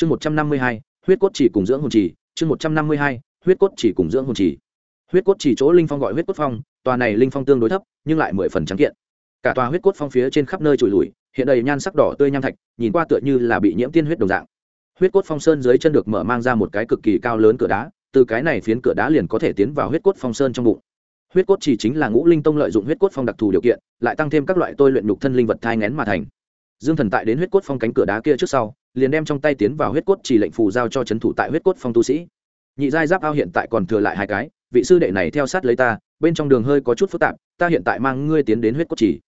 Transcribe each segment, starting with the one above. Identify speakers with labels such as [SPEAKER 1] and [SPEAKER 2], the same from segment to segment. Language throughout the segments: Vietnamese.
[SPEAKER 1] chương một trăm năm mươi hai, huyết cốt chỉ cùng dưỡng hồn chỉ. Chương một trăm năm mươi hai, huyết cốt chỉ cùng dưỡng hồn chỉ. Huyết cốt chỉ chỗ linh phong gọi huyết cốt phong, tòa này linh phong tương đối thấp, nhưng lại mười phần trắng kiện. Cả tòa huyết cốt phong phía trên khắp nơi trụi lùi, hiện đầy nhan sắc đỏ tươi nham thạch, nhìn qua tựa như là bị nhiễm tiên huyết đồng dạng. Huyết cốt phong sơn dưới chân được mở mang ra một cái cực kỳ cao lớn cửa đá, từ cái này phiến cửa đá liền có thể tiến vào huyết cốt phong sơn trong bụng. Huyết cốt chỉ chính là ngũ linh tông lợi dụng huyết cốt phong đặc thù điều kiện, lại tăng thêm các loại tôi luyện nhục thân linh vật thai ngén mà thành dương thần tại đến huyết cốt phong cánh cửa đá kia trước sau, liền đem trong tay tiến vào huyết cốt chỉ lệnh phù giao cho c h ấ n thủ tại huyết cốt phong tu sĩ. Nhị giai giáp ao hiện tại còn thừa lại hai cái, vị sư đệ này theo sát lấy ta, bên trong đường hơi có chút phức tạp, ta hiện tại mang ngươi tiến đến huyết cốt chỉ.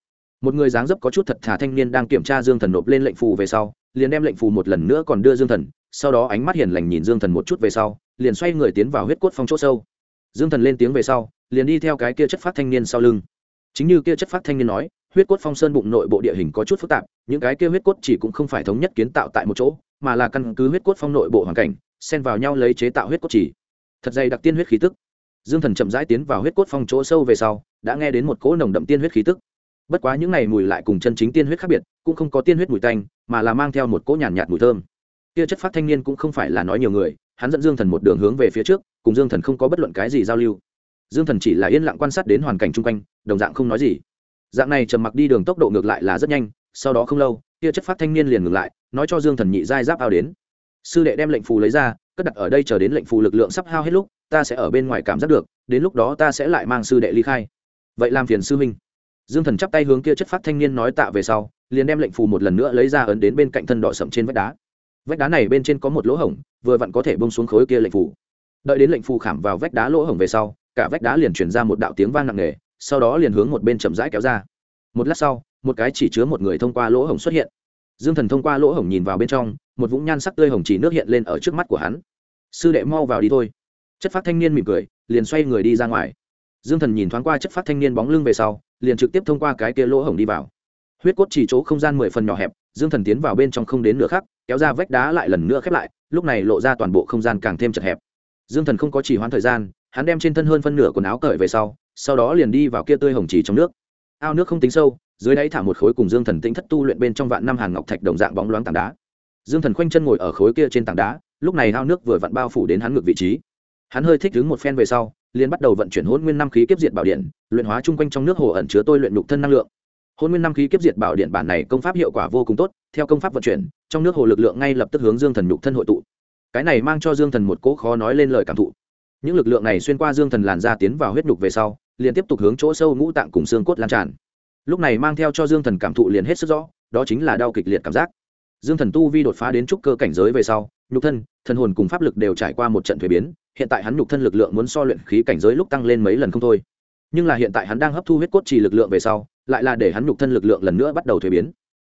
[SPEAKER 1] Một người dáng dấp có chút thật thà thanh niên đang kiểm tra dương thần nộp lên lệnh phù về sau, liền đem lệnh phù một lần nữa còn đưa dương thần, sau đó ánh mắt hiền lành nhìn dương thần một chút về sau, liền xoay người tiến vào huyết cốt phong c h ỗ sâu. Dương thần lên tiếng về sau, liền đi theo cái kia chất phát thanh niên sau lưng. Chính như kia chất phát thanh niên nói huyết cốt phong sơn bụng nội bộ địa hình có chút phức tạp những cái kia huyết cốt chỉ cũng không phải thống nhất kiến tạo tại một chỗ mà là căn cứ huyết cốt phong nội bộ hoàn cảnh xen vào nhau lấy chế tạo huyết cốt chỉ. Thật dày đặc tiên huyết khí tức. Dương thần chậm rãi tiến vào huyết cốt phong chỗ sâu về sau đã nghe đến một cỗ nồng đậm tiên huyết khí tức. Bất quá những này mùi lại cùng chân chính tiên huyết khác biệt cũng không có tiên huyết mùi tanh mà là mang theo một cỗ nhàn nhạt, nhạt mùi thơm. Kia chất phát thanh niên cũng không phải là nói nhiều người hắn dẫn dương thần một đường hướng về phía trước cùng dương thần không có bất luận cái gì giao lưu. Dương thần chỉ là yên lặng quan sát đến hoàn cảnh chung quanh đồng dạng không nói gì dạng này trầm mặc đi đường tốc độ ngược lại là rất nhanh, sau đó không lâu kia chất phát thanh niên liền ngừng lại, nói cho dương thần nhị giai giáp ao đến. Sư đệ đem lệnh phù lấy ra, cất đặt ở đây chờ đến lệnh phù lực lượng sắp hao hết lúc, ta sẽ ở bên ngoài cảm giác được, đến lúc đó ta sẽ lại mang sư đệ ly khai. Vậy làm phiền sư minh dương thần chắp tay hướng kia chất phát thanh niên nói tạ về sau, liền đem lệnh phù một lần nữa lấy ra ấn đến bên cạnh thân đỏ sậm trên vách đá. Vách đá này bên trên có một lỗ hổng, vừa vặn có thể bông xuống khối kia lệnh phù. Đợi đến lệnh phù khảm vào vách đá lỗ hổng về sau, cả vách đá liền chuyển ra một đạo tiếng vang nặng nề sau đó liền hướng một bên chậm rãi kéo ra. Một lát sau, một cái chỉ chứa một người thông qua lỗ hổng xuất hiện. Dương thần thông qua lỗ hổng nhìn vào bên trong, một vũng nhan sắc tươi hồng chỉ nước hiện lên ở trước mắt của hắn. Sư đệ mau vào đi thôi. Chất phát thanh niên mỉm cười, liền xoay người đi ra ngoài. Dương thần nhìn thoáng qua chất phát thanh niên bóng lưng về sau, liền trực tiếp thông qua cái kia lỗ hổng đi vào. Huyết cốt chỉ chỗ không gian mười phần nhỏ hẹp, dương thần tiến vào bên trong không đến nửa khắc, kéo ra vách đá lại lần nữa khép lại, lúc này lộ ra toàn bộ không gian càng thêm chật hẹp. Dương thần không có chỉ hoãn thời gian, hắn đem trên thân hơn phân nửa quần áo cởi về sau sau đó liền đi vào kia tươi hồng chỉ trong nước. Ao nước không tính sâu, dưới đáy thả một khối cùng dương thần tĩnh thất tu luyện bên trong vạn năm hàn ngọc thạch đồng dạng bóng loáng tảng đá. Dương thần khoanh chân ngồi ở khối kia trên tảng đá, lúc này ao nước vừa vặn bao phủ đến hắn ngược vị trí. Hắn hơi thích đứng một phen về sau, liền bắt đầu vận chuyển hôn nguyên năm khí kiếp diệt bảo điện, luyện hóa chung quanh trong nước hồ ẩn chứa tôi luyện nhục thân năng lượng. Hôn nguyên năm khí kiếp diệt bảo điện bản này công pháp hiệu quả vô cùng tốt, theo công pháp vận chuyển, trong nước hồ lực lượng ngay lập tức hướng dương thần nhục thân hội tụ. Cái này mang cho dương thần một cỗ khó nói lên lời cảm thụ. Những lực lượng này xuyên qua dương thần làn ra tiến vào huyết nhục về sau liền tiếp tục hướng chỗ sâu ngũ tạng cùng xương cốt lan tràn. Lúc này mang theo cho dương thần cảm thụ liền hết sức rõ, đó chính là đau kịch liệt cảm giác. Dương thần tu vi đột phá đến trúc cơ cảnh giới về sau, nhục thân, thần hồn cùng pháp lực đều trải qua một trận thuế biến, hiện tại hắn nhục thân lực lượng muốn so luyện khí cảnh giới lúc tăng lên mấy lần không thôi. Nhưng là hiện tại hắn đang hấp thu huyết cốt trì lực lượng về sau, lại là để hắn nhục thân lực lượng lần nữa bắt đầu thuế biến.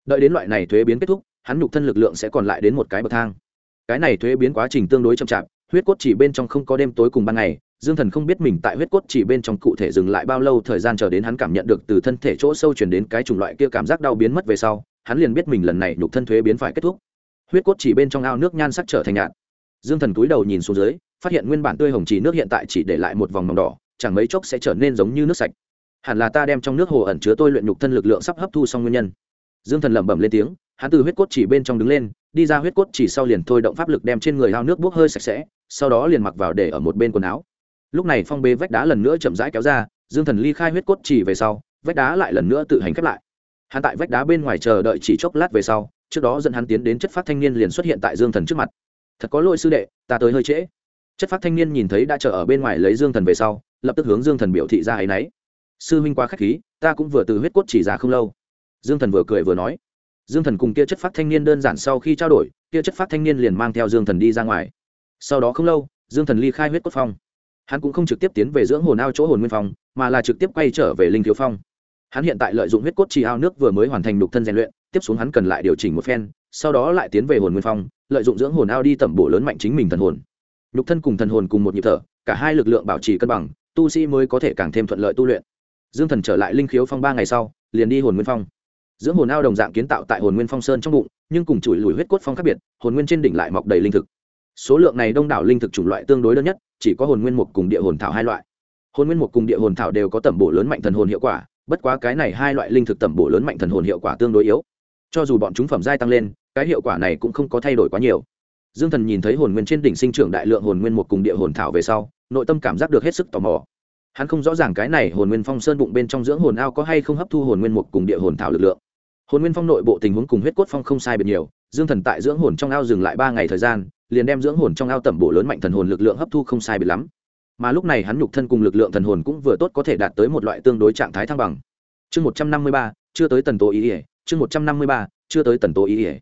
[SPEAKER 1] Đợi đến loại này thuế biến kết thúc, hắn nhục thân lực lượng sẽ còn lại đến một cái bậc thang. Cái này thuế biến quá trình tương đối chậm chạp, huyết cốt chỉ bên trong không có đêm tối cùng ban ngày dương thần không biết mình tại huyết cốt chỉ bên trong cụ thể dừng lại bao lâu, thời gian chờ đến hắn cảm nhận được từ thân thể chỗ sâu chuyển đến cái chủng loại kia cảm giác đau biến mất về sau, hắn liền biết mình lần này nhục thân thuế biến phải kết thúc. Huyết cốt chỉ bên trong ao nước nhan sắc trở thành nhạt. Dương thần cúi đầu nhìn xuống dưới, phát hiện nguyên bản tươi hồng chỉ nước hiện tại chỉ để lại một vòng mỏng đỏ, chẳng mấy chốc sẽ trở nên giống như nước sạch. Hẳn là ta đem trong nước hồ ẩn chứa tôi luyện nhục thân lực lượng sắp hấp thu xong nguyên nhân. Dương thần lẩm bẩm lên tiếng, hắn từ huyết cốt chỉ bên trong đứng lên, đi ra huyết cốt chỉ sau liền thôi động pháp lực đem trên người ao nước bốc hơi sạch sẽ, sau đó liền mặc vào để ở một bên quần áo lúc này phong bê vách đá lần nữa chậm rãi kéo ra, dương thần ly khai huyết cốt chỉ về sau, vách đá lại lần nữa tự hành khép lại. Hắn tại vách đá bên ngoài chờ đợi chỉ chốc lát về sau, trước đó dẫn hắn tiến đến chất phát thanh niên liền xuất hiện tại dương thần trước mặt. Thật có lỗi sư đệ, ta tới hơi trễ. Chất phát thanh niên nhìn thấy đã chờ ở bên ngoài lấy dương thần về sau, lập tức hướng dương thần biểu thị ra ấ y n ấ y sư huynh qua k h á c h khí, ta cũng vừa từ huyết cốt chỉ ra không lâu. Dương thần vừa cười vừa nói. Dương thần cùng kia chất phát thanh niên đơn giản sau khi trao đổi, kia chất phát thanh niên liền mang theo dương thần đi ra ngoài. Sau đó không lâu, dương thần ly khai huyết cốt phong hắn cũng không trực tiếp tiến về dưỡng hồn ao chỗ hồn nguyên phong, mà là trực tiếp quay trở về linh thiếu phong. Hắn hiện tại lợi dụng huyết cốt trì ao nước vừa mới hoàn thành đục thân rèn luyện, tiếp xuống hắn cần lại điều chỉnh một phen, sau đó lại tiến về hồn nguyên phong, lợi dụng dưỡng hồn ao đi tẩm bổ lớn mạnh chính mình thần hồn. Nhục thân cùng thần hồn cùng một nhịp thở, cả hai lực lượng bảo trì cân bằng, tu sĩ mới có thể càng thêm thuận lợi tu luyện. Dương thần trở lại linh khiếu phong ba ngày sau, liền đi hồn nguyên phong. Dưỡng hồn ao đồng dạng kiến tạo tại hồn nguyên phong sơn trong bụng, nhưng cùng chùi lùi huyết cốt phong khác biệt, hồn nguyên trên đỉnh lại mọc đầy linh thực số lượng này đông đảo linh thực chủng loại tương đối đơn nhất, chỉ có hồn nguyên mục cùng địa hồn thảo hai loại. Hồn nguyên mục cùng địa hồn thảo đều có tẩm bổ lớn mạnh thần hồn hiệu quả, bất quá cái này hai loại linh thực tẩm bổ lớn mạnh thần hồn hiệu quả tương đối yếu. Cho dù bọn chúng phẩm giai tăng lên, cái hiệu quả này cũng không có thay đổi quá nhiều. Dương thần nhìn thấy hồn nguyên trên đỉnh sinh trưởng đại lượng hồn nguyên một cùng địa hồn thảo về sau, nội tâm cảm giác được hết sức tò mò. Hắn không rõ ràng cái này hồn nguyên phong sơn bụng bên trong dưỡng hồn ao có hay không hấp thu hồn nguyên một cùng địa hồn thảo lực lượng hồn nguyên phong nội bộ tình huống cùng huyết cốt phong không sai biệt nhiều, dương thần tại dưỡng hồn trong ao dừng lại ba ngày thời gian, liền đem dưỡng hồn trong ao tẩm bổ lớn mạnh thần hồn lực lượng hấp thu không sai biệt lắm. Mà lúc này hắn nhục thân cùng lực lượng thần hồn cũng vừa tốt có thể đạt tới một loại tương đối trạng thái thăng bằng. Chương một trăm năm mươi ba, chưa tới tần tố ý ỉa, chương một trăm năm mươi ba, chưa tới tần tố ý ỉa.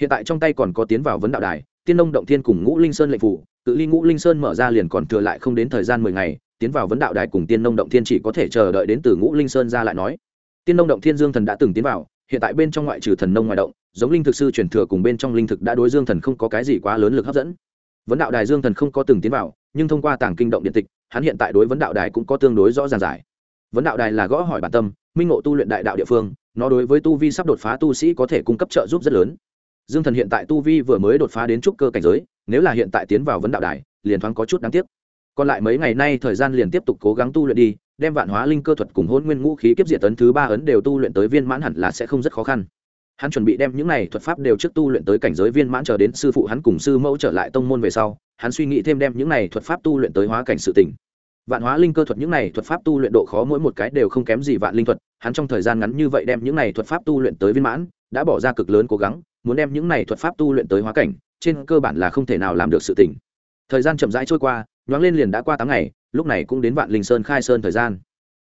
[SPEAKER 1] Hiện tại trong tay còn có tiến vào vấn đạo đài, tiên nông động thiên cùng ngũ linh sơn lệnh phủ cự ly ngũ linh sơn mở ra liền còn thừa lại không đến thời gian mười ngày, tiến vào vấn đạo đài cùng tiên nông động thiên chỉ có thể chờ đợi đến từ ngũ linh sơn ra lại nói. Tiên nông động thiên dương thần đã từng tiến vào hiện tại bên trong ngoại trừ thần nông ngoại động, giống linh thực sư truyền thừa cùng bên trong linh thực đã đối dương thần không có cái gì quá lớn lực hấp dẫn. Vấn đạo đài dương thần không có từng tiến vào, nhưng thông qua tàng kinh động điện tịch, hắn hiện tại đối vấn đạo đài cũng có tương đối rõ ràng giải. Vấn đạo đài là gõ hỏi bản tâm, minh ngộ tu luyện đại đạo địa phương, nó đối với tu vi sắp đột phá tu sĩ có thể cung cấp trợ giúp rất lớn. Dương thần hiện tại tu vi vừa mới đột phá đến trúc cơ cảnh giới, nếu là hiện tại tiến vào vấn đạo đài, liền thoáng có chút đáng tiếc. Còn lại mấy ngày nay thời gian liền tiếp tục cố gắng tu luyện đi đem vạn hóa linh cơ thuật cùng hôn nguyên ngũ khí kiếp diệt tấn thứ ba ấn đều tu luyện tới viên mãn hẳn là sẽ không rất khó khăn. Hắn chuẩn bị đem những này thuật pháp đều trước tu luyện tới cảnh giới viên mãn chờ đến sư phụ hắn cùng sư mẫu trở lại tông môn về sau, hắn suy nghĩ thêm đem những này thuật pháp tu luyện tới hóa cảnh sự tỉnh vạn hóa linh cơ thuật những này thuật pháp tu luyện độ khó mỗi một cái đều không kém gì vạn linh thuật, hắn trong thời gian ngắn như vậy đem những này thuật pháp tu luyện tới viên mãn, đã bỏ ra cực lớn cố gắng, muốn đem những này thuật pháp tu luyện tới hóa cảnh, trên cơ bản là không thể nào làm được sự tỉnh thời gian chậm rãi trôi qua, nhoáng lên liền đã qua tám ngày lúc này cũng đến vạn linh sơn khai sơn thời gian.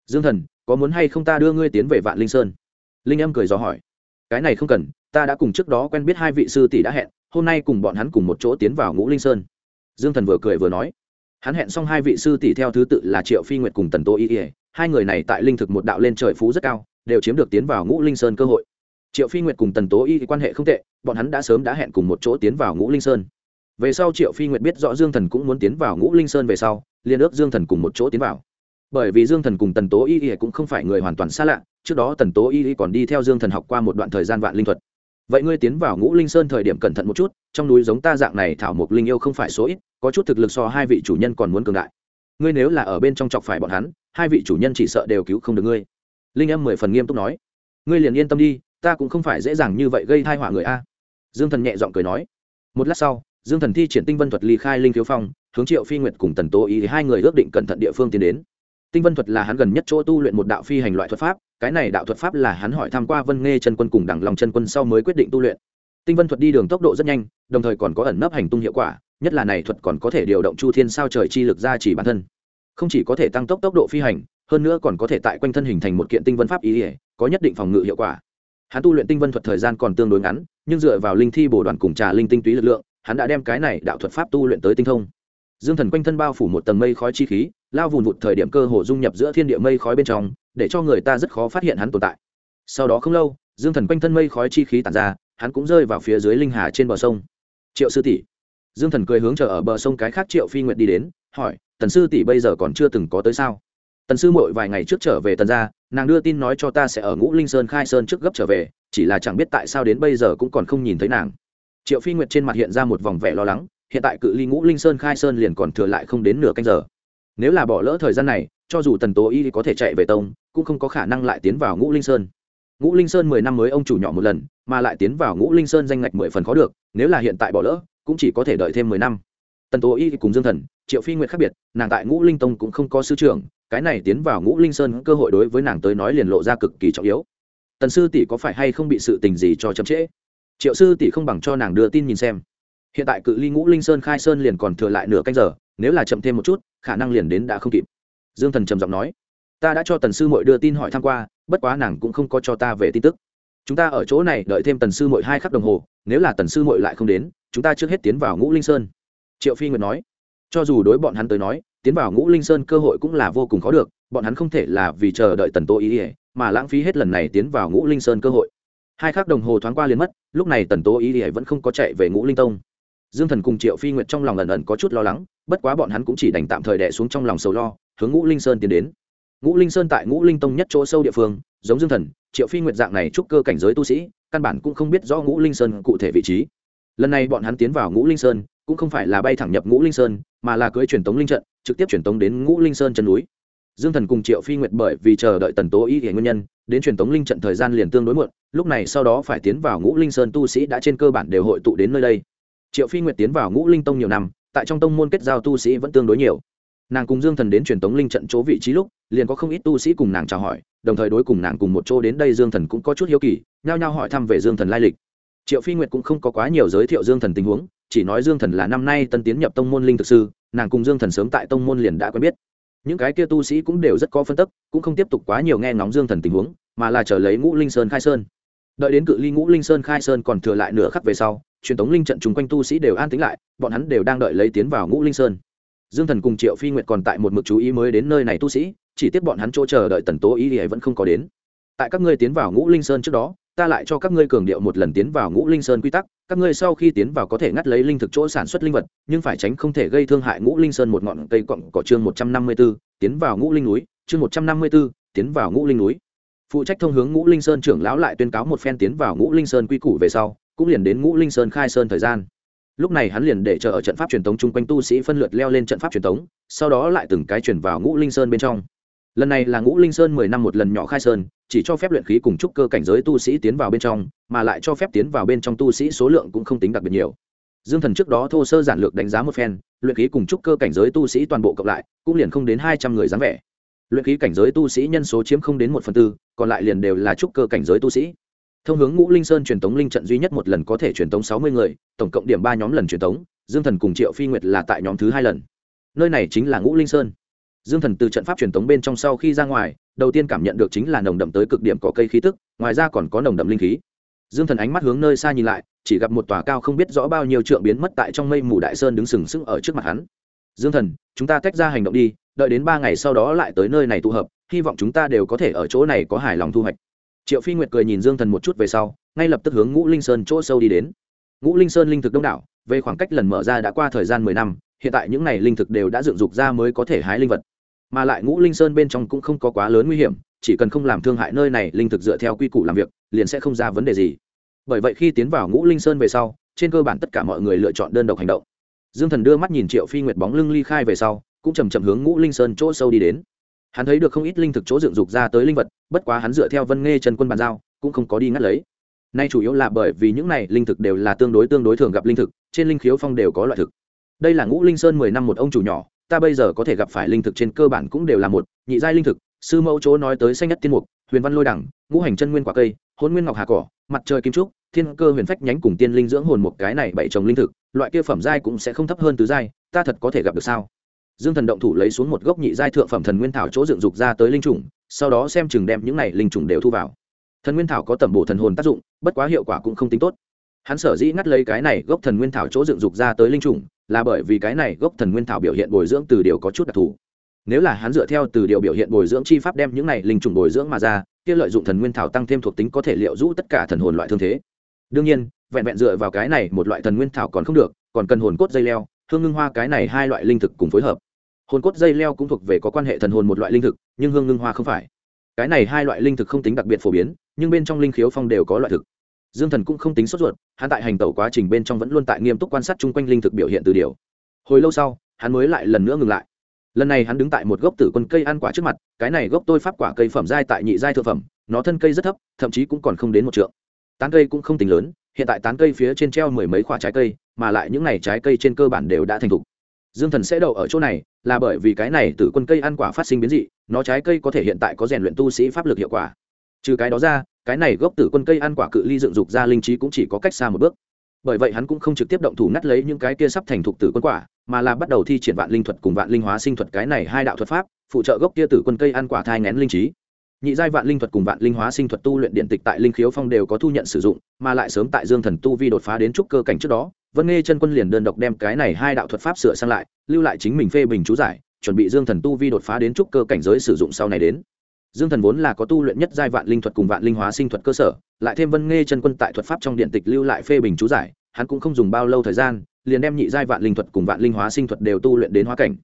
[SPEAKER 1] Dương thần, có muốn hay không ta đưa ngươi tiến về vạn linh sơn? Linh âm cười dò hỏi. Cái này không cần, ta đã cùng trước đó quen biết hai vị sư tỷ đã hẹn, hôm nay cùng bọn hắn cùng một chỗ tiến vào ngũ linh sơn. Dương thần vừa cười vừa nói. Hắn hẹn xong hai vị sư tỷ theo thứ tự là triệu phi nguyệt cùng tần tô y ỉa hai người này tại linh thực một đạo lên trời phú rất cao, đều chiếm được tiến vào ngũ linh sơn cơ hội. Triệu phi nguyệt cùng tần tố y quan hệ không tệ, bọn hắn đã sớm đã hẹn cùng một chỗ tiến vào ngũ linh sơn về sau triệu phi nguyệt biết rõ dương thần cũng muốn tiến vào ngũ linh sơn về sau, liền ước dương thần cùng một chỗ tiến vào. Bởi vì dương thần cùng tần tố y y cũng không phải người hoàn toàn xa lạ, trước đó tần tố y y còn đi theo dương thần học qua một đoạn thời gian vạn linh thuật. Vậy ngươi tiến vào ngũ linh sơn thời điểm cẩn thận một chút, trong núi giống ta dạng này thảo mộc linh yêu không phải số ít, có chút thực lực so hai vị chủ nhân còn muốn cường đại. Ngươi nếu là ở bên trong chọc phải bọn hắn, hai vị chủ nhân chỉ sợ đều cứu không được ngươi. Linh âm mười phần nghiêm túc nói. Ngươi liền yên tâm đi, ta cũng không phải dễ dàng như vậy gây thai họa người a. Dương thần nhẹ giọng cười nói. Một lát sau dương thần thi triển tinh vân thuật ly khai linh thiếu phong, hướng triệu phi nguyệt cùng tần tố ý hai người ước định cẩn thận địa phương tiến đến. Tinh vân thuật là hắn gần nhất chỗ tu luyện một đạo phi hành loại thuật pháp, cái này đạo thuật pháp là hắn hỏi tham q u a vân nghe chân quân cùng đẳng lòng chân quân sau mới quyết định tu luyện. Tinh vân thuật đi đường tốc độ rất nhanh, đồng thời còn có ẩn nấp hành tung hiệu quả, nhất là này thuật còn có thể điều động chu thiên sao trời chi lực ra chỉ bản thân. Không chỉ có thể tăng tốc tốc độ phi hành, hơn nữa còn có thể tại quanh thân hình thành một kiện tinh vân pháp ý ỉa có nhất định phòng ngự hiệu quả. Hắn tu luyện tinh vân thuật thời gian còn tương đối ngắn, nhưng dựa vào linh thi bổ đoàn cùng trà linh tinh túy lực lượng hắn đã đem cái này đạo thuật pháp tu luyện tới tinh thông. Dương thần quanh thân bao phủ một tầng mây khói chi khí, lao vùn vụt thời điểm cơ hồ dung nhập giữa thiên địa mây khói bên trong, để cho người ta rất khó phát hiện hắn tồn tại. Sau đó không lâu, dương thần quanh thân mây khói chi khí tàn ra, hắn cũng rơi vào phía dưới linh hà trên bờ sông. Triệu sư tỷ. Dương thần cười hướng chờ ở bờ sông cái khác triệu phi nguyệt đi đến, hỏi, tần sư tỷ bây giờ còn chưa từng có tới sao? Tần sư mội vài ngày trước trở về tần ra nàng đưa tin nói cho ta sẽ ở ngũ linh sơn khai sơn trước gấp trở về, chỉ là chẳng biết tại sao đến bây giờ cũng còn không nhìn thấy nàng triệu phi nguyệt trên mặt hiện ra một vòng vẻ lo lắng, hiện tại cự ly ngũ linh sơn khai sơn liền còn thừa lại không đến nửa canh giờ. Nếu là bỏ lỡ thời gian này, cho dù tần tố y có thể chạy về tông, cũng không có khả năng lại tiến vào ngũ linh sơn. Ngũ linh sơn mười năm mới ông chủ nhỏ một lần, mà lại tiến vào ngũ linh sơn danh ngạch mười phần khó được, nếu là hiện tại bỏ lỡ, cũng chỉ có thể đợi thêm mười năm. Tần tố y cùng dương thần, triệu phi nguyệt khác biệt, nàng tại ngũ linh tông cũng không có sư trưởng, cái này tiến vào ngũ linh sơn cơ hội đối với nàng tới nói liền lộ ra cực kỳ trọng yếu. Tần sư tỷ có phải hay không bị sự tình gì cho chậm trễ? Triệu sư tỷ không bằng cho nàng đưa tin nhìn xem. Hiện tại cự ly ngũ linh sơn khai sơn liền còn thừa lại nửa canh giờ, nếu là chậm thêm một chút, khả năng liền đến đã không kịp. Dương thần trầm giọng nói, ta đã cho tần sư mội đưa tin hỏi tham q u a bất quá nàng cũng không có cho ta về tin tức. Chúng ta ở chỗ này đợi thêm tần sư mội hai khắc đồng hồ, nếu là tần sư mội lại không đến, chúng ta trước hết tiến vào ngũ linh sơn. Triệu phi nguyệt nói, cho dù đối bọn hắn tới nói, tiến vào ngũ linh sơn cơ hội cũng là vô cùng khó được, bọn hắn không thể là vì chờ đợi tần tô ý ỉa mà lãng phí hết lần này tiến vào ngũ linh sơn cơ hội hai khắc đồng hồ thoáng qua liền mất, lúc này tần tố ý ỉa vẫn không có chạy về ngũ linh tông. Dương thần cùng triệu phi nguyệt trong lòng ẩn ẩn có chút lo lắng, bất quá bọn hắn cũng chỉ đành tạm thời đẻ xuống trong lòng sầu lo, hướng ngũ linh sơn tiến đến. Ngũ linh sơn tại ngũ linh tông nhất chỗ sâu địa phương, giống dương thần, triệu phi nguyệt dạng này chúc cơ cảnh giới tu sĩ, căn bản cũng không biết rõ ngũ linh sơn cụ thể vị trí. Lần này bọn hắn tiến vào ngũ linh sơn, cũng không phải là bay thẳng nhập ngũ linh sơn, mà là cưới truyền tống linh trận, trực tiếp truyền tống đến ngũ linh sơn chân núi dương thần cùng triệu phi nguyệt bởi vì chờ đợi tần tố ý hiển nguyên nhân, đến truyền tống linh trận thời gian liền tương đối muộn, lúc này sau đó phải tiến vào ngũ linh sơn tu sĩ đã trên cơ bản đều hội tụ đến nơi đây. Triệu phi nguyệt tiến vào ngũ linh tông nhiều năm, tại trong tông môn kết giao tu sĩ vẫn tương đối nhiều. Nàng cùng dương thần đến truyền tống linh trận chỗ vị trí lúc, liền có không ít tu sĩ cùng nàng chào hỏi, đồng thời đối cùng nàng cùng một chỗ đến đây dương thần cũng có chút hiếu kỳ, nhao nhao hỏi thăm về dương thần lai lịch. Triệu phi nguyệt cũng không có quá nhiều giới thiệu dương thần tình huống, chỉ nói dương thần là năm nay tân tiến nhập tông môn linh thực sư, nàng cùng dương thần sớm tại tông môn liền đã quen biết những cái kia tu sĩ cũng đều rất có phân tức, cũng không tiếp tục quá nhiều nghe ngóng dương thần tình huống, mà là chờ lấy ngũ linh sơn khai sơn. Đợi đến cự ly ngũ linh sơn khai sơn còn thừa lại nửa khắc về sau, truyền thống linh trận chung quanh tu sĩ đều an tính lại, bọn hắn đều đang đợi lấy tiến vào ngũ linh sơn. Dương thần cùng triệu phi nguyệt còn tại một mực chú ý mới đến nơi này tu sĩ, chỉ tiếc bọn hắn chỗ chờ đợi tần tố ý thì vẫn không có đến. Tại các ngươi tiến vào ngũ linh sơn trước đó ta lại cho các ngươi cường điệu một lần tiến vào ngũ linh sơn quy tắc, các ngươi sau khi tiến vào có thể ngắt lấy linh thực chỗ sản xuất linh vật, nhưng phải tránh không thể gây thương hại ngũ linh sơn một ngọn cây cọng cỏ chương một trăm năm mươi b ố tiến vào ngũ linh núi, chương một trăm năm mươi b ố tiến vào ngũ linh núi. Phụ trách thông hướng ngũ linh sơn trưởng lão lại tuyên cáo một phen tiến vào ngũ linh sơn quy củ về sau, cũng liền đến ngũ linh sơn khai sơn thời gian. Lúc này hắn liền để chờ ở trận pháp truyền thống chung quanh tu sĩ phân lượt leo lên trận pháp truyền thống sau đó lại từng cái chuyển vào ngũ linh sơn bên trong lần này là ngũ linh sơn mười năm một lần nhỏ khai sơn, chỉ cho phép luyện khí cùng trúc cơ cảnh giới tu sĩ tiến vào bên trong, mà lại cho phép tiến vào bên trong tu sĩ số lượng cũng không tính đặc biệt nhiều. Dương thần trước đó thô sơ giản lược đánh giá một phen, luyện khí cùng trúc cơ cảnh giới tu sĩ toàn bộ cộng lại, cũng liền không đến hai trăm người dáng vẻ. Luyện khí cảnh giới tu sĩ nhân số chiếm không đến một phần tư, còn lại liền đều là trúc cơ cảnh giới tu sĩ. Thông hướng ngũ linh sơn truyền tống linh trận duy nhất một lần có thể truyền tống sáu mươi người, tổng cộng điểm ba nhóm lần truyền tống, dương thần cùng triệu phi nguyệt là tại nhóm thứ hai lần. Nơi này chính là ngũ linh sơn dương thần từ trận pháp truyền tống bên trong sau khi ra ngoài, đầu tiên cảm nhận được chính là nồng đậm tới cực điểm có cây khí tức, ngoài ra còn có nồng đậm linh khí. Dương thần ánh mắt hướng nơi xa nhìn lại, chỉ gặp một tòa cao không biết rõ bao nhiêu trượng biến mất tại trong mây mù đại sơn đứng sừng sững ở trước mặt hắn. Dương thần, chúng ta tách ra hành động đi, đợi đến ba ngày sau đó lại tới nơi này tụ hợp, hy vọng chúng ta đều có thể ở chỗ này có hài lòng thu hoạch. Triệu phi nguyệt cười nhìn dương thần một chút về sau, ngay lập tức hướng ngũ linh sơn chỗ sâu đi đến. Ngũ linh sơn linh thực đông đảo, về khoảng cách lần mở ra đã qua thời gian mười năm, hiện tại những n à y linh thực đều đã dựng dục ra mới có thể hái linh vật mà lại ngũ linh sơn bên trong cũng không có quá lớn nguy hiểm, chỉ cần không làm thương hại nơi này, linh thực dựa theo quy củ làm việc, liền sẽ không ra vấn đề gì. Bởi vậy khi tiến vào ngũ linh sơn về sau, trên cơ bản tất cả mọi người lựa chọn đơn độc hành động. Dương thần đưa mắt nhìn triệu phi nguyệt bóng lưng ly khai về sau, cũng chầm chậm hướng ngũ linh sơn chỗ sâu đi đến. Hắn thấy được không ít linh thực chỗ dựng dục ra tới linh vật, bất quá hắn dựa theo vân nghe trần quân bàn giao, cũng không có đi ngắt lấy. Nay chủ yếu là bởi vì những này linh thực đều là tương đối tương đối thường gặp linh thực, trên linh khiếu phong đều có loại thực. Đây là ngũ linh sơn mười năm một ông chủ nhỏ ta bây giờ có thể gặp phải linh thực trên cơ bản cũng đều là một, nhị giai linh thực, sư mẫu chỗ nói tới xanh nhất tiên mục, huyền văn lôi đẳng, ngũ hành chân nguyên quả cây hôn nguyên ngọc hà cỏ, mặt trời kim trúc, thiên cơ huyền phách nhánh cùng tiên linh dưỡng hồn một cái này bảy trồng linh thực, loại kia phẩm giai cũng sẽ không thấp hơn tứ giai, ta thật có thể gặp được sao? Dương thần động thủ lấy xuống một gốc nhị giai thượng phẩm thần nguyên thảo chỗ dựng dục ra tới linh trùng, sau đó xem chừng đem những này linh trùng đều thu vào. Thần nguyên thảo có tẩm bổ thần hồn tác dụng, bất quá hiệu quả cũng không tính tốt. Hắn sở dĩ ngắt lấy cái này gốc thần nguyên thảo chỗ dựng dục ra tới linh trùng là bởi vì cái này gốc thần nguyên thảo biểu hiện bồi dưỡng từ điều có chút đặc thù. Nếu là hắn dựa theo từ điều biểu hiện bồi dưỡng chi pháp đem những này linh trùng bồi dưỡng mà ra, kia lợi dụng thần nguyên thảo tăng thêm thuộc tính có thể liệu rũ tất cả thần hồn loại thương thế. Đương nhiên, vẹn vẹn dựa vào cái này một loại thần nguyên thảo còn không được, còn cần hồn cốt dây leo, hương ngưng hoa cái này hai loại linh thực cùng phối hợp. Hồn cốt dây leo cũng thuộc về có quan hệ thần hồn một loại linh thực, nhưng hương ngưng hoa không phải. Cái này hai loại linh thực không tính đặc biệt phổ biến, nhưng bên trong linh khiếu phong đều có loại thực dương thần cũng không tính sốt ruột, hắn tại hành tẩu quá trình bên trong vẫn luôn tại nghiêm túc quan sát chung quanh linh thực biểu hiện từ điều. Hồi lâu sau, hắn mới lại lần nữa ngừng lại. Lần này hắn đứng tại một gốc tử quân cây ăn quả trước mặt, cái này gốc tôi pháp quả cây phẩm giai tại nhị giai thượng phẩm, nó thân cây rất thấp, thậm chí cũng còn không đến một trượng. Tán cây cũng không tính lớn, hiện tại tán cây phía trên treo mười mấy khoả trái cây, mà lại những n à y trái cây trên cơ bản đều đã thành thục. Dương thần sẽ đậu ở chỗ này, là bởi vì cái này tử quân cây ăn quả phát sinh biến dị, nó trái cây có thể hiện tại có rèn luyện tu sĩ pháp lực hiệu quả. Trừ cái đó ra cái này gốc tử quân cây ăn quả cự ly dựng dục ra linh trí cũng chỉ có cách xa một bước. Bởi vậy hắn cũng không trực tiếp động thủ ngắt lấy những cái kia sắp thành thục tử quân quả, mà là bắt đầu thi triển vạn linh thuật cùng vạn linh hóa sinh thuật cái này hai đạo thuật pháp, phụ trợ gốc kia tử quân cây ăn quả thai ngén linh trí. Nhị giai vạn linh thuật cùng vạn linh hóa sinh thuật tu luyện điện tịch tại linh khiếu phong đều có thu nhận sử dụng, mà lại sớm tại dương thần tu vi đột phá đến trúc cơ cảnh trước đó, vân nghe chân quân liền đơn độc đem cái này hai đạo thuật pháp sửa sang lại, lưu lại chính mình phê bình chú giải, chuẩn bị dương thần tu vi đột phá đến trúc cơ cảnh giới sử dụng sau này đến dương thần vốn là có tu luyện nhất giai vạn linh thuật cùng vạn linh hóa sinh thuật cơ sở, lại thêm vân nghe chân quân tại thuật pháp trong điện tịch lưu lại phê bình chú giải, hắn cũng không dùng bao lâu thời gian, liền đem nhị giai vạn linh thuật cùng vạn linh hóa sinh thuật đều tu luyện đến hóa cảnh.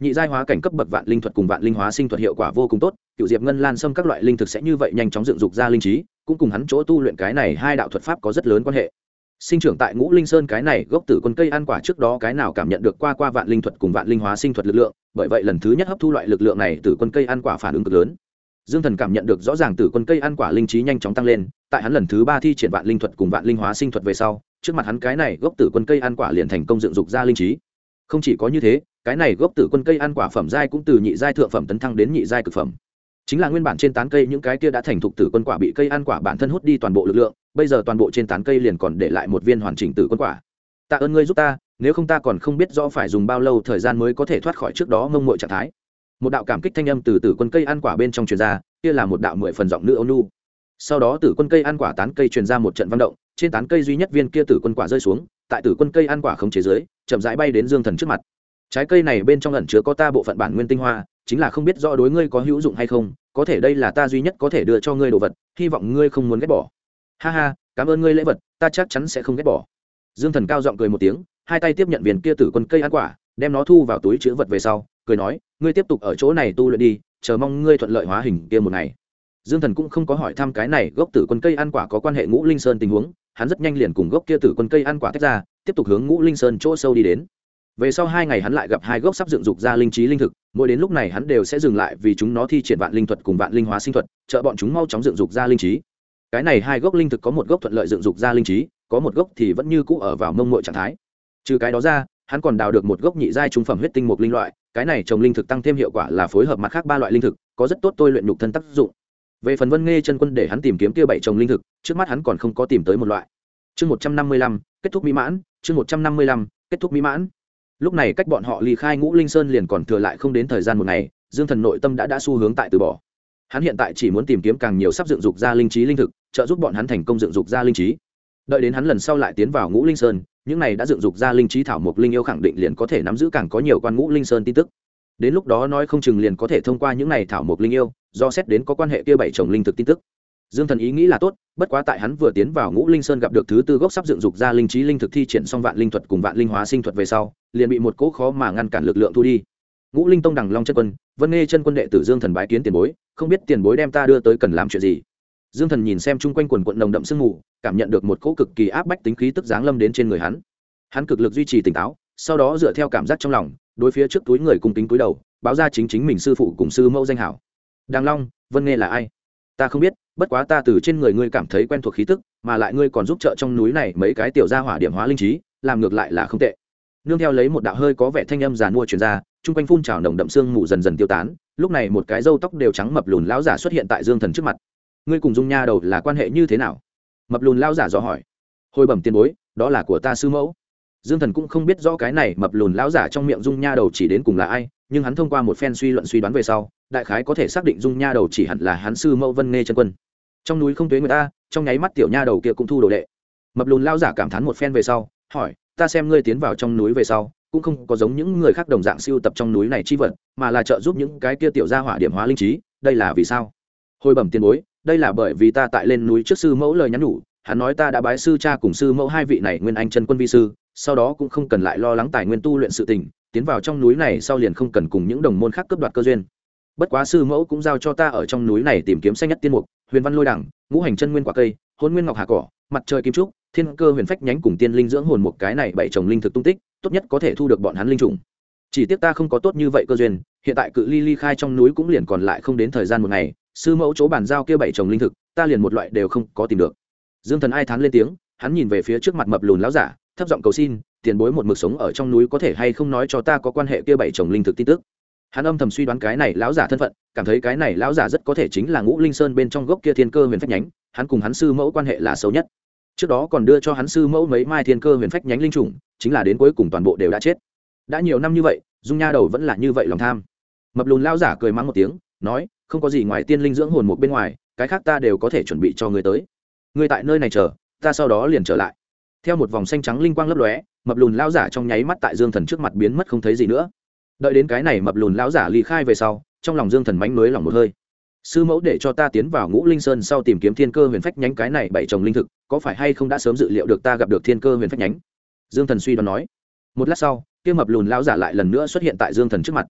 [SPEAKER 1] Nhị giai hóa cảnh cấp bậc vạn linh thuật cùng vạn linh hóa sinh thuật hiệu quả vô cùng tốt cựu diệp ngân lan xâm các loại linh thực sẽ như vậy nhanh chóng dựng dục ra linh trí, cũng cùng hắn chỗ tu luyện cái này hai đạo thuật pháp có rất lớn quan hệ. Sinh trưởng tại ngũ linh sơn cái này gốc tử quân cây ăn quả trước đó cái nào cảm nhận được qua qua vạn linh thuật cùng vạn linh hóa sinh thuật lực lượng, bởi vậy lần thứ nhất hấp thu loại lực lượng này từ quân cây ăn quả phản ứng cực lớn dương thần cảm nhận được rõ ràng từ quân cây ăn quả linh trí nhanh chóng tăng lên, tại hắn lần thứ ba thi triển vạn linh thuật cùng vạn linh hóa sinh thuật về sau, trước mặt hắn cái này gốc tử quân cây ăn quả liền thành công dựng dục ra linh trí. Không chỉ có như thế, cái này gốc tử quân cây ăn quả phẩm giai cũng từ nhị giai thượng phẩm tấn thăng đến nhị giai cực phẩm. Chính là nguyên bản trên tán cây những cái kia đã thành thục tử quân quả bị cây ăn quả bản thân hút đi toàn bộ lực lượng, bây giờ toàn bộ trên tán cây liền còn để lại một viên hoàn chỉnh tử quân quả. Tạ ơn ngươi giúp ta, nếu không ta còn không biết rõ phải dùng bao lâu thời gian mới có thể thoát khỏi trước đó mông mội trạng thái một đạo cảm kích thanh âm từ tử quân cây ăn quả bên trong truyền ra kia là một đạo mười phần giọng nữ ôn nu sau đó tử quân cây ăn quả tán cây truyền ra một trận văn động trên tán cây duy nhất viên kia tử quân quả rơi xuống tại tử quân cây ăn quả không chế dưới, chậm rãi bay đến dương thần trước mặt. Trái cây này bên trong ẩn chứa có ta bộ phận bản nguyên tinh hoa chính là không biết rõ đối ngươi có hữu dụng hay không có thể đây là ta duy nhất có thể đưa cho ngươi đồ vật hy vọng ngươi không muốn ghét bỏ. Ha ha cảm ơn ngươi lễ vật ta chắc chắn sẽ không ghét bỏ. Dương thần cao giọng cười một tiếng hai tay tiếp nhận viên kia tử quân cây ăn quả đem nó thu vào túi chữ vật về sau cười nói, ngươi tiếp tục ở chỗ này tu luyện đi, chờ mong ngươi thuận lợi hóa hình kia một ngày. Dương thần cũng không có hỏi thăm cái này gốc tử quân cây ăn quả có quan hệ ngũ linh sơn tình huống, hắn rất nhanh liền cùng gốc kia tử quân cây ăn quả tách ra, tiếp tục hướng ngũ linh sơn chỗ sâu đi đến. Về sau hai ngày hắn lại gặp hai gốc sắp dựng dục ra linh trí linh thực, mỗi đến lúc này hắn đều sẽ dừng lại vì chúng nó thi triển vạn linh thuật cùng vạn linh hóa sinh thuật, trợ bọn chúng mau chóng dựng dục ra linh trí. Cái này hai gốc linh thực có một gốc thuận lợi dựng dục ra linh trí, có một gốc thì vẫn như cũ ở vào mông mội trạng thái. Trừ cái đó ra, hắn còn đào được một gốc nhị giai trung phẩm huyết tinh mục linh loại cái này trồng linh thực tăng thêm hiệu quả là phối hợp mặt khác ba loại linh thực, có rất tốt tôi luyện nhục thân tác dụng. Về phần vân nghe chân quân để hắn tìm kiếm kia bảy trồng linh thực, trước mắt hắn còn không có tìm tới một loại. Chương một trăm năm mươi lăm, kết thúc mỹ mãn, chương một trăm năm mươi lăm, kết thúc mỹ mãn. Lúc này cách bọn họ ly khai ngũ linh sơn liền còn thừa lại không đến thời gian một ngày, dương thần nội tâm đã đã xu hướng tại từ bỏ. Hắn hiện tại chỉ muốn tìm kiếm càng nhiều sắp dựng dục ra linh trí linh thực, trợ giúp bọn hắn thành công dựng dục ra linh trí. Đợi đến hắn lần sau lại tiến vào ngũ linh sơn những này đã dựng dục ra linh trí thảo mộc linh yêu khẳng định liền có thể nắm giữ càng có nhiều quan ngũ linh sơn tin tức. Đến lúc đó nói không chừng liền có thể thông qua những này thảo mộc linh yêu, do xét đến có quan hệ kia bảy chồng linh thực tin tức. Dương thần ý nghĩ là tốt, bất quá tại hắn vừa tiến vào ngũ linh sơn gặp được thứ tư gốc sắp dựng dục ra linh trí linh thực thi triển xong vạn linh thuật cùng vạn linh hóa sinh thuật về sau, liền bị một cỗ khó mà ngăn cản lực lượng thu đi. Ngũ linh tông đằng long chân quân, vân nghe chân quân đệ tử dương thần bái kiến tiền bối, không biết tiền bối đem ta đưa tới cần làm chuyện gì. Dương thần nhìn xem chung quanh quần quận nồng đậm sương mù cảm nhận được một cỗ cực kỳ áp bách tính khí tức giáng lâm đến trên người hắn. Hắn cực lực duy trì tỉnh táo, sau đó dựa theo cảm giác trong lòng, đối phía trước túi người cùng tính túi đầu, báo ra chính chính mình sư phụ cùng sư mẫu danh hảo. Đàng long, vân nghe là ai? Ta không biết, bất quá ta từ trên người ngươi cảm thấy quen thuộc khí tức, mà lại ngươi còn giúp trợ trong núi này mấy cái tiểu gia hỏa điểm hóa linh trí, làm ngược lại là không tệ. Nương theo lấy một đạo hơi có vẻ thanh âm giàn mua truyền ra, chung quanh phun trào nồng đậm sương mù dần dần tiêu tán, lúc này một cái râu tóc đều trắng mập lùn lão giả xuất hiện tại dương thần trước mặt. Ngươi cùng dung nha đầu là quan hệ như thế nào? Mập lùn lão giả dò hỏi. Hồi bẩm tiền bối, đó là của ta sư mẫu. Dương thần cũng không biết rõ cái này mập lùn lão giả trong miệng dung nha đầu chỉ đến cùng là ai, nhưng hắn thông qua một phen suy luận suy đoán về sau, đại khái có thể xác định dung nha đầu chỉ hẳn là hắn sư mẫu vân nghe chân quân. Trong núi không tuế người ta, trong nháy mắt tiểu nha đầu kia cũng thu đồ đệ. Mập lùn lao giả cảm thán một phen về sau, hỏi, ta xem ngươi tiến vào trong núi về sau, cũng không có giống những người khác đồng dạng siêu tập trong núi này chi vật, mà là trợ giúp những cái kia tiểu gia hỏa điểm hóa linh trí, đây là vì sao? Hồi bẩm tiền bối đây là bởi vì ta tại lên núi trước sư mẫu lời nhắn nhủ, hắn nói ta đã bái sư cha cùng sư mẫu hai vị này nguyên anh chân quân vi sư, sau đó cũng không cần lại lo lắng tài nguyên tu luyện sự tình, tiến vào trong núi này sau liền không cần cùng những đồng môn khác cướp đoạt cơ duyên. Bất quá sư mẫu cũng giao cho ta ở trong núi này tìm kiếm xanh nhất tiên mục, huyền văn lôi đẳng, ngũ hành chân nguyên quả cây, hôn nguyên ngọc hà cỏ, mặt trời kim trúc, thiên cơ huyền phách nhánh cùng tiên linh dưỡng hồn một cái này bảy chồng linh thực tung tích, tốt nhất có thể thu được bọn hắn linh trùng. Chỉ tiếc ta không có tốt như vậy cơ duyên, hiện tại cự ly ly khai trong núi cũng liền còn lại không đến thời gian một ngày sư mẫu chỗ bàn giao kia bảy chồng linh thực, ta liền một loại đều không có tìm được. Dương thần ai thán lên tiếng, hắn nhìn về phía trước mặt mập lùn láo giả, thấp giọng cầu xin, tiền bối một mực sống ở trong núi có thể hay không nói cho ta có quan hệ kia bảy chồng linh thực tin tức? Hắn âm thầm suy đoán cái này lão giả thân phận, cảm thấy cái này lão giả rất có thể chính là ngũ linh sơn bên trong gốc kia thiên cơ huyền phách nhánh, hắn cùng hắn sư mẫu quan hệ là xấu nhất. Trước đó còn đưa cho hắn sư mẫu mấy mai thiên cơ huyền phách nhánh linh trùng, chính là đến cuối cùng toàn bộ đều đã chết. Đã nhiều năm như vậy, dung nha đầu vẫn là như vậy lòng tham. Mập lùn lão giả cười mắng một tiếng, nói không có gì ngoài tiên linh dưỡng hồn một bên ngoài, cái khác ta đều có thể chuẩn bị cho người tới. Người tại nơi này chờ, ta sau đó liền trở lại. Theo một vòng xanh trắng linh quang lấp lóe, mập lùn lão giả trong nháy mắt tại dương thần trước mặt biến mất không thấy gì nữa. Đợi đến cái này mập lùn lão giả ly khai về sau, trong lòng dương thần mánh nới lòng một hơi. Sư mẫu để cho ta tiến vào ngũ linh sơn sau tìm kiếm thiên cơ huyền phách nhánh cái này bảy chồng linh thực, có phải hay không đã sớm dự liệu được ta gặp được thiên cơ huyền phách nhánh? Dương thần suy đoán nói. Một lát sau, kia mập lùn lão giả lại lần nữa xuất hiện tại dương thần trước mặt.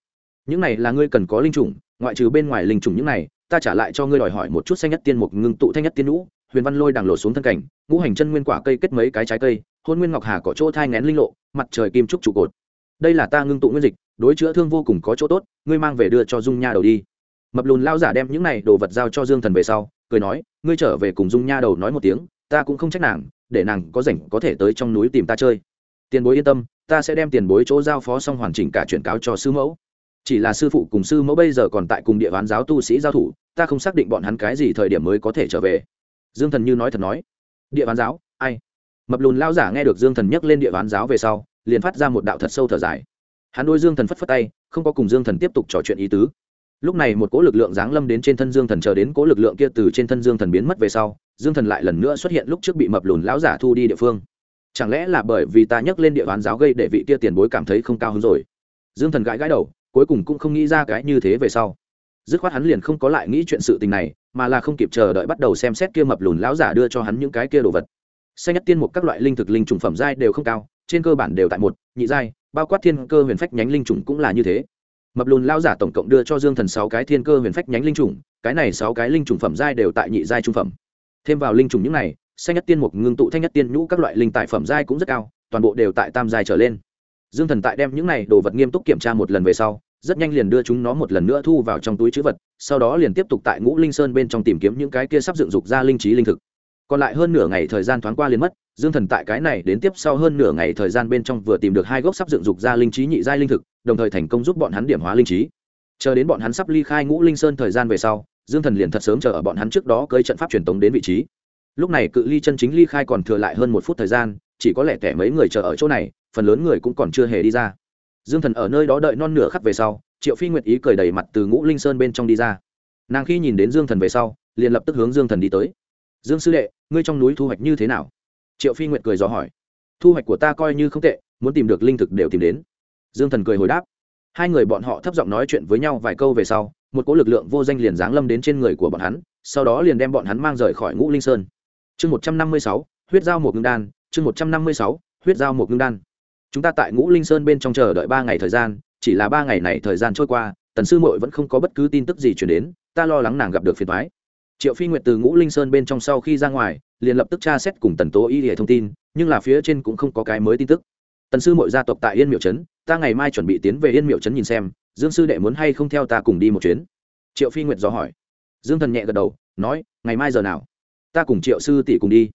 [SPEAKER 1] Những này là ngươi cần có linh chủng ngoại trừ bên ngoài linh trùng những này, ta trả lại cho ngươi đòi hỏi một chút xanh nhất tiên mục ngưng tụ thanh nhất tiên lũ huyền văn lôi đằng lộ xuống thân cảnh, ngũ hành chân nguyên quả cây kết mấy cái trái cây, hôn nguyên ngọc hà có chỗ thai ngén linh lộ, mặt trời kim trúc trụ cột. Đây là ta ngưng tụ nguyên dịch, đối chữa thương vô cùng có chỗ tốt, ngươi mang về đưa cho dung nha đầu đi. Mập lùn lao giả đem những này đồ vật giao cho dương thần về sau, cười nói, ngươi trở về cùng dung nha đầu nói một tiếng, ta cũng không trách nàng, để nàng có rảnh có thể tới trong núi tìm ta chơi. Tiền bối yên tâm, ta sẽ đem tiền bối chỗ giao phó xong hoàn chỉnh cả chuyển cáo cho sư mẫu chỉ là sư phụ cùng sư mẫu bây giờ còn tại cùng địa bán giáo tu sĩ giao thủ, ta không xác định bọn hắn cái gì thời điểm mới có thể trở về. Dương thần như nói thật nói. Địa bán giáo, ai? Mập lùn lao giả nghe được dương thần nhắc lên địa bán giáo về sau, liền phát ra một đạo thật sâu thở dài. Hắn đôi dương thần phất phất tay, không có cùng dương thần tiếp tục trò chuyện ý tứ. Lúc này một cỗ lực lượng giáng lâm đến trên thân dương thần, chờ đến cỗ lực lượng kia từ trên thân dương thần biến mất về sau, dương thần lại lần nữa xuất hiện lúc trước bị mập lùn lão giả thu đi địa phương. Chẳng lẽ là bởi vì ta nhắc lên địa bán giáo gây để vị kia tiền bối cảm thấy không cao hơn rồi? Dương thần gãi gãi đầu cuối cùng cũng không nghĩ ra cái như thế về sau. Dứt khoát hắn liền không có lại nghĩ chuyện sự tình này, mà là không kịp chờ đợi bắt đầu xem xét kia mập lùn lão giả đưa cho hắn những cái kia đồ vật. Xanh nhất tiên một các loại linh thực linh trùng phẩm giai đều không cao, trên cơ bản đều tại một, nhị giai, bao quát thiên cơ huyền phách nhánh linh trùng cũng là như thế. Mập lùn lão giả tổng cộng đưa cho dương thần sáu cái thiên cơ huyền phách nhánh linh trùng, cái này sáu cái linh trùng phẩm giai đều tại nhị giai trung phẩm. Thêm vào linh trùng những này, xanh nhất tiên mục ngưng tụ thanh nhất tiên nhũ các loại linh tài phẩm giai cũng rất cao, toàn bộ đều tại tam giai trở lên dương thần tại đem những này đồ vật nghiêm túc kiểm tra một lần về sau, rất nhanh liền đưa chúng nó một lần nữa thu vào trong túi chữ vật, sau đó liền tiếp tục tại ngũ linh sơn bên trong tìm kiếm những cái kia sắp dựng dục ra linh trí linh thực. Còn lại hơn nửa ngày thời gian thoáng qua liền mất, dương thần tại cái này đến tiếp sau hơn nửa ngày thời gian bên trong vừa tìm được hai gốc sắp dựng dục ra linh trí nhị giai linh thực, đồng thời thành công giúp bọn hắn điểm hóa linh trí. Chờ đến bọn hắn sắp ly khai ngũ linh sơn thời gian về sau, dương thần liền thật sớm chờ ở bọn hắn trước đó cơi trận pháp truyền tống đến vị trí. Lúc này cự ly chân chính ly khai còn thừa lại hơn một phút thời gian, chỉ có lẽ kẻ mấy người chờ ở chỗ này phần lớn người cũng còn chưa hề đi ra. Dương thần ở nơi đó đợi non nửa khắc về sau, triệu phi nguyệt ý cười đầy mặt từ ngũ linh sơn bên trong đi ra. Nàng khi nhìn đến dương thần về sau, liền lập tức hướng dương thần đi tới. Dương sư đệ, ngươi trong núi thu hoạch như thế nào? Triệu phi nguyệt cười dò hỏi. Thu hoạch của ta coi như không tệ, muốn tìm được linh thực đều tìm đến. Dương thần cười hồi đáp. Hai người bọn họ thấp giọng nói chuyện với nhau vài câu về sau, một cỗ lực lượng vô danh liền giáng lâm đến trên người của bọn hắn, sau đó liền đem bọn hắn mang rời khỏi ngũ linh sơn. Chương một trăm năm mươi sáu, huyết dao một ngưng đan, chương một trăm năm mươi sáu, huyết dao một ngưng đan chúng ta tại ngũ linh sơn bên trong chờ đợi ba ngày thời gian, chỉ là ba ngày này thời gian trôi qua, tần sư mội vẫn không có bất cứ tin tức gì chuyển đến, ta lo lắng nàng gặp được phiền thoái triệu phi nguyệt từ ngũ linh sơn bên trong sau khi ra ngoài, liền lập tức tra xét cùng tần tố y hệ thông tin, nhưng là phía trên cũng không có cái mới tin tức. Tần sư mội gia tộc tại yên miệu trấn, ta ngày mai chuẩn bị tiến về yên miệu trấn nhìn xem, dương sư đệ muốn hay không theo ta cùng đi một chuyến? Triệu phi nguyệt dò hỏi. Dương thần nhẹ gật đầu, nói, ngày mai giờ nào? Ta cùng triệu sư tỷ cùng đi.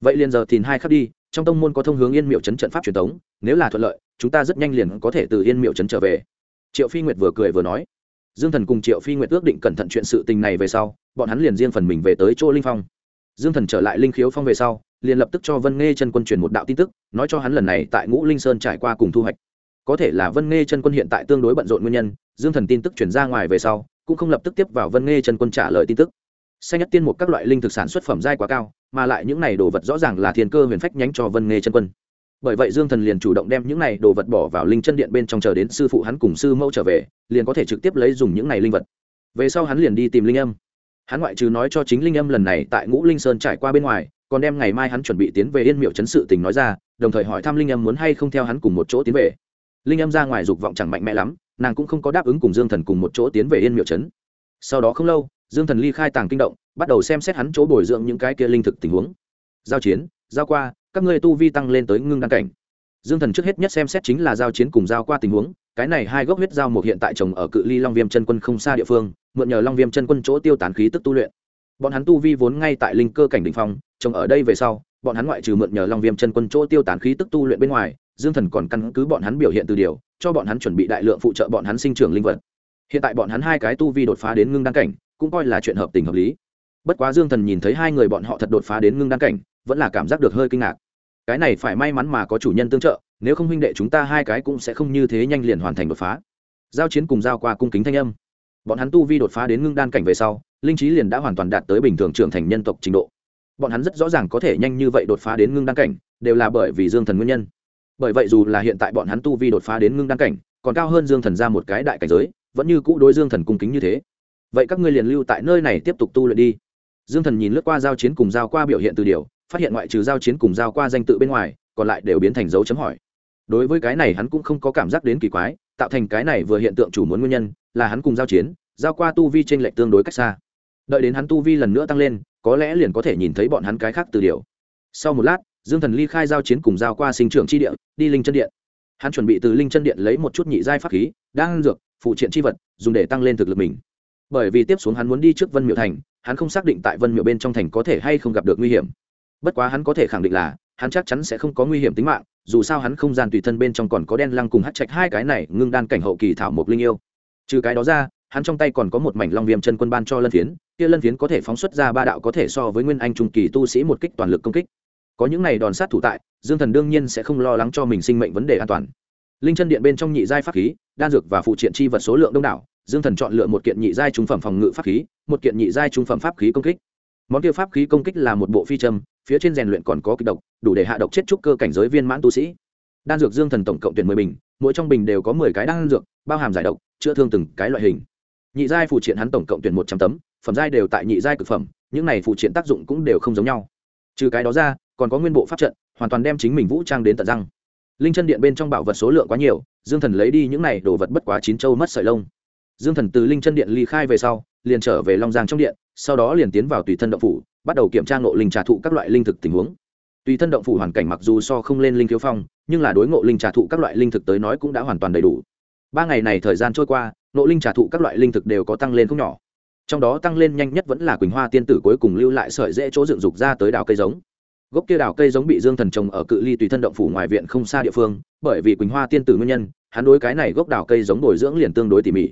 [SPEAKER 1] Vậy liền giờ thìn hai khắc đi trong tông môn có thông hướng yên miệu trấn trận pháp truyền thống nếu là thuận lợi, chúng ta rất nhanh liền có thể từ yên miệu trấn trở về. Triệu phi nguyệt vừa cười vừa nói. Dương thần cùng triệu phi nguyệt ước định cẩn thận chuyện sự tình này về sau, bọn hắn liền riêng phần mình về tới chỗ linh phong. Dương thần trở lại linh khiếu phong về sau, liền lập tức cho vân nghe chân quân truyền một đạo tin tức, nói cho hắn lần này tại ngũ linh sơn trải qua cùng thu hoạch. Có thể là vân nghe chân quân hiện tại tương đối bận rộn nguyên nhân, dương thần tin tức chuyển ra ngoài về sau, cũng không lập tức tiếp vào vân nghe chân quân trả lời tin tức xanh nhất tiên một các loại linh thực sản xuất phẩm dai quá cao, mà lại những này đồ vật rõ ràng là thiên cơ huyền phách nhánh cho vân nghề chân quân. Bởi vậy dương thần liền chủ động đem những này đồ vật bỏ vào linh chân điện bên trong chờ đến sư phụ hắn cùng sư mẫu trở về, liền có thể trực tiếp lấy dùng những này linh vật. Về sau hắn liền đi tìm linh âm. Hắn ngoại trừ nói cho chính linh âm lần này tại ngũ linh sơn trải qua bên ngoài, còn đem ngày mai hắn chuẩn bị tiến về yên miệu chấn sự tình nói ra, đồng thời hỏi thăm linh âm muốn hay không theo hắn cùng một chỗ tiến về. Linh âm ra ngoài dục vọng chẳng mạnh mẽ lắm, nàng cũng không có đáp ứng cùng dương thần cùng một chỗ tiến về yên miệu chấn. Sau đó không lâu dương thần ly khai tàng kinh động, bắt đầu xem xét hắn chỗ bồi dưỡng những cái kia linh thực tình huống. Giao chiến, giao qua, các ngươi tu vi tăng lên tới ngưng đăng cảnh. Dương thần trước hết nhất xem xét chính là giao chiến cùng giao qua tình huống, cái này hai gốc huyết giao một hiện tại trồng ở cự ly long viêm chân quân không xa địa phương, mượn nhờ long viêm chân quân chỗ tiêu tán khí tức tu luyện. Bọn hắn tu vi vốn ngay tại linh cơ cảnh đ ỉ n h phong, trồng ở đây về sau, bọn hắn ngoại trừ mượn nhờ long viêm chân quân chỗ tiêu tán khí tức tu luyện bên ngoài, dương thần còn căn cứ bọn hắn biểu hiện từ điều, cho bọn hắn chuẩn bị đại lượng phụ trợ bọn hắn sinh trưởng linh vật. Hiện tại bọn hắn hai cái tu vi đột phá đến ngưng đăng cảnh cũng coi là chuyện hợp tình hợp lý. Bất quá dương thần nhìn thấy hai người bọn họ thật đột phá đến ngưng đan cảnh, vẫn là cảm giác được hơi kinh ngạc. Cái này phải may mắn mà có chủ nhân tương trợ, nếu không huynh đệ chúng ta hai cái cũng sẽ không như thế nhanh liền hoàn thành đột phá. Giao chiến cùng giao qua cung kính thanh âm. Bọn hắn tu vi đột phá đến ngưng đan cảnh về sau, linh trí liền đã hoàn toàn đạt tới bình thường trưởng thành nhân tộc trình độ. Bọn hắn rất rõ ràng có thể nhanh như vậy đột phá đến ngưng đan cảnh, đều là bởi vì dương thần nguyên nhân. Bởi vậy dù là hiện tại bọn hắn tu vi đột phá đến ngưng đan cảnh, còn cao hơn dương thần ra một cái đại cảnh giới, vẫn như cũ đối dương thần cung kính như thế vậy các ngươi liền lưu tại nơi này tiếp tục tu luyện đi. Dương thần nhìn lướt qua giao chiến cùng giao qua biểu hiện từ điều, phát hiện ngoại trừ giao chiến cùng giao qua danh tự bên ngoài, còn lại đều biến thành dấu chấm hỏi. Đối với cái này hắn cũng không có cảm giác đến kỳ quái, tạo thành cái này vừa hiện tượng chủ muốn nguyên nhân, là hắn cùng giao chiến, giao qua tu vi t r ê n lệch tương đối cách xa. Đợi đến hắn tu vi lần nữa tăng lên, có lẽ liền có thể nhìn thấy bọn hắn cái khác từ điều. Sau một lát, dương thần ly khai giao chiến cùng giao qua sinh trưởng chi địa, đi linh chân điện. Hắn chuẩn bị từ linh chân điện lấy một chút nhị giai pháp khí đang dược, phụ triện chi vật, dùng để tăng lên thực lực mình bởi vì tiếp xuống hắn muốn đi trước vân miệu thành, hắn không xác định tại vân miệu bên trong thành có thể hay không gặp được nguy hiểm. Bất quá hắn có thể khẳng định là, hắn chắc chắn sẽ không có nguy hiểm tính mạng, dù sao hắn không gian tùy thân bên trong còn có đen lăng cùng hát chạch hai cái này ngưng đan cảnh hậu kỳ thảo mộc linh yêu. Trừ cái đó ra, hắn trong tay còn có một mảnh long viêm chân quân ban cho lân phiến, kia lân phiến có thể phóng xuất ra ba đạo có thể so với nguyên anh trung kỳ tu sĩ một kích toàn lực công kích. Có những này đòn sát thủ tại, dương thần đương nhiên sẽ không lo lắng cho mình sinh mệnh vấn đề an toàn. Linh chân điện bên trong nhị giai pháp khí, đan dược và phụ triện chi vật số lượng đông đảo dương thần chọn lựa một kiện nhị giai trung phẩm phòng ngự pháp khí, một kiện nhị giai trung phẩm pháp khí công kích. Món kia pháp khí công kích là một bộ phi châm, phía trên rèn luyện còn có kịch độc, đủ để hạ độc chết trúc cơ cảnh giới viên mãn tu sĩ. Đan dược dương thần tổng cộng tuyển mười bình, mỗi trong bình đều có mười cái đan dược, bao hàm giải độc, chữa thương từng cái loại hình. Nhị giai phụ triện hắn tổng cộng tuyển một trăm tấm, phẩm giai đều tại nhị giai cực phẩm, những này phụ triện tác dụng cũng đều không giống nhau. Trừ cái đó ra, còn có nguyên bộ pháp trận, hoàn toàn đem chính mình vũ trang đến tận răng. Linh chân điện bên trong bảo vật số lượng quá nhiều, dương thần lấy đi những này đồ vật bất quá chín châu mất sợi lông dương thần từ linh chân điện ly khai về sau, liền trở về long giang trong điện, sau đó liền tiến vào tùy thân động phủ, bắt đầu kiểm tra ngộ linh trà thụ các loại linh thực tình huống. Tùy thân động phủ hoàn cảnh mặc dù so không lên linh thiếu phong, nhưng là đối ngộ linh trà thụ các loại linh thực tới nói cũng đã hoàn toàn đầy đủ. Ba ngày này thời gian trôi qua, ngộ linh trà thụ các loại linh thực đều có tăng lên không nhỏ. Trong đó tăng lên nhanh nhất vẫn là quỳnh hoa tiên tử cuối cùng lưu lại sợi dễ chỗ dựng dục ra tới đào cây giống. Gốc kia đào cây giống bị dương thần trồng ở cự ly tùy thân động phủ ngoài viện không xa địa phương, bởi vì quỳnh hoa tiên tử nguyên nhân, hắn đối cái này gốc đào cây giống bồi dưỡng liền tương đối tỉ mỉ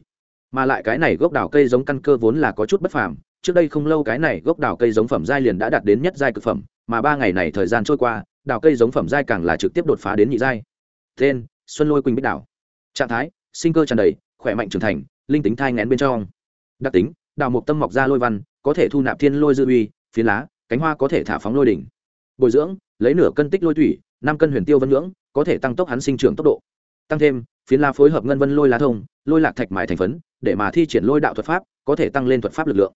[SPEAKER 1] mà lại cái này gốc đào cây giống căn cơ vốn là có chút bất phàm, trước đây không lâu cái này gốc đào cây giống phẩm giai liền đã đạt đến nhất giai cực phẩm, mà ba ngày này thời gian trôi qua, đào cây giống phẩm giai càng là trực tiếp đột phá đến nhị giai. Tên, xuân lôi quỳnh bích đảo. Trạng thái, sinh cơ tràn đầy, khỏe mạnh trưởng thành, linh tính thai ngén bên trong. Đặc tính, đào mục tâm mọc ra lôi văn, có thể thu nạp thiên lôi dư uy, phiến lá, cánh hoa có thể thả phóng lôi đỉnh. Bồi dưỡng, lấy nửa cân tích lôi thủy, năm cân huyền tiêu vân ngưỡng, có thể tăng tốc hắn sinh trưởng tốc độ tăng thêm, phiến lá phối hợp ngân vân lôi lá thông, lôi lạc thạch mài thành phấn, để mà thi triển lôi đạo thuật pháp, có thể tăng lên thuật pháp lực lượng.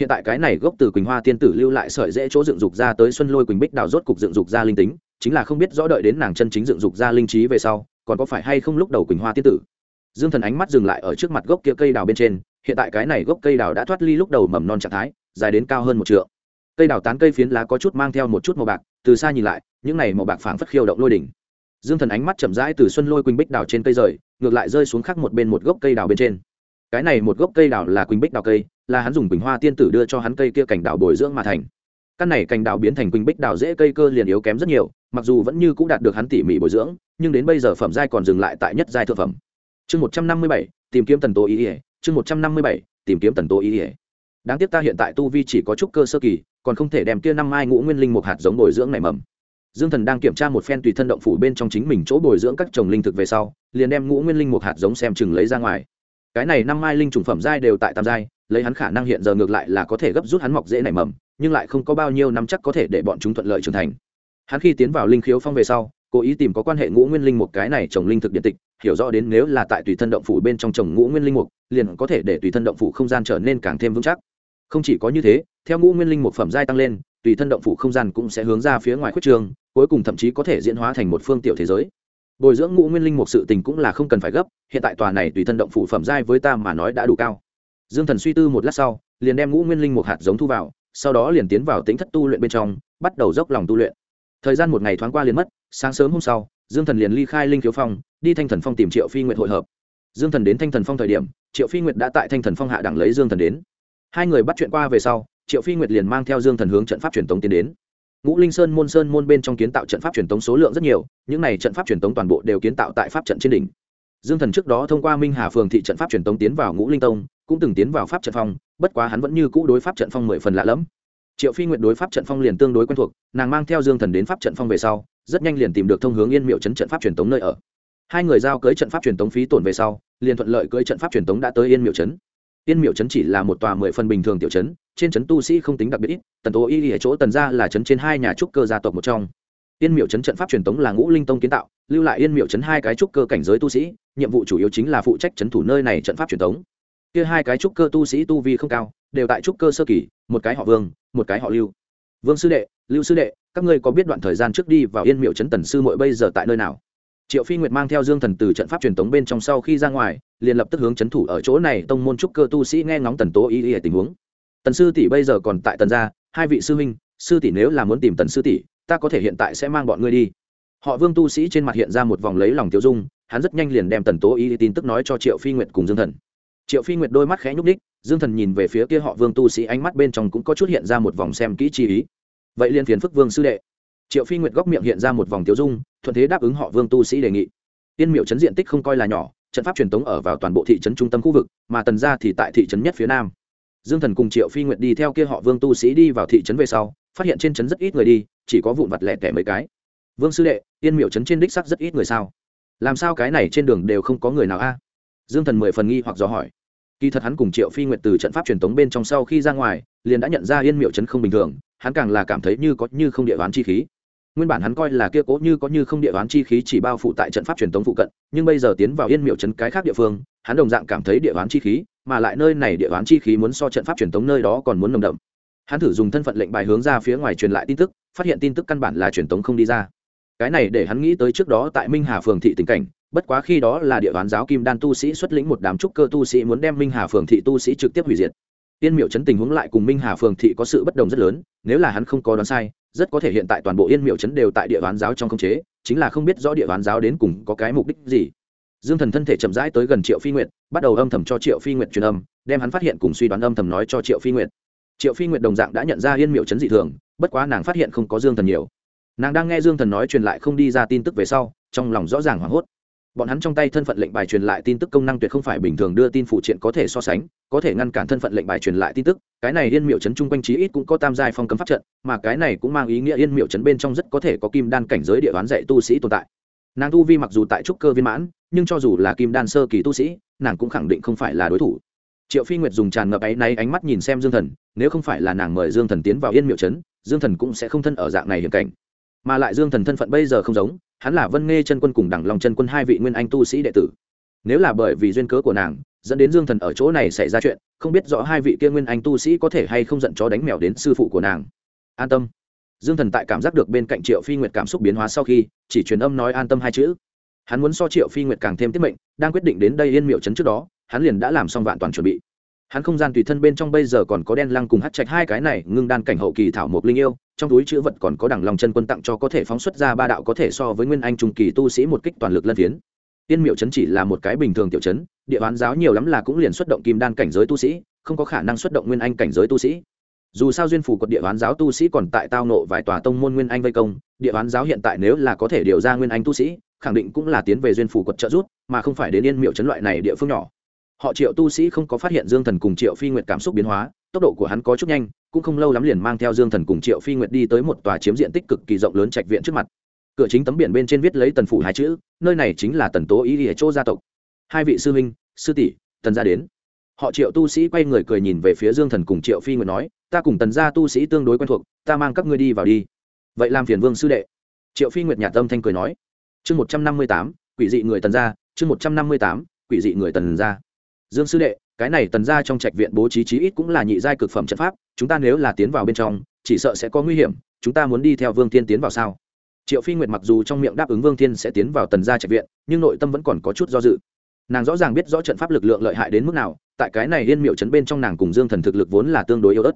[SPEAKER 1] Hiện tại cái này gốc từ quỳnh hoa tiên tử lưu lại sợi dễ chỗ dựng dục ra tới xuân lôi quỳnh bích đào rốt cục dựng dục ra linh tính, chính là không biết rõ đợi đến nàng chân chính dựng dục ra linh trí về sau, còn có phải hay không lúc đầu quỳnh hoa tiên tử. Dương thần ánh mắt dừng lại ở trước mặt gốc kia cây đào bên trên, hiện tại cái này gốc cây đào đã thoát ly lúc đầu mầm non trạng thái, dài đến cao hơn một trượng. Cây đào tán cây phiến lá có chút mang theo một chút màu bạc, từ xa nhìn lại, những này màu bạc phảng phất khiêu động lôi đỉnh dương thần ánh mắt chậm rãi từ xuân lôi quỳnh bích đào trên cây rời, ngược lại rơi xuống khắc một bên một gốc cây đào bên trên. Cái này một gốc cây đào là quỳnh bích đào cây, là hắn dùng quỳnh hoa tiên tử đưa cho hắn cây kia cảnh đào bồi dưỡng mà thành. Căn này cành đào biến thành quỳnh bích đào dễ cây cơ liền yếu kém rất nhiều, mặc dù vẫn như c ũ đạt được hắn tỉ mỉ bồi dưỡng, nhưng đến bây giờ phẩm giai còn dừng lại tại nhất giai thượng phẩm. Chương một trăm năm mươi bảy, tìm kiếm tần tố ý ỉa chương một trăm năm mươi bảy, tìm kiếm tần tố ý ỉa đáng tiếc ta hiện tại tu vi chỉ có chút cơ sơ kỳ, còn không thể đem kia năm mai ngũ nguyên linh một hạt giống bồi dưỡng này mầm dương thần đang kiểm tra một phen tùy thân động phủ bên trong chính mình chỗ bồi dưỡng các trồng linh thực về sau, liền đem ngũ nguyên linh một hạt giống xem chừng lấy ra ngoài. Cái này năm mai linh trùng phẩm giai đều tại tam giai, lấy hắn khả năng hiện giờ ngược lại là có thể gấp rút hắn mọc dễ nảy mầm, nhưng lại không có bao nhiêu năm chắc có thể để bọn chúng thuận lợi trưởng thành. Hắn khi tiến vào linh khiếu phong về sau, cố ý tìm có quan hệ ngũ nguyên linh một cái này trồng linh thực điện tịch, hiểu rõ đến nếu là tại tùy thân động phủ bên trong trồng ngũ nguyên linh mục, liền có thể để tùy thân động phủ không gian trở nên càng thêm vững chắc. Không chỉ có như thế, theo ngũ nguyên linh một phẩm giai tăng lên tùy thân động phủ không gian cũng sẽ hướng ra phía ngoài khuyết trường, cuối cùng thậm chí có thể diễn hóa thành một phương tiểu thế giới. Bồi dưỡng ngũ nguyên linh một sự tình cũng là không cần phải gấp, hiện tại tòa này tùy thân động phủ phẩm giai với ta mà nói đã đủ cao. Dương thần suy tư một lát sau, liền đem ngũ nguyên linh một hạt giống thu vào, sau đó liền tiến vào tính thất tu luyện bên trong, bắt đầu dốc lòng tu luyện. Thời gian một ngày thoáng qua liền mất, sáng sớm hôm sau, dương thần liền ly khai linh khiếu phong, đi thanh thần phong tìm triệu phi nguyện hội hợp. Dương thần đến thanh thần phong thời điểm, triệu phi nguyệt đã tại thanh thần phong hạ đẳng lấy dương thần đến. Hai người bắt chuyện qua về sau triệu phi nguyệt liền mang theo dương thần hướng trận pháp truyền tống tiến đến ngũ linh sơn môn sơn môn bên trong kiến tạo trận pháp truyền tống số lượng rất nhiều những này trận pháp truyền tống toàn bộ đều kiến tạo tại pháp trận trên đỉnh dương thần trước đó thông qua minh hà phường thị trận pháp truyền tống tiến vào ngũ linh tông cũng từng tiến vào pháp trận phong bất quá hắn vẫn như cũ đối pháp trận phong mười phần lạ lẫm triệu phi nguyệt đối pháp trận phong liền tương đối quen thuộc nàng mang theo dương thần đến pháp trận phong về sau rất nhanh liền tìm được thông hướng yên miệu Trấn trận pháp truyền tống nơi ở hai người giao cưới trận pháp truyền tống phí tổn về sau liền thuận lợi cưới trận pháp truyền tống đã tới yên miệu Trấn. yên miệu Trấn chỉ là một tòa mười phần bình thường tiểu trấn trên Trấn tu sĩ không tính đặc biệt ít, tần tố y ở chỗ tần gia là Trấn trên hai nhà trúc cơ gia tộc một trong. Yên miệu Trấn trận pháp truyền tống là ngũ linh tông kiến tạo, lưu lại yên miệu Trấn hai cái trúc cơ cảnh giới tu sĩ, nhiệm vụ chủ yếu chính là phụ trách Trấn thủ nơi này trận pháp truyền tống. Kia hai cái trúc cơ tu sĩ tu vi không cao, đều tại trúc cơ sơ kỳ, một cái họ vương, một cái họ lưu. Vương sư đệ, lưu sư đệ, các ngươi có biết đoạn thời gian trước đi vào yên miệu Trấn tần sư mội bây giờ tại nơi nào? Triệu phi nguyệt mang theo dương thần từ trận pháp truyền tống bên trong sau khi ra ngoài, liền lập tức hướng c h ấ n thủ ở chỗ này tông môn trúc cơ tu sĩ nghe ngóng tần tố y y tình huống tần sư tỷ bây giờ còn tại tần gia, hai vị sư huynh, sư tỷ nếu là muốn tìm tần sư tỷ, ta có thể hiện tại sẽ mang bọn ngươi đi. Họ vương tu sĩ trên mặt hiện ra một vòng lấy lòng tiêu dung, hắn rất nhanh liền đem tần tố y tin tức nói cho triệu phi nguyệt cùng dương thần. Triệu phi nguyệt đôi mắt khẽ nhúc ních dương thần nhìn về phía kia họ vương tu sĩ ánh mắt bên trong cũng có chút hiện ra một vòng xem kỹ chi ý. Vậy liền phiền phức vương sư đệ. Triệu phi nguyệt góc miệng hiện ra một vòng tiêu dung, thuận thế đáp ứng họ vương tu sĩ đề nghị. Tiên miệu chấn diện tích không coi là nhỏ, trận pháp truyền tống ở vào toàn bộ thị trấn trung tâm khu vực, mà tần ra thì tại thị trấn nhất phía nam dương thần cùng triệu phi nguyệt đi theo kia họ vương tu sĩ đi vào thị trấn về sau, phát hiện trên trấn rất ít người đi, chỉ có vụn vặt lẻ tẻ mấy cái. Vương sư đệ yên miệu trấn trên đích sắc rất ít người sao? Làm sao cái này trên đường đều không có người nào a? Dương thần mười phần nghi hoặc dò hỏi. Kỳ thật hắn cùng triệu phi nguyệt từ trận pháp truyền tống bên trong sau khi ra ngoài, liền đã nhận ra yên miệu trấn không bình thường, hắn càng là cảm thấy như có như không địa đoán chi khí nguyên bản hắn coi là kia cố như có như không địa đoán chi khí chỉ bao phủ tại trận pháp truyền thống phụ cận, nhưng bây giờ tiến vào yên miệu trấn cái khác địa phương, hắn đồng dạng cảm thấy địa đoán chi khí, mà lại nơi này địa đoán chi khí muốn so trận pháp truyền thống nơi đó còn muốn nồng đậm. Hắn thử dùng thân phận lệnh bài hướng ra phía ngoài truyền lại tin tức, phát hiện tin tức căn bản là truyền thống không đi ra. Cái này để hắn nghĩ tới trước đó tại minh hà phường thị tình cảnh, bất quá khi đó là địa đoán giáo kim đan tu sĩ xuất lĩnh một đám trúc cơ tu sĩ muốn đem minh hà phường thị tu sĩ trực tiếp hủy diệt. Tiên miệu chấn tình huống lại cùng minh hà phường thị có sự bất đồng rất lớn, nếu là hắn không có đoán sai rất có thể hiện tại toàn bộ yên miệu chấn đều tại địa đoán giáo trong khống chế, chính là không biết rõ địa đoán giáo đến cùng có cái mục đích gì. Dương thần thân thể chậm rãi tới gần triệu phi nguyệt, bắt đầu âm thầm cho triệu phi nguyệt truyền âm, đem hắn phát hiện cùng suy đoán âm thầm nói cho triệu phi nguyệt. Triệu phi nguyệt đồng dạng đã nhận ra yên miệu chấn dị thường, bất quá nàng phát hiện không có dương thần nhiều. Nàng đang nghe dương thần nói truyền lại không đi ra tin tức về sau, trong lòng rõ ràng hoảng hốt bọn hắn trong tay thân phận lệnh bài truyền lại tin tức công năng tuyệt không phải bình thường đưa tin phụ triện có thể so sánh, có thể ngăn cản thân phận lệnh bài truyền lại tin tức. Cái này yên miệu chấn chung quanh trí ít cũng có tam giai phong cấm pháp trận, mà cái này cũng mang ý nghĩa yên miệu chấn bên trong rất có thể có kim đan cảnh giới địa đoán dạy tu sĩ tồn tại. Nàng tu vi mặc dù tại trúc cơ viên mãn, nhưng cho dù là kim đan sơ kỳ tu sĩ, nàng cũng khẳng định không phải là đối thủ. Triệu phi nguyệt dùng tràn ngập áy náy ánh mắt nhìn xem dương thần, nếu không phải là nàng mời dương thần tiến vào yên miệu trấn, dương thần cũng sẽ không thân ở dạng này hiểm cảnh. Mà lại dương thần thân phận bây giờ không giống hắn là vân nghe chân quân cùng đẳng lòng chân quân hai vị nguyên anh tu sĩ đệ tử. Nếu là bởi vì duyên cớ của nàng, dẫn đến dương thần ở chỗ này xảy ra chuyện, không biết rõ hai vị kia nguyên anh tu sĩ có thể hay không giận chó đánh mèo đến sư phụ của nàng. An tâm. Dương thần tại cảm giác được bên cạnh triệu phi nguyệt cảm xúc biến hóa sau khi, chỉ truyền âm nói an tâm hai chữ. Hắn muốn so triệu phi nguyệt càng thêm tiết mệnh, đang quyết định đến đây yên miệu trấn trước đó, hắn liền đã làm xong vạn toàn chuẩn bị hắn không gian tùy thân bên trong bây giờ còn có đen lăng cùng hát trạch hai cái này, ngưng đan cảnh hậu kỳ thảo mộc linh yêu, trong túi chữ vật còn có đẳng lòng chân quân tặng cho có thể phóng xuất ra ba đạo có thể so với nguyên anh trung kỳ tu sĩ một kích toàn lực lân phiến. Tiên miệu chấn chỉ là một cái bình thường tiểu chấn, địa bán giáo nhiều lắm là cũng liền xuất động kim đan cảnh giới tu sĩ, không có khả năng xuất động nguyên anh cảnh giới tu sĩ. Dù sao duyên phủ quật địa bán giáo tu sĩ còn tại tao nộ vài tòa tông môn nguyên anh vây công, địa bán giáo hiện tại nếu là có thể điều ra nguyên anh tu sĩ, khẳng định cũng là tiến về duyên phủ quật trợ rút mà không phải đến yên miệu chấn loại này địa phương nhỏ họ triệu tu sĩ không có phát hiện dương thần cùng triệu phi nguyệt cảm xúc biến hóa, tốc độ của hắn có chút nhanh, cũng không lâu lắm liền mang theo dương thần cùng triệu phi nguyệt đi tới một tòa chiếm diện tích cực kỳ rộng lớn trạch viện trước mặt. Cửa chính tấm biển bên trên viết lấy tần phủ hai chữ, nơi này chính là tần tố ý địa chỗ gia tộc. Hai vị sư huynh, sư tỷ, tần gia đến. Họ triệu tu sĩ quay người cười nhìn về phía dương thần cùng triệu phi nguyệt nói, ta cùng tần gia tu sĩ tương đối quen thuộc, ta mang các ngươi đi vào đi. Vậy làm phiền vương sư đệ. Triệu phi nguyệt nhạt tâm thanh cười nói. Chương một trăm năm mươi tám, quỷ dị người tần gia, chương một trăm năm mươi tám, quỷ dị người tần gia dương sư đệ, cái này tần ra trong trạch viện bố trí chí ít cũng là nhị giai cực phẩm trận pháp, chúng ta nếu là tiến vào bên trong, chỉ sợ sẽ có nguy hiểm, chúng ta muốn đi theo vương tiên tiến vào sao? Triệu phi nguyệt mặc dù trong miệng đáp ứng vương tiên sẽ tiến vào tần gia trạch viện, nhưng nội tâm vẫn còn có chút do dự. Nàng rõ ràng biết rõ trận pháp lực lượng lợi hại đến mức nào, tại cái này liên miệu chấn bên trong nàng cùng dương thần thực lực vốn là tương đối yếu ớt.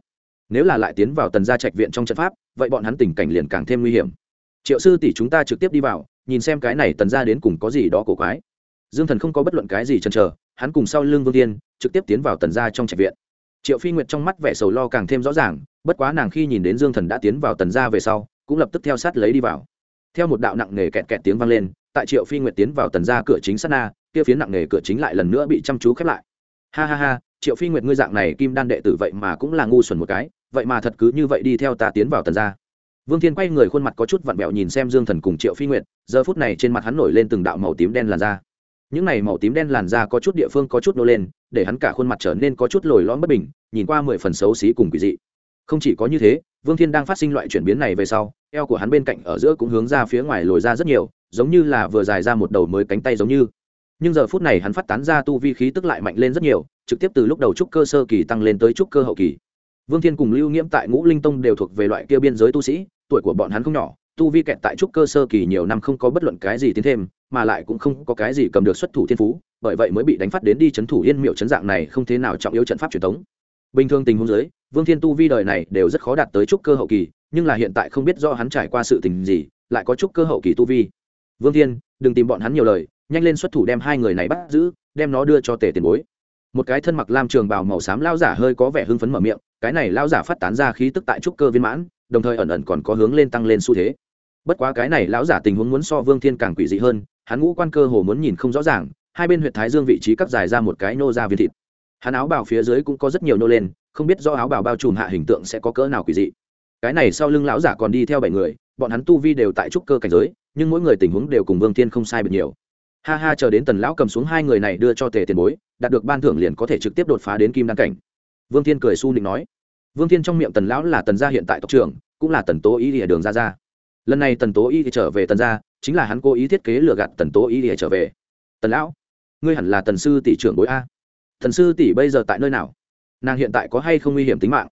[SPEAKER 1] Nếu là lại tiến vào tần gia trạch viện trong trận pháp, vậy bọn hắn tình cảnh liền càng thêm nguy hiểm. Triệu sư tỷ chúng ta trực tiếp đi vào, nhìn xem cái này tần gia đến cùng có gì đó cổ quái. Dương thần không có bất luận cái gì chần chờ hắn cùng sau lưng vương tiên, trực tiếp tiến vào tần gia trong trạch viện. Triệu phi nguyệt trong mắt vẻ sầu lo càng thêm rõ ràng, bất quá nàng khi nhìn đến dương thần đã tiến vào tần gia về sau, cũng lập tức theo sát lấy đi vào. Theo một đạo nặng nề kẹt kẹt tiếng vang lên, tại triệu phi nguyệt tiến vào tần gia cửa chính sát na, kia phía nặng nề cửa chính lại lần nữa bị chăm chú khép lại. Ha ha ha, triệu phi nguyệt ngươi dạng này kim đan đệ tử vậy mà cũng là ngu xuẩn một cái, vậy mà thật cứ như vậy đi theo ta tiến vào tần gia. Vương thiên quay người khuôn mặt có chút vặn vẹo nhìn xem dương thần cùng triệu phi nguyệt, giờ phút này trên mặt hắn nổi lên từng đạo màu tím đen làn da những này màu tím đen làn da có chút địa phương có chút nô lên, để hắn cả khuôn mặt trở nên có chút lồi lõm bất bình, nhìn qua mười phần xấu xí cùng quỷ dị. Không chỉ có như thế, vương thiên đang phát sinh loại chuyển biến này về sau, eo của hắn bên cạnh ở giữa cũng hướng ra phía ngoài lồi ra rất nhiều, giống như là vừa dài ra một đầu mới cánh tay giống như. Nhưng giờ phút này hắn phát tán ra tu vi khí tức lại mạnh lên rất nhiều, trực tiếp từ lúc đầu trúc cơ sơ kỳ tăng lên tới trúc cơ hậu kỳ. Vương thiên cùng lưu nghiễm tại ngũ linh tông đều thuộc về loại kia biên giới tu sĩ, tuổi của bọn hắn không nhỏ tu vi kẹt tại trúc cơ sơ kỳ nhiều năm không có bất luận cái gì tiến thêm, mà lại cũng không có cái gì cầm được xuất thủ thiên phú, bởi vậy mới bị đánh phát đến đi chấn thủ yên miệu chấn dạng này không thế nào trọng yếu trận pháp truyền thống. Bình thường tình huống giới vương thiên tu vi đời này đều rất khó đạt tới trúc cơ hậu kỳ, nhưng là hiện tại không biết do hắn trải qua sự tình gì, lại có trúc cơ hậu kỳ tu vi. Vương thiên, đừng tìm bọn hắn nhiều lời, nhanh lên xuất thủ đem hai người này bắt giữ, đem nó đưa cho tề tiền bối. Một cái thân mặc lam trường bào màu xám lao giả hơi có vẻ hưng phấn mở miệng, cái này lao giả phát tán ra khí tức tại trúc cơ viên mãn, đồng thời ẩn ẩn còn có hướng lên tăng lên xu thế bất quá cái này lão giả tình huống muốn so vương thiên càng quỷ dị hơn, hắn ngũ quan cơ hồ muốn nhìn không rõ ràng, hai bên huyện thái dương vị trí cắt dài ra một cái nô ra viên thịt. Hắn áo bào phía dưới cũng có rất nhiều nô lên, không biết do áo bào bao trùm hạ hình tượng sẽ có cỡ nào quỷ dị. Cái này sau lưng lão giả còn đi theo bảy người, bọn hắn tu vi đều tại trúc cơ cảnh giới, nhưng mỗi người tình huống đều cùng vương thiên không sai biệt nhiều. Ha ha, chờ đến tần lão cầm xuống hai người này đưa cho tề tiền bối, đạt được ban thưởng liền có thể trực tiếp đột phá đến kim đan cảnh. Vương thiên cười su định nói. Vương thiên trong miệng tần lão là tần gia hiện tại tộc trưởng, cũng là tần tố ý địa đường ra ra lần này tần tố y thì trở về tần gia, chính là hắn cố ý thiết kế lừa gạt tần tố y thì trở về. Tần lão, ngươi hẳn là tần sư tỷ trưởng bối a. Thần sư tỷ bây giờ tại nơi nào? Nàng hiện tại có hay không nguy hiểm tính mạng?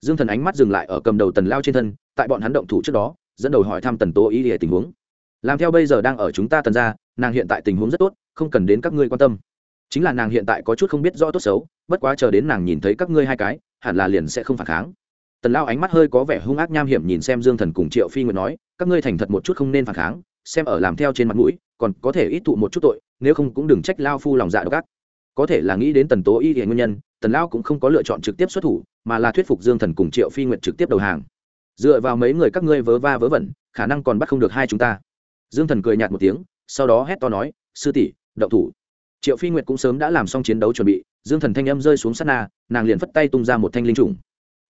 [SPEAKER 1] Dương thần ánh mắt dừng lại ở cầm đầu tần lao trên thân, tại bọn hắn động thủ trước đó, dẫn đầu hỏi thăm tần tố y để tình huống. Làm theo bây giờ đang ở chúng ta tần gia, nàng hiện tại tình huống rất tốt, không cần đến các ngươi quan tâm. Chính là nàng hiện tại có chút không biết rõ tốt xấu, bất quá chờ đến nàng nhìn thấy các ngươi hai cái, hẳn là liền sẽ không phản kháng. Tần lao ánh mắt hơi có vẻ hung ác nham hiểm nhìn xem dương thần cùng triệu phi nguyệt nói các ngươi thành thật một chút không nên phản kháng, xem ở làm theo trên mặt mũi, còn có thể ít thụ một chút tội, nếu không cũng đừng trách lao phu lòng dạ độc ác. Có thể là nghĩ đến tần tố y thì nguyên nhân, tần lao cũng không có lựa chọn trực tiếp xuất thủ, mà là thuyết phục dương thần cùng triệu phi nguyệt trực tiếp đầu hàng. Dựa vào mấy người các ngươi vớ va vớ vẩn, khả năng còn bắt không được hai chúng ta. Dương thần cười nhạt một tiếng, sau đó hét to nói, sư tỷ, động thủ. Triệu phi nguyệt cũng sớm đã làm xong chiến đấu chuẩn bị, dương thần thanh âm rơi xuống sát na, nàng liền phất tay tung ra một thanh linh trùng.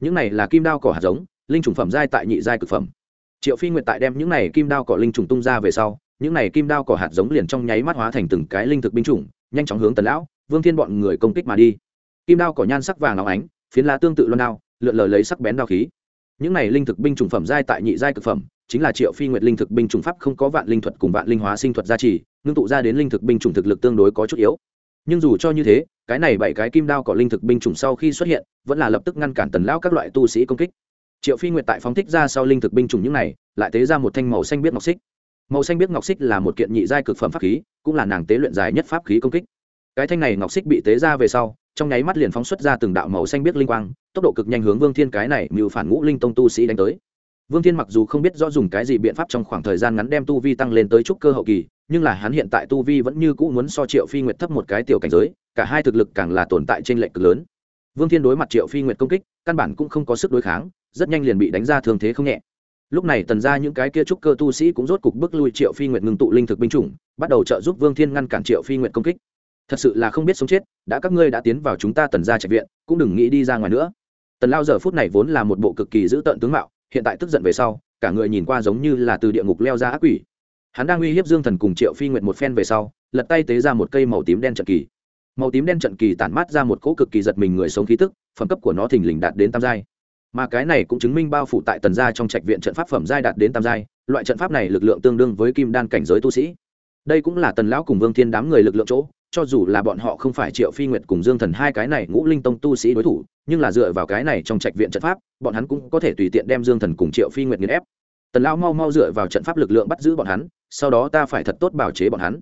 [SPEAKER 1] Những này là kim đao cỏ hạt giống, linh trùng phẩm giai tại nhị giai cực phẩm triệu phi nguyệt tại đem những này kim đao cỏ linh trùng tung ra về sau, những này kim đao cỏ hạt giống liền trong nháy mắt hóa thành từng cái linh thực binh chủng, nhanh chóng hướng tần lão, vương thiên bọn người công kích mà đi. Kim đao cỏ nhan sắc vàng óng ánh, phiến lá tương tự loan đao, lượn lờ lấy sắc bén đao khí. Những này linh thực binh chủng phẩm giai tại nhị giai cực phẩm, chính là triệu phi nguyệt linh thực binh chủng pháp không có vạn linh thuật cùng vạn linh hóa sinh thuật gia trì, ngưng tụ ra đến linh thực binh chủng thực lực tương đối có chút yếu. Nhưng dù cho như thế, cái này bảy cái kim đao cỏ linh thực binh chủng sau khi xuất hiện, vẫn là lập tức ngăn cản tần lão các loại tu sĩ công kích triệu phi nguyệt tại phóng thích ra sau linh thực binh chủng những này, lại tế ra một thanh màu xanh biết ngọc xích. Màu xanh biết ngọc xích là một kiện nhị giai cực phẩm pháp khí, cũng là nàng tế luyện dài nhất pháp khí công kích. Cái thanh này ngọc xích bị tế ra về sau, trong nháy mắt liền phóng xuất ra từng đạo màu xanh biết linh quang, tốc độ cực nhanh hướng vương thiên cái này mưu phản ngũ linh tông tu sĩ đánh tới. Vương thiên mặc dù không biết rõ dùng cái gì biện pháp trong khoảng thời gian ngắn đem tu vi tăng lên tới trúc cơ hậu kỳ, nhưng là hắn hiện tại tu vi vẫn như cũ muốn so triệu phi nguyệt thấp một cái tiểu cảnh giới, cả hai thực lực càng là tồn tại trên lệnh cực lớn. Vương thiên đối mặt triệu phi nguyệt công kích, căn bản cũng không có sức đối kháng rất nhanh liền bị đánh ra thương thế không nhẹ. Lúc này tần ra những cái kia trúc cơ tu sĩ cũng rốt cục bước lui triệu phi nguyệt ngừng tụ linh thực binh chủng, bắt đầu trợ giúp vương thiên ngăn cản triệu phi nguyệt công kích. Thật sự là không biết sống chết, đã các ngươi đã tiến vào chúng ta tần ra trạch viện, cũng đừng nghĩ đi ra ngoài nữa. Tần lao giờ phút này vốn là một bộ cực kỳ dữ tợn tướng mạo, hiện tại tức giận về sau, cả người nhìn qua giống như là từ địa ngục leo ra ác quỷ. Hắn đang uy hiếp dương thần cùng triệu phi nguyệt một phen về sau, lật tay tế ra một cây màu tím đen trận kỳ. Màu tím đen trận kỳ tản mát ra một cỗ cực kỳ giật mình người sống khí tức, phẩm cấp của nó thình lình đạt đến tam giai mà cái này cũng chứng minh bao phủ tại tần gia trong trạch viện trận pháp phẩm giai đạt đến tam giai, loại trận pháp này lực lượng tương đương với kim đan cảnh giới tu sĩ. Đây cũng là tần lão cùng vương thiên đám người lực lượng chỗ, cho dù là bọn họ không phải triệu phi nguyệt cùng dương thần hai cái này ngũ linh tông tu sĩ đối thủ, nhưng là dựa vào cái này trong trạch viện trận pháp, bọn hắn cũng có thể tùy tiện đem dương thần cùng triệu phi nguyệt nghiền ép. Tần lão mau mau dựa vào trận pháp lực lượng bắt giữ bọn hắn, sau đó ta phải thật tốt bảo chế bọn hắn.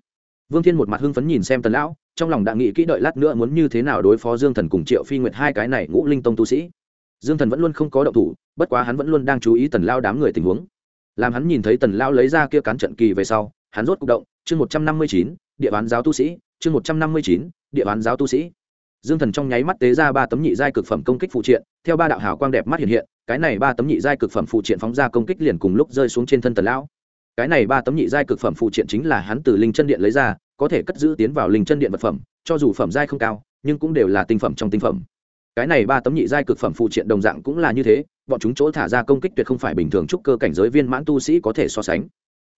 [SPEAKER 1] Vương thiên một mặt hưng phấn nhìn xem tần lão, trong lòng đã nghĩ kỹ đợi lát nữa muốn như thế nào đối phó dương thần cùng triệu phi nguyệt hai cái này ngũ linh tông tu sĩ dương thần vẫn luôn không có động thủ, bất quá hắn vẫn luôn đang chú ý tần lao đám người tình huống. Làm hắn nhìn thấy tần lao lấy ra kia cán trận kỳ về sau, hắn rốt c ụ c động, chương một trăm năm mươi chín, địa bán giáo tu sĩ, chương một trăm năm mươi chín, địa bán giáo tu sĩ. Dương thần trong nháy mắt tế ra ba tấm nhị giai cực phẩm công kích phụ triện, theo ba đạo hào quang đẹp mắt hiện hiện, cái này ba tấm nhị giai cực phẩm phụ triện phóng ra công kích liền cùng lúc rơi xuống trên thân tần lão cái này ba tấm nhị giai cực phẩm phụ triện chính là hắn từ linh chân điện lấy ra, có thể cất giữ tiến vào linh chân điện vật phẩm, cho dù phẩm giai không cao, nhưng cũng đều là tinh phẩm trong tinh phẩm cái này ba tấm nhị giai cực phẩm phụ triện đồng dạng cũng là như thế, bọn chúng chỗ thả ra công kích tuyệt không phải bình thường trúc cơ cảnh giới viên mãn tu sĩ có thể so sánh.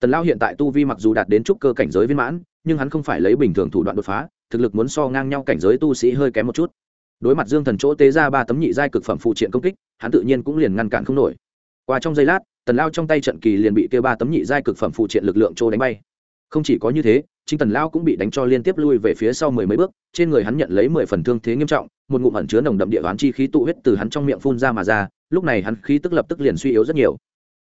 [SPEAKER 1] Tần lao hiện tại tu vi mặc dù đạt đến trúc cơ cảnh giới viên mãn, nhưng hắn không phải lấy bình thường thủ đoạn đột phá, thực lực muốn so ngang nhau cảnh giới tu sĩ hơi kém một chút. Đối mặt dương thần chỗ tế ra ba tấm nhị giai cực phẩm phụ triện công kích, hắn tự nhiên cũng liền ngăn cản không nổi. Qua trong giây lát, tần lao trong tay trận kỳ liền bị kêu ba tấm nhị giai cực phẩm phụ triện lực lượng trô đánh bay. Không chỉ có như thế chính tần lao cũng bị đánh cho liên tiếp lui về phía sau mười mấy bước, trên người hắn nhận lấy mười phần thương thế nghiêm trọng, một ngụm ẩn chứa nồng đậm địa đoán chi khí tụ huyết từ hắn trong miệng phun ra mà ra, lúc này hắn khí tức lập tức liền suy yếu rất nhiều.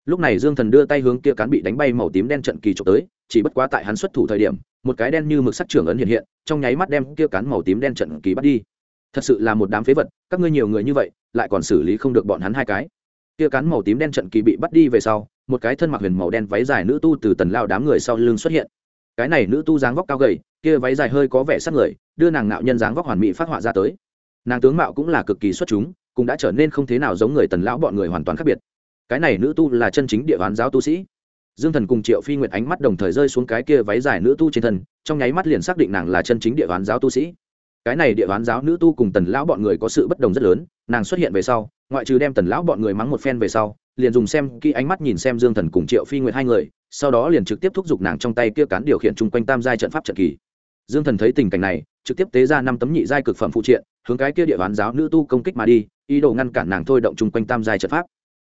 [SPEAKER 1] Lúc này dương thần đưa tay hướng kia cán bị đánh bay màu tím đen trận kỳ trộm tới, chỉ bất quá tại hắn xuất thủ thời điểm, một cái đen như mực sắc trưởng ấn hiện hiện, trong nháy mắt đem kia cán màu tím đen trận kỳ bắt đi. Thật sự là một đám phế vật, các ngươi nhiều người như vậy, lại còn xử lý không được bọn hắn hai cái. Kia cán màu tím đen trận kỳ bị bắt đi về sau, một cái thân mặc huyền màu đen váy dài nữ tu từ tần lao đám người sau lưng xuất hiện cái này nữ tu dáng vóc cao gầy, kia váy dài hơi có vẻ sát người, đưa nàng nạo nhân dáng vóc hoàn mỹ phát họa ra tới. Nàng tướng mạo cũng là cực kỳ xuất chúng, cũng đã trở nên không thế nào giống người tần lão bọn người hoàn toàn khác biệt. Cái này nữ tu là chân chính địa bán giáo tu sĩ. Dương thần cùng triệu phi nguyệt ánh mắt đồng thời rơi xuống cái kia váy dài nữ tu trên thân, trong nháy mắt liền xác định nàng là chân chính địa bán giáo tu sĩ. Cái này địa bán giáo nữ tu cùng tần lão bọn người có sự bất đồng rất lớn, nàng xuất hiện về sau, ngoại trừ đem tần lão bọn người mắng một phen về sau, liền dùng xem kỹ ánh mắt nhìn xem dương thần cùng triệu phi nguyệt hai người sau đó liền trực tiếp thúc giục nàng trong tay kia cán điều khiển chung quanh tam giai trận pháp trận kỳ. Dương thần thấy tình cảnh này, trực tiếp tế ra năm tấm nhị giai cực phẩm phụ triện, hướng cái kia địa bán giáo nữ tu công kích mà đi, ý đồ ngăn cản nàng thôi động chung quanh tam giai trận pháp.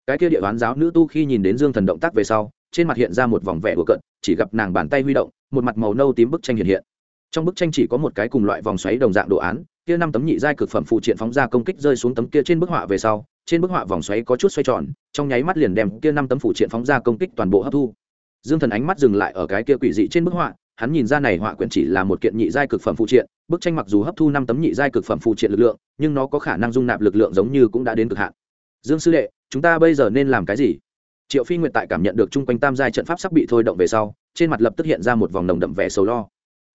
[SPEAKER 1] Cái kia địa bán giáo nữ tu khi nhìn đến dương thần động tác về sau, trên mặt hiện ra một vòng vẻ của cận chỉ gặp nàng bàn tay huy động, một mặt màu nâu tím bức tranh hiện hiện. Trong bức tranh chỉ có một cái cùng loại vòng xoáy đồng dạng đồ án, kia năm tấm nhị giai cực phẩm phụ triện phóng ra công kích rơi xuống tấm kia trên bức họa về sau, trên bức họa vòng xoáy có chút xoay tròn, trong nháy mắt liền đem kia năm tấm phụ triện phóng ra công kích toàn bộ hấp thu dương thần ánh mắt dừng lại ở cái kia quỷ dị trên bức họa, hắn nhìn ra này họa quyển chỉ là một kiện nhị giai cực phẩm phụ triện, bức tranh mặc dù hấp thu năm tấm nhị giai cực phẩm phụ triện lực lượng, nhưng nó có khả năng dung nạp lực lượng giống như cũng đã đến cực hạn. Dương sư đệ, chúng ta bây giờ nên làm cái gì? Triệu phi nguyện tại cảm nhận được chung quanh tam giai trận pháp sắp bị thôi động về sau, trên mặt lập tức hiện ra một vòng nồng đậm vẻ sầu lo.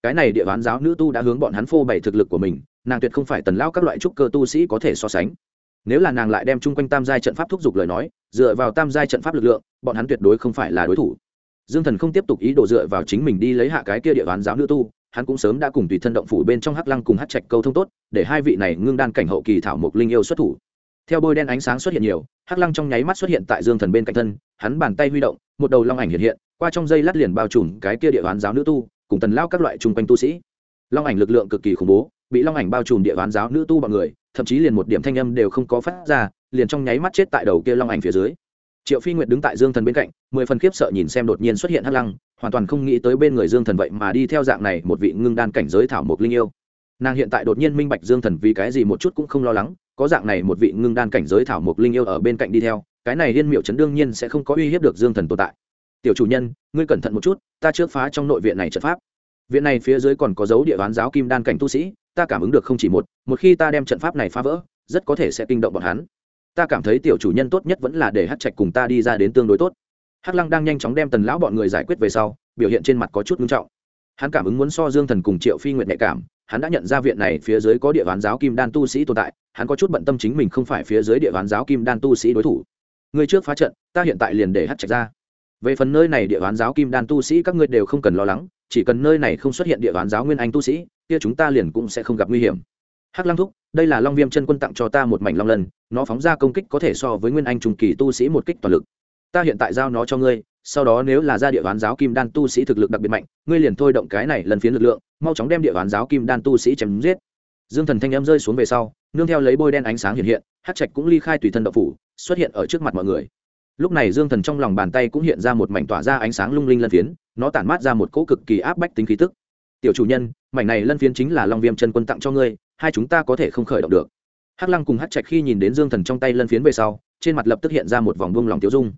[SPEAKER 1] Cái này địa bán giáo nữ tu đã hướng bọn hắn phô bày thực lực của mình, nàng tuyệt không phải tần lao các loại trúc cơ tu sĩ có thể so sánh. Nếu là nàng lại đem chung quanh tam giai trận pháp thúc giục lời nói, dựa vào tam giai trận pháp lực lượng, bọn hắn tuyệt đối không phải là đối thủ dương thần không tiếp tục ý đồ dựa vào chính mình đi lấy hạ cái kia địa bán giáo nữ tu, hắn cũng sớm đã cùng tùy thân động phủ bên trong hắc lăng cùng hắc trạch câu thông tốt, để hai vị này ngưng đan cảnh hậu kỳ thảo mộc linh yêu xuất thủ. Theo bôi đen ánh sáng xuất hiện nhiều, hắc lăng trong nháy mắt xuất hiện tại dương thần bên cạnh thân, hắn bàn tay huy động, một đầu long ảnh hiện hiện, qua trong dây lát liền bao trùm cái kia địa bán giáo nữ tu, cùng tần lao các loại chung quanh tu sĩ. Long ảnh lực lượng cực kỳ khủng bố, bị long ảnh bao trùm địa bán giáo nữ tu bọn người, thậm chí liền một điểm thanh âm đều không có phát ra, liền trong nháy mắt chết tại đầu kia long ảnh phía dưới triệu phi nguyệt đứng tại dương thần bên cạnh, mười phần khiếp sợ nhìn xem đột nhiên xuất hiện hắc lăng, hoàn toàn không nghĩ tới bên người dương thần vậy mà đi theo dạng này một vị ngưng đan cảnh giới thảo mộc linh yêu. Nàng hiện tại đột nhiên minh bạch dương thần vì cái gì một chút cũng không lo lắng, có dạng này một vị ngưng đan cảnh giới thảo mộc linh yêu ở bên cạnh đi theo, cái này liên miệu chấn đương nhiên sẽ không có uy hiếp được dương thần tồn tại. Tiểu chủ nhân, ngươi cẩn thận một chút, ta trước phá trong nội viện này trận pháp. Viện này phía dưới còn có dấu địa bán giáo kim đan cảnh tu sĩ, ta cảm ứng được không chỉ một một khi ta đem trận pháp này phá vỡ, rất có thể sẽ kinh động bọn hắn ta cảm thấy tiểu chủ nhân tốt nhất vẫn là để hát trạch cùng ta đi ra đến tương đối tốt. Hắc lăng đang nhanh chóng đem tần lão bọn người giải quyết về sau, biểu hiện trên mặt có chút nghiêm trọng. Hắn cảm ứng muốn so dương thần cùng triệu phi nguyện nhạy cảm, hắn đã nhận ra viện này phía dưới có địa bán giáo kim đan tu sĩ tồn tại, hắn có chút bận tâm chính mình không phải phía dưới địa bán giáo kim đan tu sĩ đối thủ. Người trước phá trận, ta hiện tại liền để hát trạch ra. Về phần nơi này địa bán giáo kim đan tu sĩ, các ngươi đều không cần lo lắng, chỉ cần nơi này không xuất hiện địa bán giáo nguyên anh tu sĩ, kia chúng ta liền cũng sẽ không gặp nguy hiểm hắc lăng thúc, đây là long viêm chân quân tặng cho ta một mảnh long lần nó phóng ra công kích có thể so với nguyên anh trung kỳ tu sĩ một kích toàn lực. Ta hiện tại giao nó cho ngươi, sau đó nếu là ra địa bán giáo kim đan tu sĩ thực lực đặc biệt mạnh, ngươi liền thôi động cái này lần phiến lực lượng, mau chóng đem địa bán giáo kim đan tu sĩ chém giết. Dương thần thanh em rơi xuống về sau, nương theo lấy bôi đen ánh sáng hiện hiện hát trạch cũng ly khai tùy thân đậu phủ, xuất hiện ở trước mặt mọi người. Lúc này dương thần trong lòng bàn tay cũng hiện ra một mảnh tỏa ra ánh sáng lung linh lân phiến, nó tản mát ra một cỗ cực kỳ áp bách tính khí tức. Tiểu chủ nhân, mảnh này lân phiến chính là long viêm chân quân tặng cho ngươi hai chúng ta có thể không khởi động được. Hắc lăng cùng hắc trạch khi nhìn đến dương thần trong tay lân phiến về sau, trên mặt lập tức hiện ra một vòng buông lòng tiêu dung.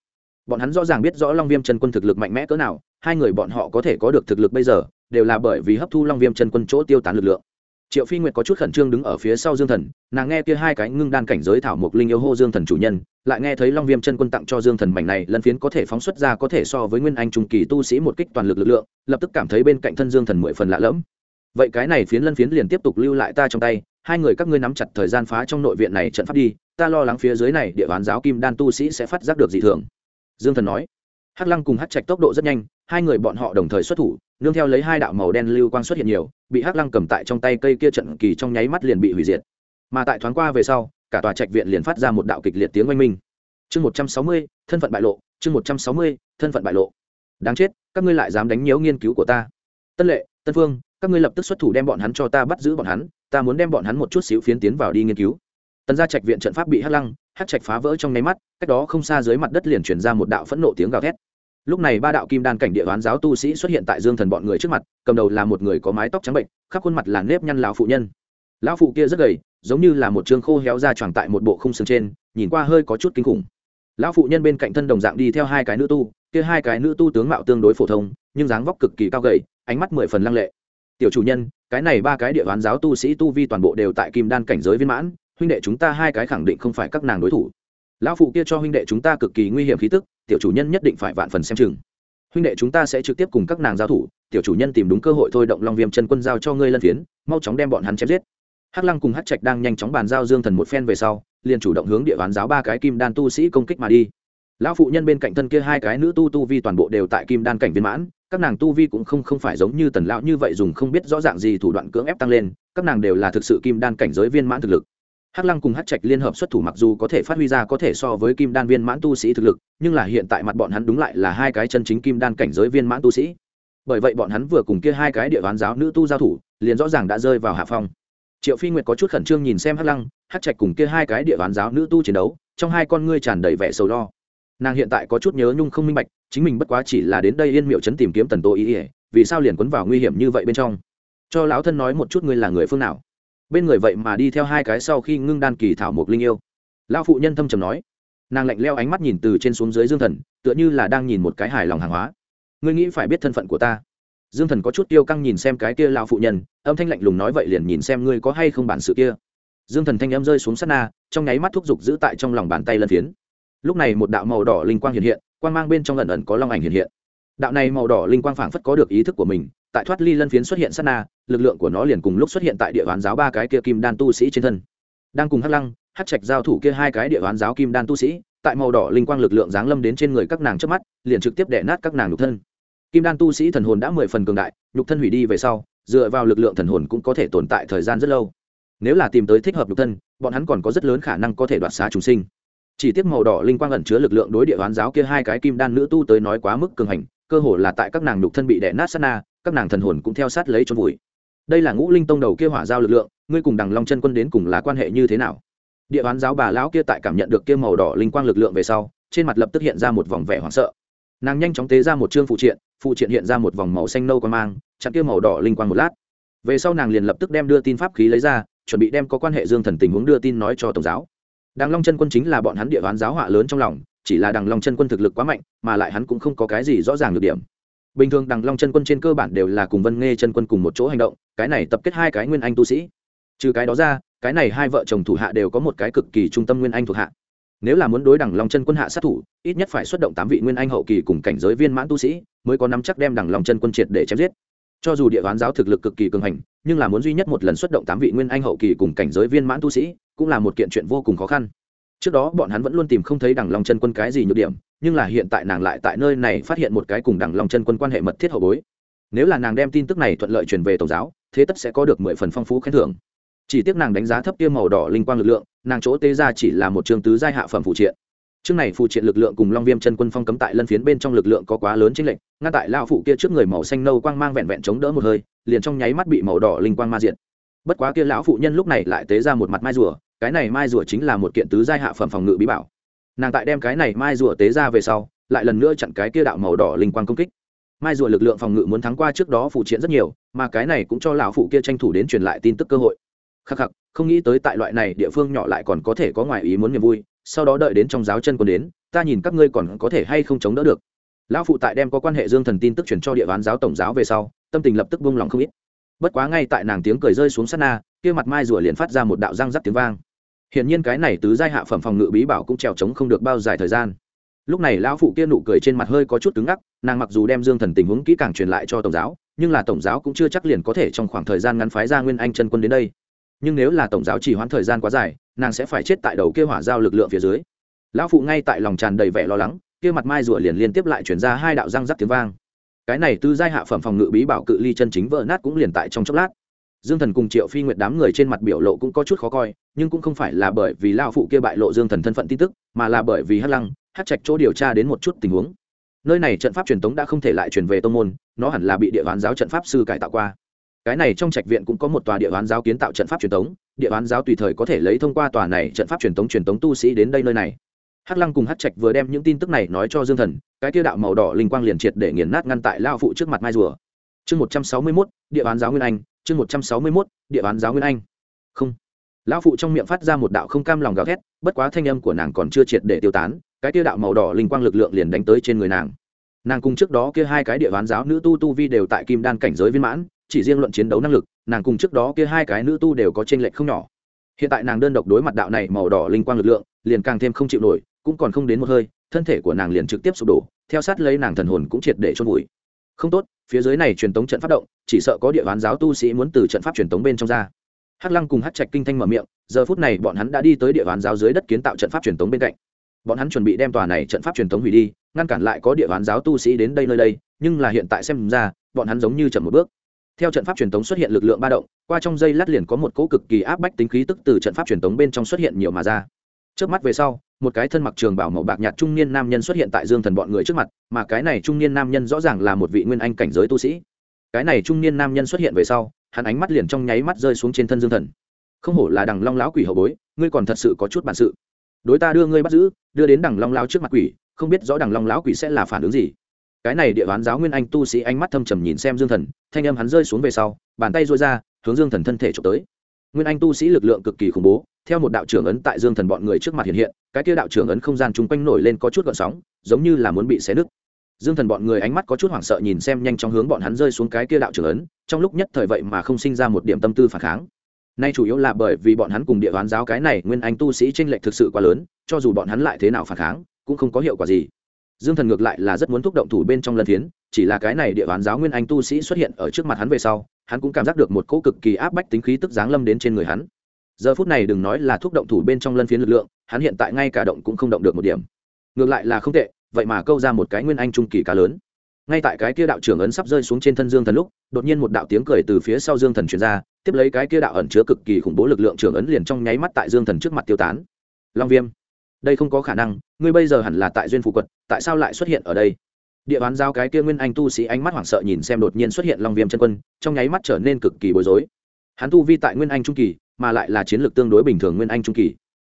[SPEAKER 1] Bọn hắn rõ ràng biết rõ long viêm chân quân thực lực mạnh mẽ cỡ nào, hai người bọn họ có thể có được thực lực bây giờ, đều là bởi vì hấp thu long viêm chân quân chỗ tiêu tán lực lượng. Triệu phi nguyệt có chút khẩn trương đứng ở phía sau dương thần, nàng nghe kia hai cái ngưng đan cảnh giới thảo mộc linh yêu hô dương thần chủ nhân, lại nghe thấy long viêm chân quân tặng cho dương thần mảnh này lân phiến có thể phóng xuất ra có thể so với nguyên anh trung kỳ tu sĩ một kích toàn lực lực lượng, lập tức cảm thấy bên cạnh thân dương thần mười phần lạ lẫm vậy cái này phiến lân phiến liền tiếp tục lưu lại ta trong tay, hai người các ngươi nắm chặt thời gian phá trong nội viện này trận pháp đi, ta lo lắng phía dưới này địa bàn giáo kim đan tu sĩ sẽ phát giác được dị thường. Dương thần nói. Hắc lăng cùng hắc trạch tốc độ rất nhanh, hai người bọn họ đồng thời xuất thủ, nương theo lấy hai đạo màu đen lưu quang xuất hiện nhiều, bị hắc lăng cầm tại trong tay cây kia trận kỳ trong nháy mắt liền bị hủy diệt. Mà tại thoáng qua về sau, cả tòa trạch viện liền phát ra một đạo kịch liệt tiếng oanh minh. Chương một trăm sáu mươi, thân phận bại lộ, chương một trăm sáu mươi, thân phận bại lộ. Đáng chết, các ngươi lại dám đánh nhớ nghiên cứu của ta. Tân lệ, tân phương các ngươi lập tức xuất thủ đem bọn hắn cho ta bắt giữ bọn hắn, ta muốn đem bọn hắn một chút xíu phiến tiến vào đi nghiên cứu. Tần gia trạch viện trận pháp bị hắc lăng, hắc trạch phá vỡ trong nháy mắt, cách đó không xa dưới mặt đất liền chuyển ra một đạo phẫn nộ tiếng gào thét. Lúc này ba đạo kim đan cảnh địa đoán giáo tu sĩ xuất hiện tại dương thần bọn người trước mặt, cầm đầu là một người có mái tóc trắng bệnh, khắp khuôn mặt là nếp nhăn lão phụ nhân. Lão phụ kia rất gầy, giống như là một trương khô héo ra tròn tại một bộ khung xương trên, nhìn qua hơi có chút kinh khủng. Lão phụ nhân bên cạnh thân đồng dạng đi theo hai cái nữ tu, kia hai cái nữ tu tướng mạo tương đối phổ thông, nhưng dáng vóc cực kỳ cao gầy, ánh mắt mười phần lăng lệ tiểu chủ nhân, cái này ba cái địa đoán giáo tu sĩ tu vi toàn bộ đều tại kim đan cảnh giới viên mãn, huynh đệ chúng ta hai cái khẳng định không phải các nàng đối thủ. Lão phụ kia cho huynh đệ chúng ta cực kỳ nguy hiểm khí tức, tiểu chủ nhân nhất định phải vạn phần xem chừng. Huynh đệ chúng ta sẽ trực tiếp cùng các nàng giao thủ, tiểu chủ nhân tìm đúng cơ hội thôi động long viêm chân quân giao cho ngươi lân phiến, mau chóng đem bọn hắn chém giết. Hắc lăng cùng hắc trạch đang nhanh chóng bàn giao dương thần một phen về sau, liền chủ động hướng địa bán giáo ba cái kim đan tu sĩ công kích mà đi. Lão phụ nhân bên cạnh thân kia hai cái nữ tu tu vi toàn bộ đều tại kim đan cảnh viên mãn các nàng tu vi cũng không không phải giống như tần lão như vậy dùng không biết rõ ràng gì thủ đoạn cưỡng ép tăng lên, các nàng đều là thực sự kim đan cảnh giới viên mãn thực lực. Hắc lăng cùng hắc trạch liên hợp xuất thủ mặc dù có thể phát huy ra có thể so với kim đan viên mãn tu sĩ thực lực, nhưng là hiện tại mặt bọn hắn đúng lại là hai cái chân chính kim đan cảnh giới viên mãn tu sĩ. Bởi vậy bọn hắn vừa cùng kia hai cái địa đoán giáo nữ tu giao thủ, liền rõ ràng đã rơi vào hạ phong. Triệu phi nguyệt có chút khẩn trương nhìn xem hắc lăng, hắc trạch cùng kia hai cái địa đoán giáo nữ tu chiến đấu, trong hai con ngươi tràn đầy vẻ sầu lo. Nàng hiện tại có chút nhớ nhung không minh bạch chính mình bất quá chỉ là đến đây yên miệu trấn tìm kiếm tần tô ý ỉa, vì sao liền quấn vào nguy hiểm như vậy bên trong? Cho lão thân nói một chút ngươi là người phương nào? Bên người vậy mà đi theo hai cái sau khi ngưng đan kỳ thảo mộc linh yêu. Lão phụ nhân thâm trầm nói. Nàng lạnh leo ánh mắt nhìn từ trên xuống dưới dương thần, tựa như là đang nhìn một cái hài lòng hàng hóa. Ngươi nghĩ phải biết thân phận của ta. Dương thần có chút tiêu căng nhìn xem cái kia lão phụ nhân, âm thanh lạnh lùng nói vậy liền nhìn xem ngươi có hay không bản sự kia. Dương thần thanh âm rơi xuống sát na, trong nháy mắt thúc giục giữ tại trong lòng bàn tay lân phiến. Lúc này một đạo màu đỏ linh quang hiện hiện quang mang bên trong lần ẩn có long ảnh hiện hiện. Đạo này màu đỏ linh quang phảng phất có được ý thức của mình, tại thoát ly lân phiến xuất hiện sát na, lực lượng của nó liền cùng lúc xuất hiện tại địa hoán giáo ba cái kia kim đan tu sĩ trên thân. Đang cùng hắc lăng, hắc trạch giao thủ kia hai cái địa hoán giáo kim đan tu sĩ, tại màu đỏ linh quang lực lượng giáng lâm đến trên người các nàng trước mắt, liền trực tiếp đè nát các nàng nhục thân. Kim đan tu sĩ thần hồn đã mười phần cường đại, nhục thân hủy đi về sau, dựa vào lực lượng thần hồn cũng có thể tồn tại thời gian rất lâu. Nếu là tìm tới thích hợp nhục thân, bọn hắn còn có rất lớn khả năng có thể đoạt xá chúng sinh chỉ tiếc màu đỏ linh quang ẩn chứa lực lượng đối địa hoán giáo kia hai cái kim đan nữ tu tới nói quá mức cường hành, cơ hồ là tại các nàng nhục thân bị đẻ nát sát na, các nàng thần hồn cũng theo sát lấy chôn vùi. Đây là ngũ linh tông đầu kia hỏa giao lực lượng, ngươi cùng đằng long chân quân đến cùng là quan hệ như thế nào? Địa hoán giáo bà lão kia tại cảm nhận được kia màu đỏ linh quang lực lượng về sau, trên mặt lập tức hiện ra một vòng vẻ hoảng sợ. Nàng nhanh chóng tế ra một chương phụ triện phụ triện hiện ra một vòng màu xanh nâu quan mang, chặn kia màu đỏ linh quang một lát. Về sau nàng liền lập tức đem đưa tin pháp khí lấy ra, chuẩn bị đem có quan hệ dương thần tình huống đưa tin nói cho tổng giáo đằng long chân quân chính là bọn hắn địa đoán giáo họa lớn trong lòng, chỉ là đằng long chân quân thực lực quá mạnh, mà lại hắn cũng không có cái gì rõ ràng được điểm. Bình thường đằng long chân quân trên cơ bản đều là cùng vân nghe chân quân cùng một chỗ hành động, cái này tập kết hai cái nguyên anh tu sĩ. Trừ cái đó ra, cái này hai vợ chồng thủ hạ đều có một cái cực kỳ trung tâm nguyên anh thuộc hạ. Nếu là muốn đối đằng long chân quân hạ sát thủ, ít nhất phải xuất động tám vị nguyên anh hậu kỳ cùng cảnh giới viên mãn tu sĩ, mới có nắm chắc đem đằng long chân quân triệt để chém giết. Cho dù địa đoán giáo thực lực cực kỳ cường hành, nhưng là muốn duy nhất một lần xuất động tám vị nguyên anh hậu kỳ cùng cảnh giới viên mãn tu sĩ cũng là một kiện chuyện vô cùng khó khăn. Trước đó bọn hắn vẫn luôn tìm không thấy đằng long chân quân cái gì nhược điểm, nhưng là hiện tại nàng lại tại nơi này phát hiện một cái cùng đằng long chân quân quan hệ mật thiết hậu bối. Nếu là nàng đem tin tức này thuận lợi truyền về tổng giáo, thế tất sẽ có được mười phần phong phú khen thưởng. Chỉ tiếc nàng đánh giá thấp tiêu màu đỏ linh quang lực lượng, nàng chỗ tế ra chỉ là một trường tứ giai hạ phẩm phụ triện. Chương này phụ triện lực lượng cùng long viêm chân quân phong cấm tại lân phiến bên trong lực lượng có quá lớn chính lệnh ngăn tại lao phụ kia trước người màu xanh nâu quang mang vẹn vẹn chống đỡ một hơi, liền trong nháy mắt bị màu đỏ linh quang ma diện bất quá kia lão phụ nhân lúc này lại tế ra một mặt mai rùa cái này mai rùa chính là một kiện tứ giai hạ phẩm phòng ngự bí bảo. Nàng tại đem cái này mai rùa tế ra về sau, lại lần nữa chặn cái kia đạo màu đỏ linh quang công kích. Mai rùa lực lượng phòng ngự muốn thắng qua trước đó phụ triện rất nhiều, mà cái này cũng cho lão phụ kia tranh thủ đến truyền lại tin tức cơ hội. Khắc khắc, không nghĩ tới tại loại này địa phương nhỏ lại còn có thể có ngoài ý muốn niềm vui, sau đó đợi đến trong giáo chân quân đến, ta nhìn các ngươi còn có thể hay không chống đỡ được. Lão phụ tại đem có quan hệ dương thần tin tức truyền cho địa bán giáo tổng giáo về sau, tâm tình lập tức buông lòng không ít. Bất quá ngay tại nàng tiếng cười rơi xuống sát na, kia mặt mai rùa liền phát ra một đạo răng rắc tiếng vang hiển nhiên cái này tứ giai hạ phẩm phòng ngự bí bảo cũng trèo trống không được bao dài thời gian. Lúc này lão phụ kia nụ cười trên mặt hơi có chút cứng ngắc, nàng mặc dù đem dương thần tình huống kỹ càng truyền lại cho tổng giáo, nhưng là tổng giáo cũng chưa chắc liền có thể trong khoảng thời gian ngắn phái ra nguyên anh chân quân đến đây. Nhưng nếu là tổng giáo chỉ hoãn thời gian quá dài, nàng sẽ phải chết tại đầu kia hỏa giao lực lượng phía dưới. Lão phụ ngay tại lòng tràn đầy vẻ lo lắng, kia mặt mai rùa liền liên tiếp lại chuyển ra hai đạo răng rắc tiếng vang. Cái này tứ giai hạ phẩm phòng ngự bí bảo cự ly chân chính vỡ nát cũng liền tại trong chốc lát dương thần cùng triệu phi nguyệt đám người trên mặt biểu lộ cũng có chút khó coi, nhưng cũng không phải là bởi vì lao phụ kia bại lộ dương thần thân phận tin tức, mà là bởi vì hắc lăng, Hắc trạch chỗ điều tra đến một chút tình huống. Nơi này trận pháp truyền thống đã không thể lại truyền về tô môn, nó hẳn là bị địa bán giáo trận pháp sư cải tạo qua. Cái này trong trạch viện cũng có một tòa địa bán giáo kiến tạo trận pháp truyền thống địa bán giáo tùy thời có thể lấy thông qua tòa này trận pháp truyền thống truyền thống tu sĩ đến đây nơi này. Hắc lăng cùng hắc trạch vừa đem những tin tức này nói cho dương thần, cái tiêu đạo màu đỏ linh quang liền triệt để nghiền nát ngăn tại lao phụ trước mặt mai rùa. Chương một trăm sáu mươi mốt, địa bán giáo nguyên anh chương một trăm sáu mươi mốt, địa bán giáo nguyên anh. Không. Lão phụ trong miệng phát ra một đạo không cam lòng gào thét, bất quá thanh âm của nàng còn chưa triệt để tiêu tán, cái tiêu đạo màu đỏ linh quang lực lượng liền đánh tới trên người nàng. Nàng cùng trước đó kia hai cái địa bán giáo nữ tu tu vi đều tại kim đan cảnh giới viên mãn, chỉ riêng luận chiến đấu năng lực, nàng cùng trước đó kia hai cái nữ tu đều có t r ê n lệch không nhỏ. Hiện tại nàng đơn độc đối mặt đạo này màu đỏ linh quang lực lượng, liền càng thêm không chịu nổi, cũng còn không đến một hơi, thân thể của nàng liền trực tiếp sụp đổ, theo sát lấy nàng thần hồn cũng triệt để chôn vùi không tốt, phía dưới này truyền tống trận phát động, chỉ sợ có địa bán giáo tu sĩ muốn từ trận pháp truyền tống bên trong ra. Hắc lăng cùng hắc trạch kinh thanh mở miệng, giờ phút này bọn hắn đã đi tới địa bán giáo dưới đất kiến tạo trận pháp truyền tống bên cạnh. Bọn hắn chuẩn bị đem tòa này trận pháp truyền tống hủy đi, ngăn cản lại có địa bán giáo tu sĩ đến đây nơi đây, nhưng là hiện tại xem ra, bọn hắn giống như chậm một bước. Theo trận pháp truyền tống xuất hiện lực lượng ba động, qua trong dây lát liền có một cỗ cực kỳ áp bách tính khí tức từ trận pháp truyền tống bên trong xuất hiện nhiều mà ra. Trước mắt về sau một cái thân mặc trường bảo màu bạc nhạt trung niên nam nhân xuất hiện tại dương thần bọn người trước mặt, mà cái này trung niên nam nhân rõ ràng là một vị nguyên anh cảnh giới tu sĩ. Cái này trung niên nam nhân xuất hiện về sau, hắn ánh mắt liền trong nháy mắt rơi xuống trên thân dương thần. Không hổ là đằng long lão quỷ hậu bối, ngươi còn thật sự có chút bản sự. Đối ta đưa ngươi bắt giữ, đưa đến đằng long lão trước mặt quỷ, không biết rõ đằng long lão quỷ sẽ là phản ứng gì. Cái này địa bán giáo nguyên anh tu sĩ ánh mắt thâm trầm nhìn xem dương thần, thanh âm hắn rơi xuống về sau, bàn tay dôi ra, hướng dương thần thân thể trộm tới. Nguyên anh tu sĩ lực lượng cực kỳ khủng bố theo một đạo trưởng ấn tại dương thần bọn người trước mặt hiện hiện, cái kia đạo trưởng ấn không gian chung quanh nổi lên có chút gợn sóng, giống như là muốn bị xé nứt. Dương thần bọn người ánh mắt có chút hoảng sợ nhìn xem nhanh chóng hướng bọn hắn rơi xuống cái kia đạo trưởng ấn, trong lúc nhất thời vậy mà không sinh ra một điểm tâm tư phản kháng. Nay chủ yếu là bởi vì bọn hắn cùng địa đoán giáo cái này nguyên anh tu sĩ tranh lệch thực sự quá lớn, cho dù bọn hắn lại thế nào phản kháng, cũng không có hiệu quả gì. Dương thần ngược lại là rất muốn thúc động thủ bên trong lân thiến, chỉ là cái này địa đoán giáo nguyên anh tu sĩ xuất hiện ở trước mặt hắn về sau, hắn cũng cảm giác được một cỗ cực kỳ áp bách tính khí tức giáng lâm đến trên người hắn giờ phút này đừng nói là thúc động thủ bên trong lân phiến lực lượng, hắn hiện tại ngay cả động cũng không động được một điểm. Ngược lại là không tệ, vậy mà câu ra một cái nguyên anh trung kỳ cá lớn. Ngay tại cái kia đạo trưởng ấn sắp rơi xuống trên thân dương thần lúc, đột nhiên một đạo tiếng cười từ phía sau dương thần truyền ra, tiếp lấy cái kia đạo ẩn chứa cực kỳ khủng bố lực lượng trưởng ấn liền trong nháy mắt tại dương thần trước mặt tiêu tán. Long viêm, đây không có khả năng, ngươi bây giờ hẳn là tại duyên phụ quật, tại sao lại xuất hiện ở đây? Địa bán giao cái kia nguyên anh tu sĩ ánh mắt hoảng sợ nhìn xem đột nhiên xuất hiện long viêm chân quân, trong nháy mắt trở nên cực kỳ bối rối. Hắn tu vi tại nguyên anh trung kỳ mà lại là chiến lược tương đối bình thường nguyên anh trung kỳ.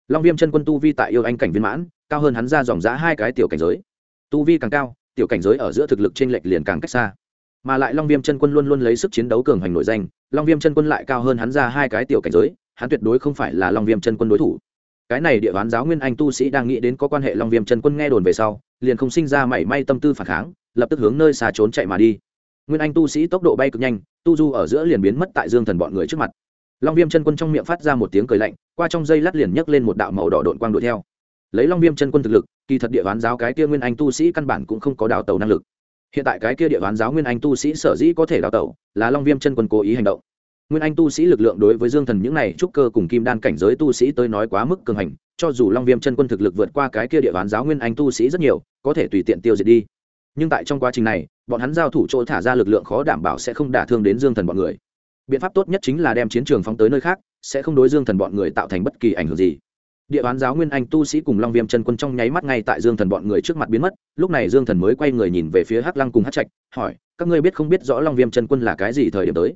[SPEAKER 1] Long viêm chân quân tu vi tại yêu anh cảnh viên mãn, cao hơn hắn ra dòng giã hai cái tiểu cảnh giới. Tu vi càng cao, tiểu cảnh giới ở giữa thực lực t r ê n lệch liền càng cách xa. Mà lại long viêm chân quân luôn luôn lấy sức chiến đấu cường hoành nổi danh, long viêm chân quân lại cao hơn hắn ra hai cái tiểu cảnh giới, hắn tuyệt đối không phải là long viêm chân quân đối thủ. Cái này địa bán giáo nguyên anh tu sĩ đang nghĩ đến có quan hệ long viêm chân quân nghe đồn về sau, liền không sinh ra mảy may tâm tư phản kháng, lập tức hướng nơi xa trốn chạy mà đi. Nguyên anh tu sĩ tốc độ bay cực nhanh, tu du ở giữa liền biến mất tại dương thần bọn người trước mặt long viêm chân quân trong miệng phát ra một tiếng cười lạnh, qua trong dây lát liền nhấc lên một đạo màu đỏ đội quang đuổi theo. Lấy long viêm chân quân thực lực, kỳ thật địa bán giáo cái kia nguyên anh tu sĩ căn bản cũng không có đào tàu năng lực. Hiện tại cái kia địa bán giáo nguyên anh tu sĩ sở dĩ có thể đào tàu là long viêm chân quân cố ý hành động. Nguyên anh tu sĩ lực lượng đối với dương thần những này trúc cơ cùng kim đan cảnh giới tu sĩ tới nói quá mức cường hành, cho dù long viêm chân quân thực lực vượt qua cái kia địa bán giáo nguyên anh tu sĩ rất nhiều, có thể tùy tiện tiêu diệt đi. Nhưng tại trong quá trình này, bọn hắn giao thủ chỗ thả ra lực lượng khó đảm bảo sẽ không đả thương đến dương thần bọn người biện pháp tốt nhất chính là đem chiến trường phóng tới nơi khác, sẽ không đối dương thần bọn người tạo thành bất kỳ ảnh hưởng gì. Địa bán giáo nguyên anh tu sĩ cùng long viêm chân quân trong nháy mắt ngay tại dương thần bọn người trước mặt biến mất, lúc này dương thần mới quay người nhìn về phía hắc lăng cùng hát trạch, hỏi, các ngươi biết không biết rõ long viêm chân quân là cái gì thời điểm tới?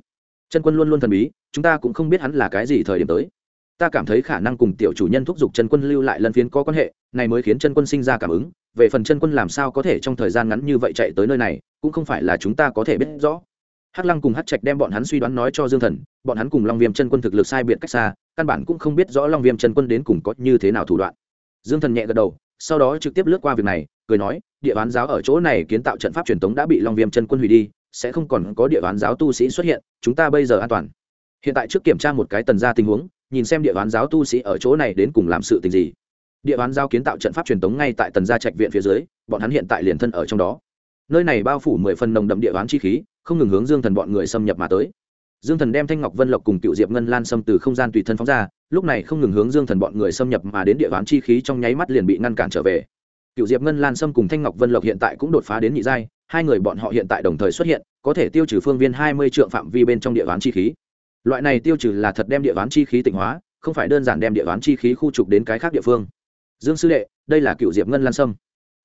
[SPEAKER 1] Chân quân luôn luôn thần bí, chúng ta cũng không biết hắn là cái gì thời điểm tới. Ta cảm thấy khả năng cùng tiểu chủ nhân thúc giục chân quân lưu lại lần phiến có quan hệ, này mới khiến chân quân sinh ra cảm ứng, về phần chân quân làm sao có thể trong thời gian ngắn như vậy chạy tới nơi này, cũng không phải là chúng ta có thể biết rõ hắc lăng cùng hắc trạch đem bọn hắn suy đoán nói cho dương thần, bọn hắn cùng long viêm chân quân thực lực sai biệt cách xa, căn bản cũng không biết rõ long viêm chân quân đến cùng có như thế nào thủ đoạn. Dương thần nhẹ gật đầu, sau đó trực tiếp lướt qua việc này, cười nói, địa bán giáo ở chỗ này kiến tạo trận pháp truyền thống đã bị long viêm chân quân hủy đi, sẽ không còn có địa bán giáo tu sĩ xuất hiện, chúng ta bây giờ an toàn. Hiện tại trước kiểm tra một cái tần ra tình huống, nhìn xem địa bán giáo tu sĩ ở chỗ này đến cùng làm sự tình gì. Địa bán giáo kiến tạo trận pháp truyền thống ngay tại tần gia trạch viện phía dưới, bọn hắn hiện tại liền thân ở trong đó. Nơi này bao phủ mười phần nồng đậm địa bán chi khí không ngừng hướng dương thần bọn người xâm nhập mà tới. Dương thần đem thanh ngọc vân lộc cùng cựu diệp ngân lan xâm từ không gian tùy thân phóng ra, lúc này không ngừng hướng dương thần bọn người xâm nhập mà đến địa bán chi khí trong nháy mắt liền bị ngăn cản trở về. Cựu diệp ngân lan xâm cùng thanh ngọc vân lộc hiện tại cũng đột phá đến nhị giai, hai người bọn họ hiện tại đồng thời xuất hiện, có thể tiêu trừ phương viên hai mươi trượng phạm vi bên trong địa bán chi khí. Loại này tiêu trừ là thật đem địa bán chi khí tịnh hóa, không phải đơn giản đem địa bán chi khí khu trục đến cái khác địa phương. Dương sư đệ, đây là cựu diệp ngân lan sâm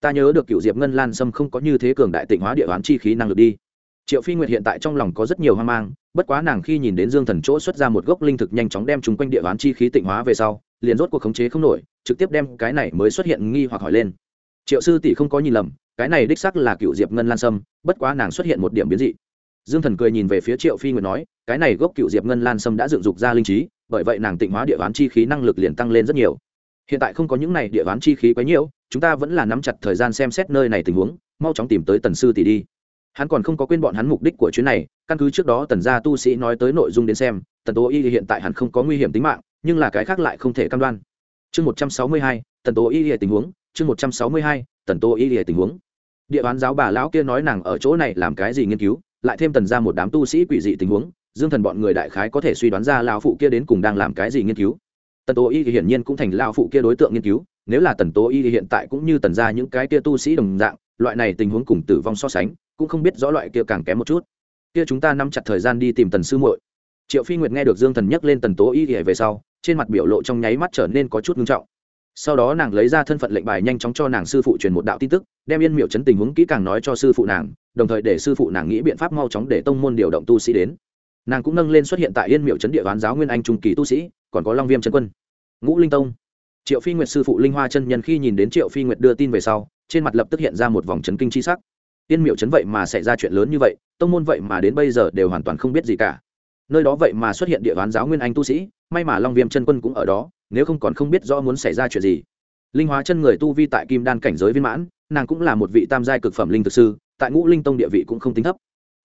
[SPEAKER 1] ta nhớ được cựu diệp ngân lan sâm không có như thế cường đại tịnh hóa địa bán chi khí năng lực đi triệu phi nguyệt hiện tại trong lòng có rất nhiều hoang mang, bất quá nàng khi nhìn đến dương thần chỗ xuất ra một gốc linh thực nhanh chóng đem chúng quanh địa bán chi khí tịnh hóa về sau, liền rốt cuộc khống chế không nổi, trực tiếp đem cái này mới xuất hiện nghi hoặc hỏi lên. Triệu sư tỷ không có nhìn lầm, cái này đích sắc là cựu diệp ngân lan sâm, bất quá nàng xuất hiện một điểm biến dị. Dương thần cười nhìn về phía triệu phi nguyệt nói, cái này gốc cựu diệp ngân lan sâm đã dựng dục ra linh trí, bởi vậy nàng tịnh hóa địa bán chi khí năng lực liền tăng lên rất nhiều. Hiện tại không có những này địa bán chi khí quá nhiều, chúng ta vẫn là nắm chặt thời gian xem xét nơi này tình huống, mau chóng tìm tới tần sư tỷ đi hắn còn không có quên bọn hắn mục đích của chuyến này, căn cứ trước đó tần gia tu sĩ nói tới nội dung đến xem, tần tố y hiện tại hắn không có nguy hiểm tính mạng, nhưng là cái khác lại không thể cam đoan. Chương một trăm sáu mươi hai, tần tố y tình huống, chương một trăm sáu mươi hai, tần tố y tình huống. Địa bán giáo bà lão kia nói nàng ở chỗ này làm cái gì nghiên cứu, lại thêm tần ra một đám tu sĩ quỷ dị tình huống, dương thần bọn người đại khái có thể suy đoán ra lao phụ kia đến cùng đang làm cái gì nghiên cứu. Tần tố y thì hiển nhiên cũng thành lao phụ kia đối tượng nghiên cứu, nếu là tần tố y thì hiện tại cũng như tần ra những cái kia tu sĩ đồng dạng, loại này tình huống cùng tử vong so sánh cũng không biết rõ loại kia càng kém một chút. Kia chúng ta nắm chặt thời gian đi tìm tần sư muội. Triệu phi nguyệt nghe được dương thần nhắc lên tần tố y thì về sau, trên mặt biểu lộ trong nháy mắt trở nên có chút ngưng trọng. Sau đó nàng lấy ra thân phận lệnh bài nhanh chóng cho nàng sư phụ truyền một đạo tin tức, đem yên miệu chấn tình huống kỹ càng nói cho sư phụ nàng, đồng thời để sư phụ nàng nghĩ biện pháp mau chóng để tông môn điều động tu sĩ đến. Nàng cũng nâng lên xuất hiện tại yên miệu chấn địa bán giáo nguyên anh trung kỳ tu sĩ, còn có long viêm trấn quân. Ngũ linh tông. Triệu phi nguyệt sư phụ linh hoa chân nhân khi nhìn đến triệu phi nguyệt đưa tin về sau, trên mặt lập tức hiện ra một vòng chấn kinh c h i sắc yên miệu chấn vậy mà xảy ra chuyện lớn như vậy, tông môn vậy mà đến bây giờ đều hoàn toàn không biết gì cả. Nơi đó vậy mà xuất hiện địa bán giáo nguyên anh tu sĩ, may mà long viêm chân quân cũng ở đó, nếu không còn không biết rõ muốn xảy ra chuyện gì. Linh hóa chân người tu vi tại kim đan cảnh giới viên mãn, nàng cũng là một vị tam giai cực phẩm linh thực sư, tại ngũ linh tông địa vị cũng không tính thấp.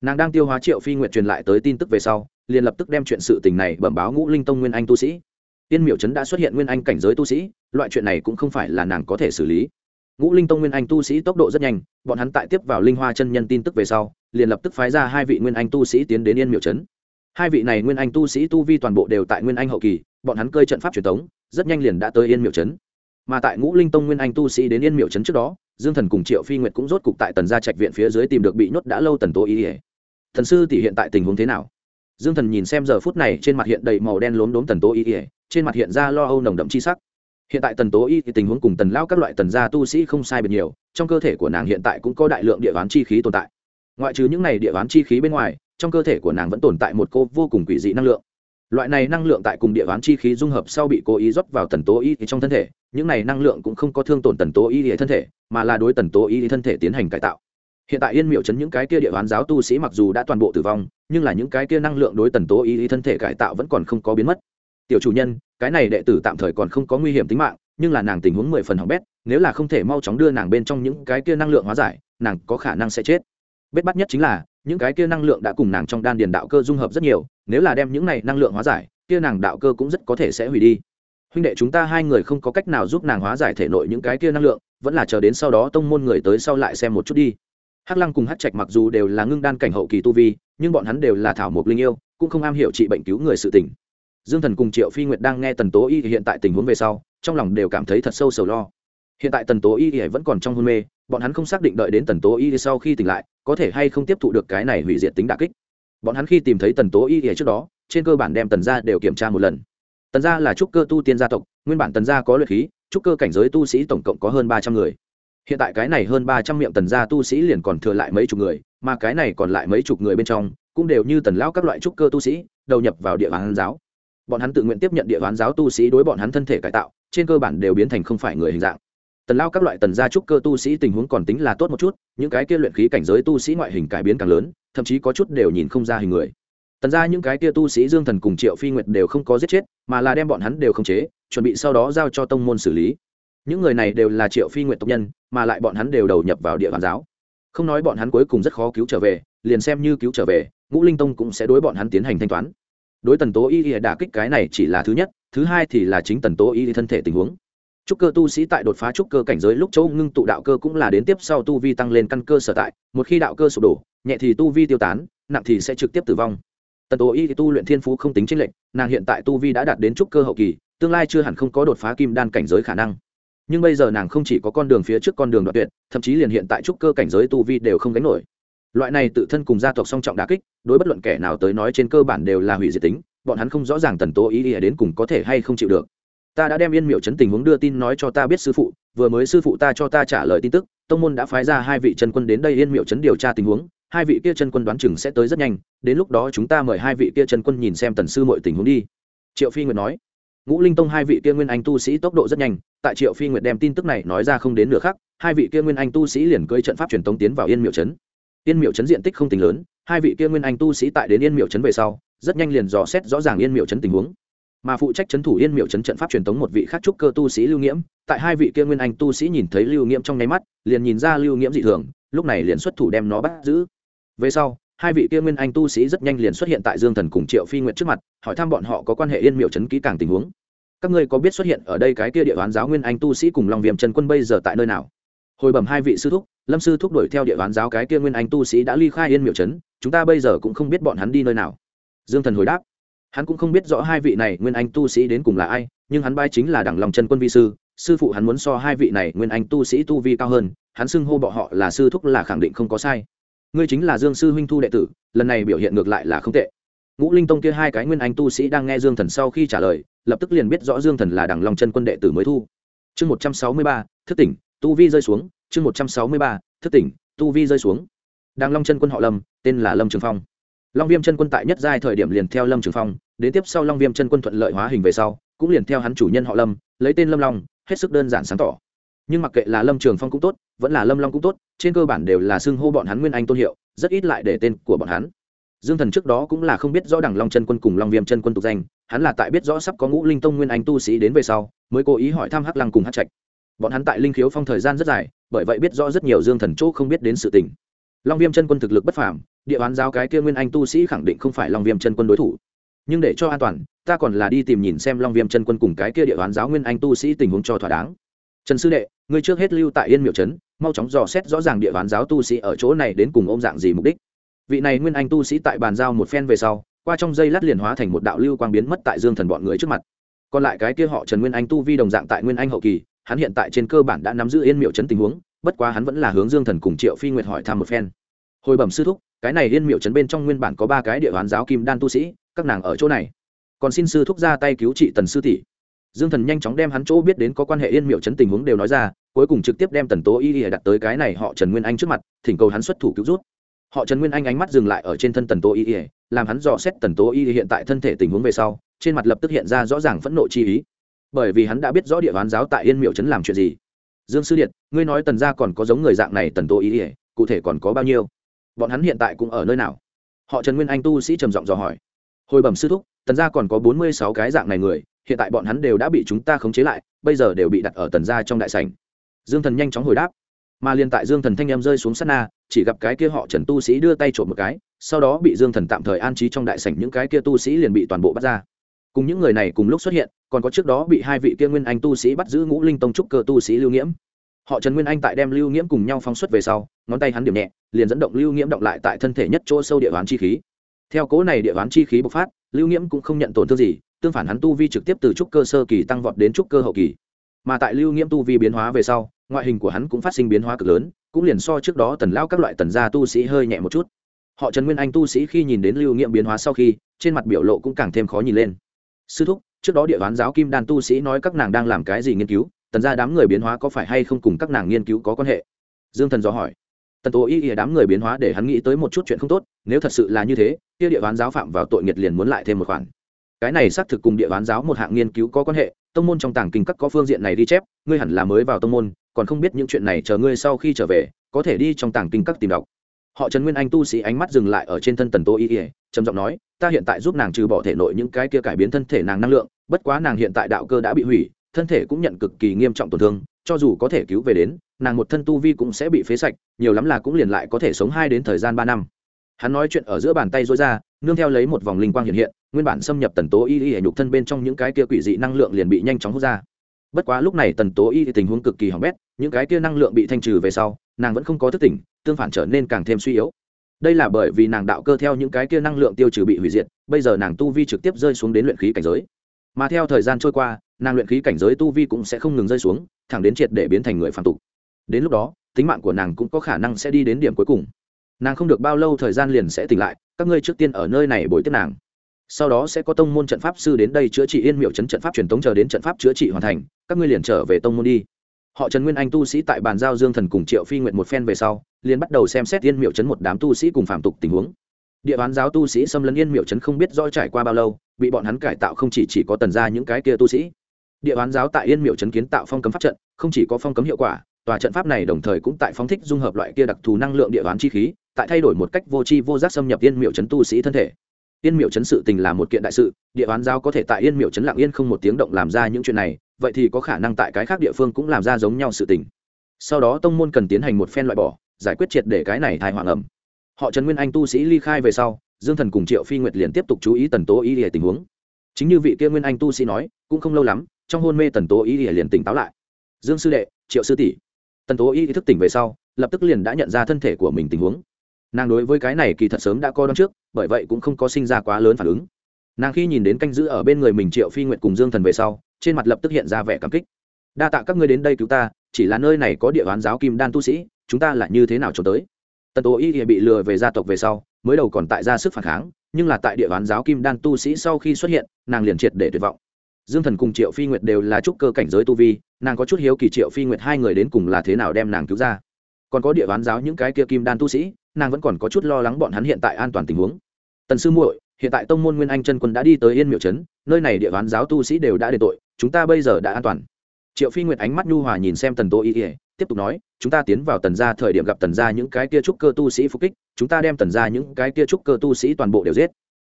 [SPEAKER 1] Nàng đang tiêu hóa triệu phi nguyện truyền lại tới tin tức về sau, liền lập tức đem chuyện sự tình này bẩm báo ngũ linh tông nguyên anh tu sĩ. Tiên miểu trấn đã xuất hiện nguyên anh cảnh giới tu sĩ, loại chuyện này cũng không phải là nàng có thể xử lý ngũ linh tông nguyên anh tu sĩ tốc độ rất nhanh, bọn hắn tại tiếp vào linh hoa chân nhân tin tức về sau, liền lập tức phái ra hai vị nguyên anh tu sĩ tiến đến yên miểu trấn. Hai vị này nguyên anh tu sĩ tu vi toàn bộ đều tại nguyên anh hậu kỳ, bọn hắn cơi trận pháp truyền thống rất nhanh liền đã tới yên miểu trấn. Mà tại ngũ linh tông nguyên anh tu sĩ đến yên miểu trấn trước đó, dương thần cùng triệu phi nguyệt cũng rốt cục tại tần gia trạch viện phía dưới tìm được bị nhốt đã lâu tần tố ý ỉa thần sư thì hiện tại tình huống thế nào? Dương thần nhìn xem giờ phút này trên mặt hiện đầy màu đen lốm đốm tần tố ý ỉa trên mặt hiện ra lo âu nồng đậm chi sắc hiện tại tần tố y thì tình huống cùng tần lao các loại tần gia tu sĩ không sai biệt nhiều, trong cơ thể của nàng hiện tại cũng có đại lượng địa ván chi khí tồn tại. Ngoại trừ những này địa ván chi khí bên ngoài, trong cơ thể của nàng vẫn tồn tại một cô vô cùng quỷ dị năng lượng. Loại này năng lượng tại cùng địa ván chi khí dung hợp sau bị cố ý rót vào tần tố y thì trong thân thể, những này năng lượng cũng không có thương tổn tần tố y thì thân thể, mà là đối tần tố y thì thân thể tiến hành cải tạo. Hiện tại yên miệu chấn những cái kia địa ván giáo tu sĩ mặc dù đã toàn bộ tử vong, nhưng là những cái kia năng lượng đối tần tố y thì thân thể cải tạo vẫn còn không có biến mất tiểu chủ nhân, cái này đệ tử tạm thời còn không có nguy hiểm tính mạng, nhưng là nàng tình huống mười phần hỏng bét, nếu là không thể mau chóng đưa nàng bên trong những cái kia năng lượng hóa giải, nàng có khả năng sẽ chết. Bết bắt nhất chính là, những cái kia năng lượng đã cùng nàng trong đan điền đạo cơ dung hợp rất nhiều, nếu là đem những này năng lượng hóa giải, kia nàng đạo cơ cũng rất có thể sẽ hủy đi. Huynh đệ chúng ta hai người không có cách nào giúp nàng hóa giải thể nội những cái kia năng lượng, vẫn là chờ đến sau đó tông môn người tới sau lại xem một chút đi. Hắc lăng cùng hắc trạch mặc dù đều là ngưng đan cảnh hậu kỳ tu vi, nhưng bọn hắn đều là thảo mộc linh yêu, cũng không am hiểu trị bệnh cứu người sự tình dương thần cùng triệu phi nguyệt đang nghe tần tố y hiện tại tình huống về sau, trong lòng đều cảm thấy thật sâu sầu lo. Hiện tại tần tố y vẫn còn trong hôn mê, bọn hắn không xác định đợi đến tần tố y sau khi tỉnh lại, có thể hay không tiếp thụ được cái này hủy diệt tính đà kích. Bọn hắn khi tìm thấy tần tố y trước đó, trên cơ bản đem tần gia đều kiểm tra một lần. Tần gia là trúc cơ tu tiên gia tộc, nguyên bản tần gia có luyện khí, trúc cơ cảnh giới tu sĩ tổng cộng có hơn ba trăm người. Hiện tại cái này hơn ba trăm miệng tần gia tu sĩ liền còn thừa lại mấy chục người, mà cái này còn lại mấy chục người bên trong, cũng đều như tần lão các loại trúc cơ tu sĩ, đầu nhập vào địa bàn giáo bọn hắn tự nguyện tiếp nhận địa bàn giáo tu sĩ đối bọn hắn thân thể cải tạo, trên cơ bản đều biến thành không phải người hình dạng. Tần lao các loại tần gia trúc cơ tu sĩ tình huống còn tính là tốt một chút, những cái kia luyện khí cảnh giới tu sĩ ngoại hình cải biến càng lớn, thậm chí có chút đều nhìn không ra hình người. Tần ra những cái kia tu sĩ dương thần cùng triệu phi nguyệt đều không có giết chết, mà là đem bọn hắn đều khống chế, chuẩn bị sau đó giao cho tông môn xử lý. Những người này đều là triệu phi nguyệt tộc nhân, mà lại bọn hắn đều đầu nhập vào địa bàn giáo. Không nói bọn hắn cuối cùng rất khó cứu trở về, liền xem như cứu trở về, ngũ linh tông cũng sẽ đối bọn hắn tiến hành thanh toán đối tần tố y y đả kích cái này chỉ là thứ nhất, thứ hai thì là chính tần tố y thân thể tình huống. Trúc cơ tu sĩ tại đột phá trúc cơ cảnh giới lúc châu ngưng tụ đạo cơ cũng là đến tiếp sau tu vi tăng lên căn cơ sở tại, một khi đạo cơ sụp đổ, nhẹ thì tu vi tiêu tán, nặng thì sẽ trực tiếp tử vong. Tần tố y tu luyện thiên phú không tính tranh lệch, nàng hiện tại tu vi đã đạt đến trúc cơ hậu kỳ, tương lai chưa hẳn không có đột phá kim đan cảnh giới khả năng. Nhưng bây giờ nàng không chỉ có con đường phía trước con đường đoạn tuyệt, thậm chí liền hiện tại trúc cơ cảnh giới tu vi đều không gánh nổi loại này tự thân cùng gia tộc song trọng đà kích, đối bất luận kẻ nào tới nói trên cơ bản đều là hủy diệt tính, bọn hắn không rõ ràng tần tố ý ỉa đến cùng có thể hay không chịu được. Ta đã đem yên miệu chấn tình huống đưa tin nói cho ta biết sư phụ, vừa mới sư phụ ta cho ta trả lời tin tức, tông môn đã phái ra hai vị chân quân đến đây yên miệu chấn điều tra tình huống, hai vị kia chân quân đoán chừng sẽ tới rất nhanh, đến lúc đó chúng ta mời hai vị kia chân quân nhìn xem tần sư mọi tình huống đi. Triệu phi nguyệt nói. Ngũ linh tông hai vị kia nguyên anh tu sĩ tốc độ rất nhanh, tại triệu phi nguyệt đem tin tức này nói ra không đến nửa khắc, hai vị kia nguyên anh tu sĩ liền cưỡi trận pháp truyền tống tiến vào yên miệu trấn yên miệu trấn diện tích không tính lớn, hai vị kia nguyên anh tu sĩ tại đến yên miệu trấn về sau, rất nhanh liền dò xét rõ ràng yên miệu trấn tình huống. Mà phụ trách trấn thủ yên miệu trấn trận pháp truyền thống một vị khác trúc cơ tu sĩ lưu nghiễm, tại hai vị kia nguyên anh tu sĩ nhìn thấy lưu nghiễm trong nháy mắt, liền nhìn ra lưu nghiễm dị thường, lúc này liền xuất thủ đem nó bắt giữ. Về sau, hai vị kia nguyên anh tu sĩ rất nhanh liền xuất hiện tại dương thần cùng triệu phi nguyện trước mặt, hỏi thăm bọn họ có quan hệ yên miệu trấn kỹ càng tình huống. Các ngươi có biết xuất hiện ở đây cái kia địa đoán giáo nguyên anh tu sĩ cùng long viêm trần quân bây giờ tại nơi nào? Hồi bẩm hai vị sư thúc, lâm sư thúc đuổi theo địa bán giáo cái kia nguyên anh tu sĩ đã ly khai yên miệu trấn, chúng ta bây giờ cũng không biết bọn hắn đi nơi nào. Dương thần hồi đáp, hắn cũng không biết rõ hai vị này nguyên anh tu sĩ đến cùng là ai, nhưng hắn bay chính là đẳng lòng chân quân vi sư sư phụ hắn muốn so hai vị này nguyên anh tu sĩ tu vi cao hơn, hắn xưng hô bọ họ là sư thúc là khẳng định không có sai. Ngươi chính là dương sư huynh thu đệ tử, lần này biểu hiện ngược lại là không tệ. Ngũ linh tông kia hai cái nguyên anh tu sĩ đang nghe dương thần sau khi trả lời, lập tức liền biết rõ dương thần là đẳng lòng chân quân đệ tử mới thu. Chương một trăm sáu mươi ba, thức tỉnh tu vi rơi xuống, chương một trăm sáu mươi ba, thức tỉnh, tu vi rơi xuống. Đang long chân quân họ lâm, tên là lâm trường phong. Long viêm chân quân tại nhất giai thời điểm liền theo lâm trường phong, đến tiếp sau long viêm chân quân thuận lợi hóa hình về sau, cũng liền theo hắn chủ nhân họ lâm, lấy tên lâm long, hết sức đơn giản sáng tỏ. Nhưng mặc kệ là lâm trường phong cũng tốt, vẫn là lâm long cũng tốt, trên cơ bản đều là xưng hô bọn hắn nguyên anh tôn hiệu, rất ít lại để tên của bọn hắn. Dương thần trước đó cũng là không biết rõ đằng long chân quân cùng long viêm chân quân tục danh, hắn là tại biết rõ sắp có ngũ linh tông nguyên anh tu sĩ đến về sau, mới cố ý hỏi thăm hắc lăng cùng hát trạch bọn hắn tại linh khiếu phong thời gian rất dài, bởi vậy biết rõ rất nhiều dương thần chỗ không biết đến sự tình. Long viêm chân quân thực lực bất phàm, địa bán giáo cái kia nguyên anh tu sĩ khẳng định không phải long viêm chân quân đối thủ. Nhưng để cho an toàn, ta còn là đi tìm nhìn xem long viêm chân quân cùng cái kia địa bán giáo nguyên anh tu sĩ tình huống cho thỏa đáng. Trần sư đệ, ngươi trước hết lưu tại yên miệu trấn, mau chóng dò xét rõ ràng địa bán giáo tu sĩ ở chỗ này đến cùng ôm dạng gì mục đích. Vị này nguyên anh tu sĩ tại bàn giao một phen về sau, qua trong dây lát liền hóa thành một đạo lưu quang biến mất tại dương thần bọn người trước mặt. Còn lại cái kia họ trần nguyên anh tu vi đồng dạng tại nguyên anh hậu kỳ hắn hiện tại trên cơ bản đã nắm giữ yên miệu chấn tình huống, bất quá hắn vẫn là hướng dương thần cùng triệu phi nguyệt hỏi thăm một phen. Hồi bẩm sư thúc, cái này yên miệu chấn bên trong nguyên bản có ba cái địa hoán giáo kim đan tu sĩ, các nàng ở chỗ này. Còn xin sư thúc ra tay cứu trị tần sư tỷ. Dương thần nhanh chóng đem hắn chỗ biết đến có quan hệ yên miệu chấn tình huống đều nói ra, cuối cùng trực tiếp đem tần tố y y đặt tới cái này họ trần nguyên anh trước mặt, thỉnh cầu hắn xuất thủ cứu rút. Họ trần nguyên anh ánh mắt dừng lại ở trên thân tần tố y y, làm hắn dò xét tần tố y hiện tại thân thể tình huống về sau, trên mặt lập tức hiện ra rõ ràng phẫn nộ chi ý bởi vì hắn đã biết rõ địa đoán giáo tại yên miệu trấn làm chuyện gì. Dương sư điện ngươi nói tần gia còn có giống người dạng này tần tô ý ỉa cụ thể còn có bao nhiêu? Bọn hắn hiện tại cũng ở nơi nào? Họ trần nguyên anh tu sĩ trầm giọng dò hỏi. Hồi bẩm sư thúc, tần gia còn có bốn mươi sáu cái dạng này người, hiện tại bọn hắn đều đã bị chúng ta khống chế lại, bây giờ đều bị đặt ở tần gia trong đại sảnh. Dương thần nhanh chóng hồi đáp. Mà liên tại dương thần thanh em rơi xuống sát na, chỉ gặp cái kia họ trần tu sĩ đưa tay trộm một cái, sau đó bị dương thần tạm thời an trí trong đại sảnh những cái kia tu sĩ liền bị toàn bộ bắt ra. Cùng những người này cùng lúc xuất hiện còn có trước đó bị hai vị kia nguyên anh tu sĩ bắt giữ ngũ linh tông trúc cơ tu sĩ lưu nghiễm. Họ trần nguyên anh tại đem lưu nghiễm cùng nhau phóng xuất về sau, ngón tay hắn điểm nhẹ, liền dẫn động lưu nghiễm động lại tại thân thể nhất chỗ sâu địa hoán chi khí. Theo cố này địa hoán chi khí bộc phát, lưu nghiễm cũng không nhận tổn thương gì, tương phản hắn tu vi trực tiếp từ trúc cơ sơ kỳ tăng vọt đến trúc cơ hậu kỳ. Mà tại lưu nghiễm tu vi biến hóa về sau, ngoại hình của hắn cũng phát sinh biến hóa cực lớn, cũng liền so trước đó tần lao các loại tần gia tu sĩ hơi nhẹ một chút. Họ trần nguyên anh tu sĩ khi nhìn đến lưu nghiễm biến hóa sau khi, trên mặt biểu lộ cũng càng thêm khó nhìn lên. Sư thúc trước đó địa bán giáo kim đan tu sĩ nói các nàng đang làm cái gì nghiên cứu, tần ra đám người biến hóa có phải hay không cùng các nàng nghiên cứu có quan hệ? Dương thần dò hỏi. Tần tố y ỉa đám người biến hóa để hắn nghĩ tới một chút chuyện không tốt, nếu thật sự là như thế, kia địa bán giáo phạm vào tội nghiệt liền muốn lại thêm một khoản. Cái này xác thực cùng địa bán giáo một hạng nghiên cứu có quan hệ, tông môn trong tàng kinh các có phương diện này đi chép, ngươi hẳn là mới vào tông môn, còn không biết những chuyện này chờ ngươi sau khi trở về, có thể đi trong tàng kinh các tìm đọc họ trần nguyên anh tu sĩ ánh mắt dừng lại ở trên thân tần tô y ỉa trầm giọng nói, ta hiện tại giúp nàng trừ bỏ thể nội những cái kia cải biến thân thể nàng năng lượng, bất quá nàng hiện tại đạo cơ đã bị hủy, thân thể cũng nhận cực kỳ nghiêm trọng tổn thương, cho dù có thể cứu về đến, nàng một thân tu vi cũng sẽ bị phế sạch, nhiều lắm là cũng liền lại có thể sống hai đến thời gian ba năm. Hắn nói chuyện ở giữa bàn tay dối ra, nương theo lấy một vòng linh quang hiện hiện, nguyên bản xâm nhập tần tố y y nhục thân bên trong những cái kia quỷ dị năng lượng liền bị nhanh chóng hút ra. Bất quá lúc này tần tố y tình huống cực kỳ hỏng bét, những cái kia năng lượng bị thanh trừ về sau nàng vẫn không có thức tỉnh, tương phản trở nên càng thêm suy yếu. Đây là bởi vì nàng đạo cơ theo những cái kia năng lượng tiêu trừ bị hủy diệt, bây giờ nàng tu vi trực tiếp rơi xuống đến luyện khí cảnh giới. Mà theo thời gian trôi qua, nàng luyện khí cảnh giới tu vi cũng sẽ không ngừng rơi xuống, thẳng đến triệt để biến thành người phản tục. Đến lúc đó, tính mạng của nàng cũng có khả năng sẽ đi đến điểm cuối cùng. Nàng không được bao lâu thời gian liền sẽ tỉnh lại, các ngươi trước tiên ở nơi này bồi tiếp nàng. Sau đó sẽ có tông môn trận pháp sư đến đây chữa trị yên miệu chấn trận pháp truyền tống chờ đến trận pháp chữa trị hoàn thành, các ngươi liền trở về tông môn đi họ trần nguyên anh tu sĩ tại bàn giao dương thần cùng triệu phi nguyện một phen về sau liền bắt đầu xem xét yên miệu chấn một đám tu sĩ cùng phạm tục tình huống. Địa bán giáo tu sĩ xâm lấn yên miệu chấn không biết do trải qua bao lâu bị bọn hắn cải tạo không chỉ, chỉ có tần ra những cái kia tu sĩ. Địa bán giáo tại yên miệu chấn kiến tạo phong cấm pháp trận không chỉ có phong cấm hiệu quả tòa trận pháp này đồng thời cũng tại phóng thích dung hợp loại kia đặc thù năng lượng địa bán chi khí tại thay đổi một cách vô tri vô giác xâm nhập yên miệu chấn tu sĩ thân thể yên miệu chấn sự tình là một kiện đại sự, địa bán giao có thể tại yên miệu chấn lặng yên không một tiếng động làm ra những chuyện này, vậy thì có khả năng tại cái khác địa phương cũng làm ra giống nhau sự tình. Sau đó tông môn cần tiến hành một phen loại bỏ, giải quyết triệt để cái này thai hoàng ẩm họ trần nguyên anh tu sĩ ly khai về sau, dương thần cùng triệu phi nguyệt liền tiếp tục chú ý tần tố ý ỉa tình huống. Chính như vị kia nguyên anh tu sĩ nói, cũng không lâu lắm, trong hôn mê tần tố ý ỉa liền tỉnh táo lại. Dương sư đệ, triệu sư tỷ. Tần tố ý thức tỉnh về sau, lập tức liền đã nhận ra thân thể của mình tình huống nàng đối với cái này kỳ thật sớm đã coi đón trước, bởi vậy cũng không có sinh ra quá lớn phản ứng. Nàng khi nhìn đến canh giữ ở bên người mình triệu phi nguyện cùng dương thần về sau, trên mặt lập tức hiện ra vẻ cảm kích. Đa tạ các ngươi đến đây cứu ta, chỉ là nơi này có địa bán giáo kim đan tu sĩ, chúng ta là như thế nào cho tới? Tần tố y bị lừa về gia tộc về sau, mới đầu còn tại ra sức phản kháng, nhưng là tại địa bán giáo kim đan tu sĩ sau khi xuất hiện, nàng liền triệt để tuyệt vọng. Dương thần cùng triệu phi nguyệt đều là trúc cơ cảnh giới tu vi, nàng có chút hiếu kỳ triệu phi nguyệt hai người đến cùng là thế nào đem nàng cứu ra. Còn có địa bán giáo những cái kia kim đan tu sĩ nàng vẫn còn có chút lo lắng bọn hắn hiện tại an toàn tình huống. Tần sư muội, hiện tại tông môn nguyên anh chân quân đã đi tới yên miệu trấn, nơi này địa bán giáo tu sĩ đều đã đền tội, chúng ta bây giờ đã an toàn. Triệu phi nguyệt ánh mắt nhu hòa nhìn xem tần tô y ỉa tiếp tục nói, chúng ta tiến vào tần gia thời điểm gặp tần gia những cái kia trúc cơ tu sĩ phục kích, chúng ta đem tần gia những cái kia trúc cơ tu sĩ toàn bộ đều giết.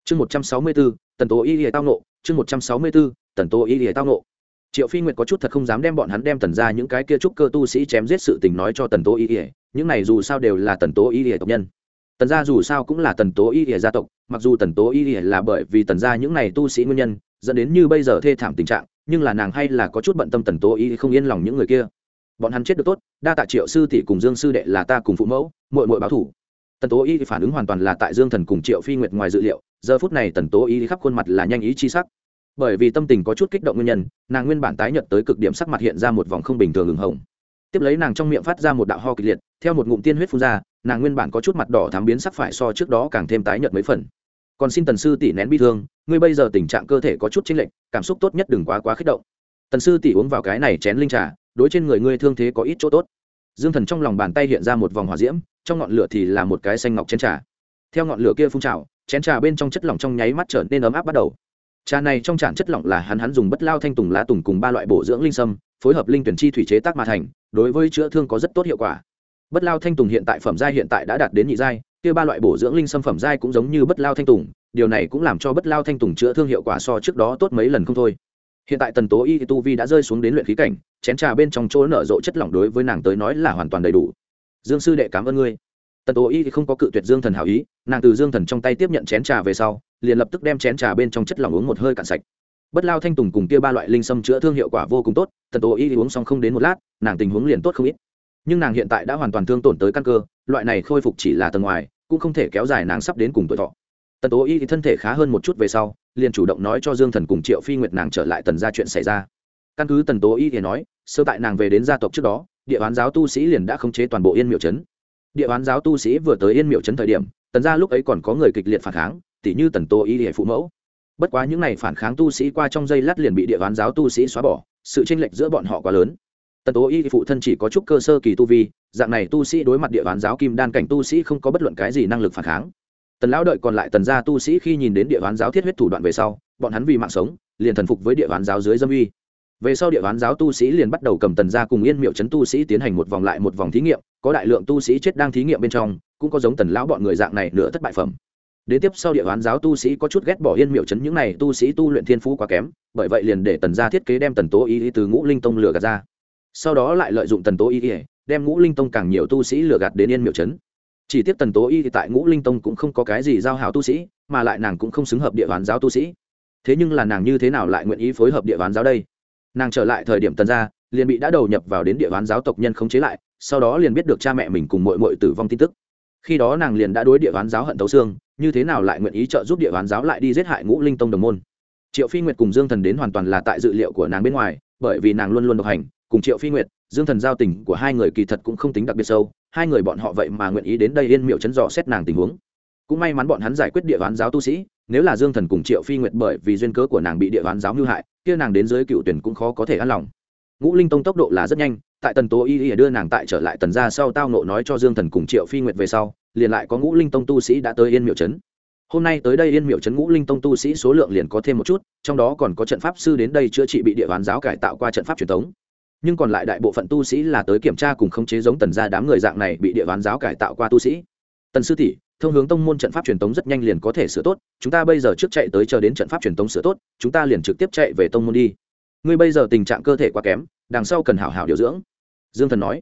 [SPEAKER 1] Chương một trăm sáu mươi bốn, tần tô y ỉa tao nộ chương một trăm sáu mươi bốn, tần tô y ỉa tao nộ triệu phi nguyệt có chút thật không dám đem bọn hắn đem tần gia những cái kia trúc cơ tu sĩ chém giết sự tình nói cho tần tô y ỉa những này dù sao đều là tần tố y lìa tộc nhân. Tần gia dù sao cũng là tần tố y lìa gia tộc, mặc dù tần tố y lìa là bởi vì tần gia những này tu sĩ nguyên nhân, dẫn đến như bây giờ thê thảm tình trạng, nhưng là nàng hay là có chút bận tâm tần tố y không yên lòng những người kia. Bọn hắn chết được tốt, đa tạ triệu sư tỷ cùng dương sư đệ là ta cùng phụ mẫu mội mội báo thủ. Tần tố y phản ứng hoàn toàn là tại dương thần cùng triệu phi nguyệt ngoài dự liệu, giờ phút này tần tố y khắp khuôn mặt là nhanh ý chi sắc. Bởi vì tâm tình có chút kích động nguyên nhân, nàng nguyên bản tái nhật tới cực điểm sắc mặt hiện ra một vòng không bình thường hừng hồng tiếp lấy nàng trong miệng phát ra một đạo ho kịch liệt, theo một ngụm tiên huyết phun ra, nàng nguyên bản có chút mặt đỏ thám biến sắc phải so trước đó càng thêm tái nhợt mấy phần. Còn xin tần sư tỷ nén bi thương, ngươi bây giờ tình trạng cơ thể có chút chênh lệch, cảm xúc tốt nhất đừng quá quá kích động. Tần sư tỷ uống vào cái này chén linh trà, đối trên người ngươi thương thế có ít chỗ tốt. Dương thần trong lòng bàn tay hiện ra một vòng hỏa diễm, trong ngọn lửa thì là một cái xanh ngọc chén trà. Theo ngọn lửa kia phun trào, chén trà bên trong chất lỏng trong nháy mắt trở nên ấm áp bắt đầu. Trà này trong tràn chất lỏng là hắn hắn dùng bất lao thanh tùng lá tùng cùng ba loại bổ dưỡng linh sâm, phối hợp linh tuyển chi thủy chế tác mà thành đối với chữa thương có rất tốt hiệu quả. Bất lao thanh tùng hiện tại phẩm giai hiện tại đã đạt đến nhị giai, kia ba loại bổ dưỡng linh sâm phẩm giai cũng giống như bất lao thanh tùng, điều này cũng làm cho bất lao thanh tùng chữa thương hiệu quả so trước đó tốt mấy lần không thôi. Hiện tại tần tố y tu vi đã rơi xuống đến luyện khí cảnh, chén trà bên trong chỗ nở rộ chất lỏng đối với nàng tới nói là hoàn toàn đầy đủ. Dương sư đệ cảm ơn ngươi. Tần tố y không có cự tuyệt dương thần hảo ý, nàng từ dương thần trong tay tiếp nhận chén trà về sau, liền lập tức đem chén trà bên trong chất lỏng uống một hơi cạn sạch bất lao thanh tùng cùng kia ba loại linh sâm chữa thương hiệu quả vô cùng tốt, tần tố y uống xong không đến một lát, nàng tình huống liền tốt không ít. Nhưng nàng hiện tại đã hoàn toàn thương tổn tới căn cơ, loại này khôi phục chỉ là tầng ngoài, cũng không thể kéo dài nàng sắp đến cùng tuổi thọ. Tần tố y thì thân thể khá hơn một chút về sau, liền chủ động nói cho dương thần cùng triệu phi nguyệt nàng trở lại tần ra chuyện xảy ra. Căn cứ tần tố y thì nói, sơ tại nàng về đến gia tộc trước đó, địa bán giáo tu sĩ liền đã khống chế toàn bộ yên miệu trấn. Địa bán giáo tu sĩ vừa tới yên miệu trấn thời điểm, tần ra lúc ấy còn có người kịch liệt phản kháng, tỉ như tần tố y thì phụ mẫu bất quá những này phản kháng tu sĩ qua trong giây lát liền bị địa bán giáo tu sĩ xóa bỏ, sự tranh lệch giữa bọn họ quá lớn. Tần tố y phụ thân chỉ có chút cơ sơ kỳ tu vi, dạng này tu sĩ đối mặt địa bán giáo kim đan cảnh tu sĩ không có bất luận cái gì năng lực phản kháng. Tần lão đợi còn lại tần gia tu sĩ khi nhìn đến địa bán giáo thiết huyết thủ đoạn về sau, bọn hắn vì mạng sống, liền thần phục với địa bán giáo dưới dâm uy. Về sau địa bán giáo tu sĩ liền bắt đầu cầm tần gia cùng yên miệu chấn tu sĩ tiến hành một vòng lại một vòng thí nghiệm, có đại lượng tu sĩ chết đang thí nghiệm bên trong, cũng có giống tần lão bọn người dạng này nửa thất bại phẩm đến tiếp sau địa hoán giáo tu sĩ có chút ghét bỏ yên miệu chấn, những này tu sĩ tu luyện thiên phú quá kém, bởi vậy liền để tần gia thiết kế đem tần tố y từ ngũ linh tông lừa gạt ra. Sau đó lại lợi dụng tần tố y đem ngũ linh tông càng nhiều tu sĩ lừa gạt đến yên miệu chấn. Chỉ tiếp tần tố y thì tại ngũ linh tông cũng không có cái gì giao hảo tu sĩ, mà lại nàng cũng không xứng hợp địa hoán giáo tu sĩ. Thế nhưng là nàng như thế nào lại nguyện ý phối hợp địa hoán giáo đây? Nàng trở lại thời điểm tần gia, liền bị đã đầu nhập vào đến địa hoán giáo tộc nhân khống chế lại, sau đó liền biết được cha mẹ mình cùng mội mội tử vong tin tức khi đó nàng liền đã đối địa ván giáo hận tấu xương, như thế nào lại nguyện ý trợ giúp địa ván giáo lại đi giết hại ngũ linh tông đồng môn? Triệu phi nguyệt cùng dương thần đến hoàn toàn là tại dự liệu của nàng bên ngoài, bởi vì nàng luôn luôn độc hành, cùng triệu phi nguyệt, dương thần giao tình của hai người kỳ thật cũng không tính đặc biệt sâu, hai người bọn họ vậy mà nguyện ý đến đây yên miệu chấn dò xét nàng tình huống. Cũng may mắn bọn hắn giải quyết địa ván giáo tu sĩ, nếu là dương thần cùng triệu phi nguyệt bởi vì duyên cớ của nàng bị địa ván giáo hư hại, kia nàng đến dưới cựu tuyển cũng khó có thể an lòng. Ngũ linh tông tốc độ là rất nhanh, tại tần tố y y đưa nàng tại trở lại tần ra sau tao nộ nói cho dương thần cùng triệu phi nguyệt về sau liền lại có ngũ linh tông tu sĩ đã tới yên miệu trấn. Hôm nay tới đây yên miệu trấn ngũ linh tông tu sĩ số lượng liền có thêm một chút, trong đó còn có trận pháp sư đến đây chữa trị bị địa bàn giáo cải tạo qua trận pháp truyền thống. Nhưng còn lại đại bộ phận tu sĩ là tới kiểm tra cùng khống chế giống tần gia đám người dạng này bị địa bàn giáo cải tạo qua tu sĩ. Tần sư tỷ, thông hướng tông môn trận pháp truyền thống rất nhanh liền có thể sửa tốt, chúng ta bây giờ trước chạy tới chờ đến trận pháp truyền thống sửa tốt, chúng ta liền trực tiếp chạy về tông môn đi. Ngươi bây giờ tình trạng cơ thể quá kém, đằng sau cần hảo hảo điều dưỡng. Dương thần nói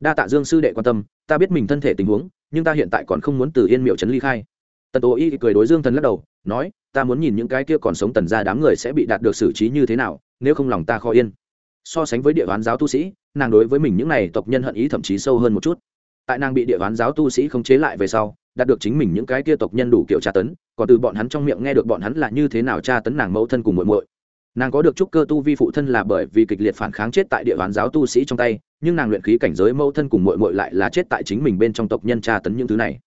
[SPEAKER 1] đa tạ dương sư đệ quan tâm, ta biết mình thân thể tình huống, nhưng ta hiện tại còn không muốn từ yên miệu trấn ly khai. Tần tố y cười đối dương thần lắc đầu, nói, ta muốn nhìn những cái kia còn sống tần ra đám người sẽ bị đạt được xử trí như thế nào, nếu không lòng ta khó yên. So sánh với địa bán giáo tu sĩ, nàng đối với mình những n à y tộc nhân hận ý thậm chí sâu hơn một chút. Tại nàng bị địa bán giáo tu sĩ không chế lại về sau, đạt được chính mình những cái kia tộc nhân đủ kiểu tra tấn, còn từ bọn hắn trong miệng nghe được bọn hắn là như thế nào tra tấn nàng mẫu thân cùng muội muội nàng có được trúc cơ tu vi phụ thân là bởi vì kịch liệt phản kháng chết tại địa bàn giáo tu sĩ trong tay, nhưng nàng luyện khí cảnh giới mẫu thân cùng muội muội lại là chết tại chính mình bên trong tộc nhân tra tấn những thứ này.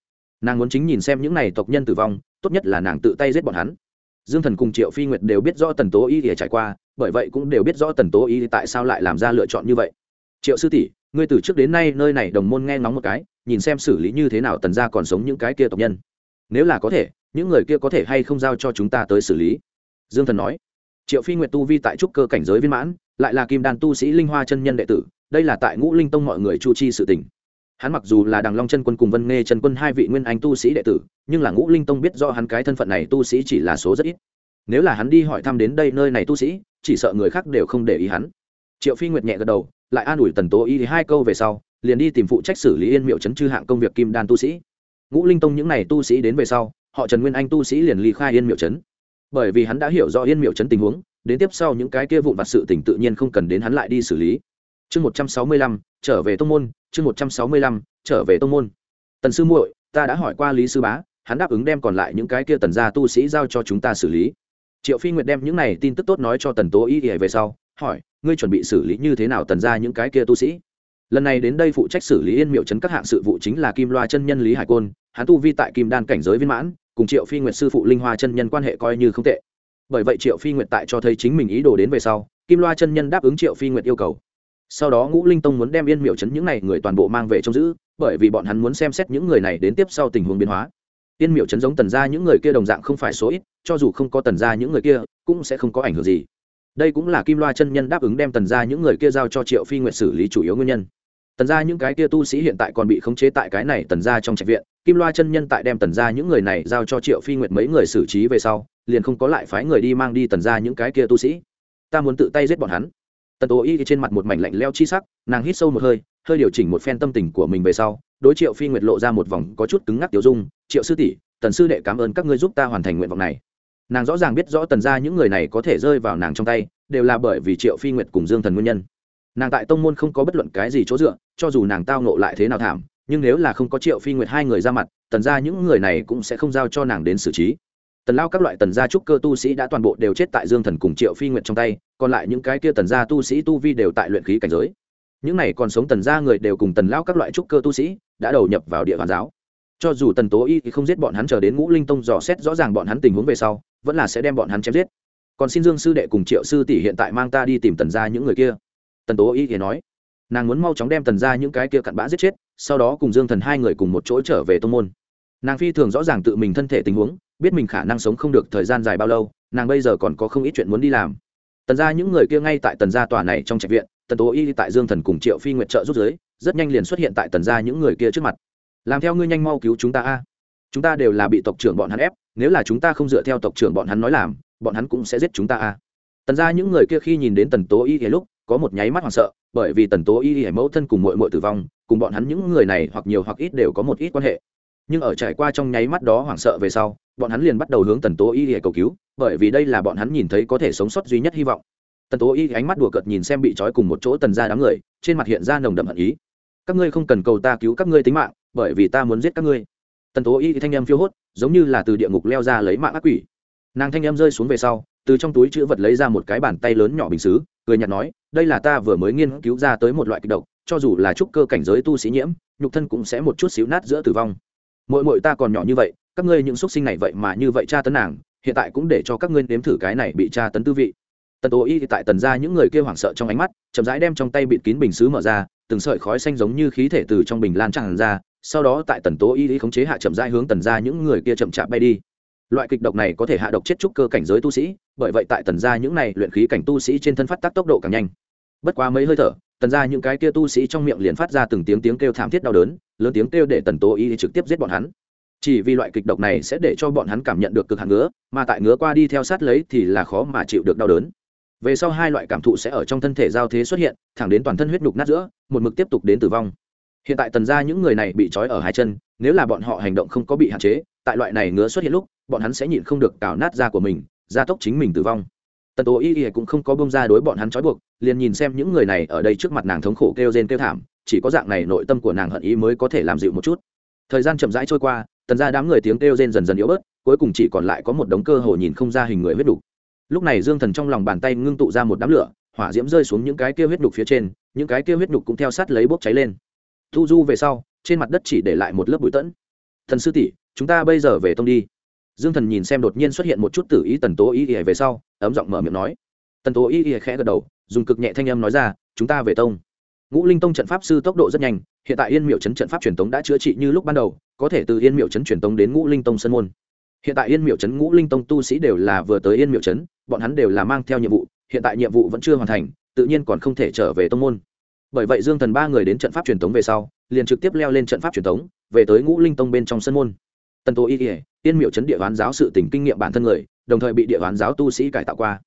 [SPEAKER 1] Nàng muốn chính nhìn xem những này tộc nhân tử vong, tốt nhất là nàng tự tay giết bọn hắn. Dương thần cùng triệu phi nguyệt đều biết rõ tần tố y thì trải qua, bởi vậy cũng đều biết rõ tần tố y tại sao lại làm ra lựa chọn như vậy. Triệu sư tỷ, ngươi từ trước đến nay nơi này đồng môn nghe ngóng một cái, nhìn xem xử lý như thế nào tần gia còn sống những cái kia tộc nhân. Nếu là có thể, những người kia có thể hay không giao cho chúng ta tới xử lý? Dương thần nói triệu phi nguyệt tu vi tại trúc cơ cảnh giới viên mãn, lại là kim đàn tu sĩ linh hoa chân nhân đệ tử, đây là tại ngũ linh tông mọi người chu chi sự tình. Hắn mặc dù là đằng long chân quân cùng vân nghe chân quân hai vị nguyên anh tu sĩ đệ tử, nhưng là ngũ linh tông biết do hắn cái thân phận này tu sĩ chỉ là số rất ít. Nếu là hắn đi hỏi thăm đến đây nơi này tu sĩ, chỉ sợ người khác đều không để ý hắn. Triệu phi nguyệt nhẹ gật đầu, lại an ủi tần tố y hai câu về sau, liền đi tìm phụ trách xử lý yên miệu chấn chư hạng công việc kim đan tu sĩ. Ngũ linh tông những n à y tu sĩ đến về sau, họ trần nguyên anh tu sĩ liền ly khai yên miệu chấn bởi vì hắn đã hiểu rõ yên miệu chấn tình huống, đến tiếp sau những cái kia vụn vặt sự tỉnh tự nhiên không cần đến hắn lại đi xử lý. Chương một trăm sáu mươi lăm, trở về tông môn, chương một trăm sáu mươi lăm, trở về tông môn. Tần sư muội, ta đã hỏi qua lý sư bá, hắn đáp ứng đem còn lại những cái kia tần gia tu sĩ giao cho chúng ta xử lý. Triệu phi nguyệt đem những này tin tức tốt nói cho tần tố y ỉa về sau, hỏi, ngươi chuẩn bị xử lý như thế nào tần ra những cái kia tu sĩ? Lần này đến đây phụ trách xử lý yên miệu chấn các hạng sự vụ chính là kim loa chân nhân lý hải côn, hắn tu vi tại kim đan cảnh giới viên mãn cùng triệu phi nguyệt sư phụ linh hoa chân nhân quan hệ coi như không tệ. Bởi vậy triệu phi nguyệt tại cho thấy chính mình ý đồ đến về sau, kim loa chân nhân đáp ứng triệu phi nguyệt yêu cầu. Sau đó ngũ linh tông muốn đem yên miệu chấn những n à y người toàn bộ mang về trông giữ, bởi vì bọn hắn muốn xem xét những người này đến tiếp sau tình huống biến hóa. Yên miệu chấn giống tần ra những người kia đồng dạng không phải số ít, cho dù không có tần ra những người kia, cũng sẽ không có ảnh hưởng gì. Đây cũng là kim loa chân nhân đáp ứng đem tần ra những người kia giao cho triệu phi nguyệt xử lý chủ yếu nguyên nhân. Tần ra những cái kia tu sĩ hiện tại còn bị khống chế tại cái này tần ra trong trạch viện kim loa chân nhân tại đem tần ra những người này giao cho triệu phi Nguyệt mấy người xử trí về sau, liền không có lại phái người đi mang đi tần ra những cái kia tu sĩ. Ta muốn tự tay giết bọn hắn. Tần tố y trên mặt một mảnh lạnh leo chi sắc, nàng hít sâu một hơi hơi điều chỉnh một phen tâm tình của mình về sau, đối triệu phi nguyệt lộ ra một vòng có chút cứng ngắc tiểu dung, triệu sư tỷ, tần sư đệ cảm ơn các ngươi giúp ta hoàn thành nguyện vọng này. Nàng rõ ràng biết rõ tần ra những người này có thể rơi vào nàng trong tay, đều là bởi vì triệu phi nguyệt cùng dương thần nguyên nhân. Nàng tại tông môn không có bất luận cái gì chỗ dựa, cho dù nàng tao nộ lại thế nào thảm nhưng nếu là không có triệu phi nguyệt hai người ra mặt, tần ra những người này cũng sẽ không giao cho nàng đến xử trí. Tần lao các loại tần gia trúc cơ tu sĩ đã toàn bộ đều chết tại dương thần cùng triệu phi nguyệt trong tay, còn lại những cái kia tần gia tu sĩ tu vi đều tại luyện khí cảnh giới. Những này còn sống tần gia người đều cùng tần lao các loại trúc cơ tu sĩ đã đầu nhập vào địa bàn giáo. Cho dù tần tố y thì không giết bọn hắn chờ đến ngũ linh tông dò xét rõ ràng bọn hắn tình huống về sau, vẫn là sẽ đem bọn hắn chém giết. Còn xin dương sư đệ cùng triệu sư tỷ hiện tại mang ta đi tìm tần ra những người kia. Tần tố y thì nói, nàng muốn mau chóng đem tần ra những cái kia cặn bã giết chết sau đó cùng dương thần hai người cùng một chỗ trở về tô n g môn. Nàng phi thường rõ ràng tự mình thân thể tình huống, biết mình khả năng sống không được thời gian dài bao lâu, nàng bây giờ còn có không ít chuyện muốn đi làm. Tần ra những người kia ngay tại tần gia tòa này trong trạch viện, tần tố y tại dương thần cùng triệu phi nguyện trợ rút giới rất nhanh liền xuất hiện tại tần gia những người kia trước mặt. Làm theo ngươi nhanh mau cứu chúng ta a. Chúng ta đều là bị tộc trưởng bọn hắn ép, nếu là chúng ta không dựa theo tộc trưởng bọn hắn nói làm, bọn hắn cũng sẽ giết chúng ta a. Tần ra những người kia khi nhìn đến tần tố y thì lúc, có một nháy mắt hoảng sợ, bởi vì tần tố y thì mẫu thân cùng mội mội tử vong cùng bọn hắn những người này hoặc nhiều hoặc ít đều có một ít quan hệ. Nhưng ở trải qua trong nháy mắt đó hoảng sợ về sau, bọn hắn liền bắt đầu hướng tần tố y để cầu cứu, bởi vì đây là bọn hắn nhìn thấy có thể sống sót duy nhất hy vọng. Tần tố y ánh mắt đùa cợt nhìn xem bị trói cùng một chỗ tần ra đám người, trên mặt hiện ra nồng đậm hận ý. Các ngươi không cần cầu ta cứu các ngươi tính mạng, bởi vì ta muốn giết các ngươi. Tần tố y thanh em phiêu hốt, giống như là từ địa ngục leo ra lấy mạng ác quỷ. Nàng thanh em rơi xuống về sau, từ trong túi chữ vật lấy ra một cái bàn tay lớn nhỏ bình xứ, cười nhạt nói, đây là ta vừa mới nghiên cứu ra tới một loại kịch độc cho dù là trúc cơ cảnh giới tu sĩ nhiễm, nhục thân cũng sẽ một chút xíu nát giữa tử vong. Mỗi mỗi ta còn nhỏ như vậy, các ngươi những xúc sinh này vậy mà như vậy tra tấn nàng, hiện tại cũng để cho các ngươi nếm thử cái này bị tra tấn tư vị. Tần tố y thì tại tần ra những người kia hoảng sợ trong ánh mắt, chậm rãi đem trong tay bịt kín bình xứ mở ra, từng sợi khói xanh giống như khí thể từ trong bình lan tràn ra, sau đó tại tần tố y thì khống chế hạ chậm rãi hướng tần ra những người kia chậm chạp bay đi. Loại kịch độc này có thể hạ độc chết trúc cơ cảnh giới tu sĩ, bởi vậy tại tần ra những này luyện khí cảnh tu sĩ trên thân phát tác tốc độ càng nhanh. Bất quá mấy hơi thở tần ra những cái kia tu sĩ trong miệng liền phát ra từng tiếng tiếng kêu thảm thiết đau đớn, lớn tiếng kêu để tần tố y trực tiếp giết bọn hắn. Chỉ vì loại kịch độc này sẽ để cho bọn hắn cảm nhận được cực hạn ngứa, mà tại ngứa qua đi theo sát lấy thì là khó mà chịu được đau đớn. Về sau hai loại cảm thụ sẽ ở trong thân thể giao thế xuất hiện, thẳng đến toàn thân huyết nhục nát giữa, một mực tiếp tục đến tử vong. Hiện tại tần ra những người này bị trói ở hai chân, nếu là bọn họ hành động không có bị hạn chế, tại loại này ngứa xuất hiện lúc, bọn hắn sẽ nhịn không được cào nát da của mình, gia tốc chính mình tử vong tần tố y y cũng không có bông ra đối bọn hắn trói buộc, liền nhìn xem những người này ở đây trước mặt nàng thống khổ kêu rên kêu thảm, chỉ có dạng này nội tâm của nàng hận ý mới có thể làm dịu một chút. Thời gian chậm rãi trôi qua, tần ra đám người tiếng kêu rên dần dần yếu bớt, cuối cùng chỉ còn lại có một đống cơ hồ nhìn không ra hình người huyết đục. Lúc này dương thần trong lòng bàn tay ngưng tụ ra một đám lửa, hỏa diễm rơi xuống những cái kia huyết đục phía trên, những cái kia huyết đục cũng theo sát lấy bốc cháy lên. Thu du về sau, trên mặt đất chỉ để lại một lớp bụi tẫn. Thần sư tỷ, chúng ta bây giờ về tông đi dương thần nhìn xem đột nhiên xuất hiện một chút tử ý tần tố ý ỉa về sau, ấm giọng mở miệng nói. Tần tố ý ỉa khẽ gật đầu, dùng cực nhẹ thanh âm nói ra, chúng ta về tông. Ngũ linh tông trận pháp sư tốc độ rất nhanh, hiện tại yên miệu chấn trận pháp truyền tống đã chữa trị như lúc ban đầu, có thể từ yên miệu chấn truyền tống đến ngũ linh tông sân môn. Hiện tại yên miệu chấn, ngũ linh tông tu sĩ đều là vừa tới yên miệu chấn, bọn hắn đều là mang theo nhiệm vụ, hiện tại nhiệm vụ vẫn chưa hoàn thành, tự nhiên còn không thể trở về tông môn. Bởi vậy dương thần ba người đến trận pháp truyền tống về sau, liền trực tiếp leo lên trận pháp truyền tống, về tới ngũ linh tông bên trong sân môn tần tô y ỉa yên miệu chấn địa hoán giáo sự tỉnh kinh nghiệm bản thân người, đồng thời bị địa hoán giáo tu sĩ cải tạo qua.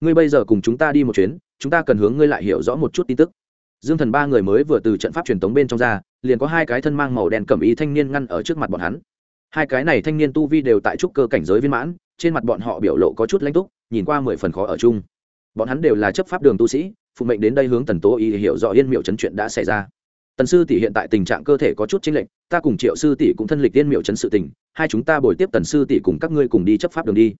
[SPEAKER 1] Ngươi bây giờ cùng chúng ta đi một chuyến, chúng ta cần hướng ngươi lại hiểu rõ một chút tin tức. Dương thần ba người mới vừa từ trận pháp truyền tống bên trong ra, liền có hai cái thân mang màu đen cầm ý thanh niên ngăn ở trước mặt bọn hắn. Hai cái này thanh niên tu vi đều tại trúc cơ cảnh giới viên mãn, trên mặt bọn họ biểu lộ có chút lãnh túc, nhìn qua mười phần khó ở chung. Bọn hắn đều là chấp pháp đường tu sĩ, phụ mệnh đến đây hướng tần tố y hiểu rõ yên miệu chấn chuyện đã xảy ra tần sư tỷ hiện tại tình trạng cơ thể có chút chênh lệch, ta cùng triệu sư tỷ cũng thân lịch tiên miệu chấn sự tình, hai chúng ta bồi tiếp tần sư tỷ cùng các ngươi cùng đi chấp pháp đường đi.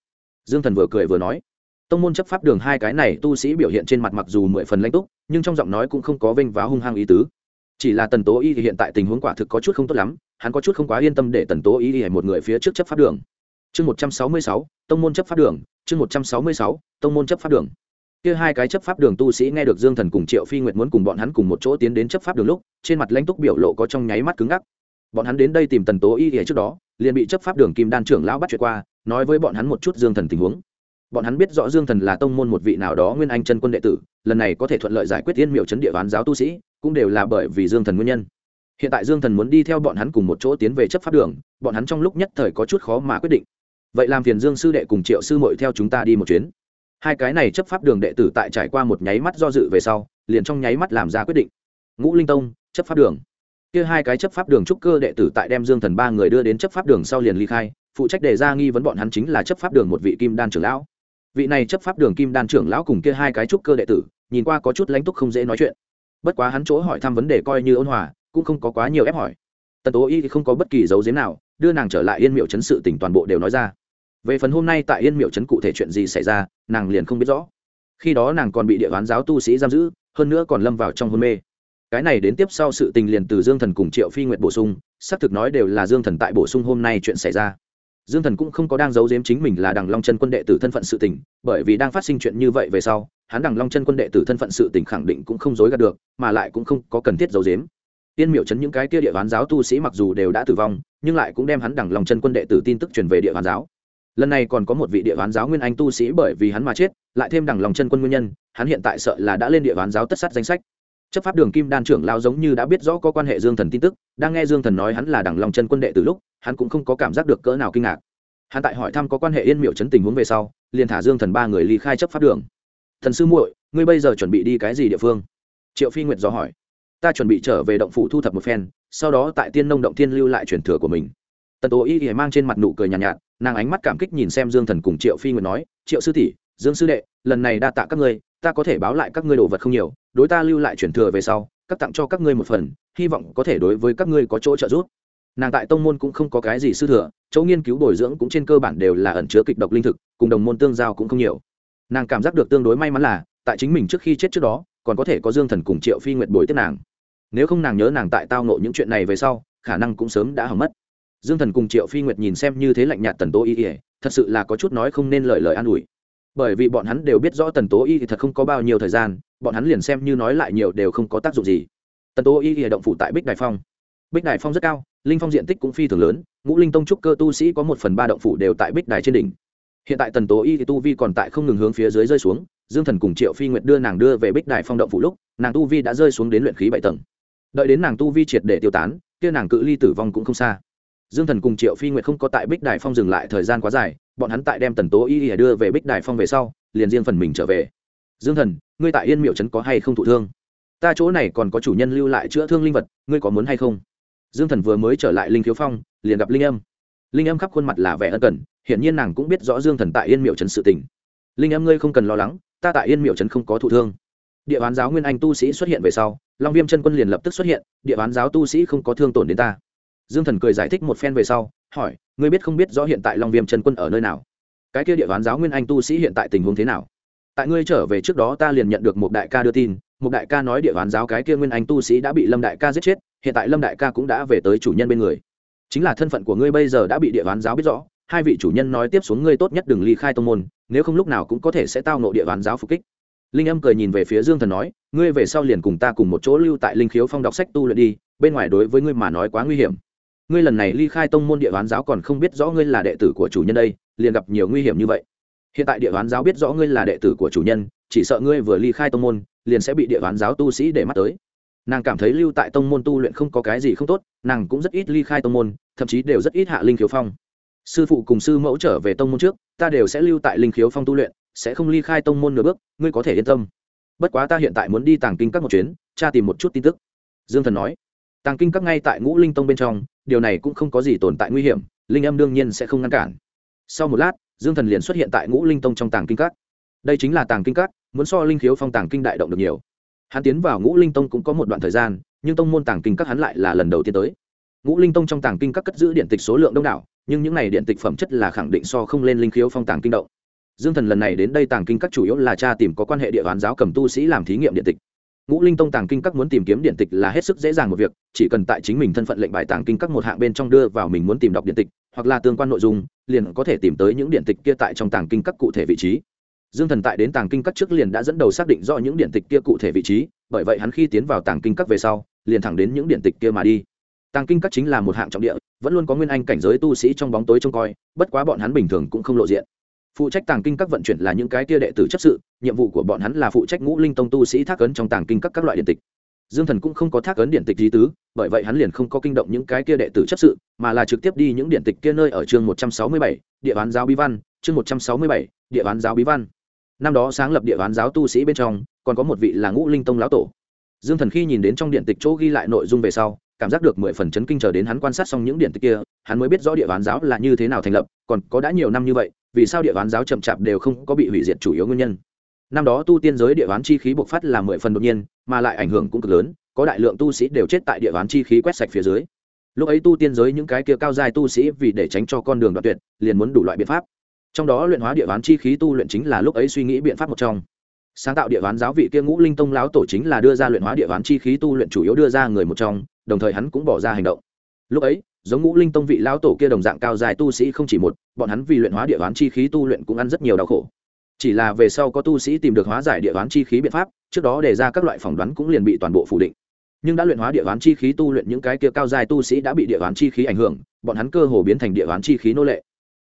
[SPEAKER 1] Dương thần vừa cười vừa nói. Tông môn chấp pháp đường hai cái này tu sĩ biểu hiện trên mặt mặc dù mười phần lãnh túc, nhưng trong giọng nói cũng không có vênh vá hung hăng ý tứ. Chỉ là tần tố y thì hiện tại tình huống quả thực có chút không tốt lắm, hắn có chút không quá yên tâm để tần tố y thì một người phía trước chấp pháp đường. Chương một trăm sáu mươi sáu, tông môn chấp pháp đường, chương một trăm sáu mươi sáu, tông môn chấp pháp đường kia hai cái chấp pháp đường tu sĩ nghe được dương thần cùng triệu phi nguyệt muốn cùng bọn hắn cùng một chỗ tiến đến chấp pháp đường lúc, trên mặt lãnh túc biểu lộ có trong nháy mắt cứng ngắc. Bọn hắn đến đây tìm tần tố y thì trước đó, liền bị chấp pháp đường kim đan trưởng lão bắt chuyện qua, nói với bọn hắn một chút dương thần tình huống. Bọn hắn biết rõ dương thần là tông môn một vị nào đó nguyên anh chân quân đệ tử, lần này có thể thuận lợi giải quyết tiên miệu chấn địa bán giáo tu sĩ, cũng đều là bởi vì dương thần nguyên nhân. Hiện tại dương thần muốn đi theo bọn hắn cùng một chỗ tiến về chấp pháp đường, bọn hắn trong lúc nhất thời có chút khó mà quyết định. Vậy làm phiền dương sư đệ cùng triệu sư mội theo chúng ta đi một chuyến hai cái này chấp pháp đường đệ tử tại trải qua một nháy mắt do dự về sau, liền trong nháy mắt làm ra quyết định. Ngũ linh tông, chấp pháp đường. Kia hai cái chấp pháp đường trúc cơ đệ tử tại đem dương thần ba người đưa đến chấp pháp đường sau liền ly khai, phụ trách đề ra nghi vấn bọn hắn chính là chấp pháp đường một vị kim đan trưởng lão. Vị này chấp pháp đường kim đan trưởng lão cùng kia hai cái trúc cơ đệ tử, nhìn qua có chút lãnh túc không dễ nói chuyện. Bất quá hắn chỗ hỏi thăm vấn đề coi như ôn hòa, cũng không có quá nhiều ép hỏi. Tần tố y thì không có bất kỳ dấu diếm nào, đưa nàng trở lại yên miệu chấn sự tỉnh toàn bộ đều nói ra về phần hôm nay tại yên miệu Trấn cụ thể chuyện gì xảy ra, nàng liền không biết rõ. Khi đó nàng còn bị địa toán giáo tu sĩ giam giữ, hơn nữa còn lâm vào trong hôn mê. Cái này đến tiếp sau sự tình liền từ dương thần cùng triệu phi nguyệt bổ sung, xác thực nói đều là dương thần tại bổ sung hôm nay chuyện xảy ra. Dương thần cũng không có đang giấu giếm chính mình là đằng long chân quân đệ tử thân phận sự tình, bởi vì đang phát sinh chuyện như vậy về sau, hắn đằng long chân quân đệ tử thân phận sự tình khẳng định cũng không dối gạt được, mà lại cũng không có cần thiết giấu giếm. Tiên miệu chấn những cái kia địa bán giáo tu sĩ mặc dù đều đã tử vong, nhưng lại cũng đem hắn đằng long chân quân đệ tử tin tức truyền về địa bán giáo lần này còn có một vị địa ván giáo nguyên anh tu sĩ bởi vì hắn mà chết, lại thêm đằng long chân quân nguyên nhân, hắn hiện tại sợ là đã lên địa ván giáo tất sát danh sách. Chấp pháp đường kim đan trưởng lao giống như đã biết rõ có quan hệ dương thần tin tức, đang nghe dương thần nói hắn là đằng long chân quân đệ từ lúc, hắn cũng không có cảm giác được cỡ nào kinh ngạc. Hắn tại hỏi thăm có quan hệ yên miệu chấn tình huống về sau, liền thả dương thần ba người ly khai chấp pháp đường. Thần sư muội, ngươi bây giờ chuẩn bị đi cái gì địa phương? Triệu phi nguyệt do hỏi. Ta chuẩn bị trở về động phủ thu thập một phen, sau đó tại tiên nông động tiên lưu lại truyền thừa của mình tần tố y thì mang trên mặt nụ cười nhàn nhạt, nhạt nàng ánh mắt cảm kích nhìn xem dương thần cùng triệu phi nguyệt nói triệu sư tỷ dương sư đệ lần này đa tạ các ngươi ta có thể báo lại các ngươi đồ vật không nhiều đối ta lưu lại truyền thừa về sau các tặng cho các ngươi một phần hy vọng có thể đối với các ngươi có chỗ trợ giúp. Nàng tại tông môn cũng không có cái gì sư thừa chỗ nghiên cứu bồi dưỡng cũng trên cơ bản đều là ẩn chứa kịch độc linh thực cùng đồng môn tương giao cũng không nhiều. Nàng cảm giác được tương đối may mắn là tại chính mình trước khi chết trước đó còn có thể có dương thần cùng triệu phi Nguyệt bồi tiếp nàng. Nếu không nàng nhớ nàng tại tao nộ những chuyện này về sau khả năng cũng sớm đã hỏng mất dương thần cùng triệu phi nguyệt nhìn xem như thế lạnh nhạt tần tố y ỉa thật sự là có chút nói không nên lời lời an ủi. Bởi vì bọn hắn đều biết rõ tần tố y thì thật không có bao nhiêu thời gian, bọn hắn liền xem như nói lại nhiều đều không có tác dụng gì. Tần tố y ỉa động phủ tại bích đại phong. Bích đại phong rất cao, linh phong diện tích cũng phi thường lớn, ngũ linh tông trúc cơ tu sĩ có một phần ba động phủ đều tại bích đài trên đỉnh. Hiện tại tần tố y thì tu vi còn tại không ngừng hướng phía dưới rơi xuống, dương thần cùng triệu phi nguyệt đưa nàng đưa về bích đài phong động phủ lúc, nàng tu vi đã rơi xuống đến luyện khí bảy tầng. Đợi đến nàng tu vi triệt để tiêu tán, kia nàng cự ly tử vong cũng không xa dương thần cùng triệu phi nguyệt không có tại bích đài phong dừng lại thời gian quá dài, bọn hắn tại đem tần tố y y đưa về bích đài phong về sau, liền riêng phần mình trở về. Dương thần, ngươi tại yên miệu trấn có hay không thụ thương? Ta chỗ này còn có chủ nhân lưu lại chữa thương linh vật, ngươi có muốn hay không? Dương thần vừa mới trở lại linh thiếu phong, liền gặp linh âm. Linh âm khắp khuôn mặt là vẻ ân cần, hiển nhiên nàng cũng biết rõ dương thần tại yên miệu trấn sự tình. Linh âm ngươi không cần lo lắng, ta tại yên miệu trấn không có thụ thương. Địa bán giáo nguyên anh tu sĩ xuất hiện về sau, long viêm chân quân liền lập tức xuất hiện, địa bán giáo tu sĩ không có thương tổn đến ta dương thần cười giải thích một phen về sau, hỏi, ngươi biết không biết rõ hiện tại long viêm chân quân ở nơi nào? Cái kia địa đoán giáo nguyên anh tu sĩ hiện tại tình huống thế nào? Tại ngươi trở về trước đó ta liền nhận được một đại ca đưa tin, một đại ca nói địa đoán giáo cái kia nguyên anh tu sĩ đã bị lâm đại ca giết chết, hiện tại lâm đại ca cũng đã về tới chủ nhân bên người. Chính là thân phận của ngươi bây giờ đã bị địa đoán giáo biết rõ, hai vị chủ nhân nói tiếp xuống ngươi tốt nhất đừng ly khai tông môn, nếu không lúc nào cũng có thể sẽ tao nộ địa đoán giáo phục kích. Linh âm cười nhìn về phía dương thần nói, ngươi về sau liền cùng ta cùng một chỗ lưu tại linh khiếu phong đọc sách tu luyện đi, bên ngoài đối với ngươi mà nói quá nguy hiểm ngươi lần này ly khai tông môn địa hoán giáo còn không biết rõ ngươi là đệ tử của chủ nhân đây, liền gặp nhiều nguy hiểm như vậy. Hiện tại địa hoán giáo biết rõ ngươi là đệ tử của chủ nhân, chỉ sợ ngươi vừa ly khai tông môn, liền sẽ bị địa hoán giáo tu sĩ để mắt tới. Nàng cảm thấy lưu tại tông môn tu luyện không có cái gì không tốt, nàng cũng rất ít ly khai tông môn, thậm chí đều rất ít hạ linh khiếu phong. Sư phụ cùng sư mẫu trở về tông môn trước, ta đều sẽ lưu tại linh khiếu phong tu luyện, sẽ không ly khai tông môn nửa bước, ngươi có thể yên tâm. Bất quá ta hiện tại muốn đi tàng kinh các một chuyến, tra tìm một chút tin tức. Dương thần nói. Tàng kinh các ngay tại ngũ linh tông bên trong điều này cũng không có gì tồn tại nguy hiểm, linh âm đương nhiên sẽ không ngăn cản. Sau một lát, dương thần liền xuất hiện tại ngũ linh tông trong tàng kinh các. Đây chính là tàng kinh các, muốn so linh khiếu phong tàng kinh đại động được nhiều. Hắn tiến vào ngũ linh tông cũng có một đoạn thời gian, nhưng tông môn tàng kinh các hắn lại là lần đầu tiên tới. Ngũ linh tông trong tàng kinh các cất giữ điện tịch số lượng đông đảo, nhưng những này điện tịch phẩm chất là khẳng định so không lên linh khiếu phong tàng kinh động. Dương thần lần này đến đây tàng kinh các chủ yếu là cha tìm có quan hệ địa bàn giáo cầm tu sĩ làm thí nghiệm điện tịch ngũ linh tông tàng kinh các muốn tìm kiếm điện tịch là hết sức dễ dàng một việc, chỉ cần tại chính mình thân phận lệnh bài tàng kinh các một hạng bên trong đưa vào mình muốn tìm đọc điện tịch, hoặc là tương quan nội dung, liền có thể tìm tới những điện tịch kia tại trong tàng kinh các cụ thể vị trí. Dương thần tại đến tàng kinh các trước liền đã dẫn đầu xác định do những điện tịch kia cụ thể vị trí, bởi vậy hắn khi tiến vào tàng kinh các về sau, liền thẳng đến những điện tịch kia mà đi. Tàng kinh các chính là một hạng trọng địa, vẫn luôn có nguyên anh cảnh giới tu sĩ trong bóng tối trông coi, bất quá bọn hắn bình thường cũng không lộ diện phụ trách tàng kinh các vận chuyển là những cái kia đệ tử chấp sự, nhiệm vụ của bọn hắn là phụ trách ngũ linh tông tu sĩ thác ấn trong tàng kinh các các loại điện tịch. Dương thần cũng không có thác ấn điện tịch lý tứ, bởi vậy hắn liền không có kinh động những cái kia đệ tử chấp sự, mà là trực tiếp đi những điện tịch kia nơi ở chương một trăm sáu mươi bảy, địa bán giáo bí văn, chương một trăm sáu mươi bảy, địa bán giáo bí văn. Năm đó sáng lập địa bán giáo tu sĩ bên trong, còn có một vị là ngũ linh tông lão tổ. Dương thần khi nhìn đến trong điện tịch chỗ ghi lại nội dung về sau, cảm giác được mười phần chấn kinh chờ đến hắn quan sát xong những điện tịch kia, hắn mới biết rõ địa bán giáo là như thế nào thành lập, còn có đã nhiều năm như vậy vì sao địa ván giáo chậm chạp đều không có bị hủy diệt chủ yếu nguyên nhân. Năm đó tu tiên giới địa ván chi khí bộc phát là mười phần đột nhiên, mà lại ảnh hưởng cũng cực lớn, có đại lượng tu sĩ đều chết tại địa ván chi khí quét sạch phía dưới. Lúc ấy tu tiên giới những cái kia cao dài tu sĩ vì để tránh cho con đường đoạn tuyệt, liền muốn đủ loại biện pháp. Trong đó luyện hóa địa ván chi khí tu luyện chính là lúc ấy suy nghĩ biện pháp một trong. Sáng tạo địa ván giáo vị kia ngũ linh tông láo tổ chính là đưa ra luyện hóa địa ván chi khí tu luyện chủ yếu đưa ra người một trong, đồng thời hắn cũng bỏ ra hành động. Lúc ấy giống ngũ linh tông vị lão tổ kia đồng dạng cao dài tu sĩ không chỉ một, bọn hắn vì luyện hóa địa đoán chi khí tu luyện cũng ăn rất nhiều đau khổ. Chỉ là về sau có tu sĩ tìm được hóa giải địa đoán chi khí biện pháp, trước đó đề ra các loại phỏng đoán cũng liền bị toàn bộ phủ định. Nhưng đã luyện hóa địa đoán chi khí tu luyện những cái kia cao dài tu sĩ đã bị địa đoán chi khí ảnh hưởng, bọn hắn cơ hồ biến thành địa đoán chi khí nô lệ.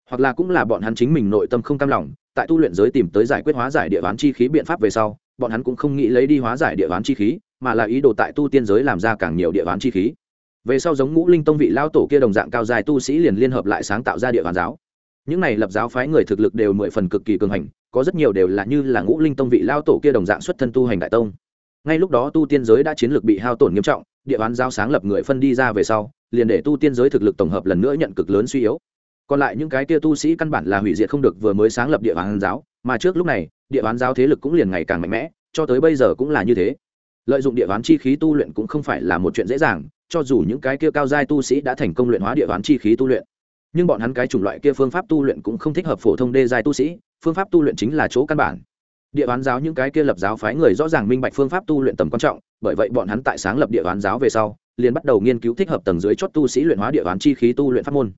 [SPEAKER 1] Hoặc là cũng là bọn hắn chính mình nội tâm không cam lòng, tại tu luyện giới tìm tới giải quyết hóa giải địa đoán chi khí biện pháp về sau, bọn hắn cũng không nghĩ lấy đi hóa giải địa đoán chi khí, mà là ý đồ tại tu tiên giới làm ra càng nhiều địa đoán chi khí về sau giống ngũ linh tông vị lao tổ kia đồng dạng cao dài tu sĩ liền liên hợp lại sáng tạo ra địa bàn giáo. Những này lập giáo phái người thực lực đều mười phần cực kỳ cường hành, có rất nhiều đều là như là ngũ linh tông vị lao tổ kia đồng dạng xuất thân tu hành đại tông. Ngay lúc đó tu tiên giới đã chiến lược bị hao tổn nghiêm trọng, địa bàn giao sáng lập người phân đi ra về sau, liền để tu tiên giới thực lực tổng hợp lần nữa nhận cực lớn suy yếu. Còn lại những cái kia tu sĩ căn bản là hủy diệt không được vừa mới sáng lập địa bàn giáo, mà trước lúc này, địa bàn giáo thế lực cũng liền ngày càng mạnh mẽ, cho tới bây giờ cũng là như thế lợi dụng địa đoán chi khí tu luyện cũng không phải là một chuyện dễ dàng, cho dù những cái kia cao giai tu sĩ đã thành công luyện hóa địa đoán chi khí tu luyện. Nhưng bọn hắn cái chủng loại kia phương pháp tu luyện cũng không thích hợp phổ thông đê giai tu sĩ, phương pháp tu luyện chính là chỗ căn bản. Địa đoán giáo những cái kia lập giáo phái người rõ ràng minh bạch phương pháp tu luyện tầm quan trọng, bởi vậy bọn hắn tại sáng lập địa đoán giáo về sau, liền bắt đầu nghiên cứu thích hợp tầng dưới chót tu sĩ luyện hóa địa đoán chi khí tu luyện pháp môn.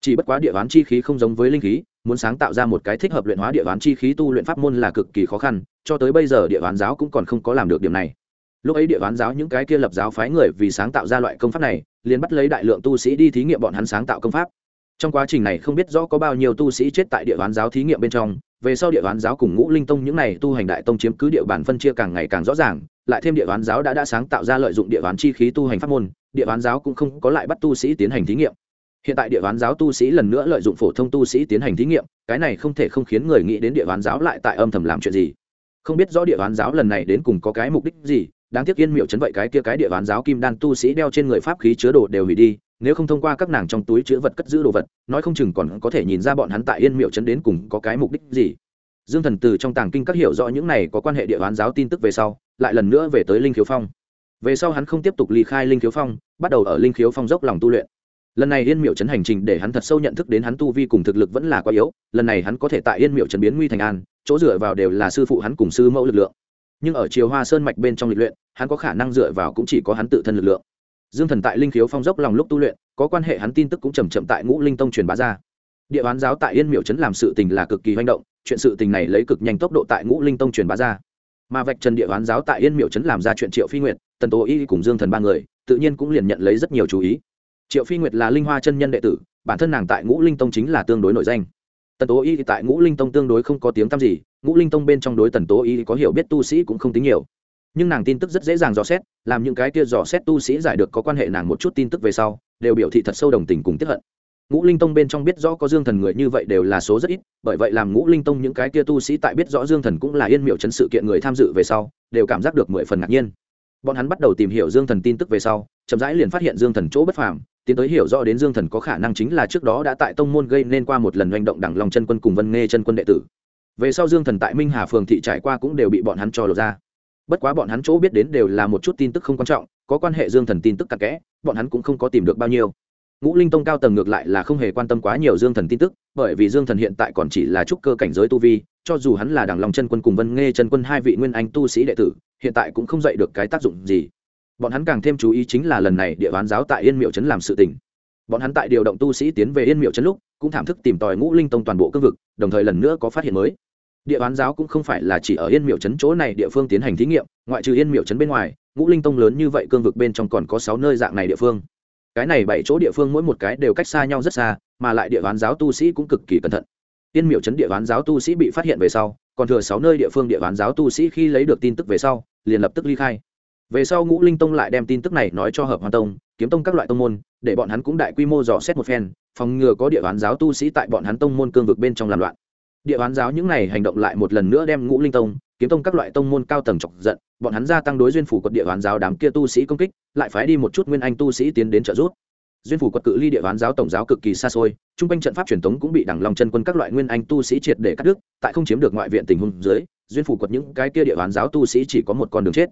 [SPEAKER 1] Chỉ bất quá địa đoán chi khí không giống với linh khí, muốn sáng tạo ra một cái thích hợp luyện hóa địa đoán chi khí tu luyện pháp môn là cực kỳ khó khăn, cho tới bây giờ địa đoán giáo cũng còn không có làm được điểm này lúc ấy địa bán giáo những cái kia lập giáo phái người vì sáng tạo ra loại công pháp này, liền bắt lấy đại lượng tu sĩ đi thí nghiệm bọn hắn sáng tạo công pháp. Trong quá trình này không biết rõ có bao nhiêu tu sĩ chết tại địa bán giáo thí nghiệm bên trong, về sau địa bán giáo cùng ngũ linh tông những này tu hành đại tông chiếm cứ địa bàn phân chia càng ngày càng rõ ràng, lại thêm địa bán giáo đã đã sáng tạo ra lợi dụng địa bán chi khí tu hành pháp môn, địa bán giáo cũng không có lại bắt tu sĩ tiến hành thí nghiệm. Hiện tại địa bán giáo tu sĩ lần nữa lợi dụng phổ thông tu sĩ tiến hành thí nghiệm, cái này không thể không khiến người nghĩ đến địa bán giáo lại tại âm thầm làm chuyện gì. Không biết rõ địa bán giáo lần này đến cùng có cái mục đích gì đáng tiếc yên miệu chấn vậy cái kia cái địa bán giáo kim đan tu sĩ đeo trên người pháp khí chứa đồ đều hủy đi, nếu không thông qua các nàng trong túi chứa vật cất giữ đồ vật, nói không chừng còn có thể nhìn ra bọn hắn tại yên miệu chấn đến cùng có cái mục đích gì. Dương thần từ trong tàng kinh các hiểu rõ những này có quan hệ địa bán giáo tin tức về sau, lại lần nữa về tới linh khiếu phong. Về sau hắn không tiếp tục ly khai linh khiếu phong, bắt đầu ở linh khiếu phong dốc lòng tu luyện. Lần này yên miệu trấn hành trình để hắn thật sâu nhận thức đến hắn tu vi cùng thực lực vẫn là quá yếu, lần này hắn có thể tại yên miệu trấn biến nguy thành an, chỗ dựa vào đều là sư phụ hắn cùng sư mẫu lực lượng. Nhưng ở chiều hoa sơn mạch bên trong lịch luyện hắn có khả năng dựa vào cũng chỉ có hắn tự thân lực lượng. Dương thần tại linh khiếu phong dốc lòng lúc tu luyện, có quan hệ hắn tin tức cũng chầm chậm tại ngũ linh tông truyền bá ra. Địa bán giáo tại yên miểu trấn làm sự tình là cực kỳ manh động, chuyện sự tình này lấy cực nhanh tốc độ tại ngũ linh tông truyền bá ra. Mà vạch trần địa bán giáo tại yên miểu trấn làm ra chuyện triệu phi nguyệt, tần tố y cùng dương thần ba người, tự nhiên cũng liền nhận lấy rất nhiều chú ý. Triệu phi nguyệt là linh hoa chân nhân đệ tử, bản thân nàng tại ngũ linh tông chính là tương đối nổi danh. Tần tố y tại ngũ linh tông tương đối không có tiếng tăm gì, ngũ linh tông bên trong đối tần tố y có hiểu biết tu sĩ cũng không tính nhiều nhưng nàng tin tức rất dễ dàng dò xét, làm những cái kia dò xét tu sĩ giải được có quan hệ nàng một chút tin tức về sau, đều biểu thị thật sâu đồng tình cùng tiếp hận. Ngũ linh tông bên trong biết rõ có dương thần người như vậy đều là số rất ít, bởi vậy làm ngũ linh tông những cái kia tu sĩ tại biết rõ dương thần cũng là yên miệu chấn sự kiện người tham dự về sau, đều cảm giác được mười phần ngạc nhiên. Bọn hắn bắt đầu tìm hiểu dương thần tin tức về sau, chậm rãi liền phát hiện dương thần chỗ bất phàm, tiến tới hiểu rõ đến dương thần có khả năng chính là trước đó đã tại tông môn gây nên qua một lần hành động đẳng lòng chân quân cùng vân nghe chân quân đệ tử. Về sau dương thần tại minh hà phường thị trải qua cũng đều bị bọn hắn cho lột ra bất quá bọn hắn chỗ biết đến đều là một chút tin tức không quan trọng, có quan hệ dương thần tin tức cặn kẽ, bọn hắn cũng không có tìm được bao nhiêu. Ngũ linh tông cao tầng ngược lại là không hề quan tâm quá nhiều dương thần tin tức, bởi vì dương thần hiện tại còn chỉ là trúc cơ cảnh giới tu vi, cho dù hắn là đảng lòng chân quân cùng vân nghe chân quân hai vị nguyên anh tu sĩ đệ tử, hiện tại cũng không dạy được cái tác dụng gì. Bọn hắn càng thêm chú ý chính là lần này địa bán giáo tại yên miệu trấn làm sự tình. Bọn hắn tại điều động tu sĩ tiến về yên miệu trấn lúc, cũng thảm thức tìm tòi ngũ linh tông toàn bộ cương vực, đồng thời lần nữa có phát hiện mới địa bán giáo cũng không phải là chỉ ở yên miệu trấn chỗ này địa phương tiến hành thí nghiệm, ngoại trừ yên miệu trấn bên ngoài, ngũ linh tông lớn như vậy cương vực bên trong còn có sáu nơi dạng này địa phương. Cái này bảy chỗ địa phương mỗi một cái đều cách xa nhau rất xa, mà lại địa bán giáo tu sĩ cũng cực kỳ cẩn thận. Yên miệu trấn địa bán giáo tu sĩ bị phát hiện về sau, còn thừa sáu nơi địa phương địa bán giáo tu sĩ khi lấy được tin tức về sau, liền lập tức ly khai. Về sau ngũ linh tông lại đem tin tức này nói cho hợp hoàn tông, kiếm tông các loại tông môn, để bọn hắn cũng đại quy mô dò xét một phen, phòng ngừa có địa bán giáo tu sĩ tại bọn hắn tông môn cương vực bên trong làm loạn địa bán giáo những này hành động lại một lần nữa đem ngũ linh tông, kiếm tông các loại tông môn cao tầng chọc giận, bọn hắn gia tăng đối duyên phủ quật địa bán giáo đám kia tu sĩ công kích, lại phái đi một chút nguyên anh tu sĩ tiến đến trợ giúp. Duyên phủ quật cự ly địa bán giáo tổng giáo cực kỳ xa xôi chung quanh trận pháp truyền thống cũng bị đẳng lòng chân quân các loại nguyên anh tu sĩ triệt để cắt đứt, tại không chiếm được ngoại viện tình huống dưới, duyên phủ quật những cái kia địa bán giáo tu sĩ chỉ có một con đường chết.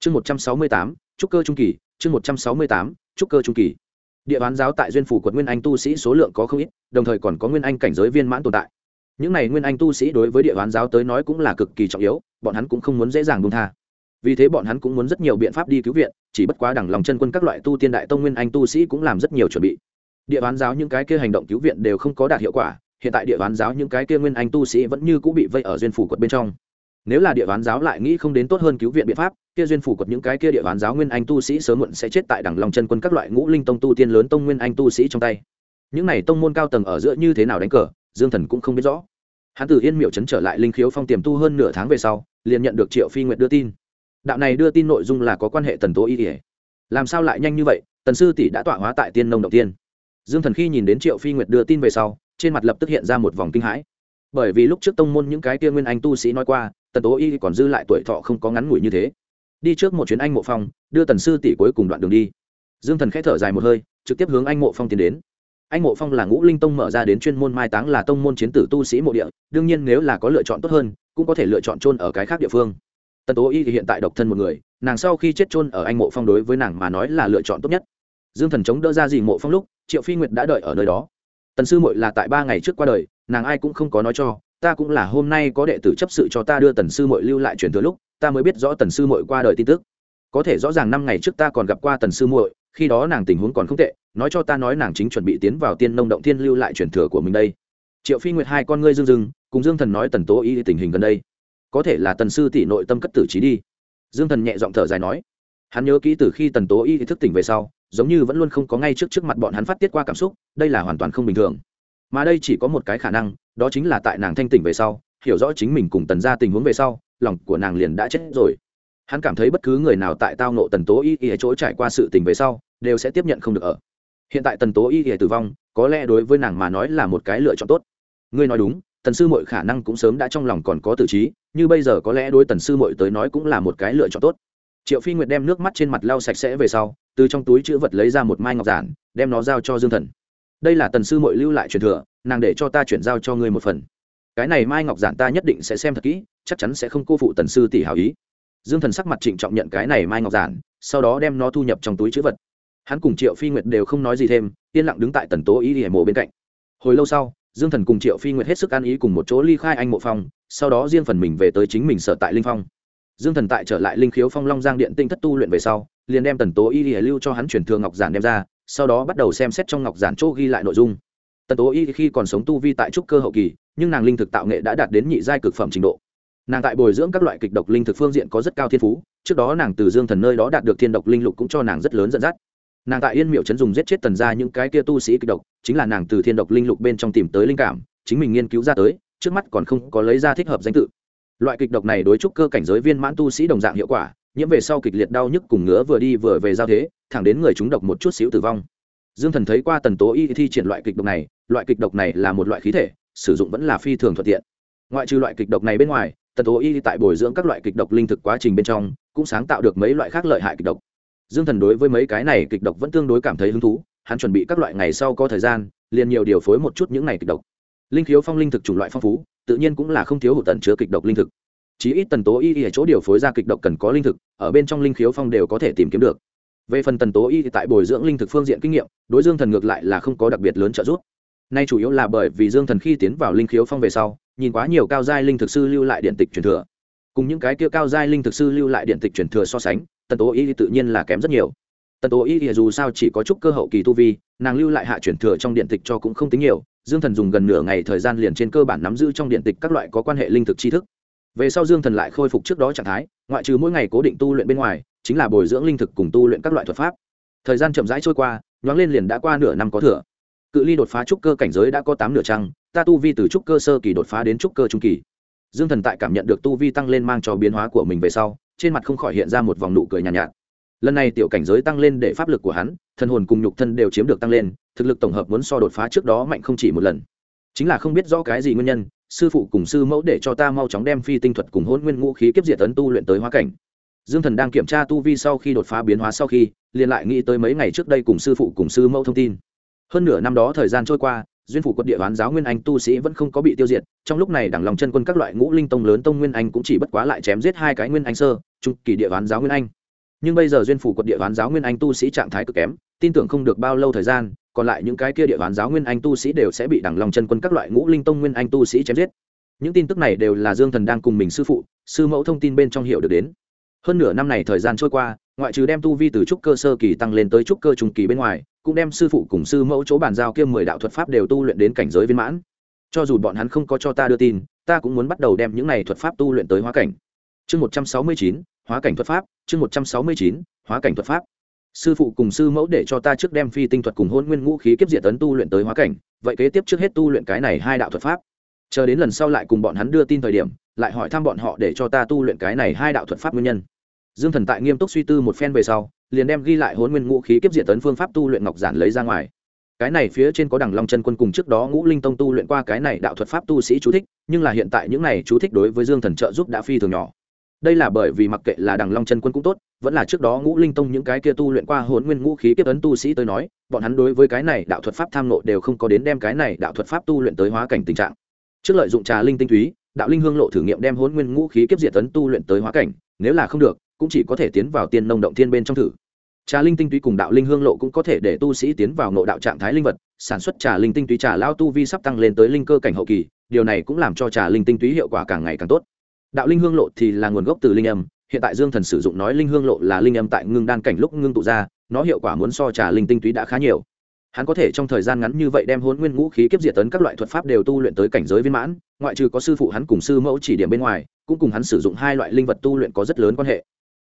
[SPEAKER 1] Chương một trăm sáu mươi tám, trúc cơ trung kỳ, chương một trăm sáu mươi tám, trúc cơ trung kỳ. Địa bán giáo tại duyên phủ quật nguyên anh tu sĩ số lượng có không ít, đồng thời còn có nguyên anh cảnh giới viên mãn tồn tại những này nguyên anh tu sĩ đối với địa hoán giáo tới nói cũng là cực kỳ trọng yếu, bọn hắn cũng không muốn dễ dàng buông tha. Vì thế bọn hắn cũng muốn rất nhiều biện pháp đi cứu viện, chỉ bất quá đẳng lòng chân quân các loại tu tiên đại tông nguyên anh tu sĩ cũng làm rất nhiều chuẩn bị. Địa hoán giáo những cái kia hành động cứu viện đều không có đạt hiệu quả, hiện tại địa hoán giáo những cái kia nguyên anh tu sĩ vẫn như cũng bị vây ở duyên phủ quật bên trong. Nếu là địa hoán giáo lại nghĩ không đến tốt hơn cứu viện biện pháp, kia duyên phủ quật những cái kia địa hoán giáo nguyên anh tu sĩ sớm muộn sẽ chết tại đẳng lòng chân quân các loại ngũ linh tông tu tiên lớn tông nguyên anh tu sĩ trong tay. Những này tông môn cao tầng ở giữa như thế nào đánh cờ dương thần cũng không biết rõ. Hắn từ yên miệu trấn trở lại linh khiếu phong tiềm tu hơn nửa tháng về sau, liền nhận được triệu phi nguyệt đưa tin. Đạo này đưa tin nội dung là có quan hệ tần tố y ỉa làm sao lại nhanh như vậy? Tần sư tỷ đã tọa hóa tại tiên nông đầu tiên. Dương thần khi nhìn đến triệu phi nguyệt đưa tin về sau, trên mặt lập tức hiện ra một vòng kinh hãi. Bởi vì lúc trước tông môn những cái kia nguyên anh tu sĩ nói qua, tần tố y còn dư lại tuổi thọ không có ngắn ngủi như thế. Đi trước một chuyến anh mộ phong, đưa tần sư tỷ cuối cùng đoạn đường đi. Dương thần k h ẽ thở dài một hơi, trực tiếp hướng anh mộ phong tiến đến anh mộ phong là ngũ linh tông mở ra đến chuyên môn mai táng là tông môn chiến tử tu sĩ mộ địa, đương nhiên nếu là có lựa chọn tốt hơn, cũng có thể lựa chọn chôn ở cái khác địa phương. Tần tố y thì hiện tại độc thân một người, nàng sau khi chết chôn ở anh mộ phong đối với nàng mà nói là lựa chọn tốt nhất. Dương thần chống đỡ ra gì mộ phong lúc, triệu phi nguyệt đã đợi ở nơi đó. Tần sư mội là tại ba ngày trước qua đời, nàng ai cũng không có nói cho, ta cũng là hôm nay có đệ tử chấp sự cho ta đưa tần sư mội lưu lại truyền thừa lúc, ta mới biết rõ tần sư mội qua đời tin tức. Có thể rõ ràng năm ngày trước ta còn gặp qua tần sư muội khi đó nàng tình huống còn không tệ, nói cho ta nói nàng chính chuẩn bị tiến vào tiên nông động thiên lưu lại truyền thừa của mình đây. Triệu phi nguyệt hai con ngươi dương dưng cùng dương thần nói tần tố y tình hình gần đây. Có thể là tần sư tỷ nội tâm cất tử trí đi. Dương thần nhẹ giọng thở dài nói. Hắn nhớ kỹ từ khi tần tố y thức tỉnh về sau, giống như vẫn luôn không có ngay trước trước mặt bọn hắn phát tiết qua cảm xúc, đây là hoàn toàn không bình thường. Mà đây chỉ có một cái khả năng, đó chính là tại nàng thanh tỉnh về sau, hiểu rõ chính mình cùng tần ra tình huống về sau, lòng của nàng liền đã chết rồi. Hắn cảm thấy bất cứ người nào tại tao nộ tần tố y y ở chỗ trải qua sự tình về sau đều sẽ tiếp nhận không được ở. Hiện tại tần tố y thì tử vong, có lẽ đối với nàng mà nói là một cái lựa chọn tốt. Ngươi nói đúng, tần sư mội khả năng cũng sớm đã trong lòng còn có tử trí, như bây giờ có lẽ đối tần sư mội tới nói cũng là một cái lựa chọn tốt. Triệu phi nguyệt đem nước mắt trên mặt lau sạch sẽ về sau, từ trong túi chữ vật lấy ra một mai ngọc giản, đem nó giao cho dương thần. Đây là tần sư mội lưu lại truyền thừa, nàng để cho ta chuyển giao cho ngươi một phần. Cái này mai ngọc giản ta nhất định sẽ xem thật kỹ, chắc chắn sẽ không cô phụ tần sư tỷ hào ý. Dương thần sắc mặt trịnh trọng nhận cái này mai ngọc giản, sau đó đem nó thu nhập trong túi chữ vật hắn cùng triệu phi nguyệt đều không nói gì thêm, yên lặng đứng tại tần tố y hải mộ bên cạnh. Hồi lâu sau, dương thần cùng triệu phi nguyệt hết sức an ý cùng một chỗ ly khai anh mộ phong, sau đó riêng phần mình về tới chính mình sở tại linh phong. Dương thần tại trở lại linh khiếu phong long giang điện tinh thất tu luyện về sau, liền đem tần tố y hải lưu cho hắn chuyển thương ngọc giản đem ra, sau đó bắt đầu xem xét trong ngọc giản chỗ ghi lại nội dung. Tần tố y khi còn sống tu vi tại trúc cơ hậu kỳ, nhưng nàng linh thực tạo nghệ đã đạt đến nhị giai cực phẩm trình độ. Nàng tại bồi dưỡng các loại kịch độc linh thực phương diện có rất cao thiên phú, trước đó nàng từ dương thần nơi đó đạt được thiên độc linh lục cũng cho nàng rất lớn dẫn dắt nàng tại yên miệu chấn dùng giết chết tần ra những cái kia tu sĩ kịch độc, chính là nàng từ thiên độc linh lục bên trong tìm tới linh cảm, chính mình nghiên cứu ra tới, trước mắt còn không có lấy ra thích hợp danh tự. Loại kịch độc này đối trúc cơ cảnh giới viên mãn tu sĩ đồng dạng hiệu quả, nhiễm về sau kịch liệt đau nhức cùng ngứa vừa đi vừa về giao thế, thẳng đến người chúng độc một chút xíu tử vong. Dương thần thấy qua tần tố y thi triển loại kịch độc này, loại kịch độc này là một loại khí thể, sử dụng vẫn là phi thường thuận tiện. Ngoại trừ loại kịch độc này bên ngoài, tần tố y tại bồi dưỡng các loại kịch độc linh thực quá trình bên trong, cũng sáng tạo được mấy loại khác lợi hại kịch độc dương thần đối với mấy cái này kịch độc vẫn tương đối cảm thấy hứng thú, hắn chuẩn bị các loại ngày sau có thời gian, liền nhiều điều phối một chút những này kịch độc. Linh khiếu phong linh thực chủng loại phong phú, tự nhiên cũng là không thiếu hụt tần chứa kịch độc linh thực. Chí ít tần tố y ở chỗ điều phối ra kịch độc cần có linh thực, ở bên trong linh khiếu phong đều có thể tìm kiếm được. Về phần tần tố y tại bồi dưỡng linh thực phương diện kinh nghiệm, đối dương thần ngược lại là không có đặc biệt lớn trợ giúp. Nay chủ yếu là bởi vì dương thần khi tiến vào linh khiếu phong về sau, nhìn quá nhiều cao giai linh thực sư lưu lại điện tịch truyền thừa. Cùng những cái kia cao giai linh thực sư lưu lại điện tịch truyền thừa so sánh tần tố y tự nhiên là kém rất nhiều. Tần tố y dù sao chỉ có chút cơ hậu kỳ tu vi, nàng lưu lại hạ chuyển thừa trong điện tịch cho cũng không tính nhiều, dương thần dùng gần nửa ngày thời gian liền trên cơ bản nắm giữ trong điện tịch các loại có quan hệ linh thực tri thức. Về sau dương thần lại khôi phục trước đó trạng thái, ngoại trừ mỗi ngày cố định tu luyện bên ngoài, chính là bồi dưỡng linh thực cùng tu luyện các loại thuật pháp. Thời gian chậm rãi trôi qua, nhoáng lên liền đã qua nửa năm có thừa. Cự ly đột phá trúc cơ cảnh giới đã có tám nửa trăng, ta tu vi từ trúc cơ sơ kỳ đột phá đến trúc cơ trung kỳ. Dương thần tại cảm nhận được tu vi tăng lên mang cho biến hóa của mình về sau trên mặt không khỏi hiện ra một vòng nụ cười nhàn nhạt, nhạt. Lần này tiểu cảnh giới tăng lên để pháp lực của hắn thân hồn cùng nhục thân đều chiếm được tăng lên thực lực tổng hợp muốn so đột phá trước đó mạnh không chỉ một lần. Chính là không biết rõ cái gì nguyên nhân sư phụ cùng sư mẫu để cho ta mau chóng đem phi tinh thuật cùng hôn nguyên ngũ khí kiếp diệt tấn tu luyện tới hóa cảnh. Dương thần đang kiểm tra tu vi sau khi đột phá biến hóa sau khi liền lại nghĩ tới mấy ngày trước đây cùng sư phụ cùng sư mẫu thông tin. Hơn nửa năm đó thời gian trôi qua duyên phủ quận địa bán giáo nguyên anh tu sĩ vẫn không có bị tiêu diệt, trong lúc này đẳng lòng chân quân các loại ngũ linh tông lớn tông nguyên anh cũng chỉ bất quá lại chém giết hai cái nguyên anh sơ, trung kỳ địa bán giáo nguyên anh. Nhưng bây giờ duyên phủ quận địa bán giáo nguyên anh tu sĩ trạng thái cực kém, tin tưởng không được bao lâu thời gian, còn lại những cái kia địa bán giáo nguyên anh tu sĩ đều sẽ bị đẳng lòng chân quân các loại ngũ linh tông nguyên anh tu sĩ chém giết. Những tin tức này đều là dương thần đang cùng mình sư phụ, sư mẫu thông tin bên trong hiệu được đến. Hơn nửa năm này thời gian trôi qua ngoại trừ đem tu vi từ trúc cơ sơ kỳ tăng lên tới trúc cơ trung kỳ bên ngoài, cũng đem sư phụ cùng sư mẫu chỗ bàn giao kiêm mười đạo thuật pháp đều tu luyện đến cảnh giới viên mãn. Cho dù bọn hắn không có cho ta đưa tin, ta cũng muốn bắt đầu đem những này thuật pháp tu luyện tới hóa cảnh. Chương một trăm sáu mươi chín, hóa cảnh thuật pháp, chương một trăm sáu mươi chín, hóa cảnh thuật pháp. Sư phụ cùng sư mẫu để cho ta trước đem phi tinh thuật cùng hôn nguyên ngũ khí kiếp diệt tấn tu luyện tới hóa cảnh, vậy kế tiếp trước hết tu luyện cái này hai đạo thuật pháp. Chờ đến lần sau lại cùng bọn hắn đưa tin thời điểm, lại hỏi thăm bọn họ để cho ta tu luyện cái này hai đạo thuật pháp nguyên nhân dương thần tại nghiêm túc suy tư một phen về sau, liền đem ghi lại hôn nguyên ngũ khí kiếp diệt tấn phương pháp tu luyện ngọc giản lấy ra ngoài. Cái này phía trên có đằng long chân quân cùng trước đó ngũ linh tông tu luyện qua cái này đạo thuật pháp tu sĩ chú thích, nhưng là hiện tại những này chú thích đối với dương thần trợ giúp đã phi thường nhỏ. Đây là bởi vì mặc kệ là đằng long chân quân cũng tốt, vẫn là trước đó ngũ linh tông những cái kia tu luyện qua hồn nguyên ngũ khí kiếp ấn tu sĩ tới nói, bọn hắn đối với cái này đạo thuật pháp tham nộ đều không có đến đem cái này đạo thuật pháp tu luyện tới hóa cảnh tình trạng. Trước lợi dụng trà linh tinh túy, đạo linh hương lộ thử nghiệm đem hồn nguyên ngũ khí kiếp diệt ấn tu luyện tới hóa cảnh, nếu là không được cũng chỉ có thể tiến vào tiên nông động thiên bên trong thử. Trà linh tinh túy cùng đạo linh hương lộ cũng có thể để tu sĩ tiến vào nội đạo trạng thái linh vật, sản xuất trà linh tinh túy trà lao tu vi sắp tăng lên tới linh cơ cảnh hậu kỳ, điều này cũng làm cho trà linh tinh túy hiệu quả càng ngày càng tốt. Đạo linh hương lộ thì là nguồn gốc từ linh âm, hiện tại dương thần sử dụng nói linh hương lộ là linh âm tại ngưng đan cảnh lúc ngưng tụ ra, nó hiệu quả muốn so trà linh tinh túy đã khá nhiều. Hắn có thể trong thời gian ngắn như vậy đem hôn nguyên ngũ khí kiếp diệt tấn các loại thuật pháp đều tu luyện tới cảnh giới viên mãn, ngoại trừ có sư phụ hắn cùng sư mẫu chỉ điểm bên ngoài, cũng cùng hắn sử dụng hai loại linh vật tu luyện có rất lớn quan hệ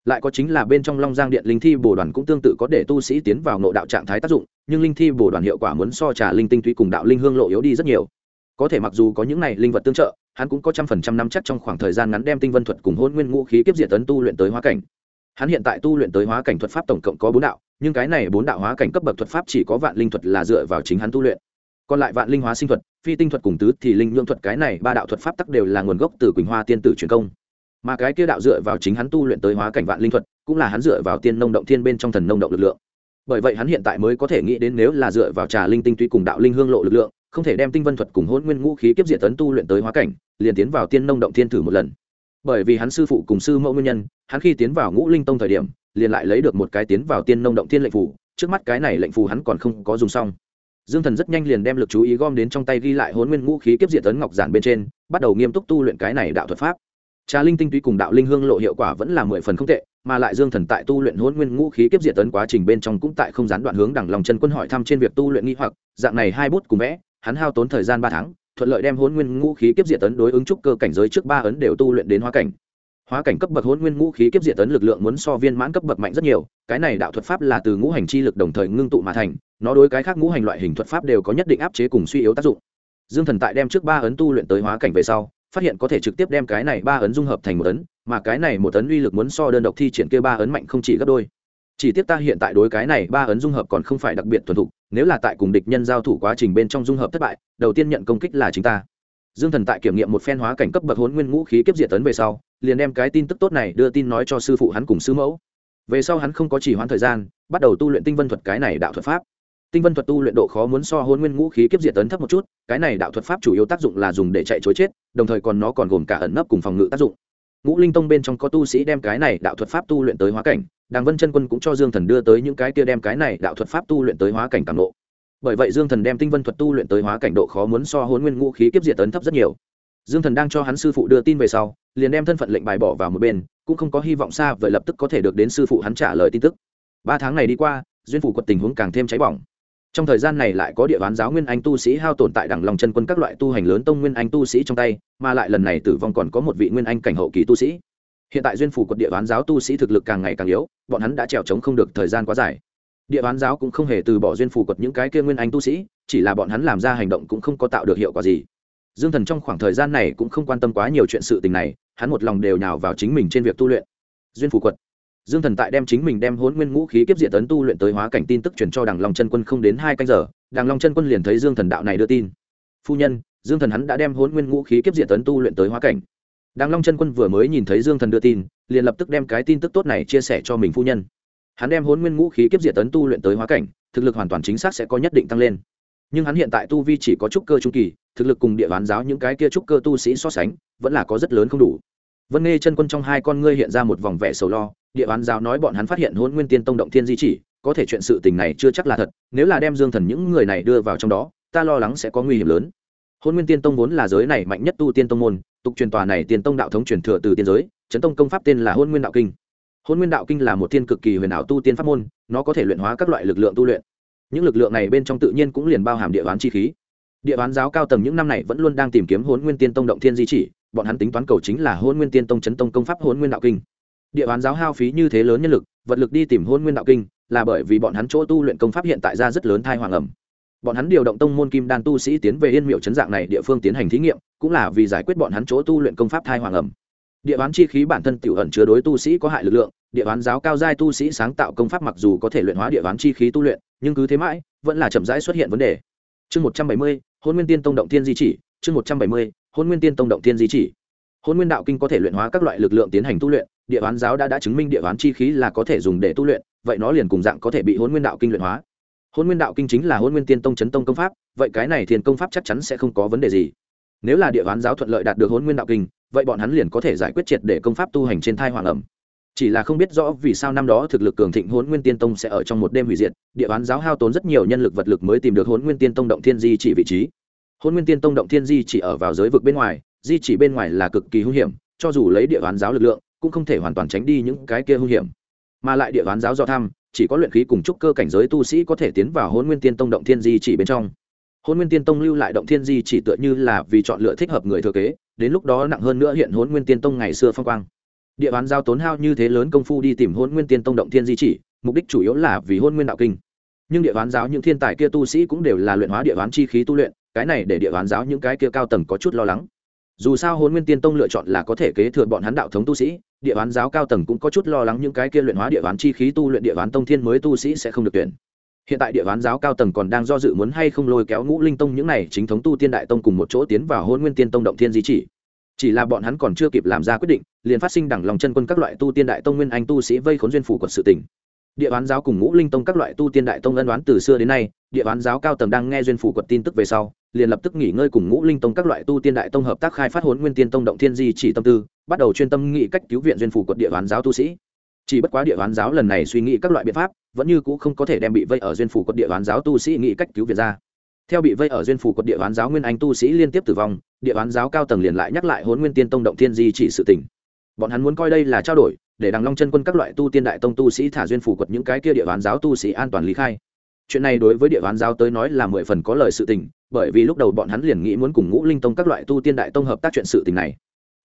[SPEAKER 1] lại có chính là bên trong long giang điện linh thi bồ đoàn cũng tương tự có để tu sĩ tiến vào nội đạo trạng thái tác dụng, nhưng linh thi bồ đoàn hiệu quả muốn so trà linh tinh túy cùng đạo linh hương lộ yếu đi rất nhiều. Có thể mặc dù có những này linh vật tương trợ, hắn cũng có trăm phần trăm năm chắc trong khoảng thời gian ngắn đem tinh vân thuật cùng hôn nguyên ngũ khí kiếp diệt tấn tu luyện tới hóa cảnh. Hắn hiện tại tu luyện tới hóa cảnh thuật pháp tổng cộng có bốn đạo, nhưng cái này bốn đạo hóa cảnh cấp bậc thuật pháp chỉ có vạn linh thuật là dựa vào chính hắn tu luyện. Còn lại vạn linh hóa sinh thuật, phi tinh thuật cùng tứ thì linh nhượng thuật, cái này ba đạo thuật pháp tắc đều là nguồn gốc từ quỳnh hoa tiên tử truyền công mà cái kia đạo dựa vào chính hắn tu luyện tới hóa cảnh vạn linh thuật, cũng là hắn dựa vào tiên nông động thiên bên trong thần nông động lực lượng. Bởi vậy hắn hiện tại mới có thể nghĩ đến nếu là dựa vào trà linh tinh túy cùng đạo linh hương lộ lực lượng, không thể đem tinh vân thuật cùng hôn nguyên ngũ khí kiếp diệt tấn tu luyện tới hóa cảnh, liền tiến vào tiên nông động thiên thử một lần. Bởi vì hắn sư phụ cùng sư mẫu nguyên nhân, hắn khi tiến vào ngũ linh tông thời điểm, liền lại lấy được một cái tiến vào tiên nông động thiên lệnh phủ trước mắt cái này lệnh phù hắn còn không có dùng xong. Dương thần rất nhanh liền đem lực chú ý gom đến trong tay ghi lại hôn nguyên ngũ khí kiếp diệt tấn ngọc giản bên trên, bắt đầu nghiêm túc tu luyện cái này đạo thuật pháp trà linh tinh túy cùng đạo linh hương lộ hiệu quả vẫn là mười phần không tệ, mà lại dương thần tại tu luyện hôn nguyên ngũ khí kiếp diệt tấn quá trình bên trong cũng tại không gián đoạn hướng đẳng lòng chân quân hỏi thăm trên việc tu luyện nghi hoặc, dạng này hai bút cùng vẽ, hắn hao tốn thời gian ba tháng, thuận lợi đem hôn nguyên ngũ khí kiếp diệt tấn đối ứng trúc cơ cảnh giới trước ba ấn đều tu luyện đến hóa cảnh. Hóa cảnh cấp bậc hôn nguyên ngũ khí kiếp diệt tấn lực lượng muốn so viên mãn cấp bậc mạnh rất nhiều, cái này đạo thuật pháp là từ ngũ hành chi lực đồng thời ngưng tụ mà thành, nó đối cái khác ngũ hành loại hình thuật pháp đều có nhất định áp chế cùng suy yếu tác dụng. Dương thần tại đem trước ba ấn tu luyện tới hóa cảnh về sau phát hiện có thể trực tiếp đem cái này ba ấn dung hợp thành một ấn, mà cái này một ấn uy lực muốn so đơn độc thi triển kia ba ấn mạnh không chỉ gấp đôi. Chỉ tiếc ta hiện tại đối cái này ba ấn dung hợp còn không phải đặc biệt thuần thục, nếu là tại cùng địch nhân giao thủ quá trình bên trong dung hợp thất bại, đầu tiên nhận công kích là chính ta. Dương thần tại kiểm nghiệm một phen hóa cảnh cấp bậc hốn nguyên ngũ khí kiếp diệt tấn về sau, liền đem cái tin tức tốt này đưa tin nói cho sư phụ hắn cùng sư mẫu. Về sau hắn không có chỉ hoãn thời gian, bắt đầu tu luyện tinh vân thuật cái này đạo thuật pháp tinh vân thuật tu luyện độ khó muốn so hôn nguyên ngũ khí kiếp diệt tấn thấp một chút, cái này đạo thuật pháp chủ yếu tác dụng là dùng để chạy chối chết, đồng thời còn nó còn gồm cả ẩn nấp cùng phòng ngự tác dụng. Ngũ linh tông bên trong có tu sĩ đem cái này đạo thuật pháp tu luyện tới hóa cảnh, đàng vân chân quân cũng cho dương thần đưa tới những cái kia đem cái này đạo thuật pháp tu luyện tới hóa cảnh càng lộ bởi vậy dương thần đem tinh vân thuật tu luyện tới hóa cảnh độ khó muốn so hôn nguyên ngũ khí kiếp diệt tấn thấp rất nhiều. Dương thần đang cho hắn sư phụ đưa tin về sau, liền đem thân phận lệnh bài bỏ vào một bên, cũng không có hy vọng xa vậy lập tức có thể được đến sư phụ hắn trả lời tin tức. Ba tháng này đi qua, duyên phủ quật tình huống càng thêm cháy bỏng trong thời gian này lại có địa bán giáo nguyên anh tu sĩ hao tồn tại đẳng lòng chân quân các loại tu hành lớn tông nguyên anh tu sĩ trong tay, mà lại lần này tử vong còn có một vị nguyên anh cảnh hậu kỳ tu sĩ. Hiện tại duyên phủ quật địa bán giáo tu sĩ thực lực càng ngày càng yếu, bọn hắn đã trèo trống không được thời gian quá dài. Địa bán giáo cũng không hề từ bỏ duyên phủ quật những cái kia nguyên anh tu sĩ, chỉ là bọn hắn làm ra hành động cũng không có tạo được hiệu quả gì. Dương thần trong khoảng thời gian này cũng không quan tâm quá nhiều chuyện sự tình này, hắn một lòng đều nhào vào chính mình trên việc tu luyện. Duyên phủ quật dương thần tại đem chính mình đem hôn nguyên ngũ khí kiếp diện tấn tu luyện tới hóa cảnh tin tức truyền cho đằng long chân quân không đến hai canh giờ, đằng long chân quân liền thấy dương thần đạo này đưa tin. Phu nhân, dương thần hắn đã đem hôn nguyên ngũ khí kiếp diện tấn tu luyện tới hóa cảnh. Đằng long chân quân vừa mới nhìn thấy dương thần đưa tin, liền lập tức đem cái tin tức tốt này chia sẻ cho mình phu nhân. Hắn đem hôn nguyên ngũ khí kiếp diện tấn tu luyện tới hóa cảnh, thực lực hoàn toàn chính xác sẽ có nhất định tăng lên. Nhưng hắn hiện tại tu vi chỉ có trúc cơ trung kỳ, thực lực cùng địa bán giáo những cái kia trúc cơ tu sĩ so sánh, vẫn là có rất lớn không đủ vân nghe chân quân trong hai con ngươi hiện ra một vòng vẻ sầu lo, địa bán giáo nói bọn hắn phát hiện hôn nguyên tiên tông động thiên di chỉ, có thể chuyện sự tình này chưa chắc là thật, nếu là đem dương thần những người này đưa vào trong đó, ta lo lắng sẽ có nguy hiểm lớn. Hôn nguyên tiên tông vốn là giới này mạnh nhất tu tiên tông môn, tục truyền tòa này tiên tông đạo thống truyền thừa từ tiên giới, chấn tông công pháp tên là hôn nguyên đạo kinh. Hôn nguyên đạo kinh là một tiên cực kỳ huyền ảo tu tiên pháp môn, nó có thể luyện hóa các loại lực lượng tu luyện. Những lực lượng này bên trong tự nhiên cũng liền bao hàm địa bán chi khí. Địa bán giáo cao tầng những năm này vẫn luôn đang tìm kiếm hôn nguyên tiên tông động thiên di chỉ bọn hắn tính toán cầu chính là hôn nguyên tiên tông chấn tông công pháp hôn nguyên đạo kinh. Địa bán giáo hao phí như thế lớn nhân lực, vật lực đi tìm hôn nguyên đạo kinh, là bởi vì bọn hắn chỗ tu luyện công pháp hiện tại ra rất lớn thai hoàng ẩm. Bọn hắn điều động tông môn kim đan tu sĩ tiến về yên miệu chấn dạng này địa phương tiến hành thí nghiệm, cũng là vì giải quyết bọn hắn chỗ tu luyện công pháp thai hoàng ẩm. Địa bán chi khí bản thân tiểu ẩn chứa đối tu sĩ có hại lực lượng, địa bán giáo cao giai tu sĩ sáng tạo công pháp mặc dù có thể luyện hóa địa bán chi khí tu luyện, nhưng cứ thế mãi, vẫn là chậm rãi xuất hiện vấn đề. Chương một trăm bảy mươi hôn nguyên tiên tông động tiên di chỉ, chương một trăm bảy mươi hôn nguyên tiên tông động thiên di chỉ. Hôn nguyên đạo kinh có thể luyện hóa các loại lực lượng tiến hành tu luyện, địa bán giáo đã đã chứng minh địa bán chi khí là có thể dùng để tu luyện, vậy nó liền cùng dạng có thể bị hôn nguyên đạo kinh luyện hóa. Hôn nguyên đạo kinh chính là hôn nguyên tiên tông chấn tông công pháp, vậy cái này thiền công pháp chắc chắn sẽ không có vấn đề gì. Nếu là địa bán giáo thuận lợi đạt được hôn nguyên đạo kinh, vậy bọn hắn liền có thể giải quyết triệt để công pháp tu hành trên thai hoàng ẩm. Chỉ là không biết rõ vì sao năm đó thực lực cường thịnh hôn nguyên tiên tông sẽ ở trong một đêm hủy diệt, địa bán giáo hao tốn rất nhiều nhân lực vật lực mới tìm được hôn nguyên tiên tông động thiên di chỉ vị trí hôn nguyên tiên tông động thiên di chỉ ở vào giới vực bên ngoài, di chỉ bên ngoài là cực kỳ hung hiểm, cho dù lấy địa đoán giáo lực lượng, cũng không thể hoàn toàn tránh đi những cái kia hung hiểm. Mà lại địa đoán giáo do tham, chỉ có luyện khí cùng trúc cơ cảnh giới tu sĩ có thể tiến vào hôn nguyên tiên tông động thiên di chỉ bên trong. Hôn nguyên tiên tông lưu lại động thiên di chỉ tựa như là vì chọn lựa thích hợp người thừa kế, đến lúc đó nặng hơn nữa hiện hôn nguyên tiên tông ngày xưa phong quang. Địa bán giao tốn hao như thế lớn công phu đi tìm hôn nguyên tiên tông động thiên di chỉ, mục đích chủ yếu là vì hôn nguyên đạo kinh. Nhưng địa bán giáo những thiên tài kia tu sĩ cũng đều là luyện hóa địa bán chi khí tu luyện cái này để địa bán giáo những cái kia cao tầng có chút lo lắng. Dù sao hôn nguyên tiên tông lựa chọn là có thể kế thừa bọn hắn đạo thống tu sĩ, địa bán giáo cao tầng cũng có chút lo lắng những cái kia luyện hóa địa bán chi khí tu luyện địa bán tông thiên mới tu sĩ sẽ không được tuyển. Hiện tại địa bán giáo cao tầng còn đang do dự muốn hay không lôi kéo ngũ linh tông những này chính thống tu tiên đại tông cùng một chỗ tiến vào hôn nguyên tiên tông động thiên di chỉ. Chỉ là bọn hắn còn chưa kịp làm ra quyết định, liền phát sinh đẳng lòng chân quân các loại tu tiên đại tông nguyên anh tu sĩ vây khốn duyên phủ quật sự tỉnh địa bán giáo cùng ngũ linh tông các loại tu tiên đại tông ân đoán từ xưa đến nay, địa bán giáo cao tầng đang nghe duyên phủ quật tin tức về sau liền lập tức nghỉ ngơi cùng ngũ linh tông các loại tu tiên đại tông hợp tác khai phát hốn nguyên tiên tông động thiên di chỉ tâm tư, bắt đầu chuyên tâm nghị cách cứu viện duyên phủ quật địa bán giáo tu sĩ. Chỉ bất quá địa bán giáo lần này suy nghĩ các loại biện pháp, vẫn như cũ không có thể đem bị vây ở duyên phủ quật địa bán giáo tu sĩ nghĩ cách cứu viện ra. Theo bị vây ở duyên phủ quật địa bán giáo nguyên anh tu sĩ liên tiếp tử vong, địa bán giáo cao tầng liền lại nhắc lại hốn nguyên tiên tông động thiên di chỉ sự tỉnh bọn hắn muốn coi đây là trao đổi, để đằng long chân quân các loại tu tiên đại tông tu sĩ thả duyên phủ quật những cái kia địa bán giáo tu sĩ an toàn lý khai chuyện này đối với địa bán giáo tới nói là mười phần có lời sự tình, bởi vì lúc đầu bọn hắn liền nghĩ muốn cùng ngũ linh tông các loại tu tiên đại tông hợp tác chuyện sự tình này.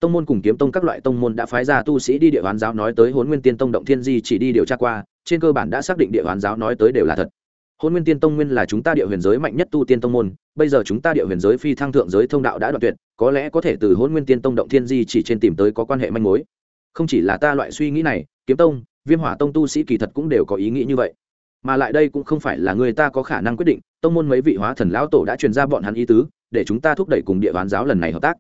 [SPEAKER 1] Tông môn cùng kiếm tông các loại tông môn đã phái ra tu sĩ đi địa bán giáo nói tới hôn nguyên tiên tông động thiên di chỉ đi điều tra qua, trên cơ bản đã xác định địa bán giáo nói tới đều là thật. Hôn nguyên tiên tông nguyên là chúng ta địa huyền giới mạnh nhất tu tiên tông môn, bây giờ chúng ta địa huyền giới phi thăng thượng giới thông đạo đã đoạn tuyệt, có lẽ có thể từ hôn nguyên tiên tông động thiên di chỉ trên tìm tới có quan hệ manh mối. Không chỉ là ta loại suy nghĩ này, kiếm tông, viêm hỏa tông tu sĩ kỳ thật cũng đều có ý nghĩ như vậy mà lại đây cũng không phải là người ta có khả năng quyết định, tông môn mấy vị hóa thần lão tổ đã truyền ra bọn hắn ý tứ, để chúng ta thúc đẩy cùng địa bán giáo lần này hợp tác.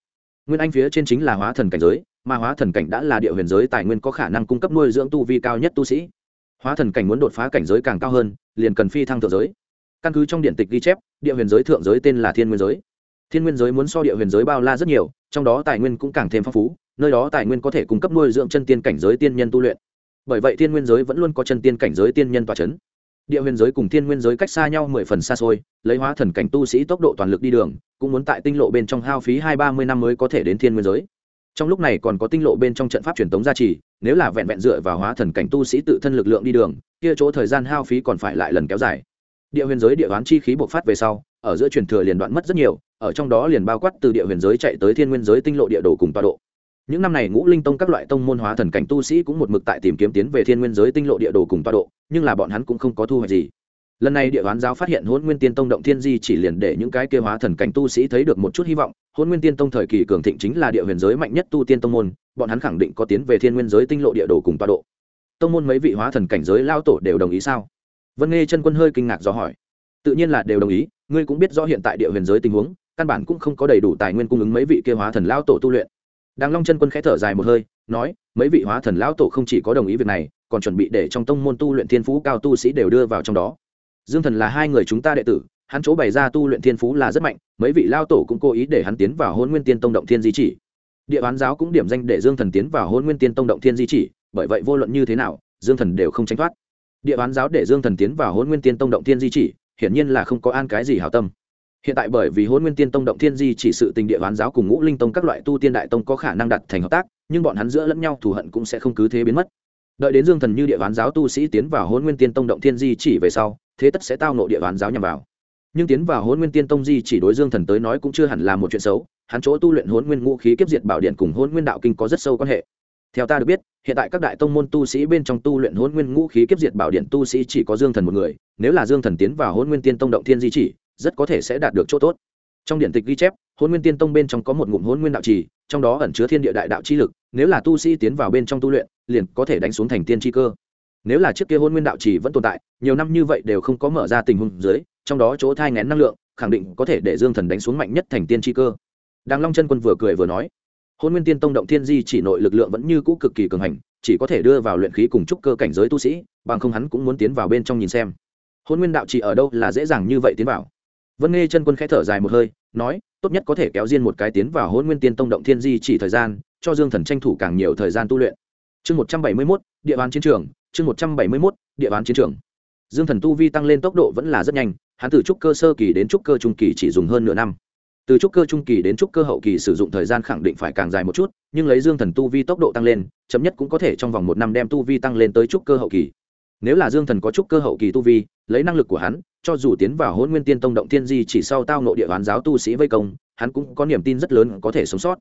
[SPEAKER 1] Nguyên anh phía trên chính là hóa thần cảnh giới, mà hóa thần cảnh đã là địa huyền giới tài nguyên có khả năng cung cấp nuôi dưỡng tu vi cao nhất tu sĩ. Hóa thần cảnh muốn đột phá cảnh giới càng cao hơn, liền cần phi thăng thượng giới. Căn cứ trong điện tịch ghi chép, địa huyền giới thượng giới tên là thiên nguyên giới. Thiên nguyên giới muốn so địa huyền giới bao la rất nhiều, trong đó tài nguyên cũng càng thêm phong phú, nơi đó tài nguyên có thể cung cấp nuôi dưỡng chân tiên cảnh giới tiên nhân tu luyện. Bởi vậy thiên nguyên giới vẫn luôn có chân tiên cảnh giới tiên nhân tòa c h ấ n địa huyền giới cùng thiên nguyên giới cách xa nhau mười phần xa xôi, lấy hóa thần cảnh tu sĩ tốc độ toàn lực đi đường, cũng muốn tại tinh lộ bên trong hao phí hai ba mươi năm mới có thể đến thiên nguyên giới. Trong lúc này còn có tinh lộ bên trong trận pháp truyền thống gia trì, nếu là vẹn vẹn dựa vào hóa thần cảnh tu sĩ tự thân lực lượng đi đường, kia chỗ thời gian hao phí còn phải lại lần kéo dài. Địa huyền giới địa đoán chi khí bộc phát về sau, ở giữa truyền thừa liền đoạn mất rất nhiều, ở trong đó liền bao quát từ địa huyền giới chạy tới thiên nguyên giới tinh lộ địa đồ cùng tọa độ những năm này ngũ linh tông các loại tông môn hóa thần cảnh tu sĩ cũng một mực tại tìm kiếm tiến về thiên nguyên giới tinh lộ địa đồ cùng tọa độ, nhưng là bọn hắn cũng không có thu hoạch gì. Lần này địa hoán giáo phát hiện hôn nguyên tiên tông động thiên di chỉ liền để những cái kia hóa thần cảnh tu sĩ thấy được một chút hy vọng. Hôn nguyên tiên tông thời kỳ cường thịnh chính là địa huyền giới mạnh nhất tu tiên tông môn, bọn hắn khẳng định có tiến về thiên nguyên giới tinh lộ địa đồ cùng tọa độ. Tông môn mấy vị hóa thần cảnh giới lao tổ đều đồng ý sao? Vân nghe chân quân hơi kinh ngạc do hỏi. Tự nhiên là đều đồng ý, ngươi cũng biết rõ hiện tại địa huyền giới tình huống, căn bản cũng không có đầy đủ tài nguyên cung ứng mấy vị kia hóa thần lao tổ tu luyện đàng long chân quân khẽ thở dài một hơi, nói, mấy vị hóa thần lão tổ không chỉ có đồng ý việc này, còn chuẩn bị để trong tông môn tu luyện thiên phú cao tu sĩ đều đưa vào trong đó. Dương thần là hai người chúng ta đệ tử, hắn chỗ bày ra tu luyện thiên phú là rất mạnh, mấy vị lao tổ cũng cố ý để hắn tiến vào hôn nguyên tiên tông động thiên di chỉ. Địa bán giáo cũng điểm danh để dương thần tiến vào hôn nguyên tiên tông động thiên di chỉ, bởi vậy vô luận như thế nào, dương thần đều không tránh thoát. Địa bán giáo để dương thần tiến vào hôn nguyên tiên tông động thiên di chỉ, hiển nhiên là không có an cái gì hảo tâm hiện tại bởi vì hôn nguyên tiên tông động thiên di chỉ sự tình địa hoán giáo cùng ngũ linh tông các loại tu tiên đại tông có khả năng đặt thành hợp tác, nhưng bọn hắn giữa lẫn nhau thù hận cũng sẽ không cứ thế biến mất. Đợi đến dương thần như địa hoán giáo tu sĩ tiến vào hôn nguyên tiên tông động thiên di chỉ về sau, thế tất sẽ tao nộ địa hoán giáo nhằm vào. Nhưng tiến vào hôn nguyên tiên tông di chỉ đối dương thần tới nói cũng chưa hẳn là một chuyện xấu, hắn chỗ tu luyện hôn nguyên ngũ khí kiếp diệt bảo điện cùng hôn nguyên đạo kinh có rất sâu quan hệ. Theo ta được biết, hiện tại các đại tông môn tu sĩ bên trong tu luyện hôn nguyên ngũ khí kiếp diệt bảo điện tu sĩ chỉ có dương thần một người, nếu là dương thần tiến vào hôn nguyên tiên tông động thiên di chỉ rất có thể sẽ đạt được chỗ tốt. Trong điện tịch ghi chép, hôn nguyên tiên tông bên trong có một ngụm hôn nguyên đạo trì, trong đó ẩn chứa thiên địa đại đạo chi lực, nếu là tu sĩ tiến vào bên trong tu luyện, liền có thể đánh xuống thành tiên chi cơ. Nếu là chiếc kia hôn nguyên đạo trì vẫn tồn tại, nhiều năm như vậy đều không có mở ra tình huống dưới, trong đó chỗ thai ngén năng lượng, khẳng định có thể để dương thần đánh xuống mạnh nhất thành tiên chi cơ. Đàng long chân quân vừa cười vừa nói, hôn nguyên tiên tông động thiên di chỉ nội lực lượng vẫn như cũ cực kỳ cường hành, chỉ có thể đưa vào luyện khí cùng trúc cơ cảnh giới tu sĩ, bằng không hắn cũng muốn tiến vào bên trong nhìn xem. Hôn nguyên đạo trì ở đâu là dễ dàng như vậy tiến vào? Vân nghe chân quân khẽ thở dài một hơi, nói, tốt nhất có thể kéo riêng một cái tiến vào hôn nguyên tiên tông động thiên di chỉ thời gian, cho dương thần tranh thủ càng nhiều thời gian tu luyện. Chương một trăm bảy mươi mốt, địa bàn chiến trường, chương một trăm bảy mươi mốt, địa bàn chiến trường. Dương thần tu vi tăng lên tốc độ vẫn là rất nhanh, hắn từ trúc cơ sơ kỳ đến trúc cơ trung kỳ chỉ dùng hơn nửa năm. Từ trúc cơ trung kỳ đến trúc cơ hậu kỳ sử dụng thời gian khẳng định phải càng dài một chút, nhưng lấy dương thần tu vi tốc độ tăng lên, chậm nhất cũng có thể trong vòng một năm đem tu vi tăng lên tới trúc cơ hậu kỳ nếu là dương thần có chút cơ hậu kỳ tu vi, lấy năng lực của hắn, cho dù tiến vào hôn nguyên tiên tông động tiên di chỉ sau tao nộ địa bán giáo tu sĩ vây công, hắn cũng có niềm tin rất lớn có thể sống sót.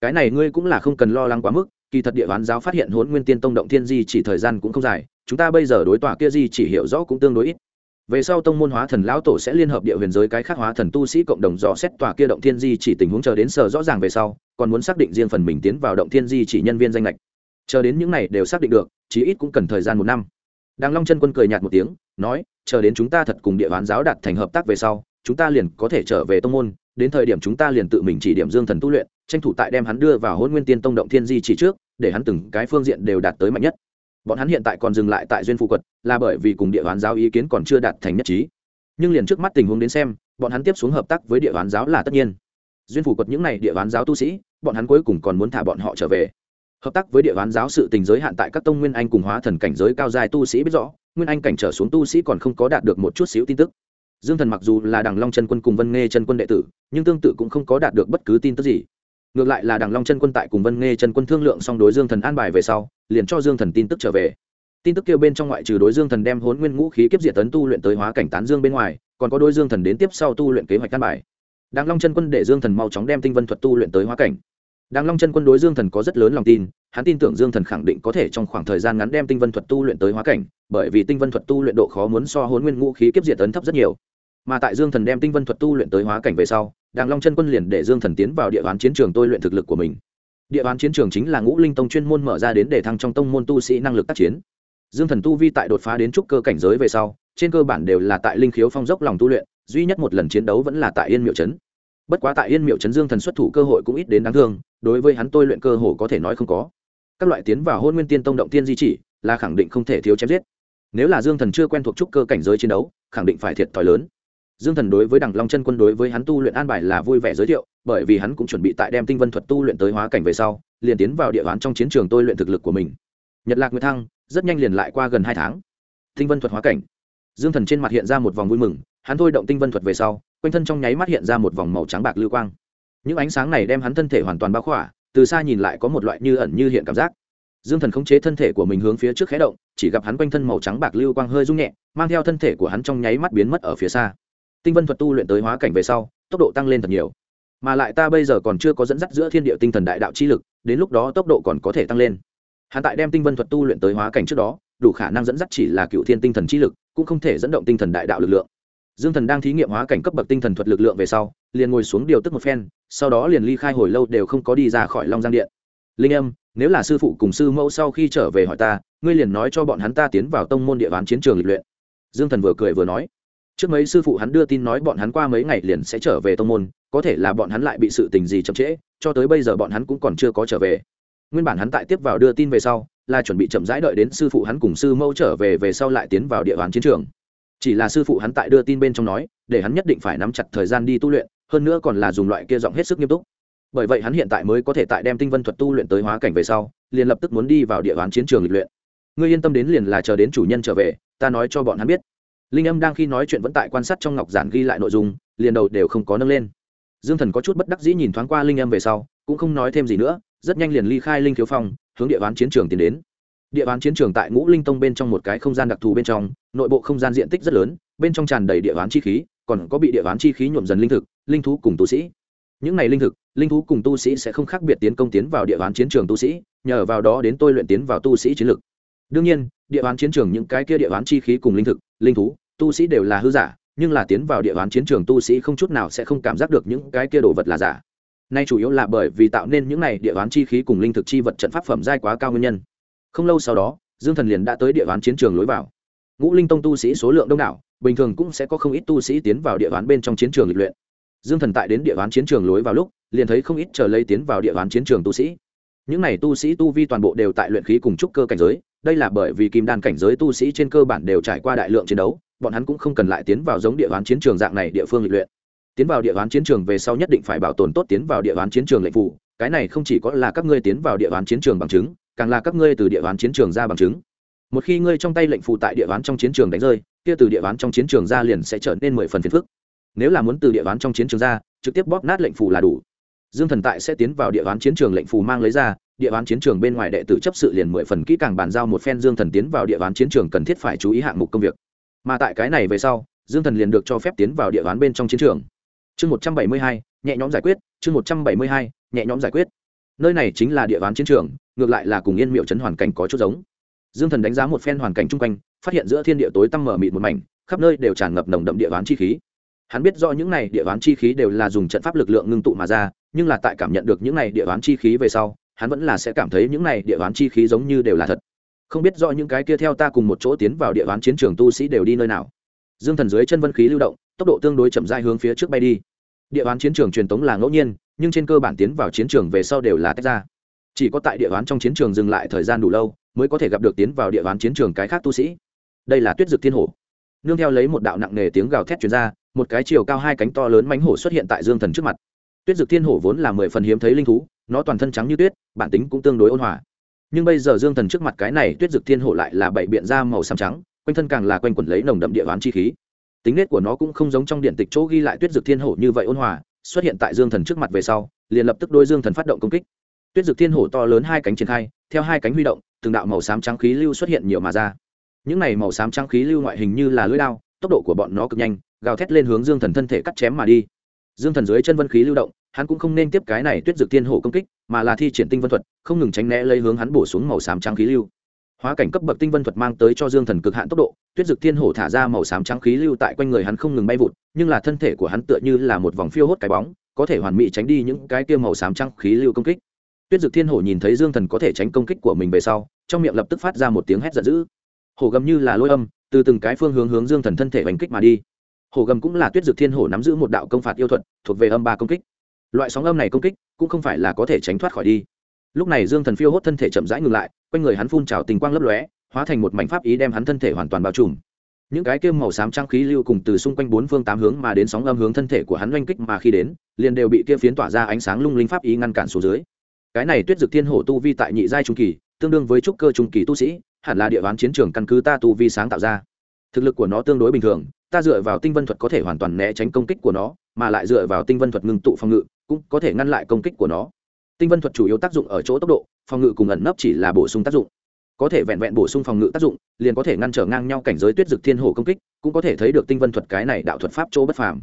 [SPEAKER 1] Cái này ngươi cũng là không cần lo lắng quá mức, kỳ thật địa bán giáo phát hiện hôn nguyên tiên tông động thiên di chỉ thời gian cũng không dài, chúng ta bây giờ đối tòa kia di chỉ hiểu rõ cũng tương đối ít. Về sau tông môn hóa thần lão tổ sẽ liên hợp địa huyền giới cái khác hóa thần tu sĩ cộng đồng dò xét tòa kia động thiên di chỉ tình huống chờ đến sở rõ ràng về sau, còn muốn xác định riêng phần mình tiến vào động thiên di chỉ nhân viên danh lệch chờ đến những này đều xác định được, chí ít cũng cần thời gian một năm đàng long chân quân cười nhạt một tiếng, nói, chờ đến chúng ta thật cùng địa bán giáo đạt thành hợp tác về sau, chúng ta liền có thể trở về tông môn, đến thời điểm chúng ta liền tự mình chỉ điểm dương thần tu luyện, tranh thủ tại đem hắn đưa vào hôn nguyên tiên tông động thiên di chỉ trước, để hắn từng cái phương diện đều đạt tới mạnh nhất. Bọn hắn hiện tại còn dừng lại tại duyên phụ quật, là bởi vì cùng địa bán giáo ý kiến còn chưa đạt thành nhất trí. Nhưng liền trước mắt tình huống đến xem, bọn hắn tiếp xuống hợp tác với địa bán giáo là tất nhiên. Duyên phủ quật những n à y địa bán giáo tu sĩ, bọn hắn cuối cùng còn muốn thả bọn họ trở về hợp tác với địa bán giáo sự tình giới hạn tại các tông nguyên anh cùng hóa thần cảnh giới cao dài tu sĩ biết rõ, nguyên anh cảnh trở xuống tu sĩ còn không có đạt được một chút xíu tin tức. Dương thần mặc dù là đằng long chân quân cùng vân nghe chân quân đệ tử, nhưng tương tự cũng không có đạt được bất cứ tin tức gì. Ngược lại là đằng long chân quân tại cùng vân nghe chân quân thương lượng xong đối dương thần an bài về sau, liền cho dương thần tin tức trở về. Tin tức kêu bên trong ngoại trừ đối dương thần đem hốn nguyên ngũ khí kiếp diệt tấn tu luyện tới hóa cảnh tán dương bên ngoài, còn có đôi dương thần đến tiếp sau tu luyện kế hoạch căn bài. Đằng long chân quân để dương thần mau chóng đem tinh vân thuật tu luyện tới hóa cảnh. Đàng long chân quân đối dương thần có rất lớn lòng tin, hắn tin tưởng dương thần khẳng định có thể trong khoảng thời gian ngắn đem tinh vân thuật tu luyện tới hóa cảnh, bởi vì tinh vân thuật tu luyện độ khó muốn so hốn nguyên ngũ khí kiếp diệt tấn thấp rất nhiều. Mà tại dương thần đem tinh vân thuật tu luyện tới hóa cảnh về sau, đàng long chân quân liền để dương thần tiến vào địa bàn chiến trường tôi luyện thực lực của mình. Địa bàn chiến trường chính là ngũ linh tông chuyên môn mở ra đến để thăng trong tông môn tu sĩ năng lực tác chiến. Dương thần tu vi tại đột phá đến trúc cơ cảnh giới về sau, trên cơ bản đều là tại linh khiếu phong dốc lòng tu luyện, duy nhất một lần chiến đấu vẫn là tại yên miệu trấn bất quá tại yên miệu chấn dương thần xuất thủ cơ hội cũng ít đến đáng thương, đối với hắn tôi luyện cơ hồ có thể nói không có. Các loại tiến vào hôn nguyên tiên tông động tiên di chỉ, là khẳng định không thể thiếu chém giết. Nếu là dương thần chưa quen thuộc trúc cơ cảnh giới chiến đấu, khẳng định phải thiệt thòi lớn. Dương thần đối với đằng long chân quân đối với hắn tu luyện an bài là vui vẻ giới thiệu, bởi vì hắn cũng chuẩn bị tại đem tinh vân thuật tu luyện tới hóa cảnh về sau, liền tiến vào địa bán trong chiến trường tôi luyện thực lực của mình. Nhật lạc nguyệt thăng, rất nhanh liền lại qua gần hai tháng. Tinh vân thuật hóa cảnh. Dương thần trên mặt hiện ra một vòng vui mừng, hắn thôi động tinh vân thuật về sau quanh thân trong nháy mắt hiện ra một vòng màu trắng bạc lưu quang. Những ánh sáng này đem hắn thân thể hoàn toàn bao khỏa, từ xa nhìn lại có một loại như ẩn như hiện cảm giác. Dương thần khống chế thân thể của mình hướng phía trước khé động, chỉ gặp hắn quanh thân màu trắng bạc lưu quang hơi rung nhẹ, mang theo thân thể của hắn trong nháy mắt biến mất ở phía xa. Tinh vân thuật tu luyện tới hóa cảnh về sau, tốc độ tăng lên thật nhiều. Mà lại ta bây giờ còn chưa có dẫn dắt giữa thiên địa tinh thần đại đạo chi lực, đến lúc đó tốc độ còn có thể tăng lên. Hắn tại đem tinh vân thuật tu luyện tới hóa cảnh trước đó, đủ khả năng dẫn dắt chỉ là cựu thiên tinh thần chi lực, cũng không thể dẫn động tinh thần đại đạo lực lượng dương thần đang thí nghiệm hóa cảnh cấp bậc tinh thần thuật lực lượng về sau, liền ngồi xuống điều tức một phen, sau đó liền ly khai hồi lâu đều không có đi ra khỏi long giang điện. Linh âm, nếu là sư phụ cùng sư mẫu sau khi trở về hỏi ta, ngươi liền nói cho bọn hắn ta tiến vào tông môn địa bàn chiến trường lịch luyện. Dương thần vừa cười vừa nói. Trước mấy sư phụ hắn đưa tin nói bọn hắn qua mấy ngày liền sẽ trở về tông môn, có thể là bọn hắn lại bị sự tình gì chậm trễ, cho tới bây giờ bọn hắn cũng còn chưa có trở về. Nguyên bản hắn tại tiếp vào đưa tin về sau, là chuẩn bị chậm rãi đợi đến sư phụ hắn cùng sư mẫu trở về về sau lại tiến vào địa bàn chiến trường chỉ là sư phụ hắn tại đưa tin bên trong nói, để hắn nhất định phải nắm chặt thời gian đi tu luyện, hơn nữa còn là dùng loại kia giọng hết sức nghiêm túc. Bởi vậy hắn hiện tại mới có thể tại đem tinh vân thuật tu luyện tới hóa cảnh về sau, liền lập tức muốn đi vào địa bàn chiến trường lịch luyện. Ngươi yên tâm đến liền là chờ đến chủ nhân trở về, ta nói cho bọn hắn biết. Linh âm đang khi nói chuyện vẫn tại quan sát trong ngọc giản ghi lại nội dung, liền đầu đều không có nâng lên. Dương thần có chút bất đắc dĩ nhìn thoáng qua linh âm về sau, cũng không nói thêm gì nữa, rất nhanh liền ly khai linh thiếu phong, hướng địa bàn chiến trường tiến đến địa bán chiến trường tại ngũ linh tông bên trong một cái không gian đặc thù bên trong, nội bộ không gian diện tích rất lớn, bên trong tràn đầy địa bán chi khí, còn có bị địa bán chi khí nhuộm dần linh thực, linh thú cùng tu sĩ. Những này linh thực, linh thú cùng tu sĩ sẽ không khác biệt tiến công tiến vào địa bán chiến trường tu sĩ, nhờ vào đó đến tôi luyện tiến vào tu sĩ chiến lực. Đương nhiên, địa bán chiến trường những cái kia địa bán chi khí cùng linh thực, linh thú, tu sĩ đều là hư giả, nhưng là tiến vào địa bán chiến trường tu sĩ không chút nào sẽ không cảm giác được những cái kia đồ vật là giả. Nay chủ yếu là bởi vì tạo nên những này địa bán chi khí cùng linh thực chi vật trận pháp phẩm giai quá cao nguyên nhân không lâu sau đó, dương thần liền đã tới địa bàn chiến trường lối vào. Ngũ linh tông tu sĩ số lượng đông đảo, bình thường cũng sẽ có không ít tu sĩ tiến vào địa bàn bên trong chiến trường lịch luyện. Dương thần tại đến địa bàn chiến trường lối vào lúc, liền thấy không ít chờ lấy tiến vào địa bàn chiến trường tu sĩ. Những này tu sĩ tu vi toàn bộ đều tại luyện khí cùng trúc cơ cảnh giới, đây là bởi vì kim đan cảnh giới tu sĩ trên cơ bản đều trải qua đại lượng chiến đấu, bọn hắn cũng không cần lại tiến vào giống địa bàn chiến trường dạng này địa phương lịch luyện. Tiến vào địa bàn chiến trường về sau nhất định phải bảo tồn tốt tiến vào địa bàn chiến trường lệnh phủ cái này không chỉ có là các ngươi tiến vào địa bàn chiến trường bằng chứng càng là các ngươi từ địa bàn chiến trường ra bằng chứng. Một khi ngươi trong tay lệnh phủ tại địa bàn trong chiến trường đánh rơi, kia từ địa bàn trong chiến trường ra liền sẽ trở nên mười phần phiền phức. Nếu là muốn từ địa bàn trong chiến trường ra, trực tiếp bóp nát lệnh phủ là đủ. Dương thần tại sẽ tiến vào địa bàn chiến trường lệnh phù mang lấy ra, địa bàn chiến trường bên ngoài đệ tử chấp sự liền mười phần kỹ càng bàn giao một phen dương thần tiến vào địa bàn chiến trường cần thiết phải chú ý hạng mục công việc. Mà tại cái này về sau, dương thần liền được cho phép tiến vào địa bàn bên trong chiến trường. Chương một trăm bảy mươi hai, nhẹ nhõm giải quyết, chương một trăm bảy mươi hai, nhẹ nhõm giải quyết nơi này chính là địa bàn chiến trường, ngược lại là cùng yên miệu trấn hoàn cảnh có chút giống. Dương thần đánh giá một phen hoàn cảnh chung quanh, phát hiện giữa thiên địa tối tăm mở mịt một mảnh, khắp nơi đều tràn ngập nồng đậm địa bán chi khí. Hắn biết do những này địa bán chi khí đều là dùng trận pháp lực lượng ngưng tụ mà ra, nhưng là tại cảm nhận được những này địa bán chi khí về sau, hắn vẫn là sẽ cảm thấy những này địa bán chi khí giống như đều là thật. Không biết do những cái kia theo ta cùng một chỗ tiến vào địa bán chiến trường tu sĩ đều đi nơi nào. Dương thần dưới chân vân khí lưu động, tốc độ tương đối chậm dai hướng phía trước bay đi. Địa bán chiến trường truyền tống là ngẫu nhiên nhưng trên cơ bản tiến vào chiến trường về sau đều là tách ra. Chỉ có tại địa bán trong chiến trường dừng lại thời gian đủ lâu, mới có thể gặp được tiến vào địa bán chiến trường cái khác tu sĩ. Đây là tuyết dực thiên hổ. Nương theo lấy một đạo nặng nề tiếng gào thét chuyển ra, một cái chiều cao hai cánh to lớn mánh hổ xuất hiện tại dương thần trước mặt. Tuyết dực thiên hổ vốn là mười phần hiếm thấy linh thú, nó toàn thân trắng như tuyết, bản tính cũng tương đối ôn hòa. Nhưng bây giờ dương thần trước mặt cái này tuyết dực thiên hổ lại là bảy biện da màu xám trắng, quanh thân càng là quanh quẩn lấy nồng đậm địa bán chi khí. Tính nết của nó cũng không giống trong điện tịch chỗ ghi lại tuyết dực thiên hổ như vậy ôn hòa xuất hiện tại dương thần trước mặt về sau, liền lập tức đôi dương thần phát động công kích. Tuyết dực thiên hổ to lớn hai cánh triển khai, theo hai cánh huy động, từng đạo màu xám trắng khí lưu xuất hiện nhiều mà ra. Những này màu xám trắng khí lưu ngoại hình như là lưỡi đao, tốc độ của bọn nó cực nhanh, gào thét lên hướng dương thần thân thể cắt chém mà đi. Dương thần dưới chân vân khí lưu động, hắn cũng không nên tiếp cái này tuyết dực thiên hổ công kích, mà là thi triển tinh vân thuật, không ngừng tránh né lấy hướng hắn bổ xuống màu xám trắng khí lưu hóa cảnh cấp bậc tinh vân thuật mang tới cho dương thần cực hạn tốc độ, tuyết dực thiên hổ thả ra màu xám trắng khí lưu tại quanh người hắn không ngừng bay vụt, nhưng là thân thể của hắn tựa như là một vòng phiêu hốt cái bóng, có thể hoàn mỹ tránh đi những cái kia màu xám trắng khí lưu công kích. Tuyết dực thiên hổ nhìn thấy dương thần có thể tránh công kích của mình về sau, trong miệng lập tức phát ra một tiếng hét giận dữ. Hổ gầm như là lôi âm, từ từng cái phương hướng hướng dương thần thân thể bành kích mà đi. Hổ gầm cũng là tuyết dực thiên hổ nắm giữ một đạo công phạt yêu thuật, thuộc về âm ba công kích. Loại sóng âm này công kích cũng không phải là có thể tránh thoát khỏi đi lúc này dương thần phiêu hốt thân thể chậm rãi ngừng lại, quanh người hắn phun trào tình quang lấp lóe, hóa thành một mảnh pháp ý đem hắn thân thể hoàn toàn bao trùm. Những cái kiêm màu xám trang khí lưu cùng từ xung quanh bốn phương tám hướng mà đến sóng âm hướng thân thể của hắn oanh kích mà khi đến, liền đều bị kia phiến tỏa ra ánh sáng lung linh pháp ý ngăn cản xuống dưới. Cái này tuyết dực thiên hổ tu vi tại nhị giai trung kỳ, tương đương với trúc cơ trung kỳ tu sĩ, hẳn là địa bàn chiến trường căn cứ ta tu vi sáng tạo ra. Thực lực của nó tương đối bình thường, ta dựa vào tinh vân thuật có thể hoàn toàn né tránh công kích của nó, mà lại dựa vào tinh vân thuật ngưng tụ phòng ngự, cũng có thể ngăn lại công kích của nó tinh vân thuật chủ yếu tác dụng ở chỗ tốc độ, phòng ngự cùng ẩn nấp chỉ là bổ sung tác dụng. Có thể vẹn vẹn bổ sung phòng ngự tác dụng, liền có thể ngăn trở ngang nhau cảnh giới tuyết dực thiên hồ công kích, cũng có thể thấy được tinh vân thuật cái này đạo thuật pháp chỗ bất phàm.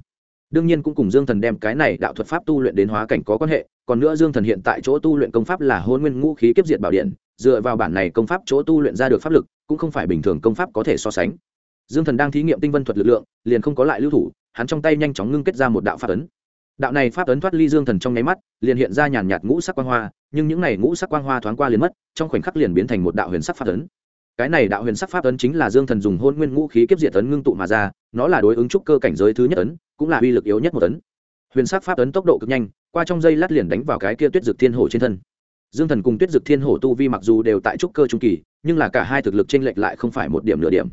[SPEAKER 1] Đương nhiên cũng cùng dương thần đem cái này đạo thuật pháp tu luyện đến hóa cảnh có quan hệ, còn nữa dương thần hiện tại chỗ tu luyện công pháp là hôn nguyên ngũ khí kiếp diệt bảo điện, dựa vào bản này công pháp chỗ tu luyện ra được pháp lực, cũng không phải bình thường công pháp có thể so sánh. Dương thần đang thí nghiệm tinh vân thuật lực lượng, liền không có lại lưu thủ, hắn trong tay nhanh chóng ngưng kết ra một đạo pháp ấn đạo này pháp ấn thoát ly dương thần trong nháy mắt, liền hiện ra nhàn nhạt ngũ sắc quang hoa, nhưng những này ngũ sắc quang hoa thoáng qua liền mất, trong khoảnh khắc liền biến thành một đạo huyền sắc pháp ấn. Cái này đạo huyền sắc pháp ấn chính là dương thần dùng hôn nguyên ngũ khí kiếp diệt ấn ngưng tụ mà ra, nó là đối ứng trúc cơ cảnh giới thứ nhất ấn, cũng là uy lực yếu nhất một ấn. Huyền sắc pháp ấn tốc độ cực nhanh, qua trong dây lát liền đánh vào cái kia tuyết dực thiên hổ trên thân. Dương thần cùng tuyết dực thiên hổ tu vi mặc dù đều tại trúc cơ trung kỳ, nhưng là cả hai thực lực t r n lệch lại không phải một điểm nửa điểm.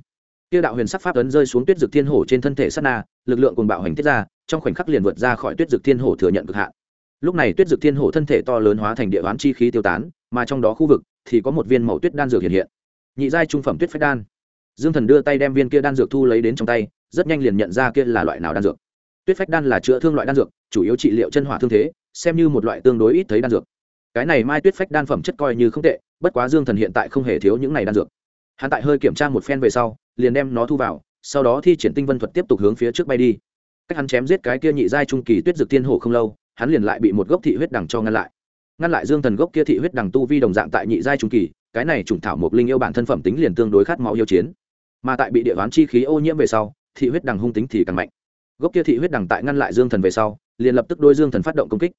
[SPEAKER 1] Kia đạo huyền sắc pháp ấn rơi xuống tuyết dực thiên hổ trên thân thể sát na, lực lượng cùng bạo hành tiết ra trong khoảnh khắc liền vượt ra khỏi tuyết dực thiên hổ thừa nhận cực hạn. Lúc này tuyết dực thiên hổ thân thể to lớn hóa thành địa bán chi khí tiêu tán, mà trong đó khu vực thì có một viên màu tuyết đan dược hiện hiện. Nhị giai trung phẩm tuyết phách đan. Dương thần đưa tay đem viên kia đan dược thu lấy đến trong tay, rất nhanh liền nhận ra kia là loại nào đan dược. Tuyết phách đan là chữa thương loại đan dược, chủ yếu trị liệu chân hỏa thương thế, xem như một loại tương đối ít thấy đan dược. Cái này mai tuyết phách đan phẩm chất coi như không tệ, bất quá dương thần hiện tại không hề thiếu những này đan dược. Hắn tại hơi kiểm tra một phen về sau, liền đem nó thu vào, sau đó thi triển tinh vân thuật tiếp tục hướng phía trước bay đi cách hắn chém giết cái kia nhị giai trung kỳ tuyết dược tiên hổ không lâu, hắn liền lại bị một gốc thị huyết đằng cho ngăn lại. Ngăn lại dương thần gốc kia thị huyết đằng tu vi đồng dạng tại nhị giai trung kỳ, cái này trùng thảo một linh yêu bản thân phẩm tính liền tương đối khát máu yêu chiến. Mà tại bị địa đoán chi khí ô nhiễm về sau, thị huyết đằng hung tính thì càng mạnh. Gốc kia thị huyết đằng tại ngăn lại dương thần về sau, liền lập tức đôi dương thần phát động công kích.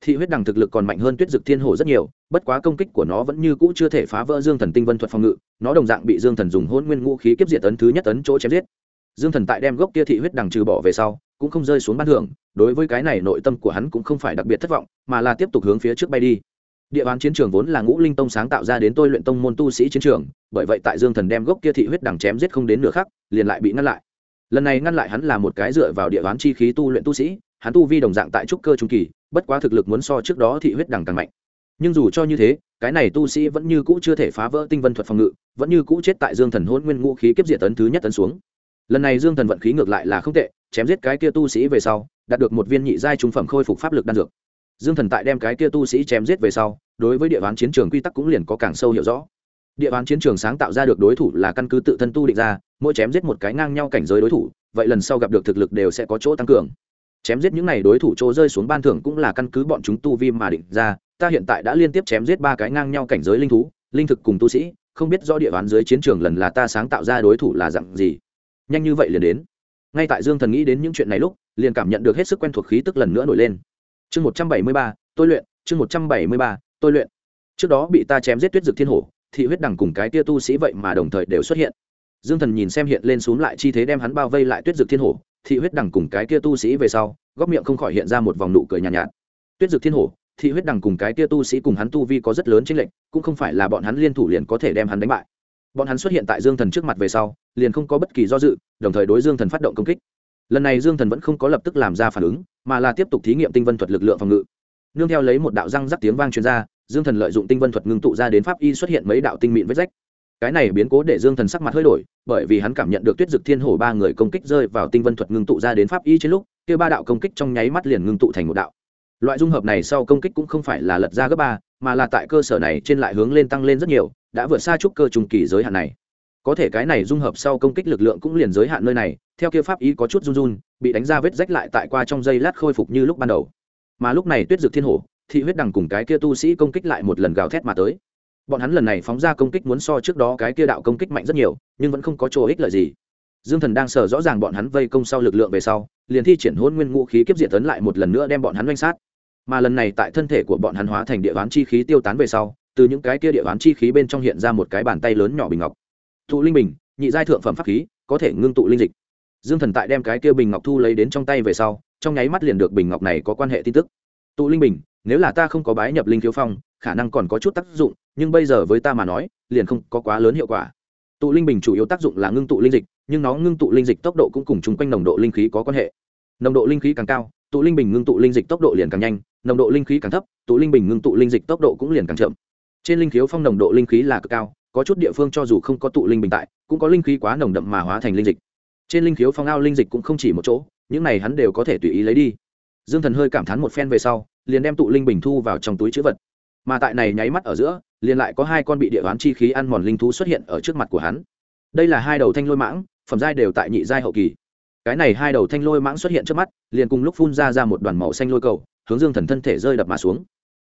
[SPEAKER 1] Thị huyết đằng thực lực còn mạnh hơn tuyết dực thiên hồ rất nhiều, bất quá công kích của nó vẫn như cũ chưa thể phá vỡ dương thần tinh vân thuật phòng ngự, nó đồng dạng bị dương thần dùng hôn nguyên ngũ khí kiếp diệt tấn thứ nhất tấn chỗ chém giết. Dương thần tại đem gốc kia thị huyết đằng trừ bỏ về sau cũng không rơi xuống ban hưởng đối với cái này nội tâm của hắn cũng không phải đặc biệt thất vọng, mà là tiếp tục hướng phía trước bay đi. Địa bàn chiến trường vốn là ngũ linh tông sáng tạo ra đến tôi luyện tông môn tu sĩ chiến trường, bởi vậy tại dương thần đem gốc kia thị huyết đằng chém giết không đến nửa khắc, liền lại bị ngăn lại. Lần này ngăn lại hắn là một cái dựa vào địa bàn chi khí tu luyện tu sĩ, hắn tu vi đồng dạng tại trúc cơ trung kỳ, bất quá thực lực muốn so trước đó thị huyết đằng càng mạnh. Nhưng dù cho như thế, cái này tu sĩ vẫn như cũ chưa thể phá vỡ tinh vân thuật phòng ngự, vẫn như cũ chết tại dương thần hôn nguyên ngũ khí kiếp diệt tấn thứ nhất tấn xuống lần này dương thần vận khí ngược lại là không tệ, chém giết cái kia tu sĩ về sau, đạt được một viên nhị giai trung phẩm khôi phục pháp lực đan dược. Dương thần tại đem cái kia tu sĩ chém giết về sau, đối với địa bàn chiến trường quy tắc cũng liền có càng sâu hiểu rõ. Địa bàn chiến trường sáng tạo ra được đối thủ là căn cứ tự thân tu định ra, mỗi chém giết một cái ngang nhau cảnh giới đối thủ, vậy lần sau gặp được thực lực đều sẽ có chỗ tăng cường. Chém giết những n à y đối thủ chỗ rơi xuống ban thưởng cũng là căn cứ bọn chúng tu vi mà định ra, ta hiện tại đã liên tiếp chém giết ba cái ngang nhau cảnh giới linh thú, linh thực cùng tu sĩ, không biết do địa bàn dưới chiến trường lần là ta sáng tạo ra đối thủ là dặn gì nhanh như vậy liền đến. Ngay tại dương thần nghĩ đến những chuyện này lúc liền cảm nhận được hết sức quen thuộc khí tức lần nữa nổi lên. Chương một trăm bảy mươi ba tôi luyện chương một trăm bảy mươi ba tôi luyện. Trước đó bị ta chém giết tuyết dực thiên hổ thị huyết đằng cùng cái tia tu sĩ vậy mà đồng thời đều xuất hiện. Dương thần nhìn xem hiện lên x u ố n g lại chi thế đem hắn bao vây lại tuyết dực thiên hổ thị huyết đằng cùng cái Tia tu sĩ về sau góc miệng không khỏi hiện ra một vòng nụ cười nhàn nhạt, nhạt. Tuyết dực thiên hổ thị huyết đằng cùng cái Tia tu sĩ cùng hắn tu vi có rất lớn chênh lệch cũng không phải là bọn hắn liên thủ liền có thể đem hắn đánh bại bọn hắn xuất hiện tại dương thần trước mặt về sau, liền không có bất kỳ do dự, đồng thời đối dương thần phát động công kích. Lần này dương thần vẫn không có lập tức làm ra phản ứng, mà là tiếp tục thí nghiệm tinh vân thuật lực lượng phòng ngự. Nương theo lấy một đạo răng rắc tiếng vang truyền ra, dương thần lợi dụng tinh vân thuật ngưng tụ ra đến pháp y xuất hiện mấy đạo tinh mịn vết rách. Cái này biến cố để dương thần sắc mặt hơi đổi, bởi vì hắn cảm nhận được tuyết dực thiên hổ ba người công kích rơi vào tinh vân thuật ngưng tụ ra đến pháp y trên lúc, kia ba đạo công kích trong nháy mắt liền ngưng tụ thành một đạo loại dung hợp này sau công kích cũng không phải là lật ra gấp ba, mà là tại cơ sở này trên lại hướng lên tăng lên rất nhiều, đã vượt xa trúc cơ trùng kỳ giới hạn này. Có thể cái này dung hợp sau công kích lực lượng cũng liền giới hạn nơi này, theo kia pháp ý có chút run run, bị đánh ra vết rách lại tại qua trong giây lát khôi phục như lúc ban đầu. Mà lúc này tuyết dược thiên hổ, thị huyết đằng cùng cái kia tu sĩ công kích lại một lần gào thét mà tới. Bọn hắn lần này phóng ra công kích muốn so trước đó cái kia đạo công kích mạnh rất nhiều, nhưng vẫn không có chỗ ích lợi gì. Dương thần đang sở rõ ràng bọn hắn vây công sau lực lượng về sau liền thi triển hôn nguyên ngũ khí kiếp diệt tấn lại một lần nữa đem bọn hắn oanh sát. Mà lần này tại thân thể của bọn hắn hóa thành địa bán chi khí tiêu tán về sau, từ những cái kia địa bán chi khí bên trong hiện ra một cái bàn tay lớn nhỏ bình ngọc. Thụ linh bình, nhị giai thượng phẩm pháp khí, có thể ngưng tụ linh dịch. Dương thần tại đem cái kia bình ngọc thu lấy đến trong tay về sau, trong nháy mắt liền được bình ngọc này có quan hệ tin tức. Tụ linh bình, nếu là ta không có bái nhập linh thiếu phong, khả năng còn có chút tác dụng, nhưng bây giờ với ta mà nói, liền không có quá lớn hiệu quả. Tụ linh bình chủ yếu tác dụng là ngưng tụ linh dịch nhưng nó ngưng tụ linh dịch tốc độ cũng cùng chung quanh nồng độ linh khí có quan hệ. Nồng độ linh khí càng cao, tụ linh bình ngưng tụ linh dịch tốc độ liền càng nhanh, nồng độ linh khí càng thấp, tụ linh bình ngưng tụ linh dịch tốc độ cũng liền càng chậm. Trên linh khiếu phong nồng độ linh khí là cực cao, có chút địa phương cho dù không có tụ linh bình tại, cũng có linh khí quá nồng đậm mà hóa thành linh dịch. Trên linh khiếu phong ao linh dịch cũng không chỉ một chỗ, những này hắn đều có thể tùy ý lấy đi. Dương thần hơi cảm thán một phen về sau, liền đem tụ linh bình thu vào trong túi chữ vật. Mà tại này nháy mắt ở giữa, liền lại có hai con bị địa đoán chi khí ăn mòn linh thú xuất hiện ở trước mặt của hắn. Đây là hai đầu thanh lôi mãng phẩm giai đều tại nhị giai hậu kỳ. Cái này hai đầu thanh lôi mãng xuất hiện trước mắt, liền cùng lúc phun ra ra một đoàn màu xanh lôi cầu, hướng dương thần thân thể rơi đập mà xuống.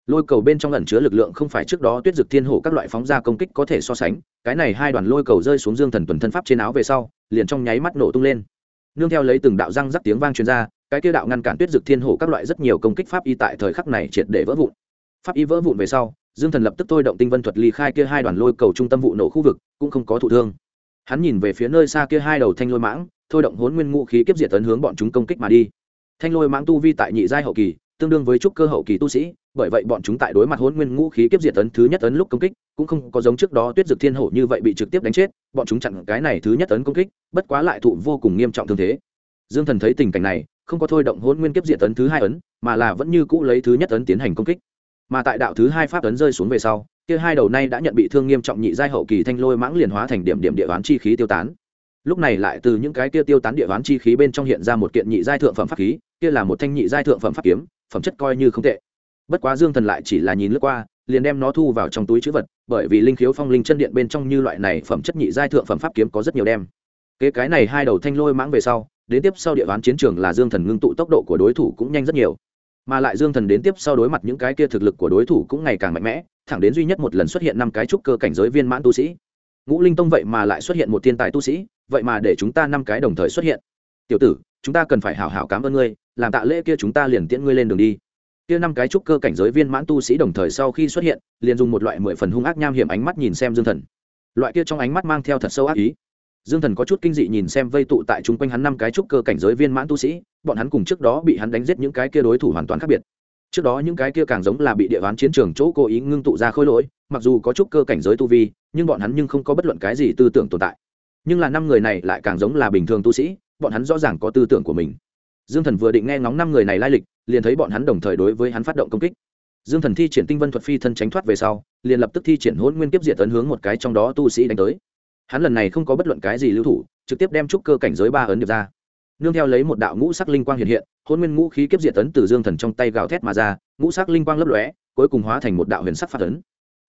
[SPEAKER 1] Lôi cầu bên trong ẩn chứa lực lượng không phải trước đó tuyết dực thiên hổ các loại phóng ra công kích có thể so sánh, cái này hai đoàn lôi cầu rơi xuống dương thần tuần thân pháp trên áo về sau, liền trong nháy mắt nổ tung lên. Nương theo lấy từng đạo răng rắc tiếng vang truyền ra, cái kia đạo ngăn cản tuyết dực thiên hổ các loại rất nhiều công kích pháp y tại thời khắc này triệt để vỡ vụn. Pháp y vỡ vụn về sau, dương thần lập tức thôi động tinh vân thuật ly khai kia hai đoàn lôi cầu trung tâm vụ nổ khu vực, cũng không có thụ thương hắn nhìn về phía nơi xa kia hai đầu thanh lôi mãng, thôi động hốn nguyên ngũ khí kiếp diệt tấn hướng bọn chúng công kích mà đi. Thanh lôi mãng tu vi tại nhị giai hậu kỳ, tương đương với trúc cơ hậu kỳ tu sĩ, bởi vậy bọn chúng tại đối mặt hốn nguyên ngũ khí kiếp diệt tấn thứ nhất tấn lúc công kích, cũng không có giống trước đó tuyết dực thiên hổ như vậy bị trực tiếp đánh chết, bọn chúng chặn cái này thứ nhất tấn công kích, bất quá lại thụ vô cùng nghiêm trọng thương thế. Dương thần thấy tình cảnh này, không có thôi động hốn nguyên kiếp diệt tấn thứ hai ấn mà là vẫn như cũ lấy thứ nhất ấn tiến hành công kích. Mà tại đạo thứ hai pháp ấn rơi xuống về sau kia hai đầu nay đã nhận bị thương nghiêm trọng nhị giai hậu kỳ thanh lôi mãng liền hóa thành điểm điểm địa đoán chi khí tiêu tán. Lúc này lại từ những cái kia tiêu tán địa đoán chi khí bên trong hiện ra một kiện nhị giai thượng phẩm pháp khí, kia là một thanh nhị giai thượng phẩm pháp kiếm, phẩm chất coi như không tệ. Bất quá dương thần lại chỉ là nhìn lướt qua, liền đem nó thu vào trong túi chữ vật, bởi vì linh khiếu phong linh chân điện bên trong như loại này phẩm chất nhị giai thượng phẩm pháp kiếm có rất nhiều đem. Kế cái này hai đầu thanh lôi mãng về sau, đến tiếp sau địa đoán chiến trường là dương thần ngưng tụ tốc độ của đối thủ cũng nhanh rất nhiều mà lại dương thần đến tiếp sau đối mặt những cái kia thực lực của đối thủ cũng ngày càng mạnh mẽ, thẳng đến duy nhất một lần xuất hiện năm cái trúc cơ cảnh giới viên mãn tu sĩ. Ngũ linh tông vậy mà lại xuất hiện một thiên tài tu sĩ, vậy mà để chúng ta năm cái đồng thời xuất hiện. Tiểu tử, chúng ta cần phải hảo hảo cảm ơn ngươi, làm tạ lễ kia chúng ta liền tiễn ngươi lên đường đi. Kia năm cái trúc cơ cảnh giới viên mãn tu sĩ đồng thời sau khi xuất hiện, liền dùng một loại mười phần hung ác nham hiểm ánh mắt nhìn xem dương thần. Loại kia trong ánh mắt mang theo thật sâu ác ý dương thần có chút kinh dị nhìn xem vây tụ tại chung quanh hắn năm cái trúc cơ cảnh giới viên mãn tu sĩ, bọn hắn cùng trước đó bị hắn đánh giết những cái kia đối thủ hoàn toàn khác biệt. Trước đó những cái kia càng giống là bị địa bán chiến trường chỗ cố ý ngưng tụ ra khôi lỗi, mặc dù có trúc cơ cảnh giới tu vi, nhưng bọn hắn nhưng không có bất luận cái gì tư tưởng tồn tại. Nhưng là năm người này lại càng giống là bình thường tu sĩ, bọn hắn rõ ràng có tư tưởng của mình. Dương thần vừa định nghe ngóng năm người này lai lịch, liền thấy bọn hắn đồng thời đối với hắn phát động công kích. Dương thần thi triển tinh vân thuật phi thân tránh thoát về sau, liền lập tức thi triển hôn nguyên kiếp diệt tấn hướng một cái trong đó tu sĩ đánh tới hắn lần này không có bất luận cái gì lưu thủ, trực tiếp đem trúc cơ cảnh giới ba ấn điệp ra. Nương theo lấy một đạo ngũ sắc linh quang hiện hiện, hôn nguyên ngũ khí kiếp diệt tấn từ dương thần trong tay gào thét mà ra, ngũ sắc linh quang lấp lóe, cuối cùng hóa thành một đạo huyền sắc pháp ấn.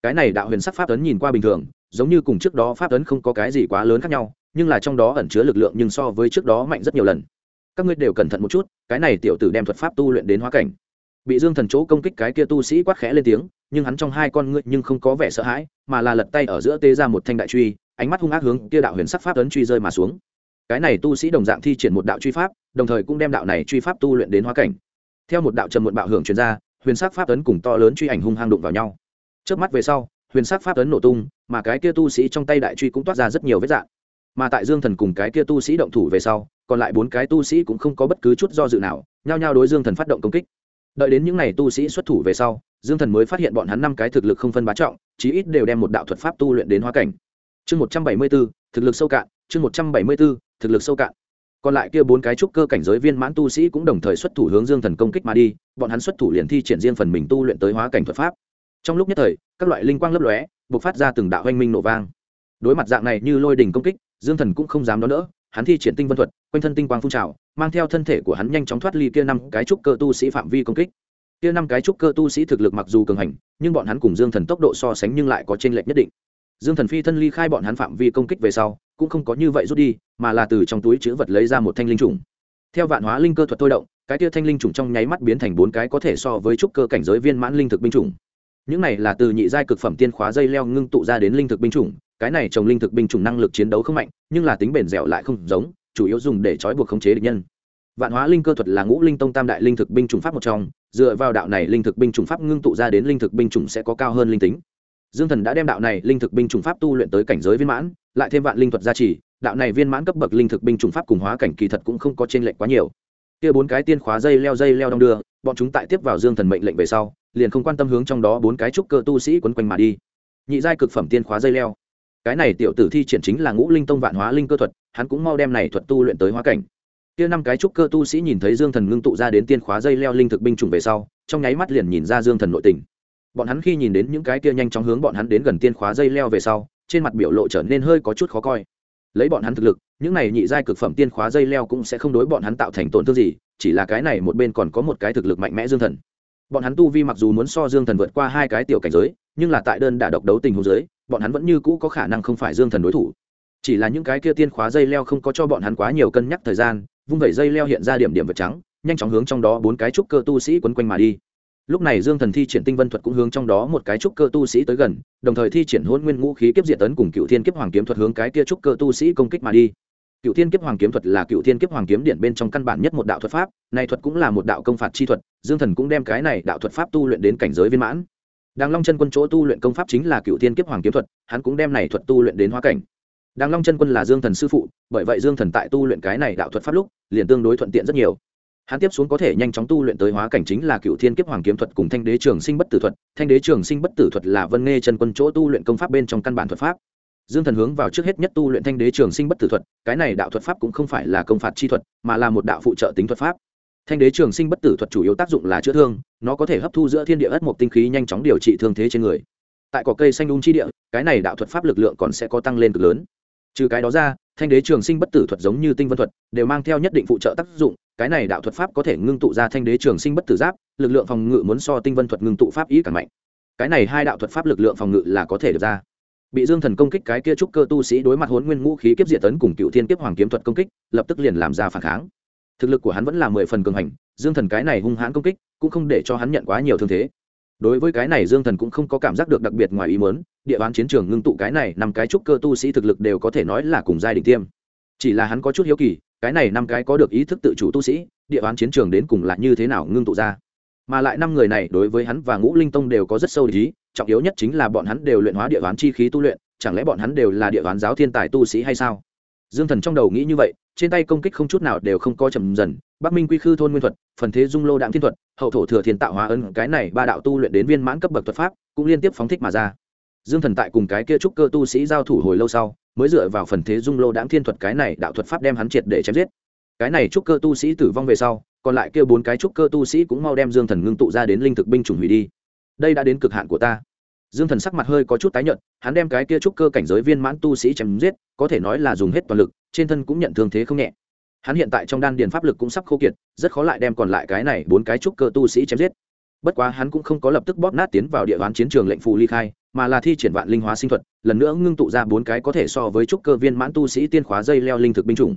[SPEAKER 1] Cái này đạo huyền sắc pháp ấn nhìn qua bình thường, giống như cùng trước đó pháp ấn không có cái gì quá lớn khác nhau, nhưng là trong đó ẩn chứa lực lượng nhưng so với trước đó mạnh rất nhiều lần. Các ngươi đều cẩn thận một chút, cái này tiểu tử đem thuật pháp tu luyện đến hóa cảnh. Bị dương thần chỗ công kích cái kia tu sĩ quát khẽ lên tiếng, nhưng hắn trong hai con ngươi nhưng không có vẻ sợ hãi, mà là lật tay ở giữa tê ra một thanh đại truy ánh mắt hung ác hướng kia đạo huyền sắc pháp ấn truy rơi mà xuống. Cái này tu sĩ đồng dạng thi triển một đạo truy pháp, đồng thời cũng đem đạo này truy pháp tu luyện đến hóa cảnh. Theo một đạo trầm muộn bạo hưởng truyền ra, huyền sắc pháp ấn cùng to lớn truy ảnh hung hăng đụng vào nhau. Trước mắt về sau, huyền sắc pháp ấn nổ tung, mà cái kia tu sĩ trong tay đại truy cũng toát ra rất nhiều vết dạng. Mà tại dương thần cùng cái kia tu sĩ động thủ về sau, còn lại bốn cái tu sĩ cũng không có bất cứ chút do dự nào, nhao nhao đối dương thần phát động công kích. Đợi đến những n à y tu sĩ xuất thủ về sau, dương thần mới phát hiện bọn hắn năm cái thực lực không phân bá trọng, chí ít đều đem một đạo thuật pháp tu luyện đến hóa cảnh chương một trăm bảy mươi b ố thực lực sâu cạn, chương một trăm bảy mươi b ố thực lực sâu cạn. Còn lại kia bốn cái trúc cơ cảnh giới viên mãn tu sĩ cũng đồng thời xuất thủ hướng dương thần công kích mà đi, bọn hắn xuất thủ liền thi triển riêng phần mình tu luyện tới hóa cảnh thuật pháp. Trong lúc nhất thời, các loại linh quang lấp lóe buộc phát ra từng đạo oanh minh nổ vang. Đối mặt dạng này như lôi đình công kích, dương thần cũng không dám đón đỡ, hắn thi triển tinh vân thuật, quanh thân tinh quang phun trào, mang theo thân thể của hắn nhanh chóng thoát ly kia năm cái trúc cơ tu sĩ phạm vi công kích. Kia năm cái trúc cơ tu sĩ thực lực mặc dù cường hành, nhưng bọn hắn cùng dương thần tốc độ so sánh nhưng lại có t r ê n lệch nhất định dương thần phi thân ly khai bọn hắn phạm vi công kích về sau, cũng không có như vậy rút đi, mà là từ trong túi chữ vật lấy ra một thanh linh trùng. Theo vạn hóa linh cơ thuật thôi động, cái tia thanh linh trùng trong nháy mắt biến thành bốn cái có thể so với trúc cơ cảnh giới viên mãn linh thực binh chủng. Những này là từ nhị giai cực phẩm tiên khóa dây leo ngưng tụ ra đến linh thực binh chủng, cái này trồng linh thực binh chủng năng lực chiến đấu không mạnh, nhưng là tính bền dẻo lại không giống, chủ yếu dùng để trói buộc khống chế địch nhân. Vạn hóa linh cơ thuật là ngũ linh tông tam đại linh thực binh chủng pháp một trong, dựa vào đạo này linh thực binh chủng pháp ngưng tụ ra đến linh thực binh chủng sẽ có cao hơn linh tính dương thần đã đem đạo này linh thực binh chủng pháp tu luyện tới cảnh giới viên mãn, lại thêm vạn linh thuật gia trì, đạo này viên mãn cấp bậc linh thực binh chủng pháp cùng hóa cảnh kỳ thật cũng không có trên lệch quá nhiều. Kia bốn cái tiên khóa dây leo dây leo đong đưa, bọn chúng tại tiếp vào dương thần mệnh lệnh về sau, liền không quan tâm hướng trong đó bốn cái trúc cơ tu sĩ quấn quanh mà đi. Nhị giai cực phẩm tiên khóa dây leo. Cái này tiểu tử thi triển chính là ngũ linh tông vạn hóa linh cơ thuật, hắn cũng mau đem này thuật tu luyện tới hóa cảnh. Kia năm cái trúc cơ tu sĩ nhìn thấy dương thần ngưng tụ ra đến tiên khóa dây leo linh thực binh chủng về sau, trong nháy mắt liền nhìn ra dương thần nội tình bọn hắn khi nhìn đến những cái kia nhanh chóng hướng bọn hắn đến gần tiên khóa dây leo về sau, trên mặt biểu lộ trở nên hơi có chút khó coi. Lấy bọn hắn thực lực, những này nhị giai cực phẩm tiên khóa dây leo cũng sẽ không đối bọn hắn tạo thành tổn thương gì, chỉ là cái này một bên còn có một cái thực lực mạnh mẽ dương thần. Bọn hắn tu vi mặc dù muốn so dương thần vượt qua hai cái tiểu cảnh giới, nhưng là tại đơn đả độc đấu tình huống giới bọn hắn vẫn như cũ có khả năng không phải dương thần đối thủ. Chỉ là những cái kia tiên khóa dây leo không có cho bọn hắn quá nhiều cân nhắc thời gian, vung vẩy dây leo hiện ra điểm điểm vật trắng, nhanh chóng hướng trong đó bốn cái trúc cơ tu sĩ quấn quanh mà đi lúc này dương thần thi triển tinh vân thuật cũng hướng trong đó một cái trúc cơ tu sĩ tới gần, đồng thời thi triển hôn nguyên ngũ khí kiếp diện tấn cùng cựu thiên kiếp hoàng kiếm thuật hướng cái kia trúc cơ tu sĩ công kích mà đi. Cựu thiên kiếp hoàng kiếm thuật là cựu thiên kiếp hoàng kiếm điện bên trong căn bản nhất một đạo thuật pháp này thuật cũng là một đạo công phạt chi thuật, dương thần cũng đem cái này đạo thuật pháp tu luyện đến cảnh giới viên mãn. Đàng long chân quân chỗ tu luyện công pháp chính là cựu thiên kiếp hoàng kiếm thuật, hắn cũng đem này thuật tu luyện đến hóa cảnh. Đàng long chân quân là dương thần sư phụ, bởi vậy dương thần tại tu luyện cái này đạo thuật pháp lúc, liền tương đối thuận tiện rất nhiều hắn tiếp xuống có thể nhanh chóng tu luyện tới hóa cảnh chính là cựu thiên kiếp hoàng kiếm thuật cùng thanh đế trường sinh bất tử thuật. Thanh đế trường sinh bất tử thuật là vân nghe chân quân chỗ tu luyện công pháp bên trong căn bản thuật pháp. Dương thần hướng vào trước hết nhất tu luyện thanh đế trường sinh bất tử thuật, cái này đạo thuật pháp cũng không phải là công phạt chi thuật, mà là một đạo phụ trợ tính thuật pháp. Thanh đế trường sinh bất tử thuật chủ yếu tác dụng là chữa thương, nó có thể hấp thu giữa thiên địa ất một tinh khí nhanh chóng điều trị thương thế trên người. Tại cỏ cây xanh đun chi địa, cái này đạo thuật pháp lực lượng còn sẽ có tăng lên cực lớn. Trừ cái đó ra, thanh đế trường sinh bất tử thuật giống như tinh vân thuật, đều mang theo nhất định phụ trợ tác dụng cái này đạo thuật pháp có thể ngưng tụ ra thanh đế trường sinh bất tử giáp, lực lượng phòng ngự muốn so tinh vân thuật ngưng tụ pháp ý càng mạnh. Cái này hai đạo thuật pháp lực lượng phòng ngự là có thể được ra. Bị dương thần công kích cái kia trúc cơ tu sĩ đối mặt hốn nguyên ngũ khí kiếp diệt tấn cùng cựu thiên kiếp hoàng kiếm thuật công kích, lập tức liền làm ra phản kháng. Thực lực của hắn vẫn là mười phần cường hành, dương thần cái này hung hãn công kích cũng không để cho hắn nhận quá nhiều thương thế. Đối với cái này dương thần cũng không có cảm giác được đặc biệt ngoài ý muốn, địa bàn chiến trường ngưng tụ cái này năm cái trúc cơ tu sĩ thực lực đều có thể nói là cùng giai đình tiêm. Chỉ là hắn có chút hiếu kỳ cái này năm cái có được ý thức tự chủ tu sĩ, địa bàn chiến trường đến cùng là như thế nào ngưng tụ ra. Mà lại năm người này đối với hắn và ngũ linh tông đều có rất sâu ý, trọng yếu nhất chính là bọn hắn đều luyện hóa địa bàn chi khí tu luyện, chẳng lẽ bọn hắn đều là địa bàn giáo thiên tài tu sĩ hay sao? Dương thần trong đầu nghĩ như vậy, trên tay công kích không chút nào đều không có chậm dần, bắc minh quy khư thôn nguyên thuật, phần thế dung lô đạm thiên thuật, hậu thổ thừa thiên tạo hóa ân cái này ba đạo tu luyện đến viên mãn cấp bậc thuật pháp, cũng liên tiếp phóng thích mà ra dương thần tại cùng cái kia trúc cơ tu sĩ giao thủ hồi lâu sau, mới dựa vào phần thế dung lô đáng thiên thuật cái này đạo thuật pháp đem hắn triệt để chém giết. Cái này trúc cơ tu sĩ tử vong về sau, còn lại kia bốn cái trúc cơ tu sĩ cũng mau đem dương thần ngưng tụ ra đến linh thực binh chủng hủy đi. Đây đã đến cực hạn của ta. Dương thần sắc mặt hơi có chút tái nhợt, hắn đem cái kia trúc cơ cảnh giới viên mãn tu sĩ chém giết, có thể nói là dùng hết toàn lực, trên thân cũng nhận thương thế không nhẹ. Hắn hiện tại trong đan điền pháp lực cũng sắp khô kiệt, rất khó lại đem còn lại cái này bốn cái trúc cơ tu sĩ chém giết. Bất quá hắn cũng không có lập tức bóp nát tiến vào địa bàn chiến trường lệnh phù ly khai mà là thi triển vạn linh hóa sinh thuật, lần nữa ngưng tụ ra bốn cái có thể so với trúc cơ viên mãn tu sĩ tiên khóa dây leo linh thực binh chủng.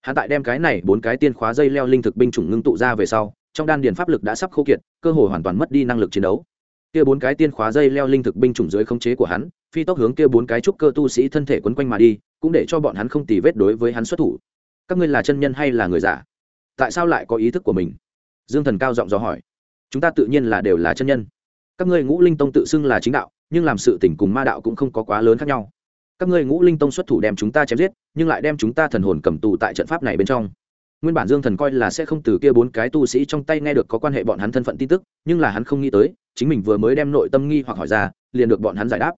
[SPEAKER 1] Hắn tại đem cái này bốn cái tiên khóa dây leo linh thực binh chủng ngưng tụ ra về sau, trong đan điền pháp lực đã sắp khô kiệt, cơ hội hoàn toàn mất đi năng lực chiến đấu. Kia bốn cái tiên khóa dây leo linh thực binh chủng dưới khống chế của hắn, phi tốc hướng kia bốn cái trúc cơ tu sĩ thân thể quấn quanh mà đi, cũng để cho bọn hắn không tì vết đối với hắn xuất thủ. Các ngươi là chân nhân hay là người giả? Tại sao lại có ý thức của mình? Dương thần cao giọng dò hỏi. Chúng ta tự nhiên là đều là chân nhân. Các ngươi ngũ linh tông tự xưng là chính đạo nhưng làm sự tình cùng ma đạo cũng không có quá lớn khác nhau. Các ngươi ngũ linh tông xuất thủ đem chúng ta chém giết, nhưng lại đem chúng ta thần hồn cầm tù tại trận pháp này bên trong. Nguyên bản dương thần coi là sẽ không từ kia bốn cái tu sĩ trong tay nghe được có quan hệ bọn hắn thân phận tin tức, nhưng là hắn không nghĩ tới, chính mình vừa mới đem nội tâm nghi hoặc hỏi ra, liền được bọn hắn giải đáp.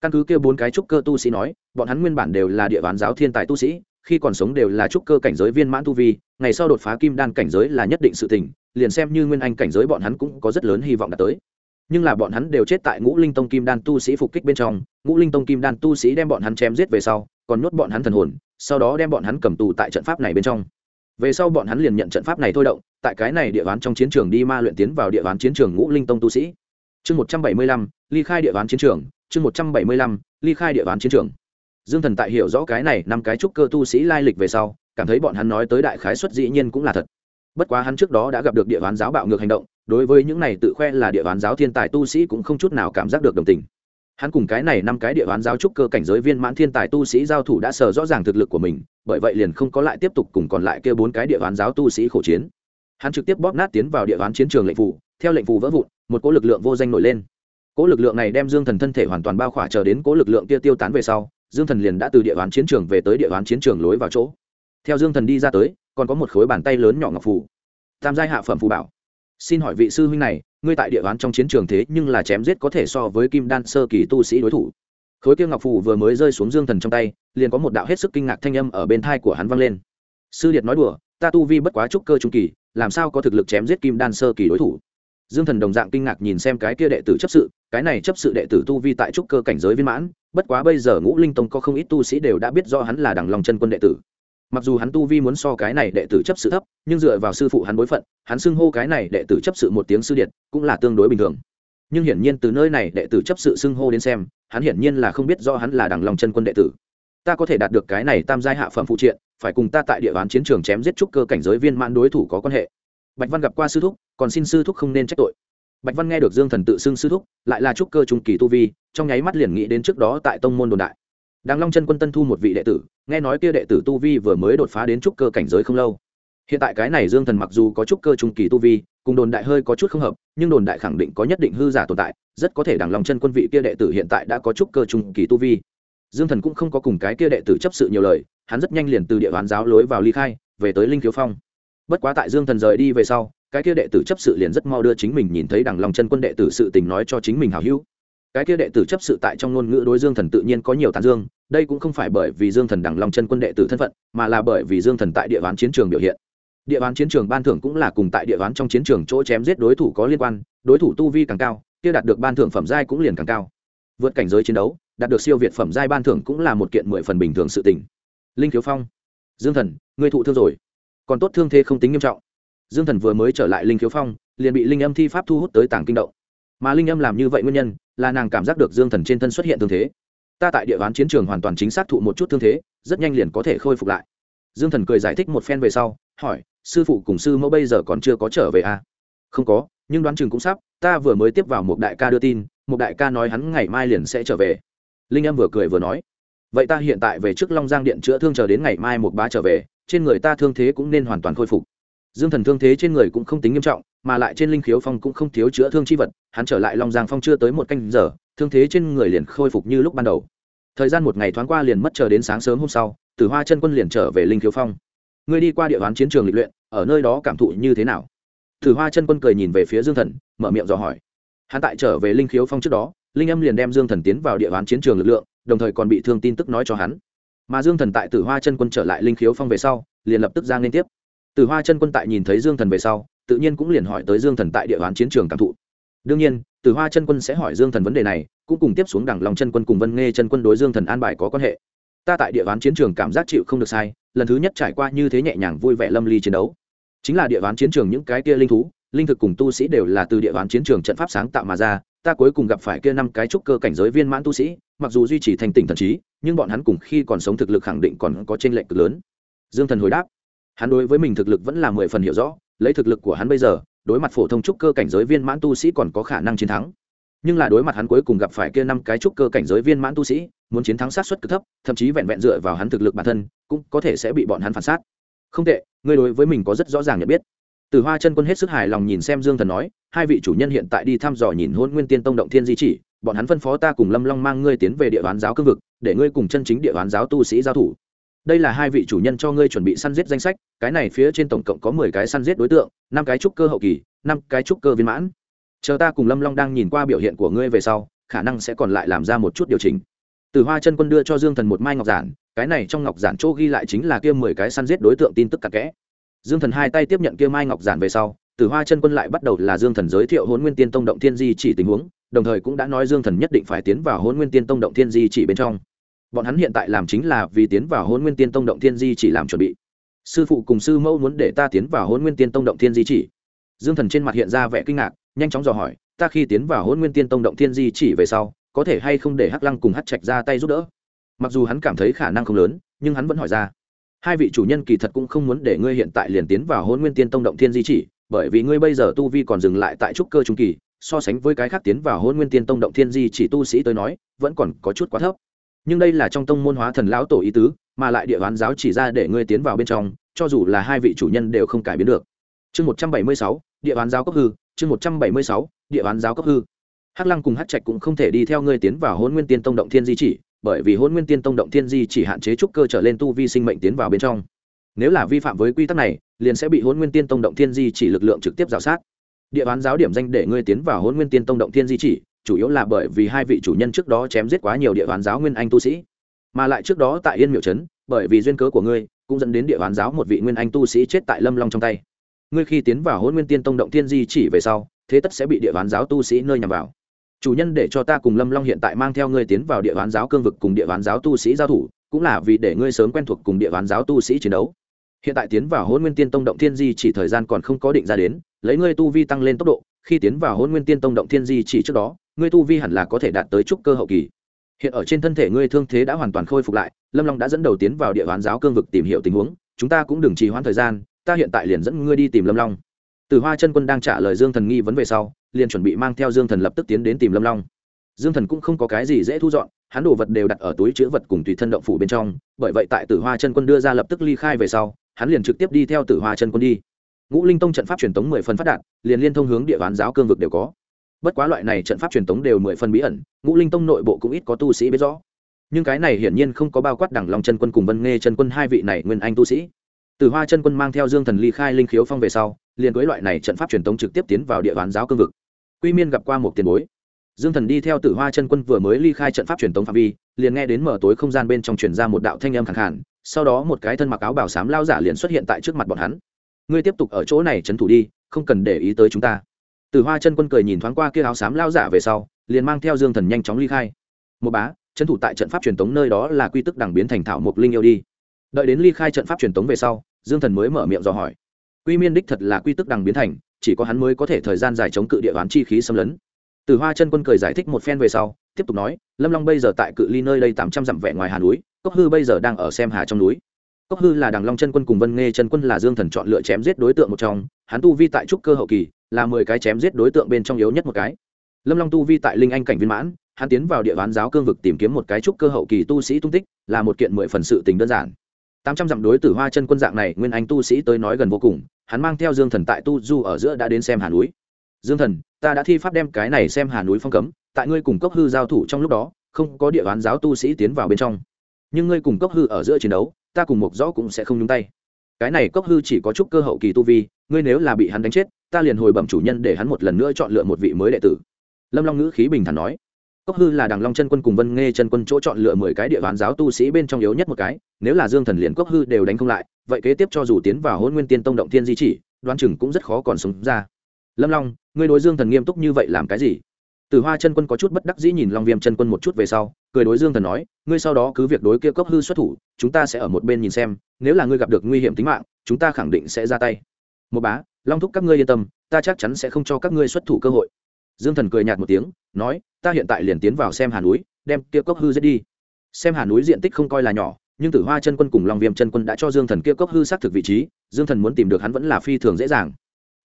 [SPEAKER 1] Căn cứ kia bốn cái trúc cơ tu sĩ nói, bọn hắn nguyên bản đều là địa bán giáo thiên tài tu sĩ, khi còn sống đều là trúc cơ cảnh giới viên mãn tu vi, ngày sau đột phá kim đan cảnh giới là nhất định sự tình, liền xem như nguyên anh cảnh giới bọn hắn cũng có rất lớn hy vọng đạt tới nhưng là bọn hắn đều chết tại ngũ linh tông kim đan tu sĩ phục kích bên trong, ngũ linh tông kim đan tu sĩ đem bọn hắn chém giết về sau, còn nhốt bọn hắn thần hồn, sau đó đem bọn hắn cầm tù tại trận pháp này bên trong. Về sau bọn hắn liền nhận trận pháp này thôi động, tại cái này địa bán trong chiến trường đi ma luyện tiến vào địa bán chiến trường ngũ linh tông tu sĩ. Chương một trăm bảy mươi lăm, ly khai địa bán chiến trường, chương một trăm bảy mươi lăm, ly khai địa bán chiến trường. Dương thần tại hiểu rõ cái này năm cái trúc cơ tu sĩ lai lịch về sau, cảm thấy bọn hắn nói tới đại khái xuất dĩ nhiên cũng là thật. Bất quá hắn trước đó đã gặp được địa bán giáo bạo ngược hành động đối với những này tự khoe là địa bán giáo thiên tài tu sĩ cũng không chút nào cảm giác được đồng tình. Hắn cùng cái này năm cái địa bán giáo trúc cơ cảnh giới viên mãn thiên tài tu sĩ giao thủ đã sờ rõ ràng thực lực của mình, bởi vậy liền không có lại tiếp tục cùng còn lại kia bốn cái địa bán giáo tu sĩ khổ chiến. Hắn trực tiếp bóp nát tiến vào địa bán chiến trường lệnh phủ, theo lệnh phủ vỡ vụn, một cỗ lực lượng vô danh nổi lên. Cỗ lực lượng này đem dương thần thân thể hoàn toàn bao khỏa chờ đến cỗ lực lượng kia tiêu tán về sau, dương thần liền đã từ địa bán chiến trường về tới địa bán chiến trường lối vào chỗ. Theo dương thần đi ra tới, còn có một khối bàn tay lớn nhỏ ngọc phủ tam giai hạ phẩm phù bảo xin hỏi vị sư huynh này, ngươi tại địa bàn trong chiến trường thế nhưng là chém giết có thể so với kim đan sơ kỳ tu sĩ đối thủ. Khối kia ngọc phù vừa mới rơi xuống dương thần trong tay, liền có một đạo hết sức kinh ngạc thanh âm ở bên thai của hắn vang lên. Sư điệt nói đùa, ta tu vi bất quá trúc cơ trung kỳ, làm sao có thực lực chém giết kim đan sơ kỳ đối thủ? Dương thần đồng dạng kinh ngạc nhìn xem cái kia đệ tử chấp sự, cái này chấp sự đệ tử tu vi tại trúc cơ cảnh giới viên mãn, bất quá bây giờ ngũ linh tông có không ít tu sĩ đều đã biết do hắn là đằng lòng chân quân đệ tử mặc dù hắn tu vi muốn so cái này đệ tử chấp sự thấp, nhưng dựa vào sư phụ hắn bối phận, hắn xưng hô cái này đệ tử chấp sự một tiếng sư điện cũng là tương đối bình thường. Nhưng hiển nhiên từ nơi này đệ tử chấp sự xưng hô đến xem, hắn hiển nhiên là không biết do hắn là đằng lòng chân quân đệ tử. Ta có thể đạt được cái này tam giai hạ phẩm phụ triện, phải cùng ta tại địa bàn chiến trường chém giết trúc cơ cảnh giới viên mãn đối thủ có quan hệ. Bạch văn gặp qua sư thúc, còn xin sư thúc không nên trách tội. Bạch văn nghe được dương thần tự xưng sư thúc, lại là trúc cơ trung kỳ tu vi, trong nháy mắt liền nghĩ đến trước đó tại tông môn đồn đại đàng long chân quân tân thu một vị đệ tử, nghe nói kia đệ tử tu vi vừa mới đột phá đến trúc cơ cảnh giới không lâu. Hiện tại cái này dương thần mặc dù có trúc cơ trung kỳ tu vi, cùng đồn đại hơi có chút không hợp, nhưng đồn đại khẳng định có nhất định hư giả tồn tại, rất có thể đàng long chân quân vị kia đệ tử hiện tại đã có trúc cơ trung kỳ tu vi. Dương thần cũng không có cùng cái kia đệ tử chấp sự nhiều lời, hắn rất nhanh liền từ địa bán giáo lối vào ly khai, về tới linh thiếu phong. Bất quá tại dương thần rời đi về sau, cái kia đệ tử chấp sự liền rất mau đưa chính mình nhìn thấy đằng lòng chân quân đệ tử sự tình nói cho chính mình hào hữu cái kia đệ tử chấp sự tại trong ngôn ngữ đối dương thần tự nhiên có nhiều tàn dương, đây cũng không phải bởi vì dương thần đằng lòng chân quân đệ tử thân phận, mà là bởi vì dương thần tại địa bán chiến trường biểu hiện. Địa bán chiến trường ban thưởng cũng là cùng tại địa bán trong chiến trường chỗ chém giết đối thủ có liên quan, đối thủ tu vi càng cao, kia đạt được ban thưởng phẩm giai cũng liền càng cao. Vượt cảnh giới chiến đấu, đạt được siêu việt phẩm giai ban thưởng cũng là một kiện mười phần bình thường sự tình. Linh thiếu phong, dương thần người thụ thương rồi. Còn tốt thương thế không tính nghiêm trọng. Dương thần vừa mới trở lại linh thiếu phong, liền bị linh âm thi pháp thu hút tới tàng kinh động. Mà linh âm làm như vậy nguyên nhân là nàng cảm giác được dương thần trên thân xuất hiện thương thế. Ta tại địa bàn chiến trường hoàn toàn chính xác thụ một chút thương thế, rất nhanh liền có thể khôi phục lại. Dương thần cười giải thích một phen về sau, hỏi, sư phụ cùng sư mẫu bây giờ còn chưa có trở về à? không có, nhưng đoán chừng cũng sắp, ta vừa mới tiếp vào một đại ca đưa tin, một đại ca nói hắn ngày mai liền sẽ trở về. Linh âm vừa cười vừa nói, vậy ta hiện tại về trước long giang điện chữa thương chờ đến ngày mai một bá trở về, trên người ta thương thế cũng nên hoàn toàn khôi phục dương thần thương thế trên người cũng không tính nghiêm trọng, mà lại trên linh khiếu phong cũng không thiếu chữa thương chi vật, hắn trở lại long giang phong chưa tới một canh giờ, thương thế trên người liền khôi phục như lúc ban đầu. Thời gian một ngày thoáng qua liền mất chờ đến sáng sớm hôm sau, tử hoa chân quân liền trở về linh khiếu phong. Ngươi đi qua địa bàn chiến trường lịch luyện, ở nơi đó cảm thụ như thế nào? Tử hoa chân quân cười nhìn về phía dương thần, mở miệng dò hỏi. Hắn tại trở về linh khiếu phong trước đó, linh âm liền đem dương thần tiến vào địa bàn chiến trường lực lượng, đồng thời còn bị thương tin tức nói cho hắn. Mà dương thần tại tử hoa chân quân trở lại linh khiếu phong về sau, liền lập tức ra liên tiếp. Từ hoa chân quân tại nhìn thấy dương thần về sau, tự nhiên cũng liền hỏi tới dương thần tại địa bàn chiến trường cảm thụ. Đương nhiên, Từ hoa chân quân sẽ hỏi dương thần vấn đề này, cũng cùng tiếp xuống đẳng lòng chân quân cùng vân nghe chân quân đối dương thần an bài có quan hệ. Ta tại địa bàn chiến trường cảm giác chịu không được sai, lần thứ nhất trải qua như thế nhẹ nhàng vui vẻ lâm ly chiến đấu. Chính là địa bàn chiến trường những cái kia linh thú, linh thực cùng tu sĩ đều là từ địa bàn chiến trường trận pháp sáng tạo mà ra, ta cuối cùng gặp phải kia năm cái trúc cơ cảnh giới viên mãn tu sĩ, mặc dù duy trì thành tỉnh thần trí, nhưng bọn hắn cùng khi còn sống thực lực khẳng định còn có t r ê n lệch cực lớn. Dương thần hồi đáp hắn đối với mình thực lực vẫn là mười phần hiểu rõ, lấy thực lực của hắn bây giờ, đối mặt phổ thông trúc cơ cảnh giới viên mãn tu sĩ còn có khả năng chiến thắng. Nhưng là đối mặt hắn cuối cùng gặp phải kia năm cái trúc cơ cảnh giới viên mãn tu sĩ, muốn chiến thắng sát xuất cực thấp, thậm chí vẹn vẹn dựa vào hắn thực lực bản thân, cũng có thể sẽ bị bọn hắn phản sát. Không tệ, ngươi đối với mình có rất rõ ràng nhận biết. Từ hoa chân quân hết sức hài lòng nhìn xem dương thần nói, hai vị chủ nhân hiện tại đi thăm dò nhìn hôn nguyên tiên tông động thiên di chỉ, bọn hắn phân phó ta cùng lâm long mang ngươi tiến về địa bán giáo cương vực, để ngươi cùng chân chính địa bán giáo tu sĩ giao thủ đây là hai vị chủ nhân cho ngươi chuẩn bị săn giết danh sách, cái này phía trên tổng cộng có mười cái săn giết đối tượng, năm cái trúc cơ hậu kỳ, năm cái trúc cơ viên mãn. Chờ ta cùng lâm long đang nhìn qua biểu hiện của ngươi về sau, khả năng sẽ còn lại làm ra một chút điều chỉnh. Từ hoa chân quân đưa cho dương thần một mai ngọc giản, cái này trong ngọc giản chỗ ghi lại chính là kia mười cái săn giết đối tượng tin tức cặn kẽ. Dương thần hai tay tiếp nhận kia mai ngọc giản về sau, Từ hoa chân quân lại bắt đầu là dương thần giới thiệu hôn nguyên tiên tông động thiên di chỉ tình huống, đồng thời cũng đã nói dương thần nhất định phải tiến vào hôn nguyên tiên tông động thiên di chỉ bên trong bọn hắn hiện tại làm chính là vì tiến vào hôn nguyên tiên tông động thiên di chỉ làm chuẩn bị. Sư phụ cùng sư mẫu muốn để ta tiến vào hôn nguyên tiên tông động thiên di chỉ. Dương thần trên mặt hiện ra vẻ kinh ngạc, nhanh chóng dò hỏi, ta khi tiến vào hôn nguyên tiên tông động thiên di chỉ về sau, có thể hay không để hắc lăng cùng hắc trạch ra tay giúp đỡ? Mặc dù hắn cảm thấy khả năng không lớn, nhưng hắn vẫn hỏi ra, hai vị chủ nhân kỳ thật cũng không muốn để ngươi hiện tại liền tiến vào hôn nguyên tiên tông động thiên di chỉ, bởi vì ngươi bây giờ tu vi còn dừng lại tại trúc cơ trung kỳ, so sánh với cái khác tiến vào hôn nguyên tiên tông động thiên di chỉ tu sĩ tới nói, vẫn còn có chút quá thấp nhưng đây là trong tông môn hóa thần lão tổ ý tứ, mà lại địa bán giáo chỉ ra để ngươi tiến vào bên trong, cho dù là hai vị chủ nhân đều không cải biến được. Chương một trăm bảy mươi sáu, địa bán giáo cấp hư, chương một trăm bảy mươi sáu, địa bán giáo cấp hư. Hắc lăng cùng hắc trạch cũng không thể đi theo ngươi tiến vào hôn nguyên tiên tông động thiên di chỉ, bởi vì hôn nguyên tiên tông động thiên di chỉ hạn chế trúc cơ trở lên tu vi sinh mệnh tiến vào bên trong. Nếu là vi phạm với quy tắc này, liền sẽ bị hôn nguyên tiên tông động thiên di chỉ lực lượng trực tiếp g i o sát. Địa bán giáo điểm danh để ngươi tiến vào hôn nguyên tiên tông động thiên di chỉ chủ yếu là bởi vì hai vị chủ nhân trước đó chém giết quá nhiều địa hoàn giáo nguyên anh tu sĩ. Mà lại trước đó tại yên miệu trấn, bởi vì duyên cớ của ngươi, cũng dẫn đến địa hoàn giáo một vị nguyên anh tu sĩ chết tại lâm long trong tay. Ngươi khi tiến vào hôn nguyên tiên tông động thiên di chỉ về sau, thế tất sẽ bị địa hoàn giáo tu sĩ nơi nhằm vào. Chủ nhân để cho ta cùng lâm long hiện tại mang theo ngươi tiến vào địa hoàn giáo cương vực cùng địa hoàn giáo tu sĩ giao thủ, cũng là vì để ngươi sớm quen thuộc cùng địa hoàn giáo tu sĩ chiến đấu. Hiện tại tiến vào hôn nguyên tiên tông động thiên di chỉ thời gian còn không có định ra đến, lấy ngươi tu vi tăng lên tốc độ, khi tiến vào hôn nguyên tiên tông động thiên di chỉ trước đó ngươi tu vi hẳn là có thể đạt tới trúc cơ hậu kỳ. Hiện ở trên thân thể ngươi thương thế đã hoàn toàn khôi phục lại, lâm long đã dẫn đầu tiến vào địa bàn giáo cương vực tìm hiểu tình huống, chúng ta cũng đừng trì hoãn thời gian, ta hiện tại liền dẫn ngươi đi tìm lâm long. Từ hoa chân quân đang trả lời dương thần nghi vấn về sau, liền chuẩn bị mang theo dương thần lập tức tiến đến tìm lâm long. Dương thần cũng không có cái gì dễ thu dọn, hắn đồ vật đều đặt ở túi chữ vật cùng tùy thân động phủ bên trong, bởi vậy tại tử hoa chân quân đưa ra lập tức ly khai về sau, hắn liền trực tiếp đi theo tử hoa chân quân đi. Ngũ linh tông trận pháp truyền tống mười phần phát đạt, liền liên thông hướng địa bán giáo cương vực đều có bất quá loại này trận pháp truyền tống đều mười phần bí ẩn, ngũ linh tông nội bộ cũng ít có tu sĩ biết rõ. Nhưng cái này hiển nhiên không có bao quát đẳng lòng chân quân cùng vân nghe chân quân hai vị này nguyên anh tu sĩ. Từ hoa chân quân mang theo dương thần ly khai linh khiếu phong về sau, liền với loại này trận pháp truyền tống trực tiếp tiến vào địa bàn giáo cương vực. Quy miên gặp qua một tiền bối. Dương thần đi theo tử hoa chân quân vừa mới ly khai trận pháp truyền tống phạm vi, liền nghe đến mở tối không gian bên trong truyền ra một đạo thanh âm khẳng hẳn sau đó một cái thân mặc áo bảo sám lao giả liền xuất hiện tại trước mặt bọn hắn. Ngươi tiếp tục ở chỗ này trấn thủ đi, không cần để ý tới chúng ta tử hoa chân quân cười nhìn thoáng qua kia áo xám lao giả về sau, liền mang theo dương thần nhanh chóng ly khai. Một bá, trấn thủ tại trận pháp truyền tống nơi đó là quy tức đằng biến thành thảo mục linh yêu đi. Đợi đến ly khai trận pháp truyền tống về sau, dương thần mới mở miệng dò hỏi. Quy miên đích thật là quy tức đằng biến thành, chỉ có hắn mới có thể thời gian dài chống cự địa bán chi khí xâm lấn. Từ hoa chân quân cười giải thích một phen về sau, tiếp tục nói, lâm long bây giờ tại cự ly nơi đây tám trăm dặm vẻ ngoài hà núi, cốc hư bây giờ đang ở xem hà trong núi. Cốc hư là đằng long chân quân cùng vân nghe chân quân là dương thần chọn lựa chém giết đối tượng một trong, hắn tu vi tại trúc cơ hậu kỳ là mười cái chém giết đối tượng bên trong yếu nhất một cái. Lâm long tu vi tại linh anh cảnh viên mãn, hắn tiến vào địa bán giáo cương vực tìm kiếm một cái trúc cơ hậu kỳ tu sĩ tung tích, là một kiện mười phần sự tình đơn giản. Tám trăm dặm đối tử hoa chân quân dạng này, nguyên anh tu sĩ tới nói gần vô cùng, hắn mang theo dương thần tại tu du ở giữa đã đến xem hà núi. Dương thần, ta đã thi pháp đem cái này xem hà núi phong cấm, tại ngươi cùng cốc hư giao thủ trong lúc đó, không có địa bán giáo tu sĩ tiến vào bên trong. Nhưng ngươi cùng cốc hư ở giữa chiến đấu, ta cùng một rõ cũng sẽ không nhúng tay cái này cốc hư chỉ có chút cơ hậu kỳ tu vi, ngươi nếu là bị hắn đánh chết, ta liền hồi bẩm chủ nhân để hắn một lần nữa chọn lựa một vị mới đệ tử. Lâm long ngữ khí bình thản nói. Cốc hư là đằng long chân quân cùng vân nghe chân quân chỗ chọn lựa mười cái địa bàn giáo tu sĩ bên trong yếu nhất một cái, nếu là dương thần liền cốc hư đều đánh không lại, vậy kế tiếp cho dù tiến vào hôn nguyên tiên tông động thiên di chỉ, đoán chừng cũng rất khó còn sống ra. Lâm long, ngươi đối dương thần nghiêm túc như vậy làm cái gì? Từ hoa chân quân có chút bất đắc dĩ nhìn long viêm chân quân một chút về sau cười đối dương thần nói, ngươi sau đó cứ việc đối kia cốc hư xuất thủ, chúng ta sẽ ở một bên nhìn xem, nếu là ngươi gặp được nguy hiểm tính mạng, chúng ta khẳng định sẽ ra tay. Một bá, long thúc các ngươi yên tâm, ta chắc chắn sẽ không cho các ngươi xuất thủ cơ hội. Dương thần cười nhạt một tiếng, nói, ta hiện tại liền tiến vào xem hà núi, đem kia cốc hư giết đi. Xem hà núi diện tích không coi là nhỏ, nhưng tử hoa chân quân cùng long viêm chân quân đã cho dương thần kia cốc hư xác thực vị trí, dương thần muốn tìm được hắn vẫn là phi thường dễ dàng.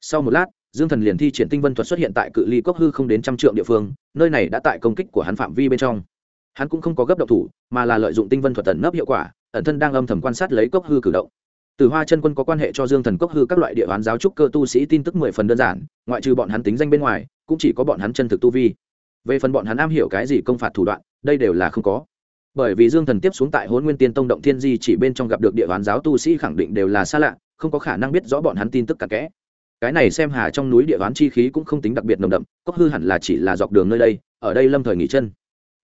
[SPEAKER 1] Sau một lát, dương thần liền thi triển tinh vân thuật xuất hiện tại cự ly cốc hư không đến trăm trượng địa phương, nơi này đã tại công kích của hắn phạm vi bên trong hắn cũng không có gấp độc thủ, mà là lợi dụng tinh vân thuật tẩn nấp hiệu quả, ẩn thân đang âm thầm quan sát lấy cốc hư cử động. Từ hoa chân quân có quan hệ cho dương thần cốc hư các loại địa hoán giáo trúc cơ tu sĩ tin tức mười phần đơn giản, ngoại trừ bọn hắn tính danh bên ngoài, cũng chỉ có bọn hắn chân thực tu vi. Về phần bọn hắn am hiểu cái gì công phạt thủ đoạn, đây đều là không có. Bởi vì dương thần tiếp xuống tại hôn nguyên tiên tông động thiên di chỉ bên trong gặp được địa hoán giáo tu sĩ khẳng định đều là xa lạ, không có khả năng biết rõ bọn hắn tin tức cả kẽ. Cái này xem hà trong núi địa hoán chi khí cũng không tính đặc biệt nồng đậm, cốc hư hẳn là chỉ là dọc đường nơi đây, ở đây lâm thời nghỉ chân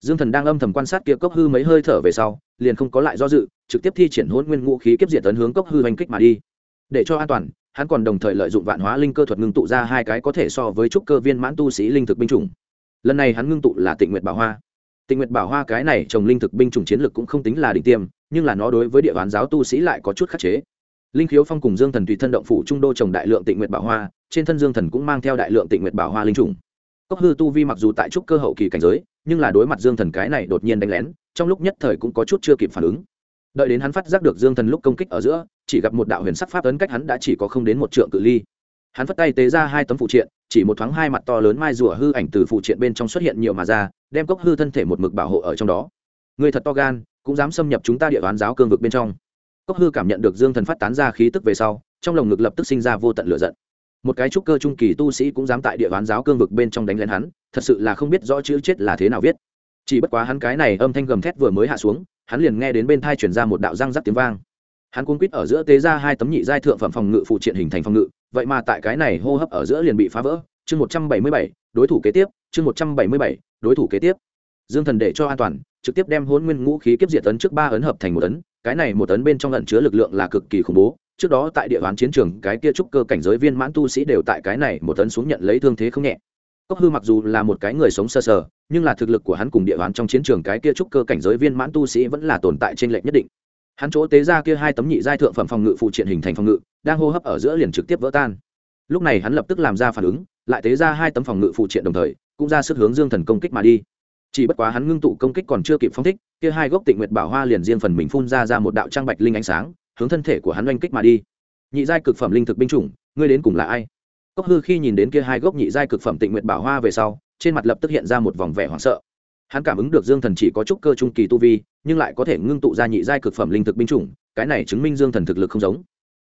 [SPEAKER 1] dương thần đang âm thầm quan sát kia cốc hư mấy hơi thở về sau, liền không có lại do dự, trực tiếp thi triển hôn nguyên ngũ khí kiếp diệt tấn hướng cốc hư hành kích mà đi. Để cho an toàn, hắn còn đồng thời lợi dụng vạn hóa linh cơ thuật ngưng tụ ra hai cái có thể so với trúc cơ viên mãn tu sĩ linh thực binh chủng. Lần này hắn ngưng tụ là tịnh nguyệt bảo hoa. Tịnh nguyệt bảo hoa cái này trồng linh thực binh chủng chiến lực cũng không tính là đỉnh tiêm, nhưng là nó đối với địa bàn giáo tu sĩ lại có chút khắc chế. Linh khiếu phong cùng dương thần tùy thân động phủ trung đô trồng đại lượng tịnh nguyệt bảo hoa, trên thân dương thần cũng mang theo đại lượng tịnh nguyệt bảo hoa linh trùng cốc hư tu vi mặc dù tại trúc cơ hậu kỳ cảnh giới, nhưng là đối mặt dương thần cái này đột nhiên đánh lén, trong lúc nhất thời cũng có chút chưa kịp phản ứng. Đợi đến hắn phát giác được dương thần lúc công kích ở giữa, chỉ gặp một đạo huyền sắc pháp ấn cách hắn đã chỉ có không đến một trượng cự ly. Hắn phất tay tế ra hai tấm phụ triện, chỉ một thoáng hai mặt to lớn mai rùa hư ảnh từ phụ triện bên trong xuất hiện nhiều mà ra, đem cốc hư thân thể một mực bảo hộ ở trong đó. Người thật to gan, cũng dám xâm nhập chúng ta địa bán giáo cương vực bên trong. Cốc hư cảm nhận được dương thần phát tán ra khí tức về sau, trong lồng ngực lập tức sinh ra vô tận lửa giận một cái trúc cơ trung kỳ tu sĩ cũng dám tại địa bán giáo cương vực bên trong đánh lên hắn, thật sự là không biết rõ chữ chết là thế nào viết. Chỉ bất quá hắn cái này âm thanh gầm thét vừa mới hạ xuống, hắn liền nghe đến bên thai chuyển ra một đạo răng rắc tiếng vang. Hắn cuốn quýt ở giữa tế ra hai tấm nhị giai thượng phẩm phòng ngự phụ triện hình thành phòng ngự, vậy mà tại cái này hô hấp ở giữa liền bị phá vỡ. Chương một trăm bảy mươi bảy, đối thủ kế tiếp, chương một trăm bảy mươi bảy, đối thủ kế tiếp. Dương thần để cho an toàn, trực tiếp đem hôn nguyên ngũ khí kiếp diệt tấn trước ba ấn hợp thành một ấn, cái này một ấn bên trong ẩn chứa lực lượng là cực kỳ khủng bố trước đó tại địa bàn chiến trường cái kia trúc cơ cảnh giới viên mãn tu sĩ đều tại cái này một tấn xuống nhận lấy thương thế không nhẹ. Cốc hư mặc dù là một cái người sống sơ sờ, sờ nhưng là thực lực của hắn cùng địa bàn trong chiến trường cái kia trúc cơ cảnh giới viên mãn tu sĩ vẫn là tồn tại trên lệnh nhất định. Hắn chỗ tế ra kia hai tấm nhị giai thượng phẩm phòng ngự phụ triện hình thành phòng ngự đang hô hấp ở giữa liền trực tiếp vỡ tan. Lúc này hắn lập tức làm ra phản ứng lại tế ra hai tấm phòng ngự phụ triện đồng thời cũng ra sức hướng dương thần công kích mà đi. Chỉ bất quá hắn ngưng tụ công kích còn chưa kịp phong thích kia hai gốc tịnh nguyệt bảo hoa liền riêng phần mình phun ra ra một đạo trang bạch linh ánh sáng hướng thân thể của hắn oanh kích mà đi. Nhị giai cực phẩm linh thực binh chủng, ngươi đến cùng là ai? Cốc hư khi nhìn đến kia hai gốc nhị giai cực phẩm tịnh nguyện bảo hoa về sau, trên mặt lập tức hiện ra một vòng vẻ hoảng sợ. Hắn cảm ứng được dương thần chỉ có chút cơ trung kỳ tu vi, nhưng lại có thể ngưng tụ ra nhị giai cực phẩm linh thực binh chủng, cái này chứng minh dương thần thực lực không giống.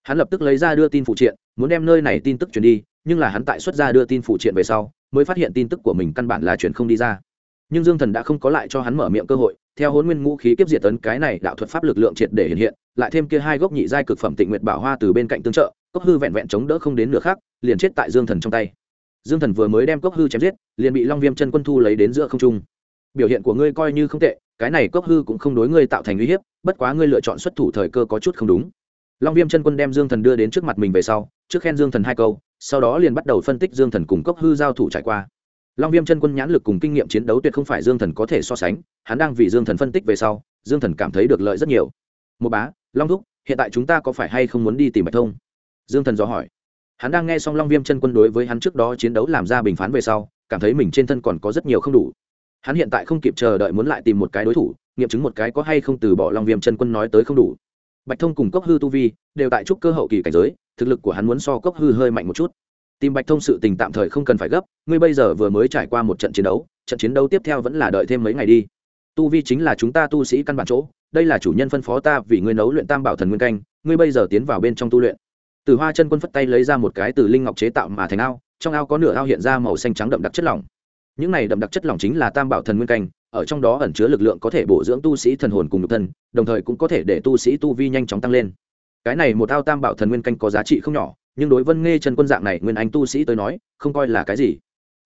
[SPEAKER 1] Hắn lập tức lấy ra đưa tin phụ triện, muốn đem nơi này tin tức truyền đi, nhưng là hắn tại xuất ra đưa tin phụ triện về sau, mới phát hiện tin tức của mình căn bản là truyền không đi ra. Nhưng dương thần đã không có lại cho hắn mở miệng cơ hội, theo hôn nguyên ngũ khí kiếp diệt tấn, cái này đạo thuật pháp lực lượng triệt để hiện hiện lại thêm kia hai gốc nhị giai cực phẩm tịnh nguyệt bảo hoa từ bên cạnh tương trợ, cốc hư vẹn vẹn chống đỡ không đến nửa khác liền chết tại dương thần trong tay. Dương thần vừa mới đem cốc hư chém giết, liền bị long viêm chân quân thu lấy đến giữa không trung. Biểu hiện của ngươi coi như không tệ, cái này cốc hư cũng không đối ngươi tạo thành uy hiếp, bất quá ngươi lựa chọn xuất thủ thời cơ có chút không đúng. Long viêm chân quân đem dương thần đưa đến trước mặt mình về sau, trước khen dương thần hai câu, sau đó liền bắt đầu phân tích dương thần cùng cốc hư giao thủ trải qua. Long viêm chân quân nhãn lực cùng kinh nghiệm chiến đấu tuyệt không phải dương thần có thể so sánh, hắn đang vì dương thần phân tích về sau, dương thần cảm thấy được lợi rất nhiều. Một bá long thúc, hiện tại chúng ta có phải hay không muốn đi tìm bạch thông? Dương thần dò hỏi. Hắn đang nghe xong long viêm chân quân đối với hắn trước đó chiến đấu làm ra bình phán về sau, cảm thấy mình trên thân còn có rất nhiều không đủ. Hắn hiện tại không kịp chờ đợi muốn lại tìm một cái đối thủ, nghiệm chứng một cái có hay không từ bỏ long viêm chân quân nói tới không đủ. Bạch thông cùng cốc hư tu vi đều tại trúc cơ hậu kỳ cảnh giới, thực lực của hắn muốn so cốc hư hơi mạnh một chút. Tìm bạch thông sự tình tạm thời không cần phải gấp, ngươi bây giờ vừa mới trải qua một trận chiến đấu, trận chiến đấu tiếp theo vẫn là đợi thêm mấy ngày đi tu vi chính là chúng ta tu sĩ căn bản chỗ, đây là chủ nhân phân phó ta vì ngươi nấu luyện tam bảo thần nguyên canh, ngươi bây giờ tiến vào bên trong tu luyện. Từ hoa chân quân phất tay lấy ra một cái từ linh ngọc chế tạo mà thành ao, trong ao có nửa ao hiện ra màu xanh trắng đậm đặc chất lỏng. Những này đậm đặc chất lỏng chính là tam bảo thần nguyên canh, ở trong đó ẩn chứa lực lượng có thể bổ dưỡng tu sĩ thần hồn cùng nhục thân, đồng thời cũng có thể để tu sĩ tu vi nhanh chóng tăng lên. Cái này một ao tam bảo thần nguyên canh có giá trị không nhỏ, nhưng đối vân nghe chân quân dạng này nguyên anh tu sĩ tới nói, không coi là cái gì.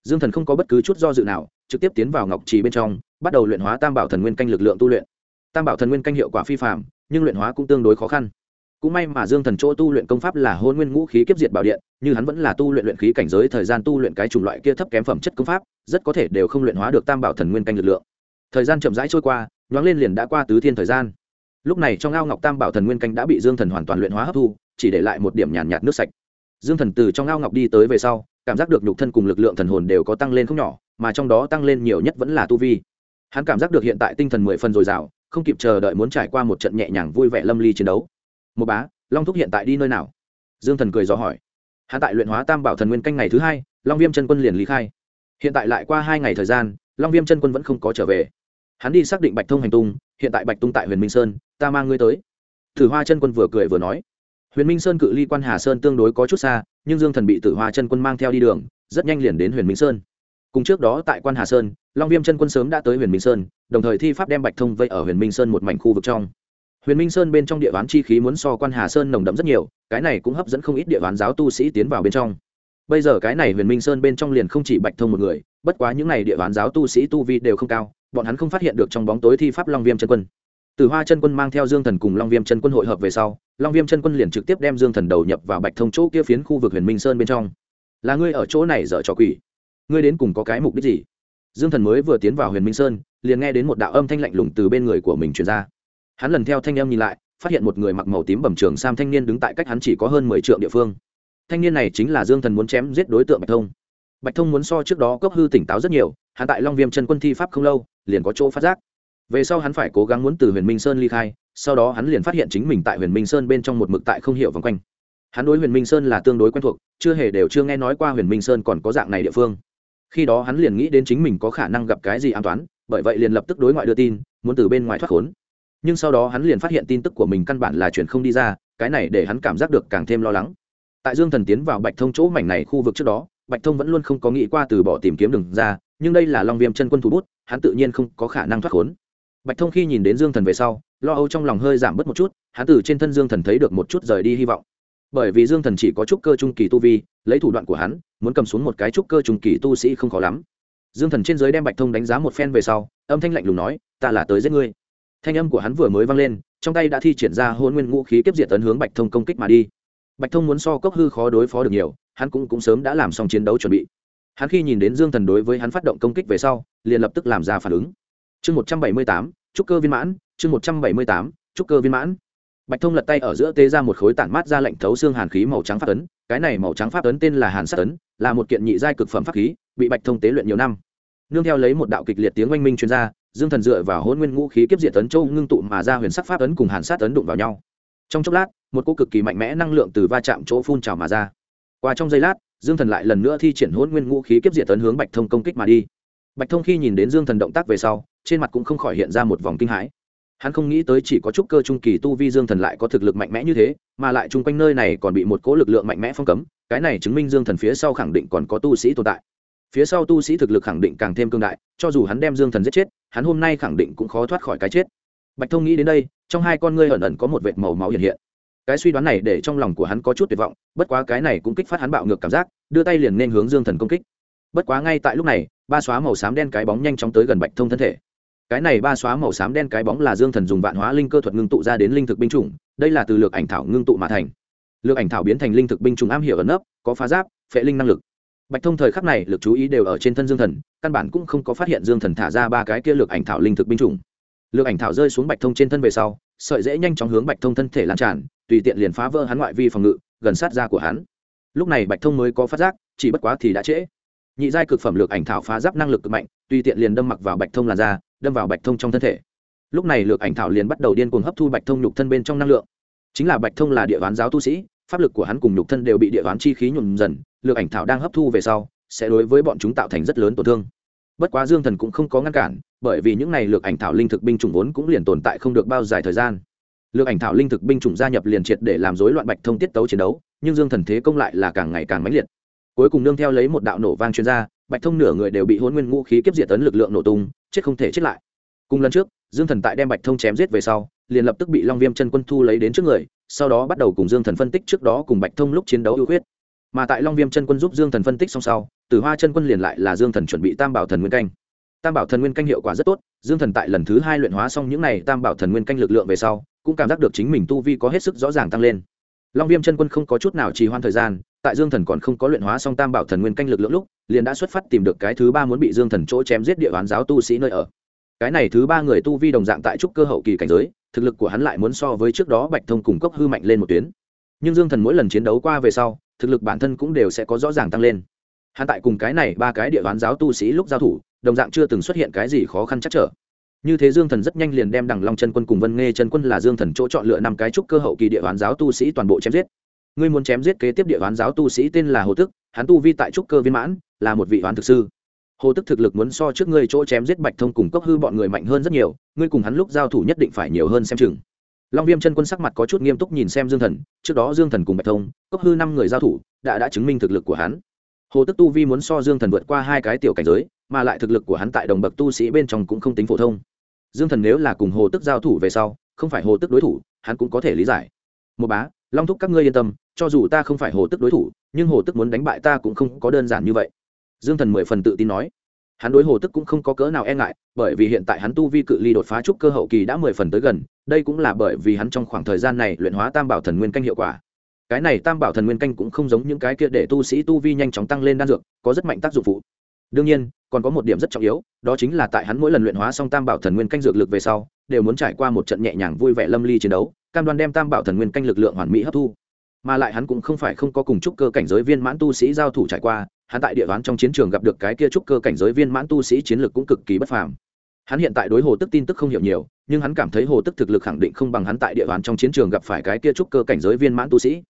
[SPEAKER 1] Dương thần không có bất cứ chút do dự nào, trực tiếp tiến vào ngọc trì bên trong bắt đầu luyện hóa tam bảo thần nguyên canh lực lượng tu luyện. Tam bảo thần nguyên canh hiệu quả phi phạm nhưng luyện hóa cũng tương đối khó khăn. Cũng may mà dương thần chỗ tu luyện công pháp là hôn nguyên ngũ khí kiếp diệt bảo điện, như hắn vẫn là tu luyện luyện khí cảnh giới, thời gian tu luyện cái chủng loại kia thấp kém phẩm chất công pháp, rất có thể đều không luyện hóa được tam bảo thần nguyên canh lực lượng. Thời gian chậm rãi trôi qua, nhoáng lên liền đã qua tứ thiên thời gian. Lúc này trong ao ngọc tam bảo thần nguyên canh đã bị dương thần hoàn toàn luyện hóa hấp thu, chỉ để lại một điểm nhàn nhạt nước sạch. Dương thần từ trong ao ngọc đi tới về sau, cảm giác được nhục thân cùng lực lượng thần hồn đều có tăng lên không nhỏ, mà trong đó tăng lên nhiều nhất vẫn là tu vi hắn cảm giác được hiện tại tinh thần mười phần dồi dào, không kịp chờ đợi muốn trải qua một trận nhẹ nhàng vui vẻ lâm ly chiến đấu. Một bá, long thúc hiện tại đi nơi nào? Dương thần cười gió hỏi. Hắn tại luyện hóa tam bảo thần nguyên canh ngày thứ hai, long viêm chân quân liền lý khai. Hiện tại lại qua hai ngày thời gian, long viêm chân quân vẫn không có trở về. Hắn đi xác định bạch thông hành tung, hiện tại bạch tung tại huyền minh sơn, ta mang ngươi tới. Thử hoa chân quân vừa cười vừa nói. Huyền minh sơn cự ly quan hà sơn tương đối có chút xa, nhưng dương thần bị tử hoa chân quân mang theo đi đường, rất nhanh liền đến huyền minh sơn cùng trước đó tại quan hà sơn, long viêm chân quân sớm đã tới huyền minh sơn, đồng thời thi pháp đem bạch thông vây ở huyền minh sơn một mảnh khu vực trong. Huyền minh sơn bên trong địa bán chi khí muốn so quan hà sơn nồng đậm rất nhiều, cái này cũng hấp dẫn không ít địa bán giáo tu sĩ tiến vào bên trong. Bây giờ cái này huyền minh sơn bên trong liền không chỉ bạch thông một người, bất quá những n à y địa bán giáo tu sĩ tu vi đều không cao, bọn hắn không phát hiện được trong bóng tối thi pháp long viêm chân quân. Từ hoa chân quân mang theo dương thần cùng long viêm chân quân hội hợp về sau, long viêm chân quân liền trực tiếp đem dương thần đầu nhập vào bạch thông chỗ kia phiến khu vực huyền minh sơn bên trong. Là ngươi ở chỗ này dở trò quỷ? Ngươi đến cùng có cái mục đích gì? Dương thần mới vừa tiến vào huyền minh sơn, liền nghe đến một đạo âm thanh lạnh lùng từ bên người của mình truyền ra. Hắn lần theo thanh âm nhìn lại, phát hiện một người mặc màu tím bầm trường sam thanh niên đứng tại cách hắn chỉ có hơn mười triệu địa phương. Thanh niên này chính là dương thần muốn chém giết đối tượng bạch thông. Bạch thông muốn so trước đó cốc hư tỉnh táo rất nhiều, hắn tại long viêm chân quân thi pháp không lâu, liền có chỗ phát giác. Về sau hắn phải cố gắng muốn từ huyền minh sơn ly khai, sau đó hắn liền phát hiện chính mình tại huyền minh sơn bên trong một mực tại không hiểu vòng quanh. Hắn đối huyền minh sơn là tương đối quen thuộc, chưa hề đều chưa nghe nói qua huyền minh sơn còn có dạng này địa phương khi đó hắn liền nghĩ đến chính mình có khả năng gặp cái gì an toán bởi vậy liền lập tức đối ngoại đưa tin, muốn từ bên ngoài thoát khốn. Nhưng sau đó hắn liền phát hiện tin tức của mình căn bản là chuyện không đi ra, cái này để hắn cảm giác được càng thêm lo lắng. Tại dương thần tiến vào bạch thông chỗ mảnh này khu vực trước đó, bạch thông vẫn luôn không có nghĩ qua từ bỏ tìm kiếm đường ra, nhưng đây là long viêm chân quân thủ bút, hắn tự nhiên không có khả năng thoát khốn. Bạch thông khi nhìn đến dương thần về sau, lo âu trong lòng hơi giảm bớt một chút, hắn từ trên thân dương thần thấy được một chút rời đi hy vọng bởi vì dương thần chỉ có trúc cơ trung kỳ tu vi, lấy thủ đoạn của hắn, muốn cầm xuống một cái trúc cơ trung kỳ tu sĩ không khó lắm. Dương thần trên giới đem bạch thông đánh giá một phen về sau, âm thanh lạnh lùng nói, ta là tới giết ngươi. Thanh âm của hắn vừa mới vang lên, trong tay đã thi triển ra hôn nguyên ngũ khí kiếp diệt tấn hướng bạch thông công kích mà đi. Bạch thông muốn so cốc hư khó đối phó được nhiều, hắn cũng cũng sớm đã làm xong chiến đấu chuẩn bị. Hắn khi nhìn đến dương thần đối với hắn phát động công kích về sau, liền lập tức làm ra phản ứng. Chương một trăm bảy mươi tám, trúc cơ viên mãn, chương một trăm bảy mươi tám, trúc cơ viên mãn bạch thông lật tay ở giữa tế ra một khối tản mát ra lệnh thấu xương hàn khí màu trắng pháp ấn, cái này màu trắng pháp ấn tên là hàn sát ấn, là một kiện nhị giai cực phẩm pháp khí, bị bạch thông tế luyện nhiều năm. Nương theo lấy một đạo kịch liệt tiếng oanh minh chuyên gia dương thần dựa vào hôn nguyên ngũ khí kiếp diệt tấn châu ngưng tụ mà ra huyền sắc pháp ấn cùng hàn sát ấn đụng vào nhau. Trong chốc lát, một cô cực kỳ mạnh mẽ năng lượng từ va chạm chỗ phun trào mà ra. Qua trong giây lát, dương thần lại lần nữa thi triển hôn nguyên ngũ khí kiếp diệt tấn hướng bạch thông công kích mà đi. Bạch thông khi nhìn đến dương thần động tác về sau, trên mặt cũng không khỏi hiện ra một vòng kinh hãi hắn không nghĩ tới chỉ có chút cơ trung kỳ tu vi dương thần lại có thực lực mạnh mẽ như thế, mà lại chung quanh nơi này còn bị một cố lực lượng mạnh mẽ phong cấm, cái này chứng minh dương thần phía sau khẳng định còn có tu sĩ tồn tại. Phía sau tu sĩ thực lực khẳng định càng thêm cương đại, cho dù hắn đem dương thần giết chết, hắn hôm nay khẳng định cũng khó thoát khỏi cái chết. Bạch thông nghĩ đến đây, trong hai con ngươi ẩn ẩn có một vệt màu máu hiện hiện. Cái suy đoán này để trong lòng của hắn có chút tuyệt vọng, bất quá cái này cũng kích phát hắn bạo ngược cảm giác, đưa tay liền nên hướng dương thần công kích. Bất quá ngay tại lúc này, ba xóa màu xám đen cái bóng nhanh chóng tới gần bạch thông thân thể cái này ba xóa màu xám đen cái bóng là dương thần dùng vạn hóa linh cơ thuật ngưng tụ ra đến linh thực binh chủng, đây là từ lược ảnh thảo ngưng tụ mà thành. Lược ảnh thảo biến thành linh thực binh chủng am hiểu ẩn nấp, có phá giáp, phệ linh năng lực. Bạch thông thời khắc này, lực chú ý đều ở trên thân dương thần, căn bản cũng không có phát hiện dương thần thả ra ba cái kia lược ảnh thảo linh thực binh chủng. Lược ảnh thảo rơi xuống bạch thông trên thân về sau, sợi dễ nhanh chóng hướng bạch thông thân thể lan tràn, tùy tiện liền phá vỡ hắn ngoại vi phòng ngự, gần sát da của hắn. Lúc này bạch thông mới có phát giác, chỉ bất quá thì đã trễ. Nhị giai cực phẩm lược ảnh thảo phá giáp năng lực cực mạnh, tùy tiện liền đâm mặc vào bạch thông làn da đâm vào bạch thông trong thân thể. Lúc này lược ảnh thảo liền bắt đầu điên cuồng hấp thu bạch thông nhục thân bên trong năng lượng. Chính là bạch thông là địa ván giáo tu sĩ, pháp lực của hắn cùng nhục thân đều bị địa ván chi khí nhuộm dần, lược ảnh thảo đang hấp thu về sau, sẽ đối với bọn chúng tạo thành rất lớn tổn thương. Bất quá dương thần cũng không có ngăn cản, bởi vì những n à y lược ảnh thảo linh thực binh chủng vốn cũng liền tồn tại không được bao dài thời gian. Lược ảnh thảo linh thực binh chủng gia nhập liền triệt để làm rối loạn bạch thông tiết tấu chiến đấu, nhưng dương thần thế công lại là càng ngày càng mãnh liệt. Cuối cùng nương theo lấy một đạo nổ vang chuyên gia bạch thông nửa người đều bị hôn nguyên ngũ khí kiếp diệt tấn lực lượng nổ tung chết không thể chết lại. Cùng lần trước, dương thần tại đem bạch thông chém giết về sau, liền lập tức bị long viêm chân quân thu lấy đến trước người, sau đó bắt đầu cùng dương thần phân tích trước đó cùng bạch thông lúc chiến đấu ưu huyết mà tại long viêm chân quân giúp dương thần phân tích xong sau từ hoa chân quân liền lại là dương thần chuẩn bị tam bảo thần nguyên canh. Tam bảo thần nguyên canh hiệu quả rất tốt, dương thần tại lần thứ hai luyện hóa xong những n à y tam bảo thần nguyên canh lực lượng về sau, cũng cảm giác được chính mình tu vi có hết sức rõ ràng tăng lên. Long viêm chân quân không có chút nào trì hoãn thời gian tại dương thần còn không có luyện hóa xong tam bảo thần nguyên canh lực lượng lúc, liền đã xuất phát tìm được cái thứ ba muốn bị dương thần chỗ chém giết địa bán giáo tu sĩ nơi ở. Cái này thứ ba người tu vi đồng dạng tại trúc cơ hậu kỳ cảnh giới, thực lực của hắn lại muốn so với trước đó bạch thông cùng cốc hư mạnh lên một tuyến. Nhưng dương thần mỗi lần chiến đấu qua về sau, thực lực bản thân cũng đều sẽ có rõ ràng tăng lên. Hắn tại cùng cái này ba cái địa bán giáo tu sĩ lúc giao thủ, đồng dạng chưa từng xuất hiện cái gì khó khăn chắc trở. Như thế dương thần rất nhanh liền đem đằng long chân quân cùng vân nghe chân quân là dương thần chỗ chọn lựa năm cái trúc cơ hậu kỳ địa bán giáo tu sĩ toàn bộ chém giết ngươi muốn chém giết kế tiếp địa đoán giáo tu sĩ tên là hồ tức, hắn tu vi tại trúc cơ viên mãn, là một vị đoán thực sư. Hồ tức thực lực muốn so trước ngươi chỗ chém giết bạch thông cùng cốc hư bọn người mạnh hơn rất nhiều, ngươi cùng hắn lúc giao thủ nhất định phải nhiều hơn xem chừng. Long viêm chân quân sắc mặt có chút nghiêm túc nhìn xem dương thần, trước đó dương thần cùng bạch thông, cốc hư năm người giao thủ, đã đã chứng minh thực lực của hắn. Hồ tức tu vi muốn so dương thần vượt qua hai cái tiểu cảnh giới, mà lại thực lực của hắn tại đồng bậc tu sĩ bên trong cũng không tính phổ thông. Dương thần nếu là cùng hồ tức giao thủ về sau, không phải hồ tức đối thủ, hắn cũng có thể lý giải. Một bá long thúc các ngươi yên tâm, cho dù ta không phải hồ tức đối thủ, nhưng hồ tức muốn đánh bại ta cũng không có đơn giản như vậy. Dương thần mười phần tự tin nói. Hắn đối hồ tức cũng không có cỡ nào e ngại, bởi vì hiện tại hắn tu vi cự ly đột phá trúc cơ hậu kỳ đã mười phần tới gần, đây cũng là bởi vì hắn trong khoảng thời gian này luyện hóa tam bảo thần nguyên canh hiệu quả. Cái này tam bảo thần nguyên canh cũng không giống những cái kia để tu sĩ tu vi nhanh chóng tăng lên đan dược, có rất mạnh tác dụng phụ. Đương nhiên, còn có một điểm rất trọng yếu, đó chính là tại hắn mỗi lần luyện hóa xong tam bảo thần nguyên canh dược lực về sau, đều muốn trải qua một trận nhẹ nhàng vui vẻ lâm ly chiến đấu cam đoan đem tam bảo thần nguyên canh lực lượng hoàn mỹ hấp thu. Mà lại hắn cũng không phải không có cùng chúc cơ cảnh giới viên mãn tu sĩ giao thủ trải qua, hắn tại địa đoán trong chiến trường gặp được cái kia chúc cơ cảnh giới viên mãn tu sĩ chiến lược cũng cực kỳ bất phàm. Hắn hiện tại đối hồ tức tin tức không hiểu nhiều, nhưng hắn cảm thấy hồ tức thực lực khẳng định không bằng hắn tại địa đoán trong chiến trường gặp phải cái kia chúc cơ cảnh giới viên mãn tu sĩ.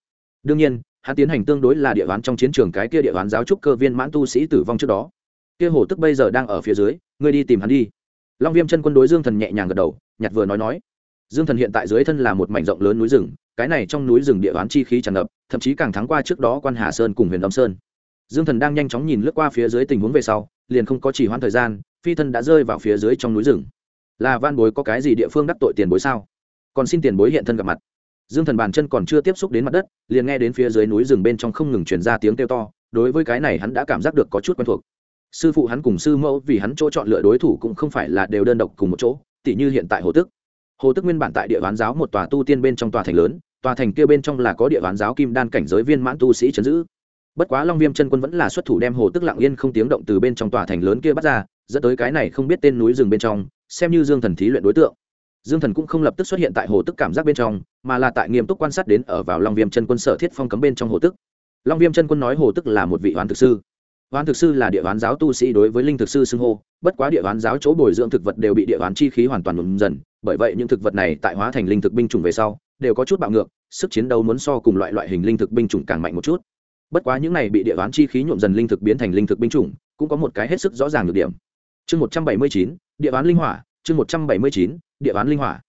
[SPEAKER 1] Đương nhiên, hắn tiến hành tương đối là địa đoán trong chiến trường cái kia địa đoán giáo trúc cơ viên mãn tu sĩ tử vong trước đó. Kia hồ tức bây giờ đang ở phía dưới, ngươi đi tìm hắn đi. Long viêm chân quân đối dương thần nhẹ nhàng gật đầu, nhặt vừa nói nói dương thần hiện tại dưới thân là một mảnh rộng lớn núi rừng, cái này trong núi rừng địa đoán chi khí tràn ngập, thậm chí càng thắng qua trước đó quan hà sơn cùng huyền âm sơn. Dương thần đang nhanh chóng nhìn lướt qua phía dưới tình huống về sau, liền không có chỉ hoãn thời gian, phi thân đã rơi vào phía dưới trong núi rừng. Là van bối có cái gì địa phương đắc tội tiền bối sao? Còn xin tiền bối hiện thân gặp mặt. Dương thần bàn chân còn chưa tiếp xúc đến mặt đất, liền nghe đến phía dưới núi rừng bên trong không ngừng truyền ra tiếng kêu to, đối với cái này hắn đã cảm giác được có chút quen thuộc. Sư phụ hắn cùng sư mẫu vì hắn chỗ chọn lựa đối thủ cũng không phải là đều đơn độc cùng một chỗ, tỉ như hiện tại hồ tức hồ tức nguyên bản tại địa bán giáo một tòa tu tiên bên trong tòa thành lớn, tòa thành kia bên trong là có địa bán giáo kim đan cảnh giới viên mãn tu sĩ chấn giữ. Bất quá long viêm chân quân vẫn là xuất thủ đem hồ tức lặng yên không tiếng động từ bên trong tòa thành lớn kia bắt ra, dẫn tới cái này không biết tên núi rừng bên trong, xem như dương thần thí luyện đối tượng. Dương thần cũng không lập tức xuất hiện tại hồ tức cảm giác bên trong, mà là tại nghiêm túc quan sát đến ở vào long viêm chân quân sở thiết phong cấm bên trong hồ tức. Long viêm chân quân nói hồ tức là một vị hoàn thực sư hoán thực sư là địa hoán giáo tu sĩ đối với linh thực sư xưng hô, bất quá địa hoán giáo chỗ bồi dưỡng thực vật đều bị địa hoán chi khí hoàn toàn nhuộm dần, bởi vậy những thực vật này tại hóa thành linh thực binh chủng về sau, đều có chút bạo ngược, sức chiến đấu muốn so cùng loại loại hình linh thực binh chủng càng mạnh một chút. Bất quá những này bị địa hoán chi khí nhuộm dần linh thực biến thành linh thực binh chủng, cũng có một cái hết sức rõ ràng được điểm. Chương một trăm bảy mươi chín, địa hoán linh hỏa, chương một trăm bảy mươi chín, địa hoán linh hỏa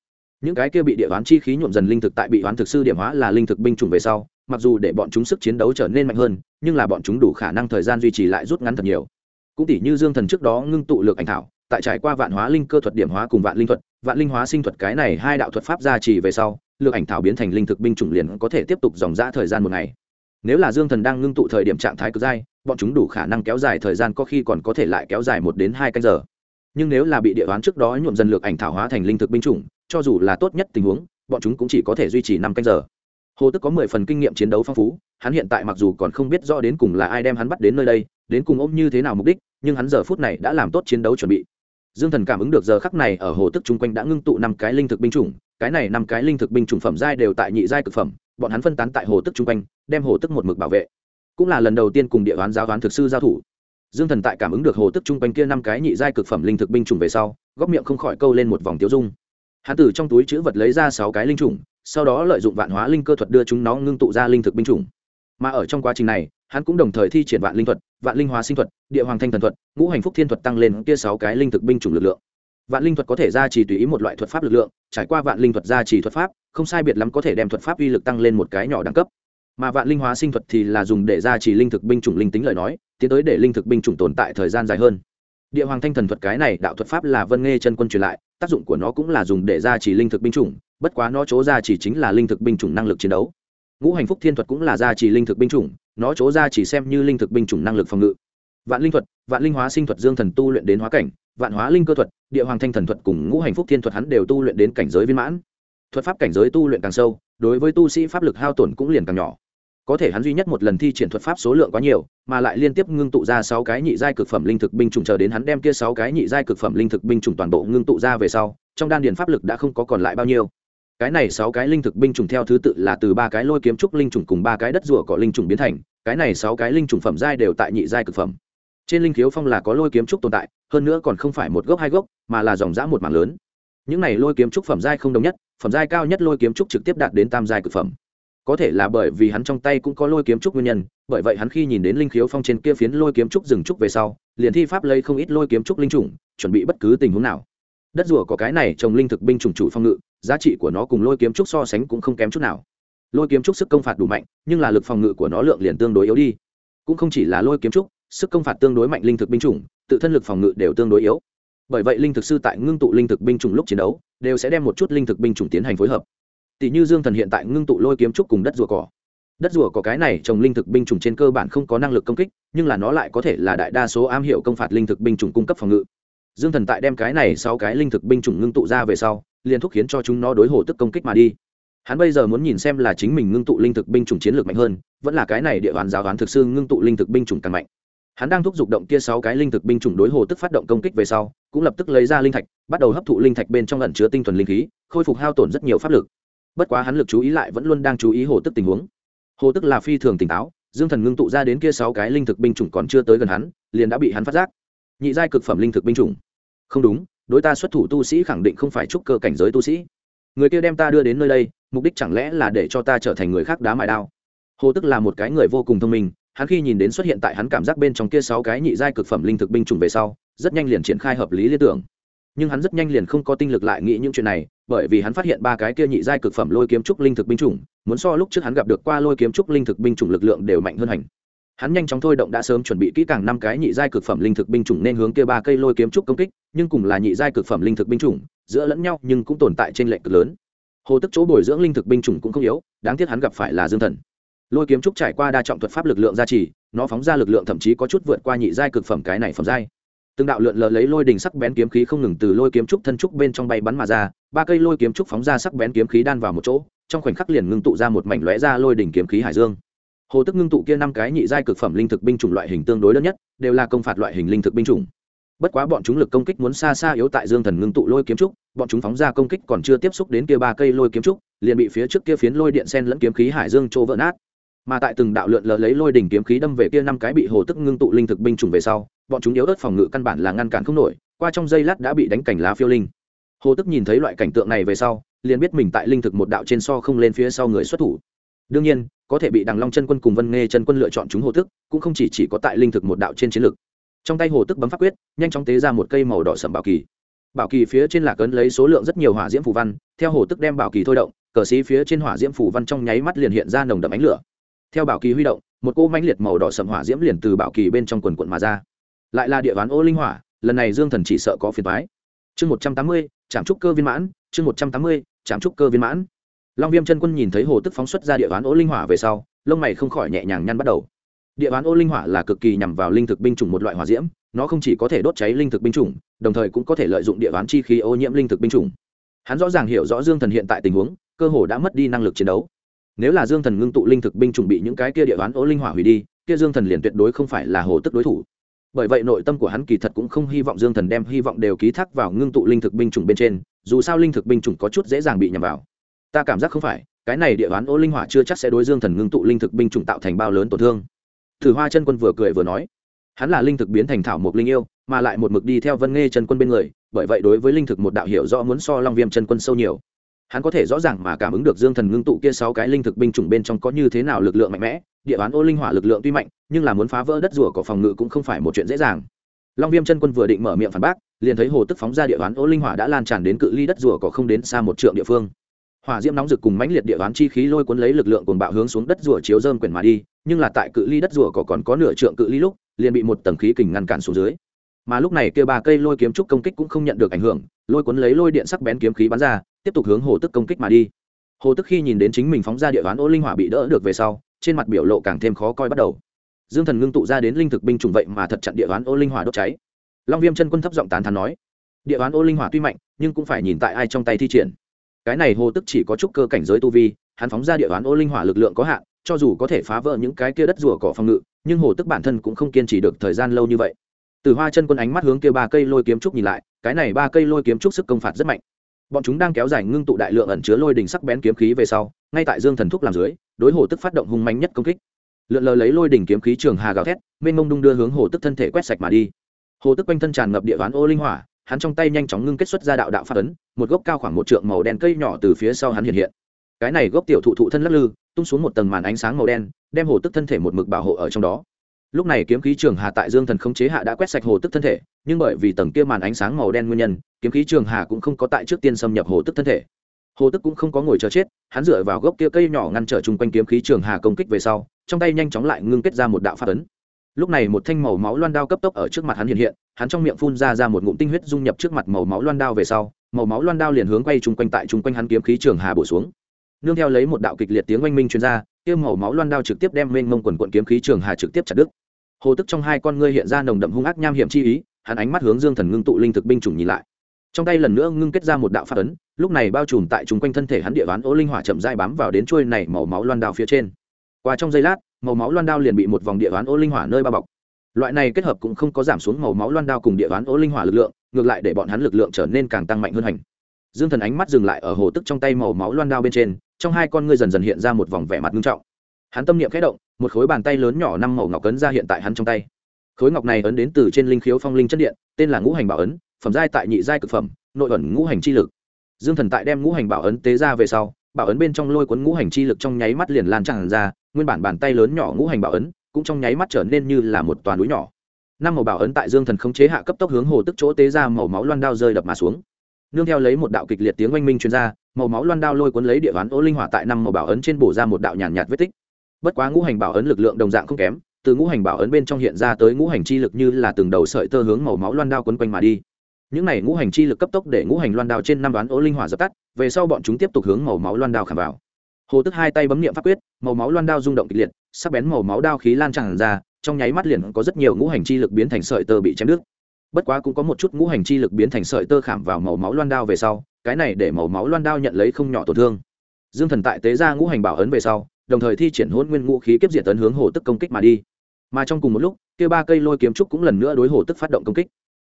[SPEAKER 1] những cái kia bị địa đoán chi khí nhuộm dần linh thực tại bị đoán thực sư điểm hóa là linh thực binh chủng về sau, mặc dù để bọn chúng sức chiến đấu trở nên mạnh hơn, nhưng là bọn chúng đủ khả năng thời gian duy trì lại rút ngắn thật nhiều. Cũng tỷ như dương thần trước đó ngưng tụ lược ảnh thảo, tại trải qua vạn hóa linh cơ thuật điểm hóa cùng vạn linh thuật, vạn linh hóa sinh thuật cái này hai đạo thuật pháp gia trì về sau lược ảnh thảo biến thành linh thực binh chủng liền có thể tiếp tục dòng dã thời gian một ngày. Nếu là dương thần đang ngưng tụ thời điểm trạng thái cực dai bọn chúng đủ khả năng kéo dài thời gian có khi còn có thể lại kéo dài một đến hai canh giờ. Nhưng nếu là bị địa đoán trước đó nhuộm dần lược ảnh thảo hóa thành linh thực binh chủng cho dù là tốt nhất tình huống, bọn chúng cũng chỉ có thể duy trì năm canh giờ. Hồ tức có mười phần kinh nghiệm chiến đấu phong phú, hắn hiện tại mặc dù còn không biết rõ đến cùng là ai đem hắn bắt đến nơi đây, đến cùng ôm như thế nào mục đích, nhưng hắn giờ phút này đã làm tốt chiến đấu chuẩn bị. Dương thần cảm ứng được giờ khắc này ở hồ tức chung quanh đã ngưng tụ năm cái linh thực binh chủng, cái này năm cái linh thực binh chủng phẩm giai đều tại nhị giai cực phẩm, bọn hắn phân tán tại hồ tức chung quanh, đem hồ tức một mực bảo vệ. Cũng là lần đầu tiên cùng địa đoán giáo đoán thực sư giao thủ. Dương thần tại cảm ứng được hồ tức chung quanh kia năm cái nhị giai cực phẩm linh thực binh chủng về sau góc miệng không khỏi câu lên một vòng tiêu dung hắn từ trong túi chữ vật lấy ra sáu cái linh trùng, sau đó lợi dụng vạn hóa linh cơ thuật đưa chúng nó ngưng tụ ra linh thực binh chủng. Mà ở trong quá trình này, hắn cũng đồng thời thi triển vạn linh thuật, vạn linh hóa sinh thuật, địa hoàng thanh thần thuật, ngũ hành phúc thiên thuật tăng lên kia sáu cái linh thực binh chủng lực lượng. Vạn linh thuật có thể ra chỉ tùy ý một loại thuật pháp lực lượng, trải qua vạn linh thuật ra chỉ thuật pháp, không sai biệt lắm có thể đem thuật pháp uy lực tăng lên một cái nhỏ đẳng cấp. Mà vạn linh hóa sinh thuật thì là dùng để ra chỉ linh thực binh chủng linh tính lời nói, tiến tới để linh thực binh chủng tồn tại thời gian dài hơn. Địa hoàng thanh thần thuật cái này đạo thuật pháp là vân nghe chân quân truyền lại tác dụng của nó cũng là dùng để gia trì linh thực binh chủng, bất quá nó chỗ gia trì chính là linh thực binh chủng năng lực chiến đấu. Ngũ hành phúc thiên thuật cũng là gia trì linh thực binh chủng, nó chỗ gia trì xem như linh thực binh chủng năng lực phòng ngự. Vạn linh thuật, vạn linh hóa sinh thuật dương thần tu luyện đến hóa cảnh, vạn hóa linh cơ thuật, địa hoàng thanh thần thuật cùng ngũ hành phúc thiên thuật hắn đều tu luyện đến cảnh giới viên mãn. Thuật pháp cảnh giới tu luyện càng sâu, đối với tu sĩ pháp lực hao tổn cũng liền càng nhỏ có thể hắn duy nhất một lần thi triển thuật pháp số lượng quá nhiều, mà lại liên tiếp ngưng tụ ra sáu cái nhị giai cực phẩm linh thực binh chủng chờ đến hắn đem kia sáu cái nhị giai cực phẩm linh thực binh chủng toàn bộ ngưng tụ ra về sau, trong đan điền pháp lực đã không có còn lại bao nhiêu. Cái này sáu cái linh thực binh chủng theo thứ tự là từ ba cái lôi kiếm trúc linh chủng cùng ba cái đất rùa cỏ linh chủng biến thành, cái này sáu cái linh chủng phẩm giai đều tại nhị giai cực phẩm. Trên linh khiếu phong là có lôi kiếm trúc tồn tại, hơn nữa còn không phải một gốc hai gốc, mà là dòng dã một mảng lớn. Những này lôi kiếm trúc phẩm giai không đồng nhất, phẩm giai cao nhất lôi kiếm trúc trực tiếp đạt đến tam giai cực phẩm có thể là bởi vì hắn trong tay cũng có lôi kiếm trúc nguyên nhân, bởi vậy hắn khi nhìn đến linh khiếu phong trên kia phiến lôi kiếm trúc dừng trúc về sau, liền thi pháp lấy không ít lôi kiếm trúc linh chủng chuẩn bị bất cứ tình huống nào. Đất rùa có cái này trồng linh thực binh chủng chủ phong ngự, giá trị của nó cùng lôi kiếm trúc so sánh cũng không kém chút nào. Lôi kiếm trúc sức công phạt đủ mạnh, nhưng là lực phòng ngự của nó lượng liền tương đối yếu đi. Cũng không chỉ là lôi kiếm trúc, sức công phạt tương đối mạnh linh thực binh chủng, tự thân lực phòng ngự đều tương đối yếu. Bởi vậy linh thực sư tại ngưng tụ linh thực binh chủng lúc chiến đấu, đều sẽ đem một chút linh thực binh chủng tiến hành phối hợp tỷ như dương thần hiện tại ngưng tụ lôi kiếm trúc cùng đất rùa cỏ. Đất rùa có cái này trồng linh thực binh chủng trên cơ bản không có năng lực công kích, nhưng là nó lại có thể là đại đa số am hiểu công phạt linh thực binh chủng cung cấp phòng ngự. Dương thần tại đem cái này sau cái linh thực binh chủng ngưng tụ ra về sau, liền thúc khiến cho chúng nó đối hồ tức công kích mà đi. Hắn bây giờ muốn nhìn xem là chính mình ngưng tụ linh thực binh chủng chiến lược mạnh hơn, vẫn là cái này địa bàn giáo đoán thực sư ngưng tụ linh thực binh chủng càng mạnh. Hắn đang thúc giục động kia sáu cái linh thực binh chủng đối hồ tức phát động công kích về sau, cũng lập tức lấy ra linh thạch, bắt đầu hấp thụ linh thạch bên trong lần chứa tinh thuần linh khí, khôi phục hao tổn rất nhiều pháp lực bất quá hắn lực chú ý lại vẫn luôn đang chú ý hồ tức tình huống. Hồ tức là phi thường tỉnh táo, dương thần ngưng tụ ra đến kia sáu cái linh thực binh chủng còn chưa tới gần hắn, liền đã bị hắn phát giác. Nhị giai cực phẩm linh thực binh chủng. Không đúng, đối ta xuất thủ tu sĩ khẳng định không phải trúc cơ cảnh giới tu sĩ. Người kia đem ta đưa đến nơi đây, mục đích chẳng lẽ là để cho ta trở thành người khác đá mài đao? Hồ tức là một cái người vô cùng thông minh, hắn khi nhìn đến xuất hiện tại hắn cảm giác bên trong kia sáu cái nhị giai cực phẩm linh thực binh chủng về sau, rất nhanh liền triển khai hợp lý lý tưởng. Nhưng hắn rất nhanh liền không có tinh lực lại nghĩ những chuyện này bởi vì hắn phát hiện ba cái kia nhị giai cực phẩm lôi kiếm trúc linh thực binh chủng, muốn so lúc trước hắn gặp được qua lôi kiếm trúc linh thực binh chủng lực lượng đều mạnh hơn hành. Hắn nhanh chóng thôi động đã sớm chuẩn bị kỹ càng năm cái nhị giai cực phẩm linh thực binh chủng nên hướng kia ba cây lôi kiếm trúc công kích, nhưng cùng là nhị giai cực phẩm linh thực binh chủng, giữa lẫn nhau nhưng cũng tồn tại trên lệch cực lớn. Hồ tức chỗ bồi dưỡng linh thực binh chủng cũng không yếu, đáng tiếc hắn gặp phải là dương thần. Lôi kiếm trúc trải qua đa trọng thuật pháp lực lượng gia trì, nó phóng ra lực lượng thậm chí có chút vượt qua nhị giai cực phẩm cái này phẩm giai từng đạo lượn lờ lấy lôi đình sắc bén kiếm khí không ngừng từ lôi kiếm trúc thân trúc bên trong bay bắn mà ra, ba cây lôi kiếm trúc phóng ra sắc bén kiếm khí đan vào một chỗ, trong khoảnh khắc liền ngưng tụ ra một mảnh lóe ra lôi đỉnh kiếm khí hải dương. Hồ tức ngưng tụ kia năm cái nhị giai cực phẩm linh thực binh chủng loại hình tương đối lớn nhất, đều là công phạt loại hình linh thực binh chủng. Bất quá bọn chúng lực công kích muốn xa xa yếu tại dương thần ngưng tụ lôi kiếm trúc, bọn chúng phóng ra công kích còn chưa tiếp xúc đến kia ba cây lôi kiếm trúc, liền bị phía trước kia phiến lôi điện sen lẫn kiếm khí hải dương trô vỡ nát. Mà tại từng đạo lượn lờ lấy lôi đỉnh kiếm khí đâm về kia năm cái bị hồ tức ngưng tụ linh thực binh chủng về sau bọn chúng yếu ớt phòng ngự căn bản là ngăn cản không nổi qua trong giây lát đã bị đánh cảnh lá phiêu linh. Hồ tức nhìn thấy loại cảnh tượng này về sau liền biết mình tại linh thực một đạo trên so không lên phía sau người xuất thủ. Đương nhiên có thể bị đằng long chân quân cùng vân nghe chân quân lựa chọn chúng hồ tức cũng không chỉ, chỉ có tại linh thực một đạo trên chiến lược. Trong tay hồ tức bấm pháp quyết nhanh chóng tế ra một cây màu đỏ sầm bảo kỳ. Bảo kỳ phía trên là cấn lấy số lượng rất nhiều hỏa diễm phù văn theo hồ tức đem bảo kỳ thôi động cờ xí phía trên hỏa diễm phù văn trong nháy mắt liền hiện ra nồng đậm ánh lửa. Theo bảo kỳ huy động một cô mãnh liệt màu đỏ sầm hỏa diễm liền từ bảo kỳ bên trong quần quận mà ra lại là địa ván ô linh hỏa, lần này dương thần chỉ sợ có phiền thoái chương một trăm tám mươi trạm trúc cơ viên mãn, chương một trăm tám mươi trạm trúc cơ viên mãn. Long viêm chân quân nhìn thấy hồ tức phóng xuất ra địa ván ô linh hỏa về sau, lông mày không khỏi nhẹ nhàng nhăn bắt đầu. Địa ván ô linh hỏa là cực kỳ nhằm vào linh thực binh chủng một loại hỏa diễm, nó không chỉ có thể đốt cháy linh thực binh chủng, đồng thời cũng có thể lợi dụng địa ván chi khí ô nhiễm linh thực binh chủng. Hắn rõ ràng hiểu rõ dương thần hiện tại tình huống, cơ hồ đã mất đi năng lực chiến đấu. Nếu là dương thần ngưng tụ linh thực binh chủng bị những cái kia địa bán ô linh hỏa hủy đi, kia dương thần liền tuyệt đối không phải là hồ tức đối thủ bởi vậy nội tâm của hắn kỳ thật cũng không hy vọng dương thần đem hy vọng đều ký thác vào ngưng tụ linh thực binh chủng bên trên, dù sao linh thực binh chủng có chút dễ dàng bị nhầm vào. Ta cảm giác không phải, cái này địa đoán ô linh hỏa chưa chắc sẽ đối dương thần ngưng tụ linh thực binh chủng tạo thành bao lớn tổn thương. Thử hoa chân quân vừa cười vừa nói, hắn là linh thực biến thành thảo mộc linh yêu, mà lại một mực đi theo vân nghe chân quân bên người, bởi vậy đối với linh thực một đạo hiểu rõ muốn so long viêm chân quân sâu nhiều hắn có thể rõ ràng mà cảm ứng được dương thần ngưng tụ kia sáu cái linh thực binh chủng bên trong có như thế nào lực lượng mạnh mẽ, địa bán ô linh hỏa lực lượng tuy mạnh, nhưng là muốn phá vỡ đất rùa của phòng ngự cũng không phải một chuyện dễ dàng. Long viêm chân quân vừa định mở miệng phản bác, liền thấy hồ tức phóng ra địa bán ô linh hỏa đã lan tràn đến cự ly đất rùa có không đến xa một trượng địa phương. Hỏa diễm nóng rực cùng mãnh liệt địa bán chi khí lôi cuốn lấy lực lượng cuồng bạo hướng xuống đất rùa chiếu dơm quyển mà đi, nhưng là tại cự ly đất rùa có còn có nửa trượng cự ly lúc, liền bị một tầng khí kình ngăn cản xuống dưới mà lúc này kia ba cây lôi kiếm trúc công kích cũng không nhận được ảnh hưởng, lôi cuốn lấy lôi điện sắc bén kiếm khí bắn ra, tiếp tục hướng hồ tức công kích mà đi. Hồ tức khi nhìn đến chính mình phóng ra địa bán ô linh hỏa bị đỡ được về sau, trên mặt biểu lộ càng thêm khó coi bắt đầu. Dương thần ngưng tụ ra đến linh thực binh chủng vậy mà thật chặn địa bán ô linh hỏa đốt cháy. Long viêm chân quân thấp giọng tán thán nói, địa bán ô linh hỏa tuy mạnh, nhưng cũng phải nhìn tại ai trong tay thi triển. Cái này hồ tức chỉ có chút cơ cảnh giới tu vi, hắn phóng ra địa bán ô linh hỏa lực lượng có hạn, cho dù có thể phá vỡ những cái kia đất rùa cỏ phòng ngự, nhưng hồ tức bản thân cũng không kiên trì được thời gian lâu như vậy từ hoa chân quân ánh mắt hướng kia ba cây lôi kiếm trúc nhìn lại, cái này ba cây lôi kiếm trúc sức công phạt rất mạnh. Bọn chúng đang kéo dài ngưng tụ đại lượng ẩn chứa lôi đình sắc bén kiếm khí về sau, ngay tại dương thần thúc làm dưới, đối hồ tức phát động hung mạnh nhất công kích. Lượn lờ lấy lôi đỉnh kiếm khí trường hà gào thét, mênh mông đung đưa hướng hồ tức thân thể quét sạch mà đi. Hồ tức quanh thân tràn ngập địa ván ô linh hỏa, hắn trong tay nhanh chóng ngưng kết xuất ra đạo đạo phát ấn, một gốc cao khoảng một trượng màu đen cây nhỏ từ phía sau hắn hiện hiện. Cái này gốc tiểu thụ thụ thân lắc lư, tung xuống một tầng màn ánh sáng màu đen, đem hồ tức thân thể một mực bảo hộ ở trong đó lúc này kiếm khí trường hà tại dương thần không chế hạ đã quét sạch hồ tức thân thể, nhưng bởi vì tầng kia màn ánh sáng màu đen nguyên nhân, kiếm khí trường hà cũng không có tại trước tiên xâm nhập hồ tức thân thể. Hồ tức cũng không có ngồi chờ chết, hắn dựa vào gốc kia cây nhỏ ngăn trở chung quanh kiếm khí trường hà công kích về sau, trong tay nhanh chóng lại ngưng kết ra một đạo phát ấn. Lúc này một thanh màu máu loan đao cấp tốc ở trước mặt hắn hiện hiện, hắn trong miệng phun ra ra một ngụm tinh huyết dung nhập trước mặt màu máu loan đao về sau, màu máu loan đao liền hướng quay chung quanh tại chung quanh hắn kiếm khí trường hà bổ xuống. Nương theo lấy một đạo kịch liệt tiếng oanh minh chuyên r tiêu màu máu loan đao trực tiếp đem mênh mông quần quận kiếm khí trường hà trực tiếp chặt đứt hồ tức trong hai con ngươi hiện ra nồng đậm hung ác nham hiểm chi ý, hắn ánh mắt hướng dương thần ngưng tụ linh thực binh chủng nhìn lại. Trong tay lần nữa ngưng kết ra một đạo phát ấn, lúc này bao trùm tại chung quanh thân thể hắn địa ván ô linh hỏa chậm dai bám vào đến chuôi này màu máu loan đao phía trên. Qua trong giây lát, màu máu loan đao liền bị một vòng địa ván ô linh hỏa nơi bao bọc. Loại này kết hợp cũng không có giảm xuống màu máu loan đao cùng địa ván ô linh hỏa lực lượng, ngược lại để bọn hắn lực lượng trở nên càng tăng mạnh hơn hành. Dương thần ánh mắt dừng lại ở hồ tức trong tay màu máu loan đao bên trên, trong hai con ngươi dần dần hiện ra một vòng vẻ mặt nghiêm trọng. Hắn tâm niệm khẽ động một khối bàn tay lớn nhỏ năm màu ngọc ấn ra hiện tại hắn trong tay. Khối ngọc này ấn đến từ trên linh khiếu phong linh chất điện tên là ngũ hành bảo ấn phẩm giai tại nhị giai cực phẩm nội ẩn ngũ hành chi lực. Dương thần tại đem ngũ hành bảo ấn tế ra về sau bảo ấn bên trong lôi cuốn ngũ hành chi lực trong nháy mắt liền lan tràn ra nguyên bản bàn tay lớn nhỏ ngũ hành bảo ấn cũng trong nháy mắt trở nên như là một toàn núi nhỏ. Năm màu bảo ấn tại dương thần khống chế hạ cấp tốc hướng hồ tức chỗ tế ra màu máu loan đao rơi đập mà xuống. Nương theo lấy một đạo kịch liệt tiếng oanh minh chuyên r a màu máu loan đao lôi cuốn lấy địa ván ô linh hỏa tại năm màu bảo ấn trên bổ ra một đạo nhàn nhạt, nhạt vết tích bất quá ngũ hành bảo ấn lực lượng đồng dạng không kém, từ ngũ hành bảo ấn bên trong hiện ra tới ngũ hành chi lực như là từng đầu sợi tơ hướng màu máu loan đao quấn quanh mà đi. Những này ngũ hành chi lực cấp tốc để ngũ hành loan đao trên năm đoán ô linh hỏa dập tắt, về sau bọn chúng tiếp tục hướng màu máu loan đao khảm vào. Hồ tức hai tay bấm niệm pháp quyết, màu máu loan đao rung động kịch liệt, sắc bén màu máu đao khí lan tràn ra, trong nháy mắt liền có rất nhiều ngũ hành chi lực biến thành sợi tơ bị chém đứt. Bất quá cũng có một chút ngũ hành chi lực biến thành sợi tơ khảm vào màu máu loan đao về sau, cái này để màu máu loan đao nhận lấy không nhỏ tổn thương. Dương thần tại tế ra ngũ hành bảo ấn về sau đồng thời thi triển hôn nguyên ngũ khí kiếp diện tấn hướng hồ tức công kích mà đi. Mà trong cùng một lúc, kia ba cây lôi kiếm trúc cũng lần nữa đối hồ tức phát động công kích.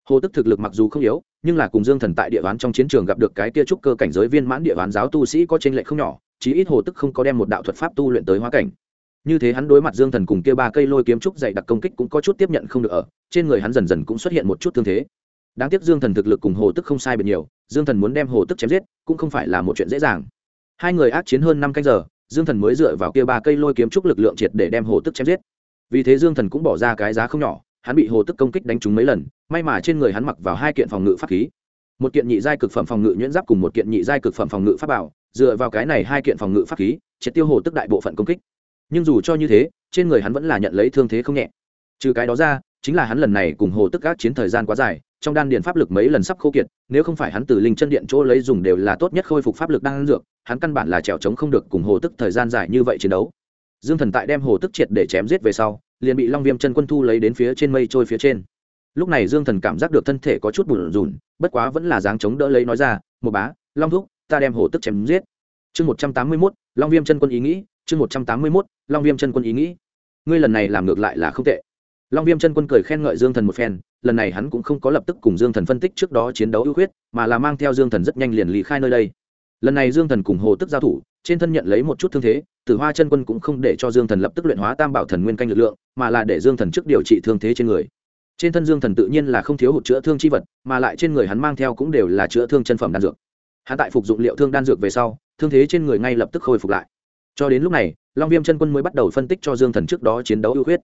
[SPEAKER 1] Hồ tức thực lực mặc dù không yếu, nhưng là cùng dương thần tại địa ván trong chiến trường gặp được cái kia trúc cơ cảnh giới viên mãn địa ván giáo tu sĩ có t r n lệch không nhỏ, chí ít hồ tức không có đem một đạo thuật pháp tu luyện tới hóa cảnh. Như thế hắn đối mặt dương thần cùng kia ba cây lôi kiếm trúc dày đặc công kích cũng có chút tiếp nhận không được ở, trên người hắn dần dần cũng xuất hiện một chút thương thế. Đáng tiếc dương thần thực lực cùng hồ tức không sai biệt nhiều, dương thần muốn đem hồ tức chém giết, cũng không phải là một chuyện dễ dàng. Hai người ác chiến hơn năm canh giờ dương thần mới dựa vào kia ba cây lôi kiếm trúc lực lượng triệt để đem hồ tức chém giết. Vì thế dương thần cũng bỏ ra cái giá không nhỏ, hắn bị hồ tức công kích đánh trúng mấy lần, may mà trên người hắn mặc vào hai kiện phòng ngự pháp khí. Một kiện nhị giai cực phẩm phòng ngự nhuyễn giáp cùng một kiện nhị giai cực phẩm phòng ngự pháp bảo, dựa vào cái này hai kiện phòng ngự pháp khí, triệt tiêu hồ tức đại bộ phận công kích. Nhưng dù cho như thế, trên người hắn vẫn là nhận lấy thương thế không nhẹ. Trừ cái đó ra, chính là hắn lần này cùng hồ tức các chiến thời gian quá dài trong đan điện pháp lực mấy lần sắp khô kiệt, nếu không phải hắn từ linh chân điện chỗ lấy dùng đều là tốt nhất khôi phục pháp lực đang dược, hắn căn bản là trèo chống không được cùng hồ tức thời gian dài như vậy chiến đấu. Dương thần tại đem hồ tức triệt để chém giết về sau, liền bị long viêm chân quân thu lấy đến phía trên mây trôi phía trên. Lúc này dương thần cảm giác được thân thể có chút bủn rủn bất quá vẫn là dáng chống đỡ lấy nói ra, một bá, long thúc, ta đem hồ tức chém giết. Chương một trăm tám mươi mốt, long viêm chân quân ý nghĩ, chương một trăm tám mươi mốt, long viêm chân quân ý nghĩ. Ngươi lần này làm ngược lại là không tệ. Long viêm chân quân cười khen ngợi dương thần một phen lần này hắn cũng không có lập tức cùng dương thần phân tích trước đó chiến đấu ưu khuyết, mà là mang theo dương thần rất nhanh liền lý khai nơi đây. Lần này dương thần cùng hồ tức giao thủ, trên thân nhận lấy một chút thương thế, tử hoa chân quân cũng không để cho dương thần lập tức luyện hóa tam bảo thần nguyên canh lực lượng, mà là để dương thần trước điều trị thương thế trên người. Trên thân dương thần tự nhiên là không thiếu hụt chữa thương chi vật, mà lại trên người hắn mang theo cũng đều là chữa thương chân phẩm đan dược. Hắn tại phục dụng liệu thương đan dược về sau, thương thế trên người ngay lập tức khôi phục lại. Cho đến lúc này, long viêm chân quân mới bắt đầu phân tích cho dương thần trước đó chiến đấu ưu khuyết.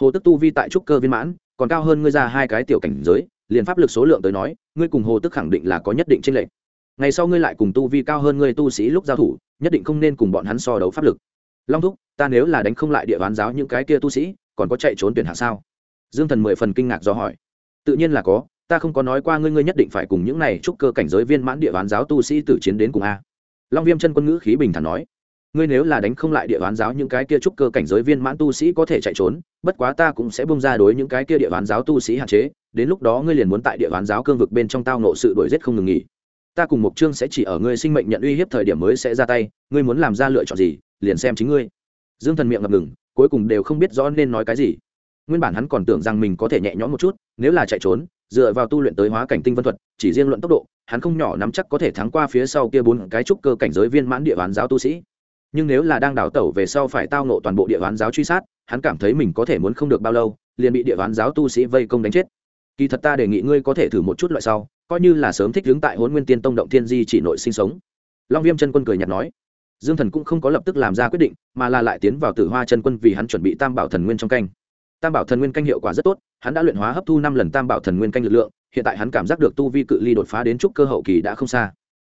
[SPEAKER 1] Hồ tức tu vi tại trúc cơ viên mãn còn cao hơn ngươi ra hai cái tiểu cảnh giới, liền pháp lực số lượng tới nói, ngươi cùng hồ tức khẳng định là có nhất định tranh lệch. Ngày sau ngươi lại cùng tu vi cao hơn ngươi tu sĩ lúc giao thủ, nhất định không nên cùng bọn hắn so đấu pháp lực. Long thúc, ta nếu là đánh không lại địa bán giáo những cái kia tu sĩ, còn có chạy trốn tuyển hạ sao? Dương thần mười phần kinh ngạc do hỏi. Tự nhiên là có, ta không có nói qua ngươi ngươi nhất định phải cùng những này chúc cơ cảnh giới viên mãn địa bán giáo tu sĩ tử chiến đến cùng a. Long viêm chân quân ngữ khí bình thản nói ngươi nếu là đánh không lại địa bán giáo những cái kia trúc cơ cảnh giới viên mãn tu sĩ có thể chạy trốn, bất quá ta cũng sẽ bung ra đối những cái kia địa bán giáo tu sĩ hạn chế, đến lúc đó ngươi liền muốn tại địa bán giáo cương vực bên trong tao nộ sự đổi giết không ngừng nghỉ. Ta cùng mục trương sẽ chỉ ở ngươi sinh mệnh nhận uy hiếp thời điểm mới sẽ ra tay, ngươi muốn làm ra lựa chọn gì, liền xem chính ngươi. Dương thần miệng ngập ngừng, cuối cùng đều không biết rõ nên nói cái gì. Nguyên bản hắn còn tưởng rằng mình có thể nhẹ nhõm một chút, nếu là chạy trốn, dựa vào tu luyện tới hóa cảnh tinh vân thuật, chỉ riêng luận tốc độ, hắn không nhỏ nắm chắc có thể thắng qua phía sau kia bốn cái trúc cơ cảnh giới viên mãn địa bán giáo tu sĩ nhưng nếu là đang đào tẩu về sau phải tao nộ toàn bộ địa bán giáo truy sát, hắn cảm thấy mình có thể muốn không được bao lâu, liền bị địa bán giáo tu sĩ vây công đánh chết. Kỳ thật ta đề nghị ngươi có thể thử một chút loại sau, coi như là sớm thích hướng tại hôn nguyên tiên tông động thiên di chỉ nội sinh sống. Long viêm chân quân cười nhạt nói. Dương thần cũng không có lập tức làm ra quyết định, mà là lại tiến vào tử hoa chân quân vì hắn chuẩn bị tam bảo thần nguyên trong canh. Tam bảo thần nguyên canh hiệu quả rất tốt, hắn đã luyện hóa hấp thu năm lần tam bảo thần nguyên canh lực lượng, hiện tại hắn cảm giác được tu vi cự ly đột phá đến trúc cơ hậu kỳ đã không xa.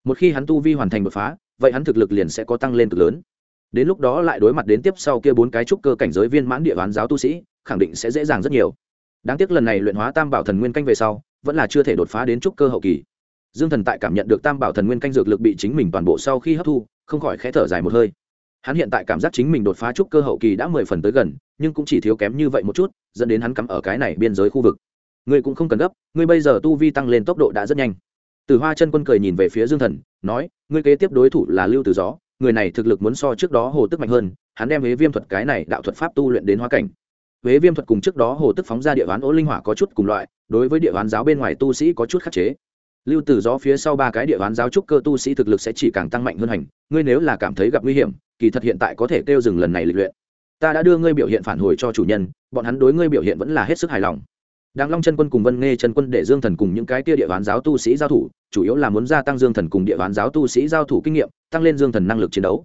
[SPEAKER 1] Một khi hắn tu vi hoàn thành đột phá vậy hắn thực lực liền sẽ có tăng lên cực lớn. Đến lúc đó lại đối mặt đến tiếp sau kia bốn cái trúc cơ cảnh giới viên mãn địa bán giáo tu sĩ, khẳng định sẽ dễ dàng rất nhiều. Đáng tiếc lần này luyện hóa tam bảo thần nguyên canh về sau, vẫn là chưa thể đột phá đến trúc cơ hậu kỳ. Dương thần tại cảm nhận được tam bảo thần nguyên canh dược lực bị chính mình toàn bộ sau khi hấp thu, không khỏi khẽ thở dài một hơi. Hắn hiện tại cảm giác chính mình đột phá trúc cơ hậu kỳ đã mười phần tới gần, nhưng cũng chỉ thiếu kém như vậy một chút, dẫn đến hắn cắm ở cái này biên giới khu vực. Ngươi cũng không cần gấp, ngươi bây giờ tu vi tăng lên tốc độ đã rất nhanh từ hoa chân quân cười nhìn về phía dương thần, nói, ngươi kế tiếp đối thủ là lưu từ gió, người này thực lực muốn so trước đó hồ tức mạnh hơn, hắn đem Hế viêm thuật cái này đạo thuật pháp tu luyện đến hóa cảnh. Hế viêm thuật cùng trước đó hồ tức phóng ra địa ván ố linh hỏa có chút cùng loại, đối với địa ván giáo bên ngoài tu sĩ có chút khắc chế. Lưu Tử gió phía sau ba cái địa ván giáo trúc cơ tu sĩ thực lực sẽ chỉ càng tăng mạnh hơn hành, ngươi nếu là cảm thấy gặp nguy hiểm, kỳ thật hiện tại có thể kêu dừng lần này lịch luyện. Ta đã đưa ngươi biểu hiện phản hồi cho chủ nhân, bọn hắn đối ngươi biểu hiện vẫn là hết sức hài lòng. Đàng Long chân quân cùng Vân Nghe chân quân để Dương Thần cùng những cái kia địa ván giáo tu sĩ giao thủ, chủ yếu là muốn gia tăng Dương Thần cùng địa ván giáo tu sĩ giao thủ kinh nghiệm, tăng lên Dương Thần năng lực chiến đấu.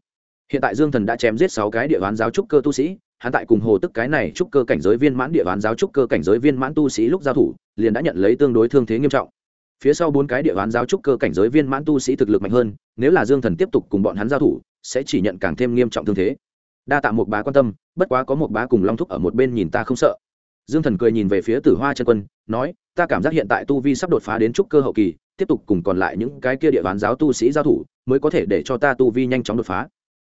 [SPEAKER 1] Hiện tại Dương Thần đã chém giết sáu cái địa ván giáo trúc cơ tu sĩ, hắn tại cùng hồ tức cái này trúc cơ cảnh giới viên mãn địa ván giáo trúc cơ cảnh giới viên mãn tu sĩ lúc giao thủ, liền đã nhận lấy tương đối thương thế nghiêm trọng. Phía sau bốn cái địa ván giáo trúc cơ cảnh giới viên mãn tu sĩ thực lực mạnh hơn, nếu là Dương Thần tiếp tục cùng bọn hắn giao thủ, sẽ chỉ nhận càng thêm nghiêm trọng thương thế. Đa tạ một bá quan tâm, bất quá có một bá cùng Long thúc ở một bên nhìn ta không sợ dương thần cười nhìn về phía tử hoa chân quân, nói, ta cảm giác hiện tại tu vi sắp đột phá đến trúc cơ hậu kỳ, tiếp tục cùng còn lại những cái kia địa bán giáo tu sĩ giao thủ, mới có thể để cho ta tu vi nhanh chóng đột phá.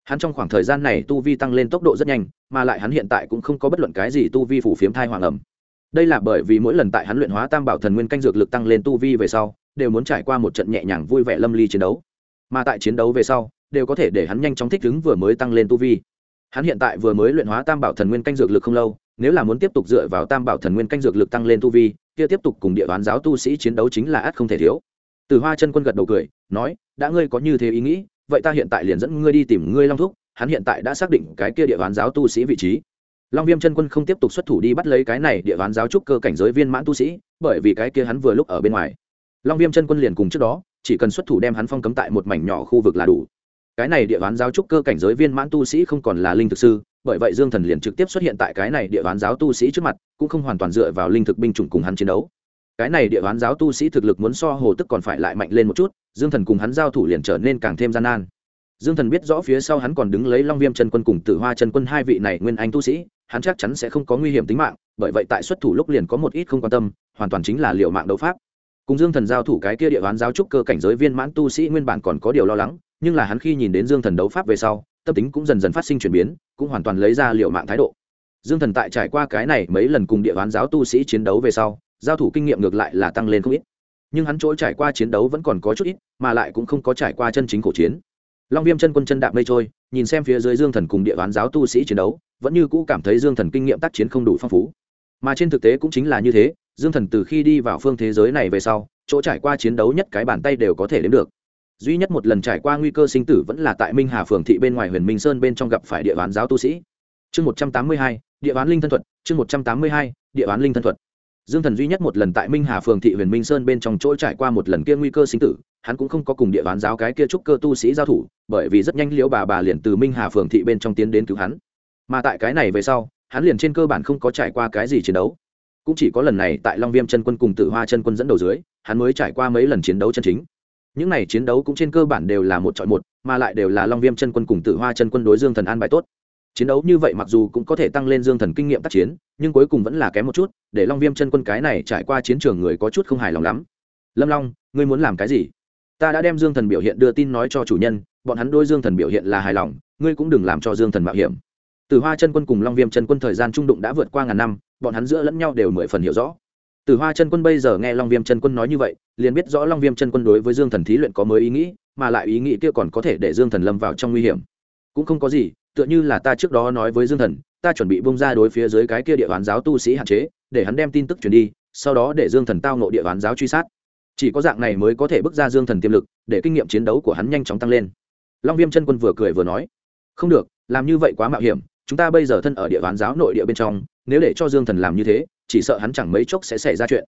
[SPEAKER 1] Hắn trong khoảng thời gian này tu vi tăng lên tốc độ rất nhanh, mà lại hắn hiện tại cũng không có bất luận cái gì tu vi phủ phiếm thai hoàng ẩm. Đây là bởi vì mỗi lần tại hắn luyện hóa tam bảo thần nguyên canh dược lực tăng lên tu vi về sau, đều muốn trải qua một trận nhẹ nhàng vui vẻ lâm ly chiến đấu. Mà tại chiến đấu về sau, đều có thể để hắn nhanh chóng thích ứng vừa mới tăng lên tu vi. Hắn hiện tại vừa mới luyện hóa tam bảo thần nguyên canh dược lực không lâu nếu là muốn tiếp tục dựa vào tam bảo thần nguyên canh dược lực tăng lên tu vi, kia tiếp tục cùng địa bán giáo tu sĩ chiến đấu chính là ắt không thể thiếu. Từ hoa chân quân gật đầu cười, nói, đã ngươi có như thế ý nghĩ, vậy ta hiện tại liền dẫn ngươi đi tìm ngươi long thúc, hắn hiện tại đã xác định cái kia địa bán giáo tu sĩ vị trí. Long viêm chân quân không tiếp tục xuất thủ đi bắt lấy cái này địa bán giáo trúc cơ cảnh giới viên mãn tu sĩ, bởi vì cái kia hắn vừa lúc ở bên ngoài. Long viêm chân quân liền cùng trước đó, chỉ cần xuất thủ đem hắn phong cấm tại một mảnh nhỏ khu vực là đủ cái này địa bán giáo trúc cơ cảnh giới viên mãn tu sĩ không còn là linh thực sư, bởi vậy dương thần liền trực tiếp xuất hiện tại cái này địa bán giáo tu sĩ trước mặt, cũng không hoàn toàn dựa vào linh thực binh chủng cùng hắn chiến đấu. Cái này địa bán giáo tu sĩ thực lực muốn so hồ tức còn phải lại mạnh lên một chút, dương thần cùng hắn giao thủ liền trở nên càng thêm gian nan. Dương thần biết rõ phía sau hắn còn đứng lấy long viêm chân quân cùng tử hoa chân quân hai vị này nguyên anh tu sĩ, hắn chắc chắn sẽ không có nguy hiểm tính mạng, bởi vậy tại xuất thủ lúc liền có một ít không quan tâm, hoàn toàn chính là liệu mạng đấu pháp. Cùng dương thần giao thủ cái kia địa bán giáo trúc cơ cảnh giới viên mãn tu sĩ nguyên bản còn có điều lo lắng nhưng là hắn khi nhìn đến dương thần đấu pháp về sau, tâm tính cũng dần dần phát sinh chuyển biến, cũng hoàn toàn lấy ra liệu mạng thái độ. Dương thần tại trải qua cái này mấy lần cùng địa bán giáo tu sĩ chiến đấu về sau, giao thủ kinh nghiệm ngược lại là tăng lên không ít. Nhưng hắn chỗ trải qua chiến đấu vẫn còn có chút ít, mà lại cũng không có trải qua chân chính cổ chiến. Long viêm chân quân chân đạp mây trôi, nhìn xem phía dưới dương thần cùng địa bán giáo tu sĩ chiến đấu, vẫn như cũ cảm thấy dương thần kinh nghiệm tác chiến không đủ phong phú. Mà trên thực tế cũng chính là như thế, dương thần từ khi đi vào phương thế giới này về sau, chỗ trải qua chiến đấu nhất cái bàn tay đều có thể đến được duy nhất một lần trải qua nguy cơ sinh tử vẫn là tại minh hà phường thị bên ngoài huyền minh sơn bên trong gặp phải địa bán giáo tu sĩ. Chương một trăm tám mươi hai, địa bán linh thân thuật, chương một trăm tám mươi hai, địa bán linh thân thuật. Dương thần duy nhất một lần tại minh hà phường thị huyền minh sơn bên trong chỗ trải qua một lần kia nguy cơ sinh tử, hắn cũng không có cùng địa bán giáo cái kia trúc cơ tu sĩ giao thủ, bởi vì rất nhanh liễu bà bà liền từ minh hà phường thị bên trong tiến đến cứu hắn. Mà tại cái này về sau, hắn liền trên cơ bản không có trải qua cái gì chiến đấu. Cũng chỉ có lần này tại long viêm chân quân cùng tử hoa chân quân dẫn đầu dưới, hắn mới trải qua mấy lần chiến đấu chân chính những này chiến đấu cũng trên cơ bản đều là một chọi một, mà lại đều là long viêm chân quân cùng tử hoa chân quân đối dương thần an bài tốt. Chiến đấu như vậy mặc dù cũng có thể tăng lên dương thần kinh nghiệm tác chiến, nhưng cuối cùng vẫn là kém một chút, để long viêm chân quân cái này trải qua chiến trường người có chút không hài lòng lắm. Lâm long, ngươi muốn làm cái gì? Ta đã đem dương thần biểu hiện đưa tin nói cho chủ nhân, bọn hắn đôi dương thần biểu hiện là hài lòng, ngươi cũng đừng làm cho dương thần mạo hiểm. Từ hoa chân quân cùng long viêm chân quân thời gian trung đụng đã vượt qua ngàn năm, bọn hắn giữa lẫn nhau đều mười phần hiểu rõ từ hoa chân quân bây giờ nghe long viêm chân quân nói như vậy, liền biết rõ long viêm chân quân đối với dương thần thí luyện có mới ý nghĩ, mà lại ý nghĩ kia còn có thể để dương thần lâm vào trong nguy hiểm. Cũng không có gì, tựa như là ta trước đó nói với dương thần, ta chuẩn bị bung ra đối phía dưới cái kia địa bán giáo tu sĩ hạn chế, để hắn đem tin tức truyền đi, sau đó để dương thần tao ngộ địa bán giáo truy sát. Chỉ có dạng này mới có thể bước ra dương thần tiềm lực, để kinh nghiệm chiến đấu của hắn nhanh chóng tăng lên. Long viêm chân quân vừa cười vừa nói, không được, làm như vậy quá mạo hiểm, chúng ta bây giờ thân ở địa bán giáo nội địa bên trong, nếu để cho dương thần làm như thế chỉ sợ hắn chẳng mấy chốc sẽ xảy ra chuyện.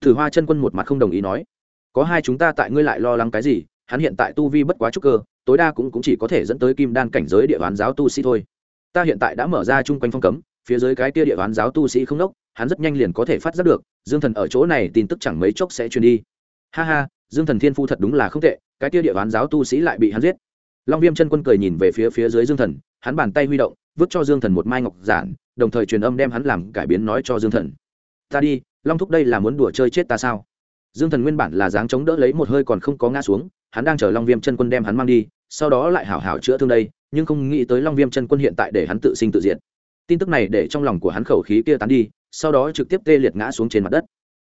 [SPEAKER 1] Thử hoa chân quân một mặt không đồng ý nói có hai chúng ta tại ngươi lại lo lắng cái gì? Hắn hiện tại tu vi bất quá trúc cơ tối đa cũng, cũng chỉ có thể dẫn tới kim đan cảnh giới địa bán giáo tu sĩ thôi. Ta hiện tại đã mở ra chung quanh phong cấm phía dưới cái tia địa bán giáo tu sĩ không đốc hắn rất nhanh liền có thể phát giác được dương thần ở chỗ này tin tức chẳng mấy chốc sẽ truyền đi. Ha ha dương thần thiên phu thật đúng là không tệ cái tia địa bán giáo tu sĩ lại bị hắn giết. Long viêm chân quân cười nhìn về phía phía dưới dương thần hắn bàn tay huy động vứt cho dương thần một mai ngọc giản, đồng thời truyền âm đem hắn làm cải biến nói cho dương thần. Ta đi, long thúc đây là muốn đùa chơi chết ta sao? Dương thần nguyên bản là dáng chống đỡ lấy một hơi còn không có ngã xuống, hắn đang chờ long viêm chân quân đem hắn mang đi, sau đó lại hảo hảo chữa thương đây, nhưng không nghĩ tới long viêm chân quân hiện tại để hắn tự sinh tự diện tin tức này để trong lòng của hắn khẩu khí kia tán đi, sau đó trực tiếp tê liệt ngã xuống trên mặt đất.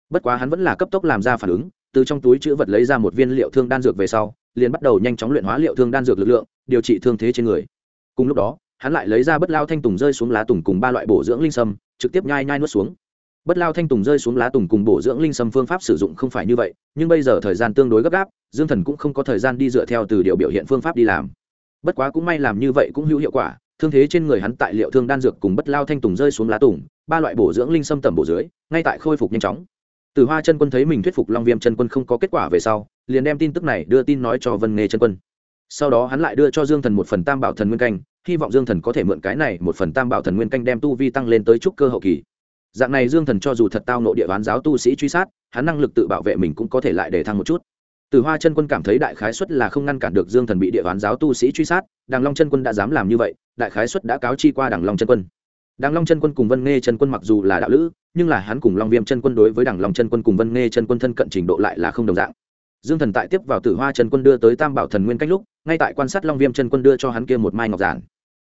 [SPEAKER 1] Bất quá hắn vẫn là cấp tốc làm ra phản ứng, từ trong túi chữ vật lấy ra một viên liệu thương đan dược về sau, liền bắt đầu nhanh chóng luyện hóa liệu thương đan dược lực lượng, điều trị thương thế trên người. Cùng lúc đó hắn lại lấy ra bất lao thanh tùng rơi xuống lá tùng cùng ba loại bổ dưỡng linh sâm, trực tiếp nhai nhai nuốt xuống. Bất lao thanh tùng rơi xuống lá tùng cùng bổ dưỡng linh sâm phương pháp sử dụng không phải như vậy, nhưng bây giờ thời gian tương đối gấp gáp, dương thần cũng không có thời gian đi dựa theo từ điều biểu hiện phương pháp đi làm. Bất quá cũng may làm như vậy cũng hữu hiệu quả, thương thế trên người hắn tại liệu thương đan dược cùng bất lao thanh tùng rơi xuống lá tùng, ba loại bổ dưỡng linh sâm tầm bổ dưới, ngay tại khôi phục nhanh chóng. Từ hoa chân quân thấy mình thuyết phục long viêm chân quân không có kết quả về sau, liền đem tin tức này đưa tin nói cho vân nghê chân quân sau đó hắn lại đưa cho dương thần một phần tam bảo thần nguyên canh, hy vọng dương thần có thể mượn cái này một phần tam bảo thần nguyên canh đem tu vi tăng lên tới trúc cơ hậu kỳ. Dạng này dương thần cho dù thật tao nộ địa bán giáo tu sĩ truy sát, hắn năng lực tự bảo vệ mình cũng có thể lại để thăng một chút. Từ hoa chân quân cảm thấy đại khái xuất là không ngăn cản được dương thần bị địa bán giáo tu sĩ truy sát đàng long chân quân đã dám làm như vậy, đại khái xuất đã cáo chi qua đàng long chân quân. Đàng long chân quân cùng vân nghe chân quân mặc dù là đạo lữ, nhưng là hắn cùng long viêm chân quân đối với đàng long chân quân cùng vân nghe chân quân thân cận trình độ lại là không đồng dạng dương thần tại tiếp vào tử hoa chân quân đưa tới tam bảo thần nguyên cách lúc, ngay tại quan sát long viêm chân quân đưa cho hắn kia một mai ngọc giản.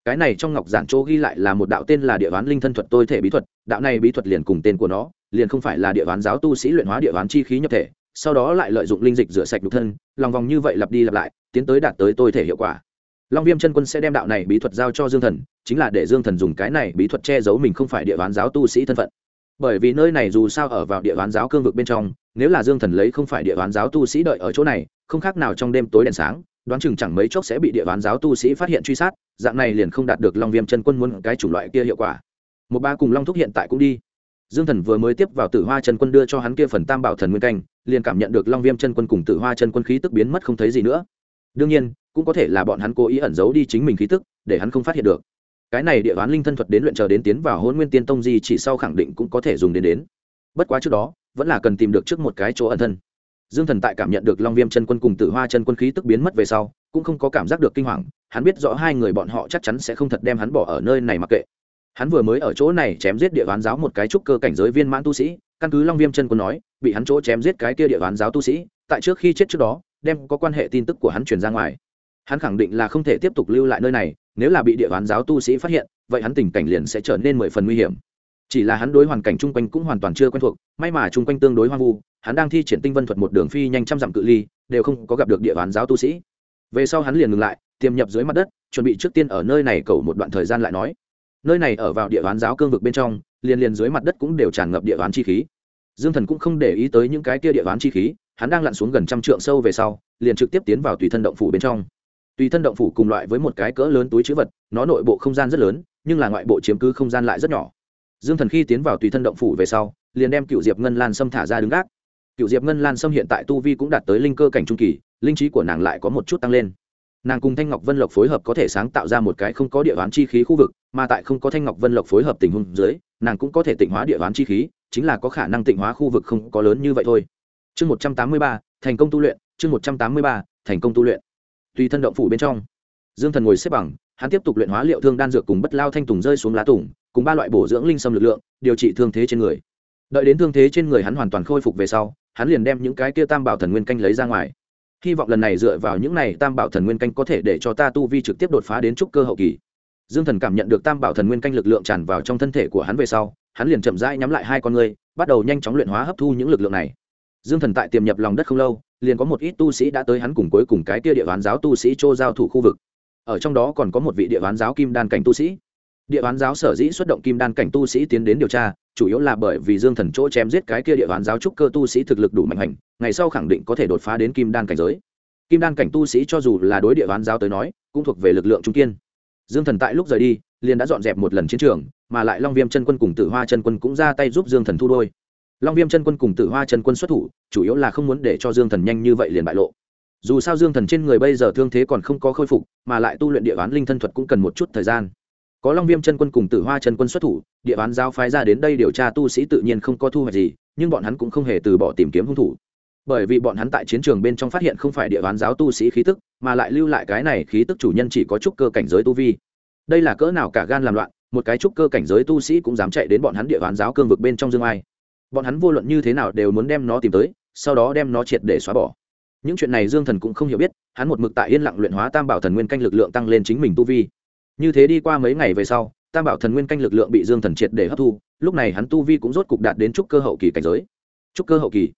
[SPEAKER 1] Cái này trong ngọc giản chỗ ghi lại là một đạo tên là địa đoán linh thân thuật tôi thể bí thuật, đạo này bí thuật liền cùng tên của nó, liền không phải là địa đoán giáo tu sĩ luyện hóa địa đoán chi khí nhập thể, sau đó lại lợi dụng linh dịch rửa sạch nhục thân, lòng vòng như vậy lặp đi lặp lại, tiến tới đạt tới tôi thể hiệu quả. Long viêm chân quân sẽ đem đạo này bí thuật giao cho dương thần, chính là để dương thần dùng cái này bí thuật che giấu mình không phải địa đoán giáo tu sĩ thân phận. Bởi vì nơi này dù sao ở vào địa đoán giáo cương vực bên trong nếu là dương thần lấy không phải địa đoán giáo tu sĩ đợi ở chỗ này, không khác nào trong đêm tối đèn sáng, đoán chừng chẳng mấy chốc sẽ bị địa đoán giáo tu sĩ phát hiện truy sát, dạng này liền không đạt được long viêm chân quân muốn cái chủng loại kia hiệu quả. Một ba cùng long thúc hiện tại cũng đi. Dương thần vừa mới tiếp vào tử hoa chân quân đưa cho hắn kia phần tam bảo thần nguyên canh, liền cảm nhận được long viêm chân quân cùng tử hoa chân quân khí tức biến mất không thấy gì nữa. Đương nhiên, cũng có thể là bọn hắn cố ý ẩn giấu đi chính mình khí tức, để hắn không phát hiện được. Cái này địa đoán linh thân thuật đến luyện chờ đến tiến vào hôn nguyên tiên tông gì chỉ sau khẳng định cũng có thể dùng đến đến. Bất quá trước đó vẫn là cần tìm được trước một cái chỗ ẩn thân. Dương thần tại cảm nhận được long viêm chân quân cùng tử hoa chân quân khí tức biến mất về sau, cũng không có cảm giác được kinh hoàng, hắn biết rõ hai người bọn họ chắc chắn sẽ không thật đem hắn bỏ ở nơi này mặc kệ. Hắn vừa mới ở chỗ này chém giết địa ván giáo một cái trúc cơ cảnh giới viên mãn tu sĩ, căn cứ long viêm chân quân nói, bị hắn chỗ chém giết cái kia địa ván giáo tu sĩ, tại trước khi chết trước đó, đem có quan hệ tin tức của hắn truyền ra ngoài. Hắn khẳng định là không thể tiếp tục lưu lại nơi này, nếu là bị địa ván giáo tu sĩ phát hiện, vậy hắn tình cảnh liền sẽ trở nên mười phần nguy hiểm chỉ là hắn đối hoàn cảnh chung quanh cũng hoàn toàn chưa quen thuộc, may mà chung quanh tương đối hoang vu, hắn đang thi triển tinh vân thuật một đường phi nhanh trăm dặm cự ly, đều không có gặp được địa ván giáo tu sĩ. Về sau hắn liền ngừng lại, tiềm nhập dưới mặt đất, chuẩn bị trước tiên ở nơi này cầu một đoạn thời gian lại nói. Nơi này ở vào địa ván giáo cương vực bên trong, liền liền dưới mặt đất cũng đều tràn ngập địa ván chi khí. Dương thần cũng không để ý tới những cái kia địa ván chi khí, hắn đang lặn xuống gần trăm trượng sâu về sau, liền trực tiếp tiến vào tùy thân động phủ bên trong. Tùy thân động phủ cùng loại với một cái cỡ lớn túi chữ vật, nó nội bộ không gian rất lớn, nhưng là ngoại bộ chiếm cứ không gian lại rất nhỏ dương thần khi tiến vào tùy thân động phủ về sau, liền đem cựu diệp ngân lan Sâm thả ra đứng gác. Cựu diệp ngân lan Sâm hiện tại tu vi cũng đạt tới linh cơ cảnh trung kỳ, linh trí của nàng lại có một chút tăng lên. Nàng cùng thanh ngọc vân lộc phối hợp có thể sáng tạo ra một cái không có địa đoán chi khí khu vực, mà tại không có thanh ngọc vân lộc phối hợp tình huống dưới, nàng cũng có thể tịnh hóa địa đoán chi khí, chính là có khả năng tịnh hóa khu vực không có lớn như vậy thôi. Chương một trăm tám mươi ba, thành công tu luyện, chương một trăm tám mươi ba, thành công tu luyện. Tùy thân động phủ bên trong, dương thần ngồi xếp bằng, hắn tiếp tục luyện hóa liệu thương đan dược cùng bất lao thanh tùng rơi xuống lá tùng cùng ba loại bổ dưỡng linh sâm lực lượng, điều trị thương thế trên người. Đợi đến thương thế trên người hắn hoàn toàn khôi phục về sau, hắn liền đem những cái kia tam bảo thần nguyên canh lấy ra ngoài. Hy vọng lần này dựa vào những này tam bảo thần nguyên canh có thể để cho ta tu vi trực tiếp đột phá đến trúc cơ hậu kỳ. Dương thần cảm nhận được tam bảo thần nguyên canh lực lượng tràn vào trong thân thể của hắn về sau, hắn liền chậm rãi nhắm lại hai con ngươi, bắt đầu nhanh chóng luyện hóa hấp thu những lực lượng này. Dương thần tại tiềm nhập lòng đất không lâu, liền có một ít tu sĩ đã tới hắn cùng cuối cùng cái kia địa bán giáo tu sĩ chô giao thủ khu vực. Ở trong đó còn có một vị địa bán giáo kim đan cảnh tu sĩ địa bán giáo sở dĩ xuất động kim đan cảnh tu sĩ tiến đến điều tra, chủ yếu là bởi vì dương thần chỗ chém giết cái kia địa bán giáo trúc cơ tu sĩ thực lực đủ mạnh hành, ngày sau khẳng định có thể đột phá đến kim đan cảnh giới. Kim đan cảnh tu sĩ cho dù là đối địa bán giáo tới nói, cũng thuộc về lực lượng trung kiên. Dương thần tại lúc rời đi, liền đã dọn dẹp một lần chiến trường, mà lại long viêm chân quân cùng tử hoa chân quân cũng ra tay giúp dương thần thu đôi. Long viêm chân quân cùng tử hoa chân quân xuất thủ, chủ yếu là không muốn để cho dương thần nhanh như vậy liền bại lộ. Dù sao dương thần trên người bây giờ thương thế còn không có khôi phục, mà lại tu luyện địa bán linh thân thuật cũng cần một chút thời gian có long viêm chân quân cùng tử hoa chân quân xuất thủ, địa bán giao phái ra đến đây điều tra tu sĩ tự nhiên không có thu hoạch gì, nhưng bọn hắn cũng không hề từ bỏ tìm kiếm hung thủ. Bởi vì bọn hắn tại chiến trường bên trong phát hiện không phải địa bán giáo tu sĩ khí tức, mà lại lưu lại cái này khí tức chủ nhân chỉ có chút cơ cảnh giới tu vi. Đây là cỡ nào cả gan làm loạn, một cái chút cơ cảnh giới tu sĩ cũng dám chạy đến bọn hắn địa bán giáo cương vực bên trong dương ai. Bọn hắn vô luận như thế nào đều muốn đem nó tìm tới, sau đó đem nó triệt để xóa bỏ. Những chuyện này dương thần cũng không hiểu biết, hắn một mực tại yên lặng luyện hóa tam bảo thần nguyên canh lực lượng tăng lên chính mình tu vi như thế đi qua mấy ngày về sau, tam bảo thần nguyên canh lực lượng bị dương thần triệt để hấp thu, lúc này hắn tu vi cũng rốt cục đạt đến trúc cơ hậu kỳ cảnh giới. Trúc cơ hậu kỳ.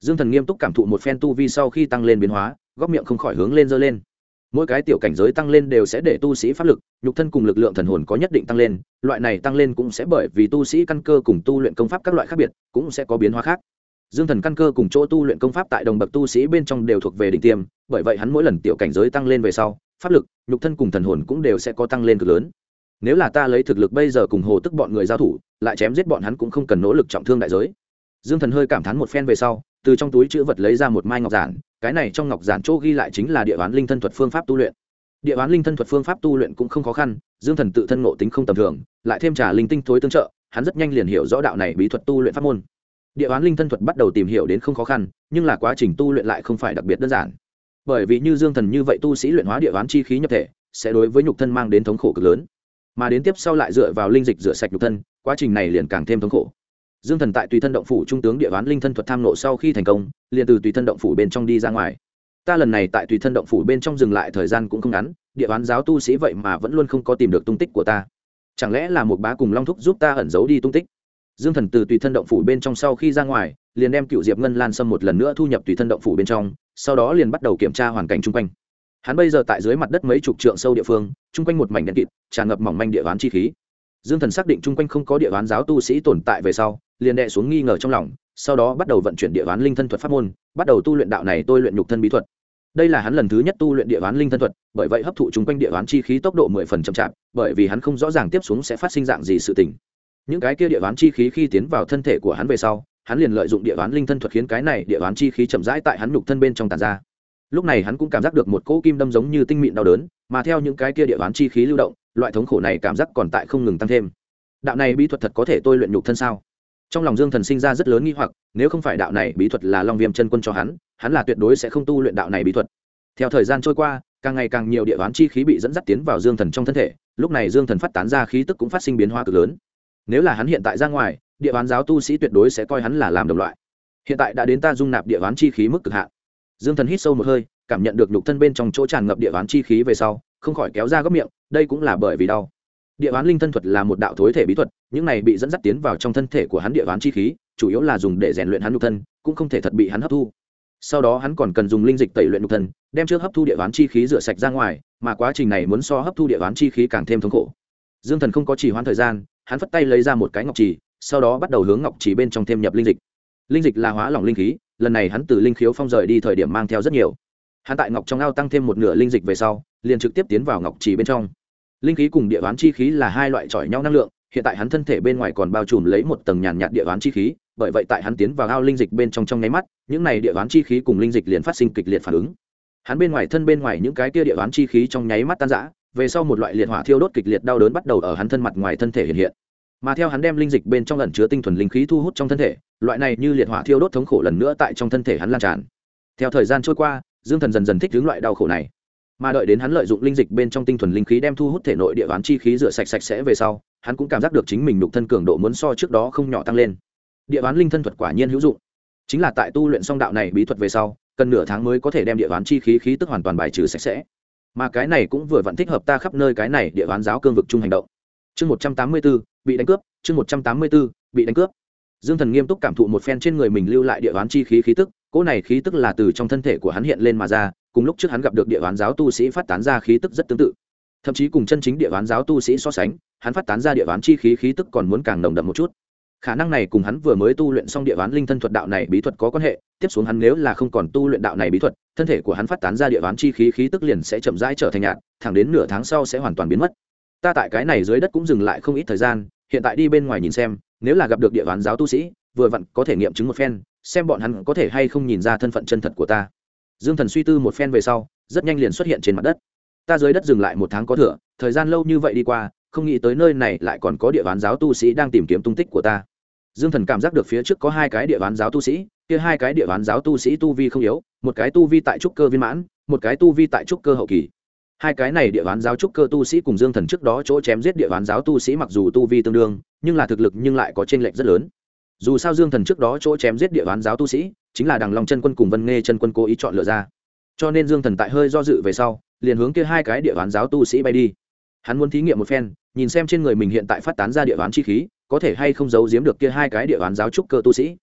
[SPEAKER 1] Dương thần nghiêm túc cảm thụ một phen tu vi sau khi tăng lên biến hóa, góc miệng không khỏi hướng lên dơ lên. Mỗi cái tiểu cảnh giới tăng lên đều sẽ để tu sĩ pháp lực, nhục thân cùng lực lượng thần hồn có nhất định tăng lên, loại này tăng lên cũng sẽ bởi vì tu sĩ căn cơ cùng tu luyện công pháp các loại khác biệt, cũng sẽ có biến hóa khác. Dương thần căn cơ cùng chỗ tu luyện công pháp tại đồng bậc tu sĩ bên trong đều thuộc về đỉnh tiêm, bởi vậy hắn mỗi lần tiểu cảnh giới tăng lên về sau pháp lực, nhục thân cùng thần hồn cũng đều sẽ có tăng lên cực lớn. Nếu là ta lấy thực lực bây giờ cùng hồ tức bọn người giao thủ, lại chém giết bọn hắn cũng không cần nỗ lực trọng thương đại giới. Dương thần hơi cảm thán một phen về sau, từ trong túi chữ vật lấy ra một mai ngọc giản, cái này trong ngọc giản chỗ ghi lại chính là địa bán linh thân thuật phương pháp tu luyện. Địa bán linh thân thuật phương pháp tu luyện cũng không khó khăn, dương thần tự thân ngộ tính không tầm thường, lại thêm trả linh tinh thối tương trợ, hắn rất nhanh liền hiểu rõ đạo này bí thuật tu luyện pháp môn. Địa bán linh thân thuật bắt đầu tìm hiểu đến không khó khăn, nhưng là quá trình tu luyện lại không phải đặc biệt đơn giản bởi vì như dương thần như vậy tu sĩ luyện hóa địa oán chi khí nhập thể, sẽ đối với nhục thân mang đến thống khổ cực lớn. Mà đến tiếp sau lại dựa vào linh dịch rửa sạch nhục thân, quá trình này liền càng thêm thống khổ. Dương thần tại tùy thân động phủ trung tướng địa oán linh thân thuật tham nộ sau khi thành công, liền từ tùy thân động phủ bên trong đi ra ngoài. Ta lần này tại tùy thân động phủ bên trong dừng lại thời gian cũng không ngắn, địa oán giáo tu sĩ vậy mà vẫn luôn không có tìm được tung tích của ta. Chẳng lẽ là một bá cùng long thúc giúp ta ẩn giấu đi tung tích? Dương thần từ tùy thân động phủ bên trong sau khi ra ngoài, liền đem cựu diệp ngân lan sâm một lần nữa thu nhập tùy thân động phủ bên trong, sau đó liền bắt đầu kiểm tra hoàn cảnh chung quanh. Hắn bây giờ tại dưới mặt đất mấy chục trượng sâu địa phương, chung quanh một mảnh đen kịt, tràn ngập mỏng manh địa ván chi khí. Dương thần xác định chung quanh không có địa ván giáo tu sĩ tồn tại về sau, liền đệ xuống nghi ngờ trong lòng, sau đó bắt đầu vận chuyển địa ván linh thân thuật pháp môn, bắt đầu tu luyện đạo này tôi luyện nhục thân bí thuật. Đây là hắn lần thứ nhất tu luyện địa ván linh thân thuật, bởi vậy hấp thụ chung quanh địa ván chi khí tốc độ mười phần chậm chạp, bởi vì hắn không rõ ràng tiếp xuống sẽ phát sinh dạng gì sự tình những cái kia địa ván chi khí khi tiến vào thân thể của hắn về sau, hắn liền lợi dụng địa ván linh thân thuật khiến cái này địa ván chi khí chậm rãi tại hắn nhục thân bên trong tàn ra. Lúc này hắn cũng cảm giác được một cỗ kim đâm giống như tinh mịn đau đớn, mà theo những cái kia địa ván chi khí lưu động, loại thống khổ này cảm giác còn tại không ngừng tăng thêm. Đạo này bí thuật thật có thể tôi luyện nhục thân sao? Trong lòng dương thần sinh ra rất lớn nghi hoặc, nếu không phải đạo này bí thuật là long viêm chân quân cho hắn hắn là tuyệt đối sẽ không tu luyện đạo này bí thuật. Theo thời gian trôi qua, càng ngày càng nhiều địa ván chi khí bị dẫn dắt tiến vào dương thần trong thân thể, lúc này dương thần phát tán ra khí tức cũng phát sinh biến hóa cực lớn nếu là hắn hiện tại ra ngoài, địa ván giáo tu sĩ tuyệt đối sẽ coi hắn là làm đồng loại. Hiện tại đã đến ta dung nạp địa ván chi khí mức cực hạn. Dương thần hít sâu một hơi, cảm nhận được nhục thân bên trong chỗ tràn ngập địa ván chi khí về sau, không khỏi kéo ra góc miệng, đây cũng là bởi vì đau. Địa ván linh thân thuật là một đạo thối thể bí thuật, những này bị dẫn dắt tiến vào trong thân thể của hắn địa ván chi khí, chủ yếu là dùng để rèn luyện hắn nhục thân, cũng không thể thật bị hắn hấp thu. Sau đó hắn còn cần dùng linh dịch tẩy luyện nhục thân, đem trước hấp thu địa ván chi khí rửa sạch ra ngoài, mà quá trình này muốn so hấp thu địa ván chi khí càng thêm thống khổ. Dương thần không có chỉ hoãn thời gian hắn phất tay lấy ra một cái ngọc trì, sau đó bắt đầu hướng ngọc trì bên trong thêm nhập linh dịch. Linh dịch là hóa lỏng linh khí, lần này hắn từ linh khiếu phong rời đi thời điểm mang theo rất nhiều. Hắn tại ngọc trong ao tăng thêm một nửa linh dịch về sau, liền trực tiếp tiến vào ngọc trì bên trong. Linh khí cùng địa đoán chi khí là hai loại chọi nhau năng lượng, hiện tại hắn thân thể bên ngoài còn bao trùm lấy một tầng nhàn nhạt địa đoán chi khí, bởi vậy tại hắn tiến vào ao linh dịch bên trong trong nháy mắt, những này địa đoán chi khí cùng linh dịch liền phát sinh kịch liệt phản ứng. Hắn bên ngoài thân bên ngoài những cái kia địa đoán chi khí trong nháy mắt tan rã về sau một loại liệt hỏa thiêu đốt kịch liệt đau đớn bắt đầu ở hắn thân mặt ngoài thân thể hiện hiện. Mà theo hắn đem linh dịch bên trong lần chứa tinh thuần linh khí thu hút trong thân thể, loại này như liệt hỏa thiêu đốt thống khổ lần nữa tại trong thân thể hắn lan tràn. Theo thời gian trôi qua, dương thần dần dần thích hướng loại đau khổ này. Mà đợi đến hắn lợi dụng linh dịch bên trong tinh thuần linh khí đem thu hút thể nội địa ván chi khí rửa sạch sạch sẽ về sau, hắn cũng cảm giác được chính mình đục thân cường độ muốn so trước đó không nhỏ tăng lên. Địa ván linh thân thuật quả nhiên hữu dụng. Chính là tại tu luyện song đạo này bí thuật về sau, cần nửa tháng mới có thể đem địa ván chi khí khí tức hoàn toàn bài trừ sạch sẽ mà cái này cũng vừa vặn thích hợp ta khắp nơi cái này địa bán giáo cương vực chung hành động. Chương một trăm tám mươi b ố bị đánh cướp, chương một trăm tám mươi b ố bị đánh cướp. Dương thần nghiêm túc cảm thụ một phen trên người mình lưu lại địa bán chi khí khí tức, cỗ này khí tức là từ trong thân thể của hắn hiện lên mà ra, cùng lúc trước hắn gặp được địa bán giáo tu sĩ phát tán ra khí tức rất tương tự. Thậm chí cùng chân chính địa bán giáo tu sĩ so sánh, hắn phát tán ra địa bán chi khí khí tức còn muốn càng nồng đậm một chút khả năng này cùng hắn vừa mới tu luyện xong địa ván linh thân thuật đạo này bí thuật có quan hệ, tiếp xuống hắn nếu là không còn tu luyện đạo này bí thuật, thân thể của hắn phát tán ra địa ván chi khí khí tức liền sẽ chậm rãi trở thành nhạt, thẳng đến nửa tháng sau sẽ hoàn toàn biến mất. Ta tại cái này dưới đất cũng dừng lại không ít thời gian, hiện tại đi bên ngoài nhìn xem, nếu là gặp được địa ván giáo tu sĩ, vừa vặn có thể nghiệm chứng một phen, xem bọn hắn có thể hay không nhìn ra thân phận chân thật của ta. Dương thần suy tư một phen về sau, rất nhanh liền xuất hiện trên mặt đất. Ta dưới đất dừng lại một tháng có thửa thời gian lâu như vậy đi qua, không nghĩ tới nơi này lại còn có địa ván giáo tu sĩ đang tìm kiếm tung tích của ta dương thần cảm giác được phía trước có hai cái địa ván giáo tu sĩ, kia hai cái địa ván giáo tu sĩ tu vi không yếu, một cái tu vi tại trúc cơ viên mãn, một cái tu vi tại trúc cơ hậu kỳ. Hai cái này địa ván giáo trúc cơ tu sĩ cùng dương thần trước đó chỗ chém giết địa ván giáo tu sĩ mặc dù tu vi tương đương, nhưng là thực lực nhưng lại có t r ê n lệch rất lớn. Dù sao dương thần trước đó chỗ chém giết địa bán giáo tu sĩ, chính là đằng long chân quân cùng vân nghe chân quân cố ý chọn lựa ra. Cho nên dương thần tại hơi do dự về sau, liền hướng kia hai cái địa bán giáo tu sĩ bay đi. Hắn muốn thí nghiệm một phen, nhìn xem trên người mình hiện tại phát tán ra địa bán chi khí có thể hay không giấu giếm được kia hai cái địa bàn giáo trúc cơ tu sĩ?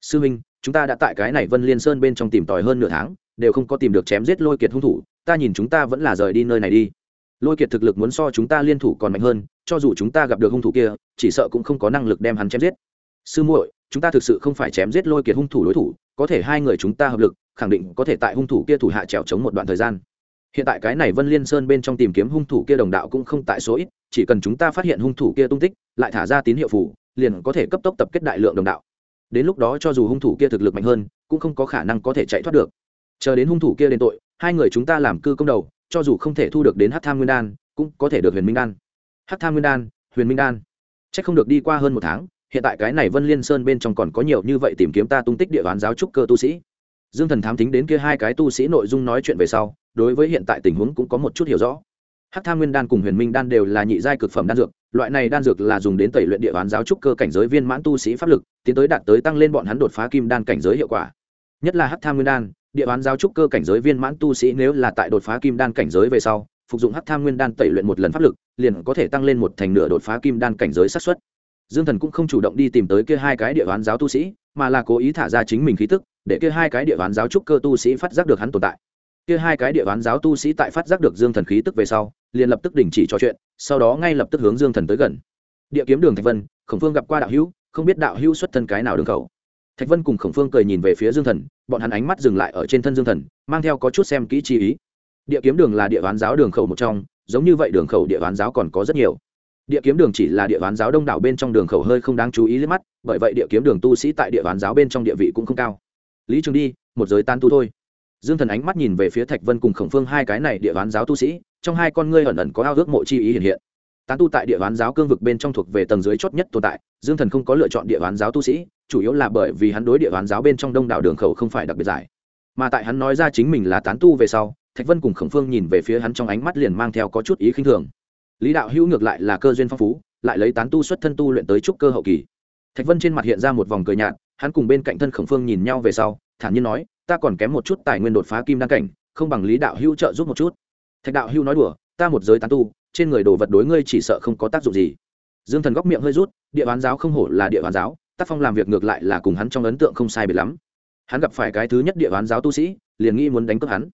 [SPEAKER 1] Sư huynh chúng ta đã tại cái này vân liên sơn bên trong tìm tòi hơn nửa tháng, đều không có tìm được chém giết lôi kiệt hung thủ, ta nhìn chúng ta vẫn là rời đi nơi này đi. Lôi kiệt thực lực muốn so chúng ta liên thủ còn mạnh hơn, cho dù chúng ta gặp được hung thủ kia, chỉ sợ cũng không có năng lực đem hắn chém giết. Sư muội, chúng ta thực sự không phải chém giết lôi kiệt hung thủ đối thủ, có thể hai người chúng ta hợp lực, khẳng định có thể tại hung thủ kia thủ hạ trèo chống một đoạn thời gian. Hiện tại cái này vân liên sơn bên trong tìm kiếm hung thủ kia đồng đạo cũng không tại số ít chỉ cần chúng ta phát hiện hung thủ kia tung tích, lại thả ra tín hiệu phủ liền có thể cấp tốc tập kết đại lượng đồng đạo. Đến lúc đó cho dù hung thủ kia thực lực mạnh hơn, cũng không có khả năng có thể chạy thoát được. Chờ đến hung thủ kia đến tội, hai người chúng ta làm cư công đầu, cho dù không thể thu được đến hát tham nguyên đan, cũng có thể được huyền minh đan. Hát tham nguyên đan, huyền minh đan. C h ắ c không được đi qua hơn một tháng, hiện tại cái này vân liên sơn bên trong còn có nhiều như vậy tìm kiếm ta tung tích địa đoán giáo trúc cơ tu sĩ. Dương thần thám tính đến kia hai cái tu sĩ nội dung nói chuyện về sau, đối với hiện tại tình huống cũng có một chút hiểu rõ hắc tham nguyên đan cùng huyền minh đan đều là nhị giai cực phẩm đan dược, loại này đan dược là dùng đến tẩy luyện địa bán giáo trúc cơ cảnh giới viên mãn tu sĩ pháp lực, tiến tới đạt tới tăng lên bọn hắn đột phá kim đan cảnh giới hiệu quả. Nhất là hắc tham nguyên đan, địa bán giáo trúc cơ cảnh giới viên mãn tu sĩ nếu là tại đột phá kim đan cảnh giới về sau, phục dụng hắc tham nguyên đan tẩy luyện một lần pháp lực, liền có thể tăng lên một thành nửa đột phá kim đan cảnh giới sát xuất dương thần cũng không chủ động đi tìm tới kia hai cái địa bán giáo tu sĩ, mà là cố ý thả ra chính mình khí tức, để kia hai cái địa bán giáo trúc cơ tu sĩ phát giác được hắn tồn tại kia hai cái địa bán giáo tu sĩ tại phát giác được dương thần khí tức về sau, liền lập tức đình chỉ trò chuyện, sau đó ngay lập tức hướng dương thần tới gần. Địa kiếm đường thạch vân, khổng phương gặp qua đạo hữu, không biết đạo hữu xuất thân cái nào đường khẩu. Thạch vân cùng khổng phương cười nhìn về phía dương thần, bọn hắn ánh mắt dừng lại ở trên thân dương thần, mang theo có chút xem kỹ chi ý. Địa kiếm đường là địa bán giáo đường khẩu một trong, giống như vậy đường khẩu địa bán giáo còn có rất nhiều. Địa kiếm đường chỉ là địa bán giáo đông đảo bên trong đường khẩu hơi không đáng chú ý lên mắt, bởi vậy địa kiếm đường tu sĩ tại địa bán giáo bên trong địa vị cũng không cao. Lý trường đi, một giới tan tu thôi dương thần ánh mắt nhìn về phía thạch vân cùng khổng phương hai cái này địa bán giáo tu sĩ, trong hai con ngươi ẩn ẩn có ao ước mộ chi ý hiện hiện. Tán tu tại địa bán giáo cương vực bên trong thuộc về tầng dưới chót nhất tồn tại, dương thần không có lựa chọn địa bán giáo tu sĩ, chủ yếu là bởi vì hắn đối địa bán giáo bên trong đông đảo đường khẩu không phải đặc biệt giải. Mà tại hắn nói ra chính mình là tán tu về sau, thạch vân cùng khổng phương nhìn về phía hắn trong ánh mắt liền mang theo có chút ý khinh thường. Lý đạo hữu ngược lại là cơ duyên phong phú, lại lấy tán tu xuất thân tu luyện tới trúc cơ hậu kỳ. Thạch vân trên mặt hiện ra một vòng cười nhạt, hắn cùng bên cạnh thân khổng phương nhìn nhau về sau, thản nhiên nói ta còn kém một chút tài nguyên đột phá kim đăng cảnh, không bằng lý đạo hữu trợ giúp một chút. Thạch đạo hữu nói đùa, ta một giới tán tu, trên người đồ vật đối ngươi chỉ sợ không có tác dụng gì. Dương thần góc miệng hơi rút, địa bán giáo không hổ là địa bán giáo, tác phong làm việc ngược lại là cùng hắn trong ấn tượng không sai biệt lắm. Hắn gặp phải cái thứ nhất địa bán giáo tu sĩ, liền nghĩ muốn đánh cướp hắn.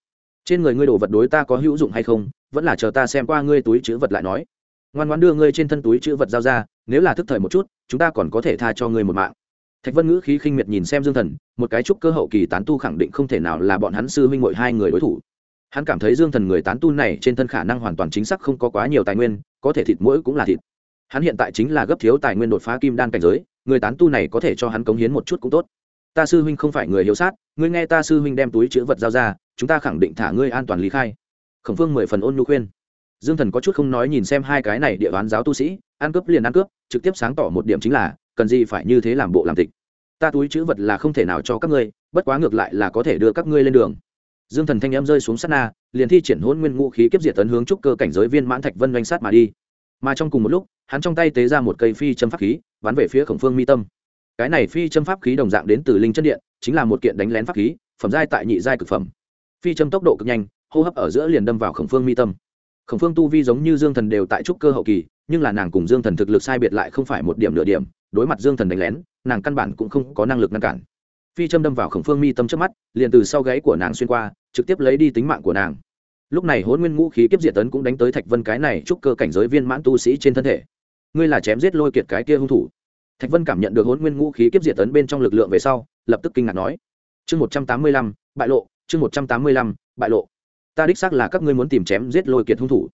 [SPEAKER 1] Trên người ngươi đồ vật đối ta có hữu dụng hay không, vẫn là chờ ta xem qua ngươi túi chữ vật lại nói. Ngoan ngoan đưa ngươi trên thân túi chữ vật giao ra, nếu là thức thời một chút, chúng ta còn có thể tha cho ngươi một mạng thạch vân ngữ khí khinh miệt nhìn xem dương thần, một cái trúc cơ hậu kỳ tán tu khẳng định không thể nào là bọn hắn sư huynh ngội hai người đối thủ. Hắn cảm thấy dương thần người tán tu này trên thân khả năng hoàn toàn chính xác không có quá nhiều tài nguyên, có thể thịt mũi cũng là thịt. Hắn hiện tại chính là gấp thiếu tài nguyên đột phá kim đan cảnh giới, người tán tu này có thể cho hắn cống hiến một chút cũng tốt. Ta sư huynh không phải người hiếu sát, ngươi nghe ta sư huynh đem túi chữ vật giao ra, chúng ta khẳng định thả ngươi an toàn lý khai. Khổng phương mười phần ôn nhu khuyên. Dương thần có chút không nói nhìn xem hai cái này địa bán giáo tu sĩ, ăn cướp liền ăn cướp, trực tiếp sáng tỏ một điểm chính là cần gì phải như thế làm bộ làm tịch. Ta túi chữ vật là không thể nào cho các ngươi, bất quá ngược lại là có thể đưa các ngươi lên đường. Dương thần thanh em rơi xuống sát na, liền thi triển hôn nguyên ngũ khí kiếp diệt tấn hướng trúc cơ cảnh giới viên mãn thạch vân doanh sát mà đi. Mà trong cùng một lúc, hắn trong tay tế ra một cây phi châm pháp khí bắn về phía khổng phương mi tâm. Cái này phi châm pháp khí đồng dạng đến từ linh chân điện, chính là một kiện đánh lén pháp khí, phẩm giai tại nhị giai cực phẩm. Phi châm tốc độ cực nhanh, hô hấp ở giữa liền đâm vào khổng phương mi tâm. Khổng phương tu vi giống như dương thần đều tại trúc cơ hậu kỳ, nhưng là nàng cùng dương thần thực lực sai biệt lại không phải một điểm nửa điểm đối mặt dương thần đánh lén nàng căn bản cũng không có năng lực ngăn cản. Phi châm đâm vào khổng phương mi tâm trước mắt liền từ sau gáy của nàng xuyên qua trực tiếp lấy đi tính mạng của nàng. Lúc này hôn nguyên ngũ khí kiếp diệt tấn cũng đánh tới thạch vân cái này chúc cơ cảnh giới viên mãn tu sĩ trên thân thể. Ngươi là chém giết lôi kiệt cái kia hung thủ. Thạch vân cảm nhận được hôn nguyên ngũ khí kiếp diệt tấn bên trong lực lượng về sau lập tức kinh ngạc nói chương một trăm tám mươi lăm bại lộ chương một trăm tám mươi lăm bại lộ. Ta đích xác là các ngươi muốn tìm chém giết lôi kiệt hung thủ.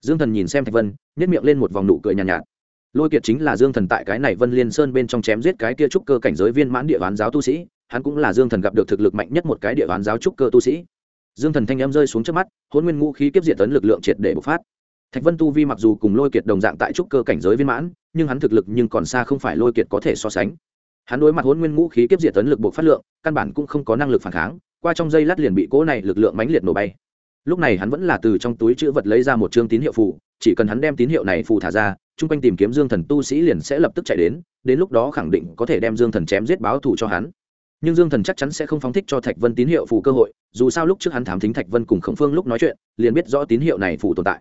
[SPEAKER 1] Dương thần nhìn xem thạch vân nhét miệng lên một vòng nụ cười nhàn nhạt, nhạt lôi kiệt chính là dương thần tại cái này vân liên sơn bên trong chém giết cái kia trúc cơ cảnh giới viên mãn địa bán giáo tu sĩ, hắn cũng là dương thần gặp được thực lực mạnh nhất một cái địa bán giáo trúc cơ tu sĩ. Dương thần thanh em rơi xuống trước mắt hôn nguyên ngũ khí kiếp Diện tấn lực lượng triệt để bộc phát. Thạch vân tu vi mặc dù cùng lôi kiệt đồng dạng tại trúc cơ cảnh giới viên mãn, nhưng hắn thực lực nhưng còn xa không phải lôi kiệt có thể so sánh. Hắn đối mặt hôn nguyên ngũ khí kiếp diệt tấn lực bộc phát lượng, căn bản cũng không có năng lực phản kháng, qua trong dây lát liền bị cỗ này lực lượng mãnh liệt nổ bay. Lúc này hắn vẫn là từ trong túi chữ vật lấy ra một chương tín hiệu phù chỉ cần hắn đem tín hiệu này phù thả ra, chung quanh tìm kiếm dương thần tu sĩ liền sẽ lập tức chạy đến đến lúc đó khẳng định có thể đem dương thần chém giết báo thù cho hắn. Nhưng dương thần chắc chắn sẽ không phóng thích cho thạch vân tín hiệu phù cơ hội, dù sao lúc trước hắn thám thính thạch vân cùng khổng phương lúc nói chuyện, liền biết rõ tín hiệu này phù tồn tại.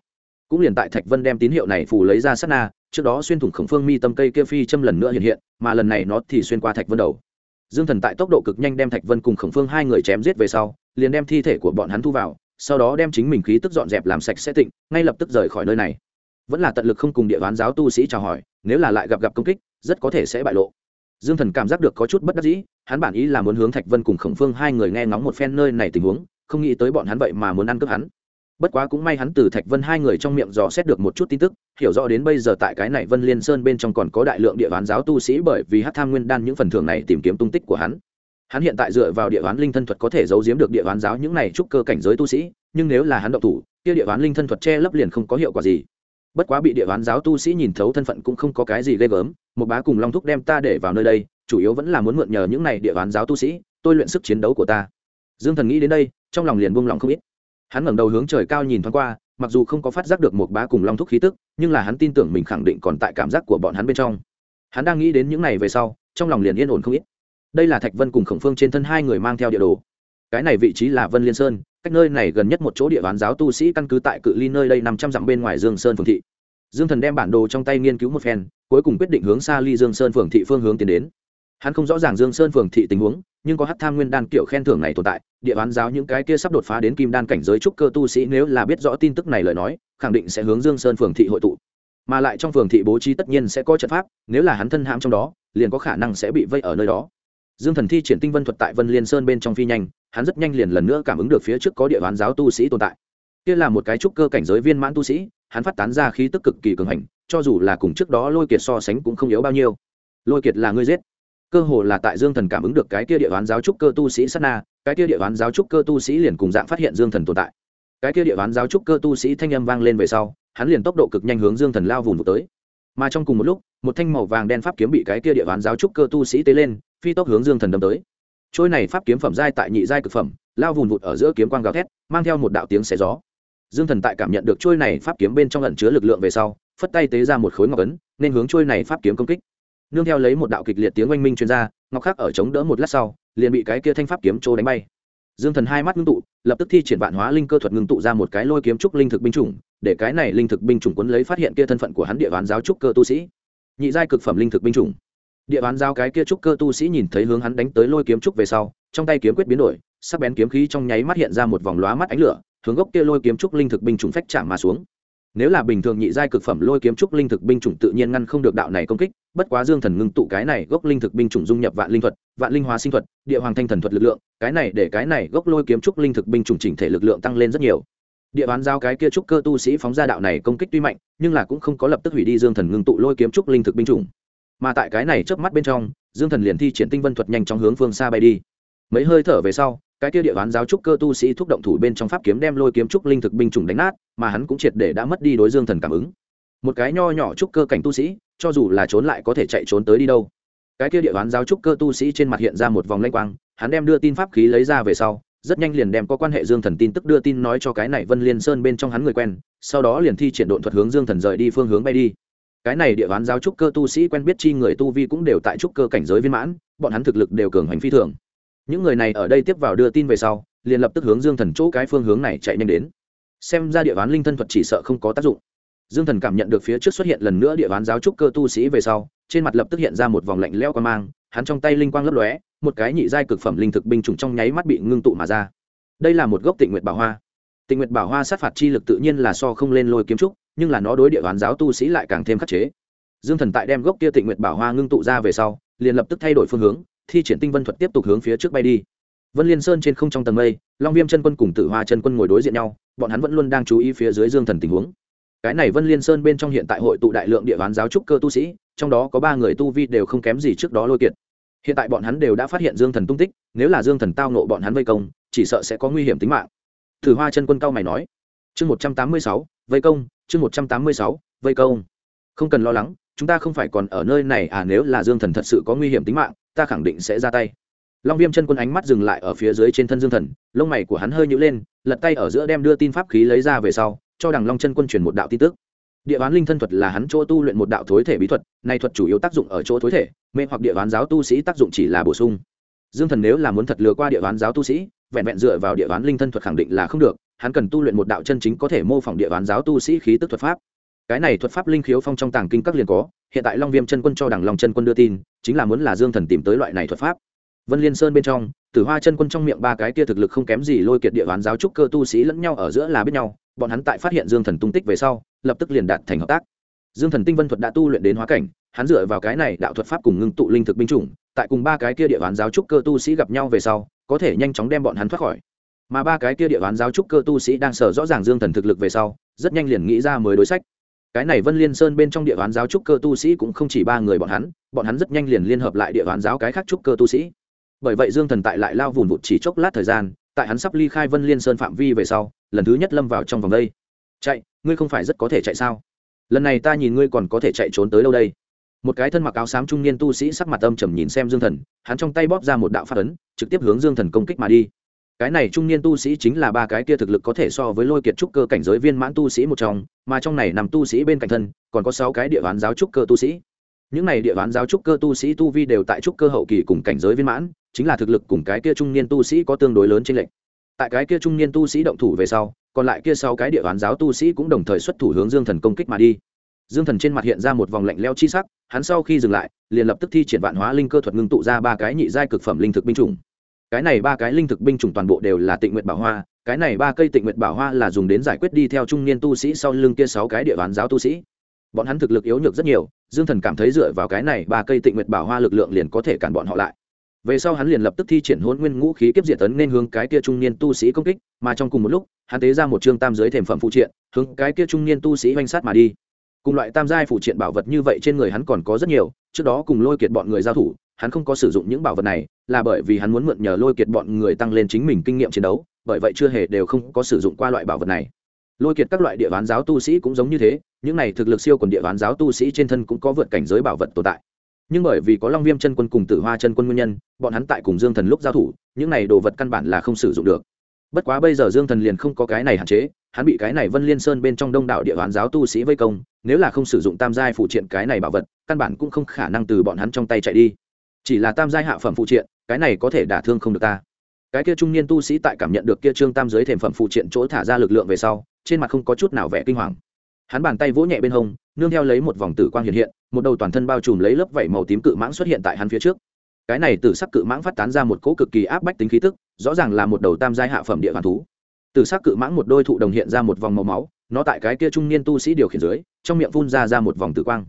[SPEAKER 1] Cũng liền tại thạch vân đem tín hiệu này phù lấy ra sát na, trước đó xuyên thủng khổng phương mi tâm cây kia phi châm lần nữa hiện hiện, mà lần này nó thì xuyên qua thạch vân đầu. Dương thần tại tốc độ cực nhanh đem thạch vân cùng khổng phương hai người chém giết về sau, liền đem thi thể của bọn hắn thu vào sau đó đem chính mình khí tức dọn dẹp làm sạch sẽ tịnh, ngay lập tức rời khỏi nơi này. Vẫn là tận lực không cùng địa đoán giáo tu sĩ chào hỏi, nếu là lại gặp gặp công kích, rất có thể sẽ bại lộ. Dương thần cảm giác được có chút bất đắc dĩ, hắn bản ý là muốn hướng thạch vân cùng khổng phương hai người nghe ngóng một phen nơi này tình huống, không nghĩ tới bọn hắn vậy mà muốn ăn cướp hắn. Bất quá cũng may hắn từ thạch vân hai người trong miệng dò xét được một chút tin tức, hiểu rõ đến bây giờ tại cái này vân liên sơn bên trong còn có đại lượng địa bán giáo tu sĩ bởi vì hát tham nguyên đan những phần thưởng này tìm kiếm tung tích của hắn hắn hiện tại dựa vào địa đoán linh thân thuật có thể giấu giếm được địa đoán giáo những này trúc cơ cảnh giới tu sĩ, nhưng nếu là hắn động thủ, kia địa đoán linh thân thuật che lấp liền không có hiệu quả gì. Bất quá bị địa đoán giáo tu sĩ nhìn thấu thân phận cũng không có cái gì ghê gớm, một bá cùng long thúc đem ta để vào nơi đây, chủ yếu vẫn là muốn mượn nhờ những này địa đoán giáo tu sĩ, tôi luyện sức chiến đấu của ta. Dương thần nghĩ đến đây, trong lòng liền buông lòng không ít. Hắn ngẩng đầu hướng trời cao nhìn thoáng qua, mặc dù không có phát giác được một bá cùng long thúc khí tức, nhưng là hắn tin tưởng mình khẳng định còn tại cảm giác của bọn hắn bên trong. Hắn đang nghĩ đến những này về sau, trong lòng liền yên ổn không ít đây là thạch vân cùng khổng phương trên thân hai người mang theo địa đồ. cái này vị trí là vân liên sơn, cách nơi này gần nhất một chỗ địa bán giáo tu sĩ căn cứ tại cự ly nơi đây nằm trăm dặm bên ngoài dương sơn phường thị. dương thần đem bản đồ trong tay nghiên cứu một phen, cuối cùng quyết định hướng xa ly dương sơn phường thị phương hướng tiến đến. hắn không rõ ràng dương sơn phường thị tình huống, nhưng có hát tham nguyên đan kiểu khen thưởng này tồn tại, địa bán giáo những cái kia sắp đột phá đến kim đan cảnh giới trúc cơ tu sĩ nếu là biết rõ tin tức này lời nói, khẳng định sẽ hướng dương sơn phường thị hội tụ. mà lại trong phường thị bố trí tất nhiên sẽ có trận pháp, nếu là hắn thân hãm trong đó, liền có khả năng sẽ bị vây ở nơi đó dương thần thi triển tinh vân thuật tại vân liên sơn bên trong phi nhanh, hắn rất nhanh liền lần nữa cảm ứng được phía trước có địa bán giáo tu sĩ tồn tại. Kia là một cái trúc cơ cảnh giới viên mãn tu sĩ, hắn phát tán ra khí tức cực kỳ cường hành, cho dù là cùng trước đó lôi kiệt so sánh cũng không yếu bao nhiêu. Lôi kiệt là ngươi giết. Cơ hồ là tại dương thần cảm ứng được cái kia địa bán giáo trúc cơ tu sĩ sát na, cái kia địa bán giáo trúc cơ tu sĩ liền cùng dạng phát hiện dương thần tồn tại. Cái kia địa bán giáo trúc cơ tu sĩ thanh âm vang lên về sau, hắn liền tốc độ cực nhanh hướng dương thần lao vùng vụt tới. Mà trong cùng một lúc, một thanh màu vàng đen pháp kiếm bị cái kia địa bán giáo trúc cơ tu sĩ tế lên phi tốc hướng dương thần đâm tới. Trôi này pháp kiếm phẩm giai tại nhị giai cực phẩm, lao vùn vụt ở giữa kiếm quang gào thét, mang theo một đạo tiếng xé gió. Dương thần tại cảm nhận được trôi này pháp kiếm bên trong lẩn chứa lực lượng về sau, phất tay tế ra một khối ngọc ấn, nên hướng trôi này pháp kiếm công kích. Nương theo lấy một đạo kịch liệt tiếng oanh minh chuyên r a ngọc khắc ở chống đỡ một lát sau, liền bị cái kia thanh pháp kiếm trô đánh bay. Dương thần hai mắt ngưng tụ, lập tức thi triển vạn hóa linh cơ thuật ngưng tụ ra một cái lôi kiếm trúc linh thực binh chủng, để cái này linh thực binh chủng quấn lấy phát hiện kia thân phận của hắn địa ván giáo trúc cơ tu sĩ. Nhị giai cực phẩm linh thực binh chủng địa bán giao cái kia trúc cơ tu sĩ nhìn thấy hướng hắn đánh tới lôi kiếm trúc về sau, trong tay kiếm quyết biến đổi, sắc bén kiếm khí trong nháy mắt hiện ra một vòng lóa mắt ánh lửa, hướng gốc kia lôi kiếm trúc linh thực binh chủng phách chạm mà xuống. Nếu là bình thường nhị giai cực phẩm lôi kiếm trúc linh thực binh chủng tự nhiên ngăn không được đạo này công kích, bất quá dương thần ngưng tụ cái này gốc linh thực binh chủng dung nhập vạn linh thuật, vạn linh hóa sinh thuật, địa hoàng thanh thần thuật lực lượng, cái này để cái này gốc lôi kiếm trúc linh thực binh chủng chỉnh thể lực lượng tăng lên rất nhiều. Địa bán giao cái kia trúc cơ tu sĩ phóng ra đạo này công kích tuy mạnh, nhưng là cũng không có lập tức hủy đi dương thần ngưng tụ lôi kiếm trúc linh thực binh chủng mà tại cái này trước mắt bên trong, dương thần liền thi triển tinh vân thuật nhanh trong hướng phương xa bay đi. Mấy hơi thở về sau, cái kia địa bán giáo trúc cơ tu sĩ thúc động thủ bên trong pháp kiếm đem lôi kiếm trúc linh thực binh chủng đánh nát, mà hắn cũng triệt để đã mất đi đối dương thần cảm ứng. Một cái nho nhỏ trúc cơ cảnh tu sĩ, cho dù là trốn lại có thể chạy trốn tới đi đâu. Cái kia địa bán giáo trúc cơ tu sĩ trên mặt hiện ra một vòng lanh quang, hắn đem đưa tin pháp khí lấy ra về sau, rất nhanh liền đem có quan hệ dương thần tin tức đưa tin nói cho cái này vân liên sơn bên trong hắn người quen, sau đó liền thi triển độn thuật hướng dương thần rời đi phương hướng bay đi cái này địa bán giáo trúc cơ tu sĩ quen biết chi người tu vi cũng đều tại trúc cơ cảnh giới viên mãn, bọn hắn thực lực đều cường hành phi thường. Những người này ở đây tiếp vào đưa tin về sau, liền lập tức hướng dương thần chỗ cái phương hướng này chạy nhanh đến. Xem ra địa bán linh thân thuật chỉ sợ không có tác dụng. Dương thần cảm nhận được phía trước xuất hiện lần nữa địa bán giáo trúc cơ tu sĩ về sau, trên mặt lập tức hiện ra một vòng lạnh leo quan mang, hắn trong tay linh quang lấp lóe, một cái nhị giai cực phẩm linh thực binh trùng trong nháy mắt bị ngưng tụ mà ra. Đây là một gốc tịnh nguyệt bảo hoa. Tịnh nguyệt bảo hoa sát phạt chi lực tự nhiên là so không lên lôi kiếm trúc nhưng là nó đối địa bán giáo tu sĩ lại càng thêm khắc chế. Dương thần tại đem gốc kia tịnh nguyệt bảo hoa ngưng tụ ra về sau, liền lập tức thay đổi phương hướng, thi triển tinh vân thuật tiếp tục hướng phía trước bay đi. Vân liên sơn trên không trong tầng mây, long viêm chân quân cùng tử hoa chân quân ngồi đối diện nhau, bọn hắn vẫn luôn đang chú ý phía dưới dương thần tình huống. Cái này vân liên sơn bên trong hiện tại hội tụ đại lượng địa bán giáo trúc cơ tu sĩ, trong đó có ba người tu vi đều không kém gì trước đó lôi kiệt. Hiện tại bọn hắn đều đã phát hiện dương thần tung tích, nếu là dương thần tao nộ bọn hắn vây công, chỉ sợ sẽ có nguy hiểm tính mạng. Thử hoa chân quân cao mày nói. Chương một trăm tám mươi sáu, vây công chương một trăm tám mươi sáu, vây công. Không cần lo lắng, chúng ta không phải còn ở nơi này à nếu là dương thần thật sự có nguy hiểm tính mạng, ta khẳng định sẽ ra tay. Long viêm chân quân ánh mắt dừng lại ở phía dưới trên thân dương thần, lông mày của hắn hơi nhữ lên, lật tay ở giữa đem đưa tin pháp khí lấy ra về sau, cho đằng long chân quân truyền một đạo tin tức. Địa bán linh thân thuật là hắn chỗ tu luyện một đạo thối thể bí thuật này thuật chủ yếu tác dụng ở chỗ thối thể, mê hoặc địa bán giáo tu sĩ tác dụng chỉ là bổ sung. Dương thần nếu là muốn thật lừa qua địa bán giáo tu sĩ, vẹn vẹn dựa vào địa bán linh thân thuật khẳng định là không được hắn cần tu luyện một đạo chân chính có thể mô phỏng địa bán giáo tu sĩ khí tức thuật pháp. Cái này thuật pháp linh khiếu phong trong tàng kinh các liền có, hiện tại long viêm chân quân cho đằng long chân quân đưa tin, chính là muốn là dương thần tìm tới loại này thuật pháp. Vân liên sơn bên trong, tử hoa chân quân trong miệng ba cái kia thực lực không kém gì lôi kiệt địa bán giáo trúc cơ tu sĩ lẫn nhau ở giữa là biết nhau, bọn hắn tại phát hiện dương thần tung tích về sau, lập tức liền đạt thành hợp tác. Dương thần tinh vân thuật đã tu luyện đến hóa cảnh, hắn dựa vào cái này đạo thuật pháp cùng ngưng tụ linh thực binh chủng, tại cùng ba cái kia địa bán giáo trúc cơ tu sĩ gặp nhau về sau, có thể nhanh chóng đem bọn hắn thoát khỏi mà ba cái kia địa đoán giáo trúc cơ tu sĩ đang sở rõ ràng dương thần thực lực về sau, rất nhanh liền nghĩ ra mới đối sách. Cái này vân liên sơn bên trong địa đoán giáo trúc cơ tu sĩ cũng không chỉ ba người bọn hắn bọn hắn rất nhanh liền liên hợp lại địa đoán giáo cái khác trúc cơ tu sĩ. Bởi vậy dương thần tại lại lao vùn vụt chỉ chốc lát thời gian, tại hắn sắp ly khai vân liên sơn phạm vi về sau, lần thứ nhất lâm vào trong vòng đây. Chạy, ngươi không phải rất có thể chạy sao? Lần này ta nhìn ngươi còn có thể chạy trốn tới đâu đây? Một cái thân mặc áo xám trung niên tu sĩ sắc mặt âm trầm nhìn xem dương thần, hắn trong tay bóp ra một đạo phát ấn, trực tiếp hướng dương thần công kích mà đi cái này trung niên tu sĩ chính là ba cái kia thực lực có thể so với lôi kiệt trúc cơ cảnh giới viên mãn tu sĩ một trong, mà trong này nằm tu sĩ bên cạnh thân, còn có sáu cái địa bán giáo trúc cơ tu sĩ. Những này địa bán giáo trúc cơ tu sĩ tu vi đều tại trúc cơ hậu kỳ cùng cảnh giới viên mãn, chính là thực lực cùng cái kia trung niên tu sĩ có tương đối lớn trên lệnh tại cái kia trung niên tu sĩ động thủ về sau, còn lại kia sáu cái địa bán giáo tu sĩ cũng đồng thời xuất thủ hướng dương thần công kích mà đi. Dương thần trên mặt hiện ra một vòng lạnh leo chi sắc, hắn sau khi dừng lại, liền lập tức thi triển vạn hóa linh cơ thuật ngưng tụ ra ba cái nhị giai cực phẩm linh thực binh chủng cái này ba cái linh thực binh chủng toàn bộ đều là tịnh nguyện bảo hoa, cái này ba cây tịnh nguyện bảo hoa là dùng đến giải quyết đi theo trung niên tu sĩ sau lưng kia sáu cái địa bàn giáo tu sĩ. Bọn hắn thực lực yếu nhược rất nhiều, dương thần cảm thấy dựa vào cái này ba cây tịnh nguyện bảo hoa lực lượng liền có thể cản bọn họ lại. Về sau hắn liền lập tức thi triển hôn nguyên ngũ khí kiếp diệt tấn nên hướng cái kia trung niên tu sĩ công kích, mà trong cùng một lúc, hắn tế ra một chương tam giới thềm phẩm phụ triện, hướng cái kia trung niên tu sĩ oanh sát mà đi. Cùng loại tam giai phụ triện bảo vật như vậy trên người hắn còn có rất nhiều, trước đó cùng lôi kiệt bọn người giao thủ hắn không có sử dụng những bảo vật này, là bởi vì hắn muốn mượn nhờ lôi kiệt bọn người tăng lên chính mình kinh nghiệm chiến đấu, bởi vậy chưa hề đều không có sử dụng qua loại bảo vật này. Lôi kiệt các loại địa bán giáo tu sĩ cũng giống như thế, những này thực lực siêu còn địa bán giáo tu sĩ trên thân cũng có vượt cảnh giới bảo vật tồn tại. Nhưng bởi vì có long viêm chân quân cùng tử hoa chân quân nguyên nhân, bọn hắn tại cùng dương thần lúc giao thủ, những này đồ vật căn bản là không sử dụng được. Bất quá bây giờ dương thần liền không có cái này hạn chế, hắn bị cái này vân liên sơn bên trong đông đảo địa bán giáo tu sĩ vây công, nếu là không sử dụng tam giai phụ triện cái này bảo vật, căn bản cũng không khả năng từ bọn hắn trong tay chạy đi chỉ là tam giai hạ phẩm phụ triện, cái này có thể đả thương không được ta. Cái kia trung niên tu sĩ tại cảm nhận được kia trương tam giới thềm phẩm phụ triện chỗ thả ra lực lượng về sau, trên mặt không có chút nào vẻ kinh hoàng. Hắn bàn tay vỗ nhẹ bên hông, nương theo lấy một vòng tử quang hiện hiện, một đầu toàn thân bao trùm lấy lớp vảy màu tím cự mãng xuất hiện tại hắn phía trước. Cái này tử sắc cự mãng phát tán ra một cỗ cực kỳ áp bách tính khí tức, rõ ràng là một đầu tam giai hạ phẩm địa hoàn thú. Tử sắc cự mãng một đôi thụ đồng hiện ra một vòng màu máu, nó tại cái kia trung niên tu sĩ điều khiển dưới, trong miệng phun ra ra một vòng tử quang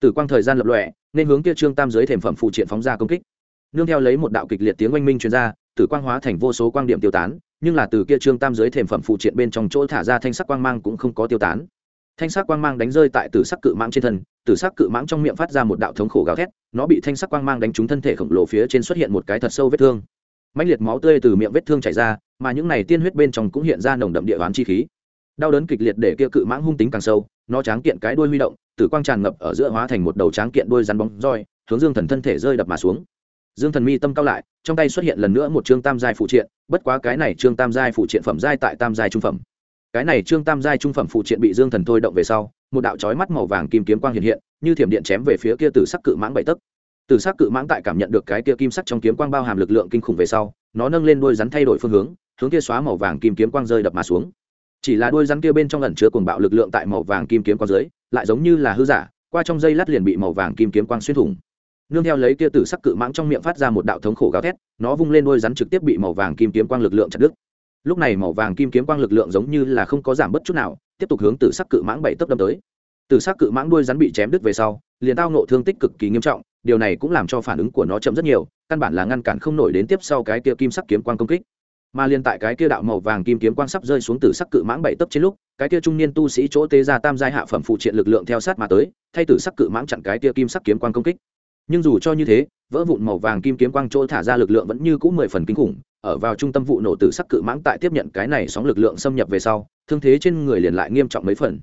[SPEAKER 1] tử quang thời gian lập lòe, nên hướng kia trương tam giới thềm phẩm phụ triện phóng ra công kích. Nương theo lấy một đạo kịch liệt tiếng oanh minh truyền ra, tử quang hóa thành vô số quang điểm tiêu tán, nhưng là từ kia trương tam giới thềm phẩm phụ triện bên trong chỗ thả ra thanh sắc quang mang cũng không có tiêu tán. Thanh sắc quang mang đánh rơi tại tử sắc cự mãng trên thân, tử sắc cự mãng trong miệng phát ra một đạo thống khổ gào thét, nó bị thanh sắc quang mang đánh trúng thân thể khổng lồ phía trên xuất hiện một cái thật sâu vết thương. Mãnh liệt máu tươi từ miệng vết thương chảy ra, mà những này tiên huyết bên trong cũng hiện ra nồng đậm địa bán chi khí đau đớn kịch liệt để kia cự mãng hung tính càng sâu, nó tráng kiện cái đuôi huy động, tử quang tràn ngập ở giữa hóa thành một đầu tráng kiện đuôi rắn bóng roi, hướng dương thần thân thể rơi đập mà xuống. Dương thần mi tâm cao lại, trong tay xuất hiện lần nữa một chương tam giai phụ triện, bất quá cái này chương tam giai phụ triện phẩm giai tại tam giai trung phẩm. Cái này trương tam giai trung phẩm phụ triện bị dương thần thôi động về sau, một đạo chói mắt màu vàng kim kiếm quang hiện hiện, như thiểm điện chém về phía kia từ sắc cự mãng bảy tấc. Từ sắc cự mãng tại cảm nhận được cái kia kim sắc trong kiếm quang bao hàm lực lượng kinh khủng về sau, nó nâng lên đôi rắn thay đổi phương hướng hướng kia xóa màu vàng kim kiếm quang rơi đập mà xuống chỉ là đôi rắn kia bên trong ẩn chứa cuồng bạo lực lượng tại màu vàng kim kiếm quang dưới, lại giống như là hư giả, qua trong dây lát liền bị màu vàng kim kiếm quang xuyên thủng. Nương theo lấy kia tử sắc cự mãng trong miệng phát ra một đạo thống khổ gào thét, nó vung lên đôi rắn trực tiếp bị màu vàng kim kiếm quang lực lượng chặt đứt. Lúc này màu vàng kim kiếm quang lực lượng giống như là không có giảm bất chút nào, tiếp tục hướng tử sắc cự mãng bảy tấp đâm tới. Tử sắc cự mãng đuôi rắn bị chém đứt về sau, liền tao nộ thương tích cực kỳ nghiêm trọng, điều này cũng làm cho phản ứng của nó chậm rất nhiều, căn bản là ngăn cản không nổi đến tiếp sau cái kia kim sắc kiếm quang công kích mà liên tại cái kia đạo màu vàng kim kiếm quang sắp rơi xuống từ sắc cự mãng bảy tấp trên lúc, cái kia trung niên tu sĩ chỗ tế ra tam giai hạ phẩm phụ triện lực lượng theo sát mà tới, thay từ sắc cự mãng chặn cái kia kim sắc kiếm quang công kích. Nhưng dù cho như thế, vỡ vụn màu vàng kim kiếm quang chỗ thả ra lực lượng vẫn như cũ mười phần kinh khủng, ở vào trung tâm vụ nổ tử sắc cự mãng tại tiếp nhận cái này sóng lực lượng xâm nhập về sau, thương thế trên người liền lại nghiêm trọng mấy phần.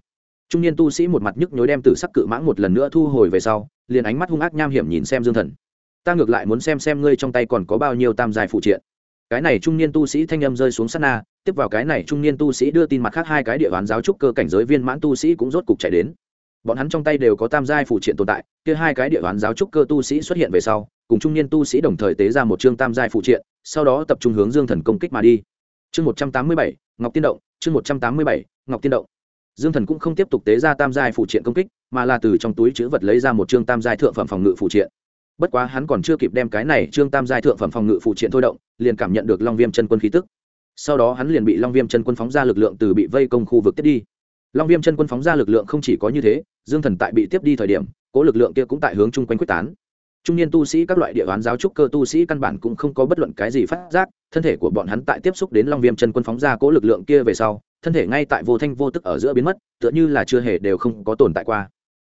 [SPEAKER 1] Trung niên tu sĩ một mặt nhức nhối đem tử sắc cự mãng một lần nữa thu hồi về sau, liền ánh mắt hung ác nham hiểm nhìn xem dương thần. Ta ngược lại muốn xem xem ngươi trong tay còn có bao nhiêu tam dài phụ triện cái này trung niên tu sĩ thanh âm rơi xuống sát na, tiếp vào cái này trung niên tu sĩ đưa tin mặt khác hai cái địa bàn giáo trúc cơ cảnh giới viên mãn tu sĩ cũng rốt cục chạy đến. Bọn hắn trong tay đều có tam giai phụ triện tồn tại, kia hai cái địa bàn giáo trúc cơ tu sĩ xuất hiện về sau, cùng trung niên tu sĩ đồng thời tế ra một chương tam giai phụ triện, sau đó tập trung hướng dương thần công kích mà đi. Chương một trăm tám mươi bảy, ngọc tiên động, chương một trăm tám mươi bảy, ngọc tiên động. Dương thần cũng không tiếp tục tế ra tam giai phụ triện công kích, mà là từ trong túi chữ vật lấy ra một chương tam giai thượng phẩm phòng ngự phụ triện bất quá hắn còn chưa kịp đem cái này trương tam giai thượng phẩm phòng ngự phụ triện thôi động, liền cảm nhận được long viêm chân quân khí tức. Sau đó hắn liền bị long viêm chân quân phóng ra lực lượng từ bị vây công khu vực tiếp đi. Long viêm chân quân phóng ra lực lượng không chỉ có như thế, dương thần tại bị tiếp đi thời điểm, cố lực lượng kia cũng tại hướng chung quanh quyết tán. Trung niên tu sĩ các loại địa bán giáo trúc cơ tu sĩ căn bản cũng không có bất luận cái gì phát giác, thân thể của bọn hắn tại tiếp xúc đến long viêm chân quân phóng ra cố lực lượng kia về sau, thân thể ngay tại vô thanh vô tức ở giữa biến mất, tựa như là chưa hề đều không có tồn tại qua.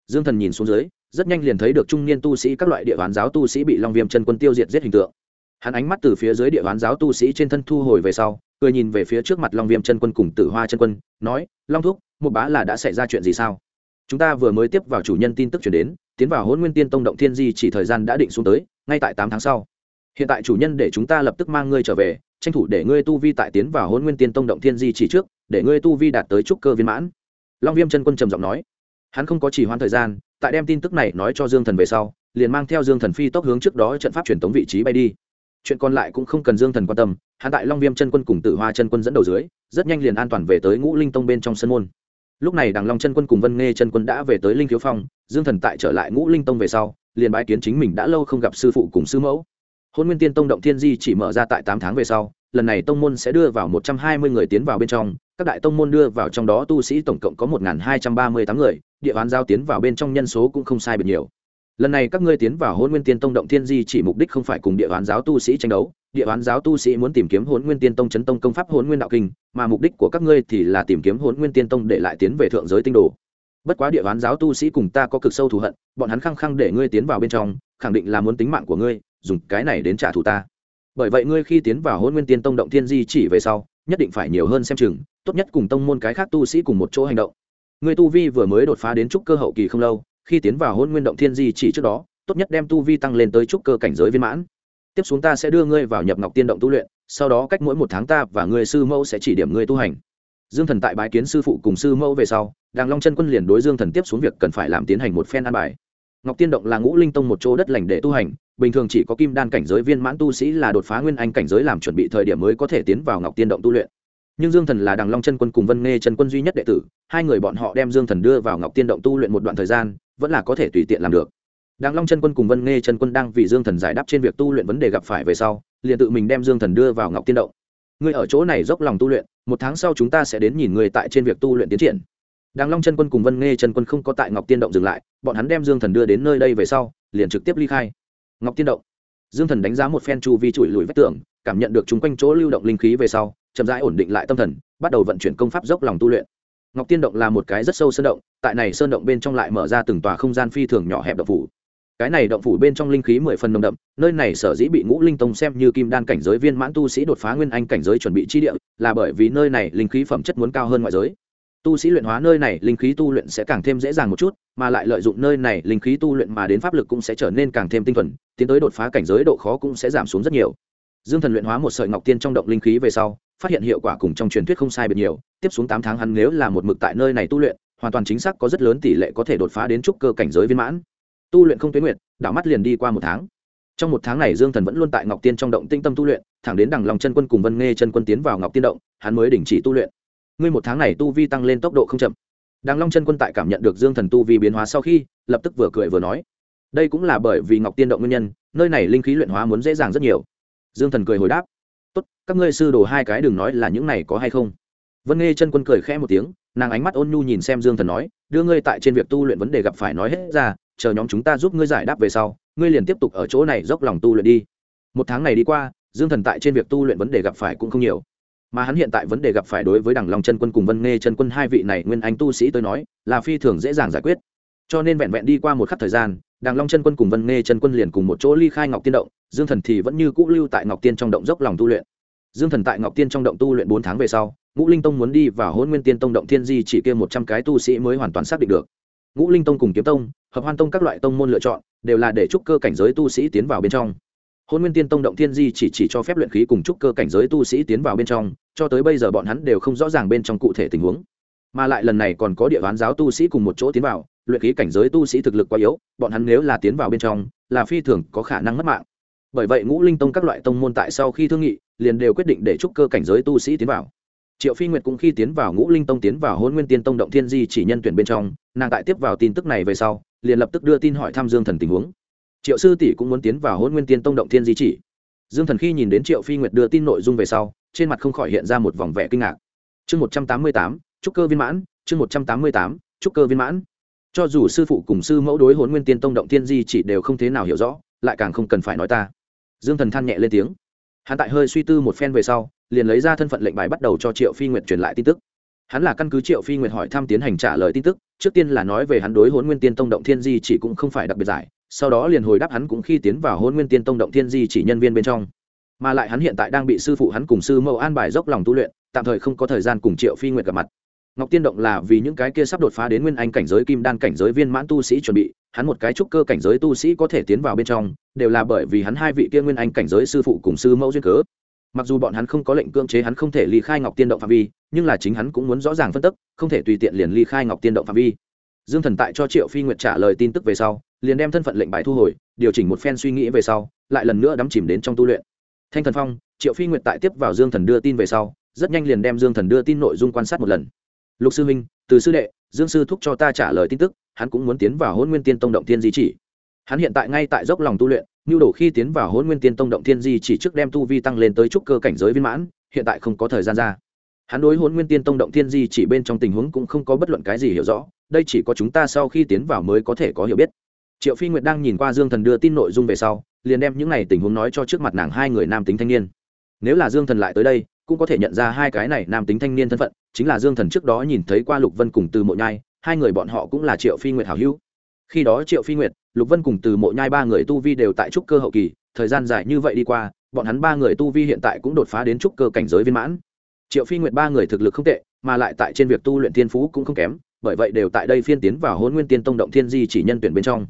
[SPEAKER 1] Dương thần nhìn xuống dưới rất nhanh liền thấy được trung niên tu sĩ các loại địa bán giáo tu sĩ bị long viêm chân quân tiêu diệt giết hình tượng. Hắn ánh mắt từ phía dưới địa bán giáo tu sĩ trên thân thu hồi về sau, cười nhìn về phía trước mặt long viêm chân quân cùng tử hoa chân quân, nói, long thúc, một bá là đã xảy ra chuyện gì sao? Chúng ta vừa mới tiếp vào chủ nhân tin tức chuyển đến, tiến vào hôn nguyên tiên tông động thiên di chỉ thời gian đã định xuống tới, ngay tại tám tháng sau. Hiện tại chủ nhân để chúng ta lập tức mang ngươi trở về, tranh thủ để ngươi tu vi tại tiến vào hôn nguyên tiên tông động thiên di chỉ trước, để ngươi tu vi đạt tới trúc cơ viên mãn. Long viêm chân quân trầm giọng nói. Hắn không có chỉ hoãn thời gian tại đem tin tức này nói cho dương thần về sau, liền mang theo dương thần phi tốc hướng trước đó trận pháp truyền tống vị trí bay đi. Chuyện còn lại cũng không cần dương thần quan tâm, hắn tại long viêm chân quân cùng tử hoa chân quân dẫn đầu dưới, rất nhanh liền an toàn về tới ngũ linh tông bên trong sân môn. Lúc này đằng long chân quân cùng vân nghe chân quân đã về tới linh thiếu phong, dương thần tại trở lại ngũ linh tông về sau, liền bái kiến chính mình đã lâu không gặp sư phụ cùng sư mẫu. Hôn nguyên tiên tông động thiên di chỉ mở ra tại tám tháng về sau lần này tông môn sẽ đưa vào một trăm hai mươi người tiến vào bên trong, các đại tông môn đưa vào trong đó tu sĩ tổng cộng có một hai trăm ba mươi tám người, địa bán giao tiến vào bên trong nhân số cũng không sai biệt nhiều. Lần này các ngươi tiến vào Hỗn nguyên tiên tông động thiên di chỉ mục đích không phải cùng địa bán giáo tu sĩ tranh đấu, địa bán giáo tu sĩ muốn tìm kiếm Hỗn nguyên tiên tông chấn tông công pháp Hỗn nguyên đạo kinh, mà mục đích của các ngươi thì là tìm kiếm Hỗn nguyên tiên tông để lại tiến về thượng giới tinh đồ. Bất quá địa bán giáo tu sĩ cùng ta có cực sâu thù hận, bọn hắn khăng khăng để ngươi tiến vào bên trong, khẳng định là muốn tính mạng của ngươi, dùng cái này đến trả thù ta bởi vậy ngươi khi tiến vào hôn nguyên tiên tông động thiên di chỉ về sau, nhất định phải nhiều hơn xem chừng, tốt nhất cùng tông môn cái khác tu sĩ cùng một chỗ hành động. Người tu vi vừa mới đột phá đến trúc cơ hậu kỳ không lâu, khi tiến vào hôn nguyên động thiên di chỉ trước đó, tốt nhất đem tu vi tăng lên tới trúc cơ cảnh giới viên mãn. Tiếp xuống ta sẽ đưa ngươi vào nhập ngọc tiên động tu luyện, sau đó cách mỗi một tháng ta và người sư mẫu sẽ chỉ điểm ngươi tu hành. Dương thần tại bái kiến sư phụ cùng sư mẫu về sau, đàng long chân quân liền đối dương thần tiếp xuống việc cần phải làm tiến hành một phen an bài. Ngọc tiên động là ngũ linh tông một chỗ đất lành để tu hành bình thường chỉ có kim đan cảnh giới viên mãn tu sĩ là đột phá nguyên anh cảnh giới làm chuẩn bị thời điểm mới có thể tiến vào ngọc tiên động tu luyện. Nhưng dương thần là đằng long chân quân cùng vân nghe chân quân duy nhất đệ tử, hai người bọn họ đem dương thần đưa vào ngọc tiên động tu luyện một đoạn thời gian, vẫn là có thể tùy tiện làm được. Đằng long chân quân cùng vân nghe chân quân đang vì dương thần giải đáp trên việc tu luyện vấn đề gặp phải về sau, liền tự mình đem dương thần đưa vào ngọc tiên động. Ngươi ở chỗ này dốc lòng tu luyện, một tháng sau chúng ta sẽ đến nhìn người tại trên việc tu luyện tiến triển. Đằng long chân quân cùng vân nghe chân quân không có tại ngọc tiên động dừng lại, bọn hắn đem dương thần đưa đến nơi đây về sau, liền trực tiếp ly khai ngọc tiên động. Dương thần đánh giá một phen chu vi chùi lùi vách tường, cảm nhận được chung quanh chỗ lưu động linh khí về sau, chậm rãi ổn định lại tâm thần, bắt đầu vận chuyển công pháp dốc lòng tu luyện. Ngọc tiên động là một cái rất sâu sơn động, tại này sơn động bên trong lại mở ra từng tòa không gian phi thường nhỏ hẹp động phủ. Cái này động phủ bên trong linh khí mười phần nồng đậm, nơi này sở dĩ bị ngũ linh tông xem như kim đan cảnh giới viên mãn tu sĩ đột phá nguyên anh cảnh giới chuẩn bị chi địa, là bởi vì nơi này linh khí phẩm chất muốn cao hơn ngoại giới. Tu sĩ luyện hóa nơi này, linh khí tu luyện sẽ càng thêm dễ dàng một chút, mà lại lợi dụng nơi này linh khí tu luyện mà đến pháp lực cũng sẽ trở nên càng thêm tinh thuần tiến tới đột phá cảnh giới độ khó cũng sẽ giảm xuống rất nhiều. Dương thần luyện hóa một sợi ngọc tiên trong động linh khí về sau, phát hiện hiệu quả cùng trong truyền thuyết không sai biệt nhiều. Tiếp xuống tám tháng hắn nếu là một mực tại nơi này tu luyện, hoàn toàn chính xác có rất lớn tỷ lệ có thể đột phá đến trúc cơ cảnh giới viên mãn. Tu luyện không tuyến nguyệt, đảo mắt liền đi qua một tháng. Trong một tháng này dương thần vẫn luôn tại ngọc tiên trong động tinh tâm tu luyện, thẳng đến đằng lòng chân quân cùng vân nghe chân quân tiến vào ngọc tiên động, hắn mới đình chỉ tu luyện. Ngươi một tháng này tu vi tăng lên tốc độ không chậm. Đằng long chân quân tại cảm nhận được dương thần tu vi biến hóa sau khi, lập tức vừa cười vừa nói đây cũng là bởi vì ngọc tiên động nguyên nhân, nơi này linh khí luyện hóa muốn dễ dàng rất nhiều. Dương thần cười hồi đáp, tốt, các ngươi sư đồ hai cái đừng nói là những này có hay không. Vân nghe chân quân cười khẽ một tiếng, nàng ánh mắt ôn nhu nhìn xem dương thần nói, đưa ngươi tại trên việc tu luyện vấn đề gặp phải nói hết ra, chờ nhóm chúng ta giúp ngươi giải đáp về sau, ngươi liền tiếp tục ở chỗ này dốc lòng tu luyện đi. Một tháng này đi qua, dương thần tại trên việc tu luyện vấn đề gặp phải cũng không nhiều. Mà hắn hiện tại vấn đề gặp phải đối với đằng long chân quân cùng vân nghe chân quân hai vị này nguyên anh tu sĩ tôi nói, là phi thường dễ dàng giải quyết cho nên vẹn vẹn đi qua một khắc thời gian đằng long chân quân cùng vân nghe chân quân liền cùng một chỗ ly khai ngọc tiên động, dương thần thì vẫn như cũ lưu tại ngọc tiên trong động dốc lòng tu luyện. Dương thần tại ngọc tiên trong động tu luyện bốn tháng về sau, ngũ linh tông muốn đi vào hôn nguyên tiên tông động thiên di chỉ kia một trăm cái tu sĩ mới hoàn toàn xác định được. Ngũ linh tông cùng kiếm tông, hợp hoan tông các loại tông môn lựa chọn, đều là để trúc cơ cảnh giới tu sĩ tiến vào bên trong. Hôn nguyên tiên tông động thiên di chỉ chỉ cho phép luyện khí cùng trúc cơ cảnh giới tu sĩ tiến vào bên trong, cho tới bây giờ bọn hắn đều không rõ ràng bên trong cụ thể tình huống. Mà lại lần này còn có địa bán giáo tu sĩ cùng một chỗ tiến vào luyện khí cảnh giới tu sĩ thực lực quá yếu, bọn hắn nếu là tiến vào bên trong, là phi thường có khả năng mất mạng. Bởi vậy ngũ linh tông các loại tông môn tại sau khi thương nghị, liền đều quyết định để trúc cơ cảnh giới tu sĩ tiến vào. Triệu phi nguyệt cũng khi tiến vào ngũ linh tông tiến vào hôn nguyên tiên tông động thiên di chỉ nhân tuyển bên trong, nàng tại tiếp vào tin tức này về sau, liền lập tức đưa tin hỏi thăm dương thần tình huống. Triệu sư tỷ cũng muốn tiến vào hôn nguyên tiên tông động thiên di chỉ. Dương thần khi nhìn đến triệu phi nguyệt đưa tin nội dung về sau, trên mặt không khỏi hiện ra một vòng vẻ kinh ngạc. Chương một trăm tám mươi tám, trúc cơ viên mãn, chương một trăm tám mươi tám, trúc cơ viên mãn cho dù sư phụ cùng sư mẫu đối hôn nguyên tiên tông động thiên di chỉ đều không thế nào hiểu rõ, lại càng không cần phải nói ta. Dương thần than nhẹ lên tiếng. Hắn tại hơi suy tư một phen về sau, liền lấy ra thân phận lệnh bài bắt đầu cho triệu phi nguyệt truyền lại tin tức. Hắn là căn cứ triệu phi nguyệt hỏi thăm tiến hành trả lời tin tức, trước tiên là nói về hắn đối hôn nguyên tiên tông động thiên di chỉ cũng không phải đặc biệt giải, sau đó liền hồi đáp hắn cũng khi tiến vào hôn nguyên tiên tông động thiên di chỉ nhân viên bên trong. Mà lại hắn hiện tại đang bị sư phụ hắn cùng sư mẫu an bài dốc lòng tu luyện, tạm thời không có thời gian cùng triệu phi nguyệt gặp mặt ngọc tiên động là vì những cái kia sắp đột phá đến nguyên anh cảnh giới kim đan cảnh giới viên mãn tu sĩ chuẩn bị, hắn một cái trúc cơ cảnh giới tu sĩ có thể tiến vào bên trong, đều là bởi vì hắn hai vị kia nguyên anh cảnh giới sư phụ cùng sư mẫu duyên cớ. Mặc dù bọn hắn không có lệnh cưỡng chế hắn không thể ly khai ngọc tiên động phạm vi, nhưng là chính hắn cũng muốn rõ ràng phân tích không thể tùy tiện liền ly khai ngọc tiên động phạm vi. Dương thần tại cho triệu phi nguyệt trả lời tin tức về sau, liền đem thân phận lệnh bài thu hồi, điều chỉnh một phen suy nghĩ về sau, lại lần nữa đắm chìm đến trong tu luyện. Thanh thần phong, triệu phi nguyệt tại tiếp vào dương thần đưa tin về sau, rất nhanh liền đem dương thần đưa tin nội dung quan sát một lần lục sư minh từ sư đệ, dương sư thúc cho ta trả lời tin tức, hắn cũng muốn tiến vào hôn nguyên tiên tông động thiên di chỉ. Hắn hiện tại ngay tại dốc lòng tu luyện, nhu đồ khi tiến vào hôn nguyên tiên tông động thiên di chỉ trước đem tu vi tăng lên tới trúc cơ cảnh giới viên mãn, hiện tại không có thời gian ra. Hắn đối hôn nguyên tiên tông động thiên di chỉ bên trong tình huống cũng không có bất luận cái gì hiểu rõ, đây chỉ có chúng ta sau khi tiến vào mới có thể có hiểu biết. Triệu phi nguyệt đang nhìn qua dương thần đưa tin nội dung về sau, liền đem những n à y tình huống nói cho trước mặt nàng hai người nam tính thanh niên. Nếu là dương thần lại tới đây, cũng có thể nhận ra hai cái này nam tính thanh niên thân phận chính là dương thần trước đó nhìn thấy qua lục vân cùng từ mộ nhai, hai người bọn họ cũng là triệu phi nguyệt hảo hữu. Khi đó triệu phi nguyệt, lục vân cùng từ mộ nhai ba người tu vi đều tại trúc cơ hậu kỳ, thời gian dài như vậy đi qua, bọn hắn ba người tu vi hiện tại cũng đột phá đến trúc cơ cảnh giới viên mãn. Triệu phi nguyệt ba người thực lực không tệ, mà lại tại trên việc tu luyện thiên phú cũng không kém, bởi vậy đều tại đây phiên tiến vào hôn nguyên tiên tông động thiên di chỉ nhân tuyển bên trong.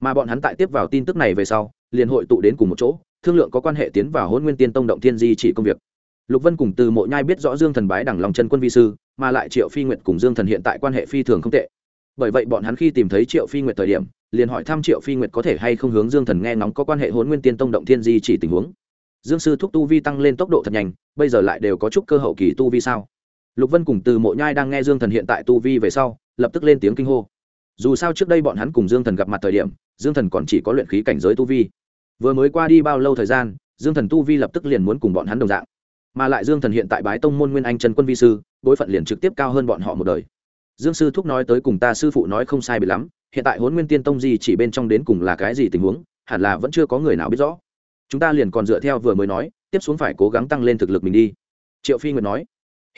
[SPEAKER 1] Mà bọn hắn tại tiếp vào tin tức này về sau, liền hội tụ đến cùng một chỗ, thương lượng có quan hệ tiến vào hôn nguyên tiên tông động thiên di chỉ công việc lục vân cùng từ mộ nhai biết rõ dương thần bái đẳng lòng chân quân vi sư, mà lại triệu phi nguyệt cùng dương thần hiện tại quan hệ phi thường không tệ. Bởi vậy bọn hắn khi tìm thấy triệu phi nguyệt thời điểm, liền hỏi thăm triệu phi nguyệt có thể hay không hướng dương thần nghe ngóng có quan hệ hôn nguyên tiên tông động thiên di chỉ tình huống. Dương sư thúc tu vi tăng lên tốc độ thật nhanh, bây giờ lại đều có chút cơ hậu kỳ tu vi sao? Lục vân cùng từ mộ nhai đang nghe dương thần hiện tại tu vi về sau, lập tức lên tiếng kinh hô. Dù sao trước đây bọn hắn cùng dương thần gặp mặt thời điểm, dương thần còn chỉ có luyện khí cảnh giới tu vi. Vừa mới qua đi bao lâu thời gian, dương thần tu vi lập tức liền muốn cùng bọn hắn đồng dạng mà lại dương thần hiện tại bái tông môn nguyên anh trần quân vi sư bối phận liền trực tiếp cao hơn bọn họ một đời. Dương sư thúc nói tới cùng ta sư phụ nói không sai bị lắm, hiện tại huấn nguyên tiên tông gì chỉ bên trong đến cùng là cái gì tình huống, hẳn là vẫn chưa có người nào biết rõ. Chúng ta liền còn dựa theo vừa mới nói, tiếp xuống phải cố gắng tăng lên thực lực mình đi. Triệu phi nguyệt nói,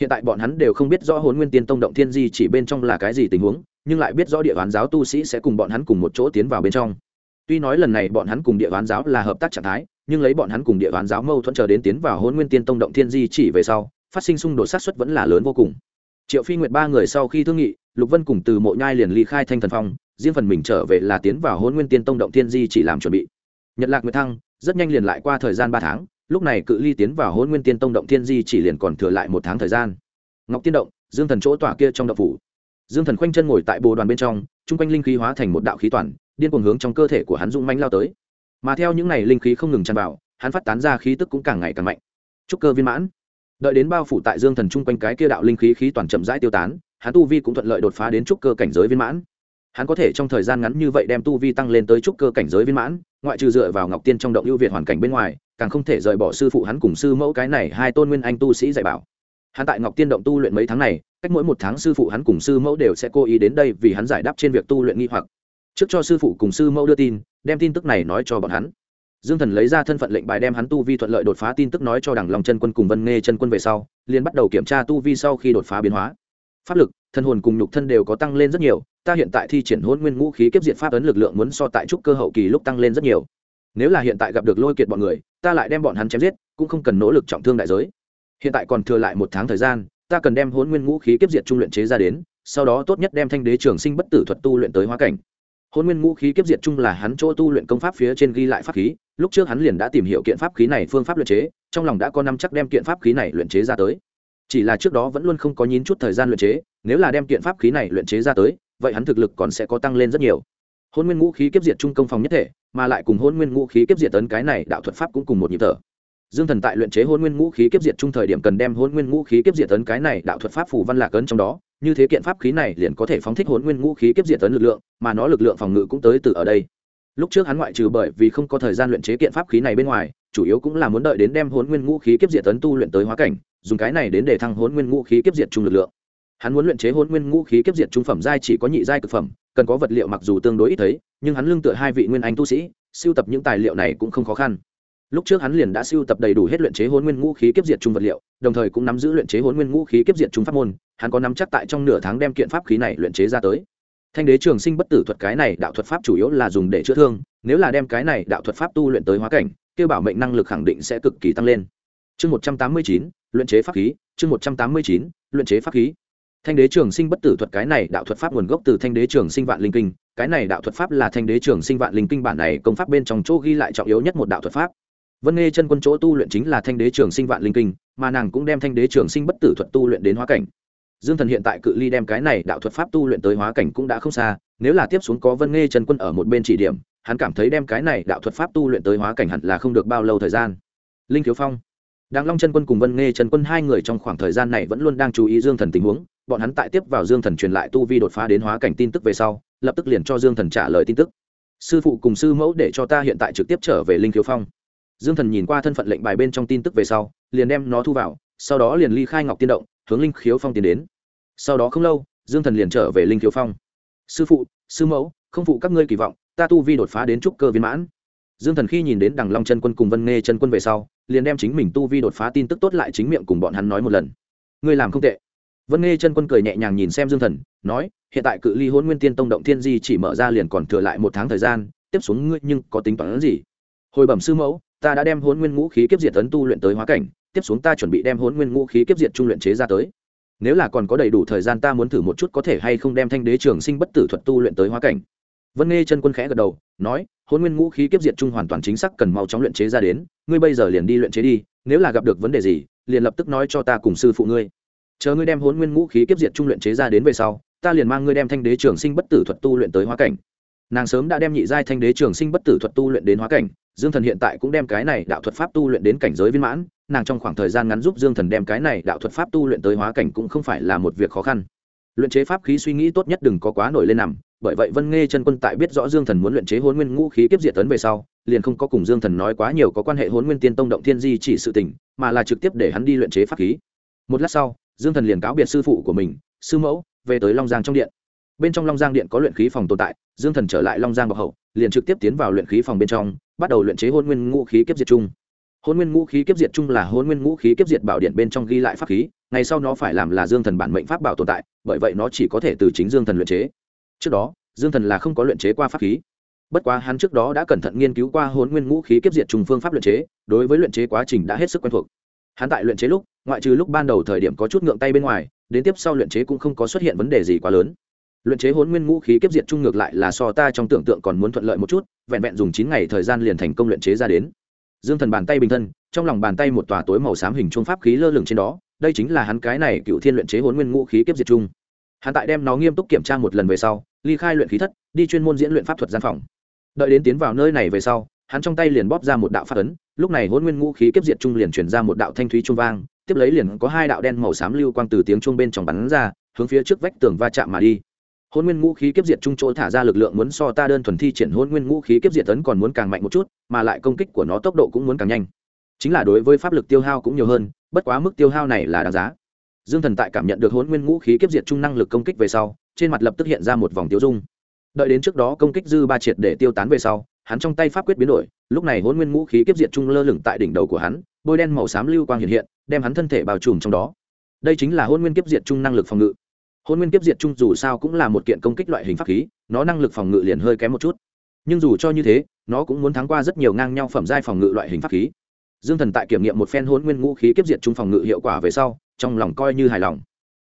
[SPEAKER 1] hiện tại bọn hắn đều không biết rõ huấn nguyên tiên tông động thiên di chỉ bên trong là cái gì tình huống, nhưng lại biết rõ địa bán giáo tu sĩ sẽ cùng bọn hắn cùng một chỗ tiến vào bên trong. Tuy nói lần này bọn hắn cùng địa bán giáo là hợp tác trạng thái nhưng lấy bọn hắn cùng địa đoán giáo mâu thuẫn chờ đến tiến vào hôn nguyên tiên tông động thiên di chỉ về sau, phát sinh xung đột sát xuất vẫn là lớn vô cùng. Triệu phi nguyệt ba người sau khi thương nghị, lục vân cùng từ mộ nhai liền ly khai thanh thần phong, riêng phần mình trở về là tiến vào hôn nguyên tiên tông động thiên di chỉ làm chuẩn bị. Nhật lạc nguyệt thăng rất nhanh liền lại qua thời gian ba tháng, lúc này cự ly tiến vào hôn nguyên tiên tông động thiên di chỉ liền còn thừa lại một tháng thời gian. Ngọc tiên động, dương thần chỗ tỏa kia trong động phủ. Dương thần khoanh chân ngồi tại bồ đoàn bên trong chung quanh linh khí hóa thành một đạo khí toàn, điên cuồng hướng trong cơ thể của hắn dung manh lao tới mà theo những n à y linh khí không ngừng tràn vào, hắn phát tán ra khí tức cũng càng ngày càng mạnh. Trúc cơ viên mãn. Đợi đến bao phủ tại dương thần chung quanh cái kia đạo linh khí khí toàn chậm rãi tiêu tán, hắn tu vi cũng thuận lợi đột phá đến trúc cơ cảnh giới viên mãn. Hắn có thể trong thời gian ngắn như vậy đem tu vi tăng lên tới trúc cơ cảnh giới viên mãn, ngoại trừ dựa vào ngọc tiên trong động ưu việt hoàn cảnh bên ngoài, càng không thể rời bỏ sư phụ hắn cùng sư mẫu cái này hai tôn nguyên anh tu sĩ dạy bảo. Hắn tại ngọc tiên động tu luyện mấy tháng này, cách mỗi một tháng sư phụ hắn cùng sư mẫu đều sẽ cố ý đến đây vì hắn giải đáp trên việc tu luyện nghi hoặc trước cho sư phụ cùng sư mẫu đưa tin, đem tin tức này nói cho bọn hắn. Dương thần lấy ra thân phận lệnh bài đem hắn tu vi thuận lợi đột phá tin tức nói cho đằng lòng chân quân cùng vân nghe chân quân về sau, liền bắt đầu kiểm tra tu vi sau khi đột phá biến hóa. Pháp lực thân hồn cùng nhục thân đều có tăng lên rất nhiều, ta hiện tại thi triển hôn nguyên ngũ khí kiếp diệt pháp ấn lực lượng muốn so tại trúc cơ hậu kỳ lúc tăng lên rất nhiều. Nếu là hiện tại gặp được lôi kiệt bọn người, ta lại đem bọn hắn chém giết, cũng không cần nỗ lực trọng thương đại giới. Hiện tại còn thừa lại một tháng thời gian, ta cần đem hôn nguyên ngũ khí kiếp diệt trung luyện chế ra đến, sau đó tốt nhất đem thanh đế trường sinh bất tử thuật tu luyện tới hóa cảnh hôn nguyên ngũ khí kiếp diệt chung là hắn chỗ tu luyện công pháp phía trên ghi lại pháp khí, lúc trước hắn liền đã tìm hiểu kiện pháp khí này phương pháp luyện chế, trong lòng đã có năm chắc đem kiện pháp khí này luyện chế ra tới. Chỉ là trước đó vẫn luôn không có nhín chút thời gian luyện chế, nếu là đem kiện pháp khí này luyện chế ra tới, vậy hắn thực lực còn sẽ có tăng lên rất nhiều. Hôn nguyên ngũ khí kiếp diệt trung công phòng nhất thể, mà lại cùng hôn nguyên ngũ khí kiếp diệt tấn cái này đạo thuật pháp cũng cùng một nhịp thở. Dương thần tại luyện chế hôn nguyên ngũ khí kiếp diệt trung thời điểm cần đem hôn nguyên ngũ khí kiếp diệt tấn cái này đạo thuật pháp phủ văn lạc ấn trong đó như thế kiện pháp khí này liền có thể phóng thích hồn nguyên ngũ khí kiếp diệt tấn lực lượng, mà nó lực lượng phòng ngự cũng tới từ ở đây. Lúc trước hắn ngoại trừ bởi vì không có thời gian luyện chế kiện pháp khí này bên ngoài, chủ yếu cũng là muốn đợi đến đem hồn nguyên ngũ khí kiếp diệt tấn tu luyện tới hóa cảnh, dùng cái này đến để thăng hồn nguyên ngũ khí kiếp diệt trung lực lượng. Hắn muốn luyện chế hồn nguyên ngũ khí kiếp diệt trung phẩm giai chỉ có nhị giai cực phẩm, cần có vật liệu mặc dù tương đối ít thấy, nhưng hắn lương tựa hai vị nguyên anh tu sĩ siêu tập những tài liệu này cũng không khó khăn lúc trước hắn liền đã siêu tập đầy đủ hết luyện chế hôn nguyên ngũ khí kiếp diệt trung vật liệu, đồng thời cũng nắm giữ luyện chế hôn nguyên ngũ khí kiếp diệt trung pháp môn, hắn có nắm chắc tại trong nửa tháng đem kiện pháp khí này luyện chế ra tới. Thanh đế trường sinh bất tử thuật cái này đạo thuật pháp chủ yếu là dùng để chữa thương, nếu là đem cái này đạo thuật pháp tu luyện tới hóa cảnh kêu bảo mệnh năng lực khẳng định sẽ cực kỳ tăng lên. Chương một trăm tám mươi chín, luyện chế pháp khí, chương một trăm tám mươi chín, luyện chế pháp khí. Thanh đế trường sinh bất tử thuật cái này đạo thuật pháp nguồn gốc từ thanh đế trường sinh vạn linh kinh, cái này đạo thuật pháp là thanh đế trường sinh vạn linh kinh bản này công pháp bên trong chỗ ghi lại trọng yếu nhất một đạo thuật pháp vân nghe chân quân chỗ tu luyện chính là thanh đế trường sinh vạn linh kinh mà nàng cũng đem thanh đế trường sinh bất tử thuật tu luyện đến hóa cảnh dương thần hiện tại cự ly đem cái này đạo thuật pháp tu luyện tới hóa cảnh cũng đã không xa nếu là tiếp xuống có vân nghe chân quân ở một bên chỉ điểm hắn cảm thấy đem cái này đạo thuật pháp tu luyện tới hóa cảnh hẳn là không được bao lâu thời gian linh thiếu phong Đàng Long chân quân cùng Vân Nghê chân quân hai người trong khoảng thời gian này vẫn luôn đang chú ý Dương Thần tình huống, bọn hắn tại tiếp vào Dương Thần truyền lại tu vi đột phá đến hóa cảnh tin tức về sau, lập tức liền cho Dương Thần trả lời tin tức. Sư phụ cùng sư mẫu để cho ta hiện tại trực tiếp trở về Linh Thiếu Phong. Dương Thần nhìn qua thân phận lệnh bài bên trong tin tức về sau, liền đem nó thu vào, sau đó liền ly khai Ngọc Tiên động, hướng Linh Khiếu Phong tiến đến. Sau đó không lâu, Dương Thần liền trở về Linh Khiếu Phong. Sư phụ, sư mẫu, không phụ các ngươi kỳ vọng, ta tu vi đột phá đến trúc cơ viên mãn. Dương Thần khi nhìn đến Đằng Long chân quân cùng Vân Nghe chân quân về sau, liền đem chính mình tu vi đột phá tin tức tốt lại chính miệng cùng bọn hắn nói một lần ngươi làm không tệ vân nghe chân quân cười nhẹ nhàng nhìn xem dương thần nói hiện tại cự ly hôn nguyên tiên tông động thiên di chỉ mở ra liền còn thừa lại một tháng thời gian tiếp xuống ngươi nhưng có tính toán gì hồi bẩm sư mẫu ta đã đem hôn nguyên ngũ khí kiếp diệt tấn tu luyện tới hóa cảnh, tiếp xuống ta chuẩn bị đem hôn nguyên ngũ khí kiếp diệt trung luyện chế ra tới. Nếu là còn có đầy đủ thời gian ta muốn thử một chút có thể hay không đem thanh đế trường sinh bất tử thuật tu luyện tới hóa cảnh. Vân nghe chân quân khẽ gật đầu, nói hôn nguyên ngũ khí kiếp diệt trung hoàn toàn chính xác cần mau chóng luyện chế ra đến, ngươi bây giờ liền đi luyện chế đi, nếu là gặp được vấn đề gì, liền lập tức nói cho ta cùng sư phụ ngươi. Chờ ngươi đem hôn nguyên ngũ khí kiếp diệt trung luyện chế ra đến về sau, ta liền mang ngươi đem thanh đế trường sinh bất tử thuật tu luyện tới hóa cảnh. Nàng sớm đã đem nhị giai thanh đế trường sinh bất tử thuật tu luyện đến hóa cảnh dương thần hiện tại cũng đem cái này đạo thuật pháp tu luyện đến cảnh giới viên mãn, nàng trong khoảng thời gian ngắn giúp dương thần đem cái này đạo thuật pháp tu luyện tới hóa cảnh cũng không phải là một việc khó khăn. Luyện chế pháp khí suy nghĩ tốt nhất đừng có quá nổi lên nằm, bởi vậy vân nghe chân quân tại biết rõ dương thần muốn luyện chế hôn nguyên ngũ khí kiếp diệt tấn về sau, liền không có cùng dương thần nói quá nhiều có quan hệ hôn nguyên tiên tông động thiên di chỉ sự tình, mà là trực tiếp để hắn đi luyện chế pháp khí. Một lát sau, dương thần liền cáo biệt sư phụ của mình, sư mẫu, về tới long giang trong điện. Bên trong long giang điện có luyện khí phòng tồn tại, dương thần trở lại long giang bọc hậu liền trực tiếp tiến vào luyện khí phòng bên trong, bắt đầu luyện chế hôn nguyên ngũ khí kiếp diệt chung. Hôn nguyên ngũ khí kiếp diệt chung là hôn nguyên ngũ khí kiếp diệt bảo điện bên trong ghi lại pháp khí, ngày sau nó phải làm là dương thần bản mệnh pháp bảo tồn tại, bởi vậy nó chỉ có thể từ chính dương thần luyện chế. Trước đó, dương thần là không có luyện chế qua pháp khí. Bất quá hắn trước đó đã cẩn thận nghiên cứu qua hôn nguyên ngũ khí kiếp diệt trùng phương pháp luyện chế, đối với luyện chế quá trình đã hết sức quen thuộc. Hắn tại luyện chế lúc, ngoại trừ lúc ban đầu thời điểm có chút ngượng tay bên ngoài, đến tiếp sau luyện chế cũng không có xuất hiện vấn đề gì quá lớn luyện chế hôn nguyên ngũ khí kiếp diệt trung ngược lại là so ta trong tưởng tượng còn muốn thuận lợi một chút, vẹn vẹn dùng chín ngày thời gian liền thành công luyện chế ra đến. Dương thần bàn tay bình thân, trong lòng bàn tay một tòa tối màu xám hình trung pháp khí lơ lửng trên đó, đây chính là hắn cái này cựu thiên luyện chế hôn nguyên ngũ khí kiếp diệt trung hắn tại đem nó nghiêm túc kiểm tra một lần về sau, ly khai luyện khí thất, đi chuyên môn diễn luyện pháp thuật gian phòng. Đợi đến tiến vào nơi này về sau, hắn trong tay liền bóp ra một đạo phát ấn, lúc này hôn nguyên ngũ khí kiếp diệt trung liền chuyển ra một đạo thanh thúy trung vang, tiếp lấy liền có hai đạo đen màu xám lưu quang từ tiếng chuông bên trong bắn ra, hướng phía trước vách tường va chạm mà đi hôn nguyên ngũ khí kiếp diệt trung chỗ thả ra lực lượng muốn so ta đơn thuần thi triển hôn nguyên ngũ khí kiếp diệt tấn còn muốn càng mạnh một chút, mà lại công kích của nó tốc độ cũng muốn càng nhanh. Chính là đối với pháp lực tiêu hao cũng nhiều hơn, bất quá mức tiêu hao này là đáng giá. Dương thần tại cảm nhận được hôn nguyên ngũ khí kiếp diệt trung năng lực công kích về sau, trên mặt lập tức hiện ra một vòng tiêu dung. Đợi đến trước đó công kích dư ba triệt để tiêu tán về sau, hắn trong tay pháp quyết biến đổi, lúc này hôn nguyên ngũ khí kiếp diệt trung lơ lửng tại đỉnh đầu của hắn, bôi đen màu xám lưu quang hiện hiện, đem hắn thân thể bao trùm trong đó. Đây chính là hôn nguyên kiếp diệt trung năng lực phòng ngự hôn nguyên kiếp diệt trung dù sao cũng là một kiện công kích loại hình pháp khí, nó năng lực phòng ngự liền hơi kém một chút. Nhưng dù cho như thế, nó cũng muốn thắng qua rất nhiều ngang nhau phẩm giai phòng ngự loại hình pháp khí. Dương thần tại kiểm nghiệm một phen hôn nguyên ngũ khí kiếp diệt trung phòng ngự hiệu quả về sau, trong lòng coi như hài lòng.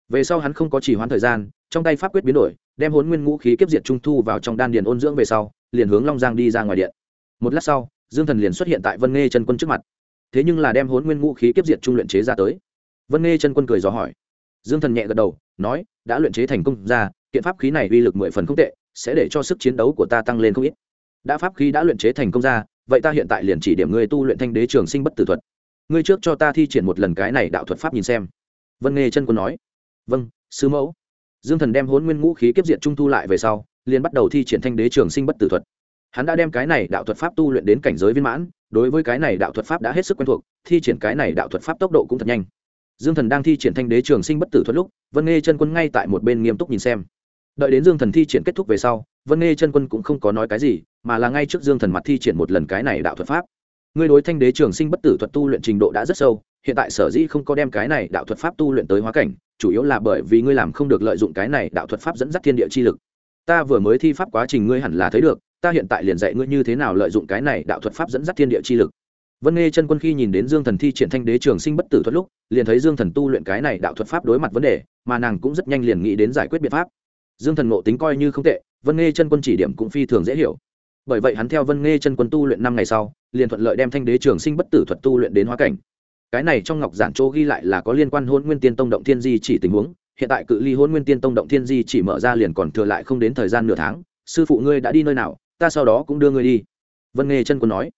[SPEAKER 1] Về sau hắn không có chỉ hoãn thời gian, trong tay pháp quyết biến đổi, đem hôn nguyên ngũ khí kiếp diệt trung thu vào trong đan điền ôn dưỡng về sau, liền hướng long giang đi ra ngoài điện. Một lát sau, dương thần liền xuất hiện tại vân nghe chân quân trước mặt. Thế nhưng là đem hôn nguyên ngũ khí kiếp diệt trung luyện chế ra tới. Vân nghe chân quân cười dò hỏi dương thần nhẹ gật đầu, nói, đã luyện chế thành công ra, kiện pháp khí này uy lực mười phần không tệ, sẽ để cho sức chiến đấu của ta tăng lên không ít. Đã pháp khí đã luyện chế thành công ra, vậy ta hiện tại liền chỉ điểm ngươi tu luyện thanh đế trường sinh bất tử thuật. Ngươi trước cho ta thi triển một lần cái này đạo thuật pháp nhìn xem. Vân nghe chân quân nói. Vâng sư mẫu. Dương thần đem hôn nguyên ngũ khí kiếp diện trung thu lại về sau, liền bắt đầu thi triển thanh đế trường sinh bất tử thuật. Hắn đã đem cái này đạo thuật pháp tu luyện đến cảnh giới viên mãn, đối với cái này đạo thuật pháp đã hết sức quen thuộc, thi triển cái này đạo thuật pháp tốc độ cũng thật nhanh dương thần đang thi triển thanh đế trường sinh bất tử thuật lúc, vân nghe chân quân ngay tại một bên nghiêm túc nhìn xem. Đợi đến dương thần thi triển kết thúc về sau, vân nghe chân quân cũng không có nói cái gì, mà là ngay trước dương thần mặt thi triển một lần cái này đạo thuật pháp. Ngươi đối thanh đế trường sinh bất tử thuật tu luyện trình độ đã rất sâu, hiện tại sở dĩ không có đem cái này đạo thuật pháp tu luyện tới hóa cảnh, chủ yếu là bởi vì ngươi làm không được lợi dụng cái này đạo thuật pháp dẫn dắt thiên địa chi lực. Ta vừa mới thi pháp quá trình ngươi hẳn là thấy được, ta hiện tại liền dạy ngươi như thế nào lợi dụng cái này đạo thuật pháp dẫn dắt thiên địa chi lực vân nghe chân quân khi nhìn đến dương thần thi triển thanh đế trường sinh bất tử thuật lúc, liền thấy dương thần tu luyện cái này đạo thuật pháp đối mặt vấn đề, mà nàng cũng rất nhanh liền nghĩ đến giải quyết biện pháp. Dương thần ngộ tính coi như không tệ, vân nghe chân quân chỉ điểm cũng phi thường dễ hiểu. Bởi vậy hắn theo vân nghe chân quân tu luyện năm ngày sau, liền thuận lợi đem thanh đế trường sinh bất tử thuật tu luyện đến hóa cảnh. Cái này trong ngọc giản châu ghi lại là có liên quan Hỗn nguyên tiên tông động thiên di chỉ tình huống, hiện tại cự ly Hỗn nguyên tiên tông động thiên di chỉ mở ra liền còn thừa lại không đến thời gian nửa tháng, sư phụ ngươi đã đi nơi nào, ta sau đó cũng đưa ngươi đi. Vân nghe chân quân nói.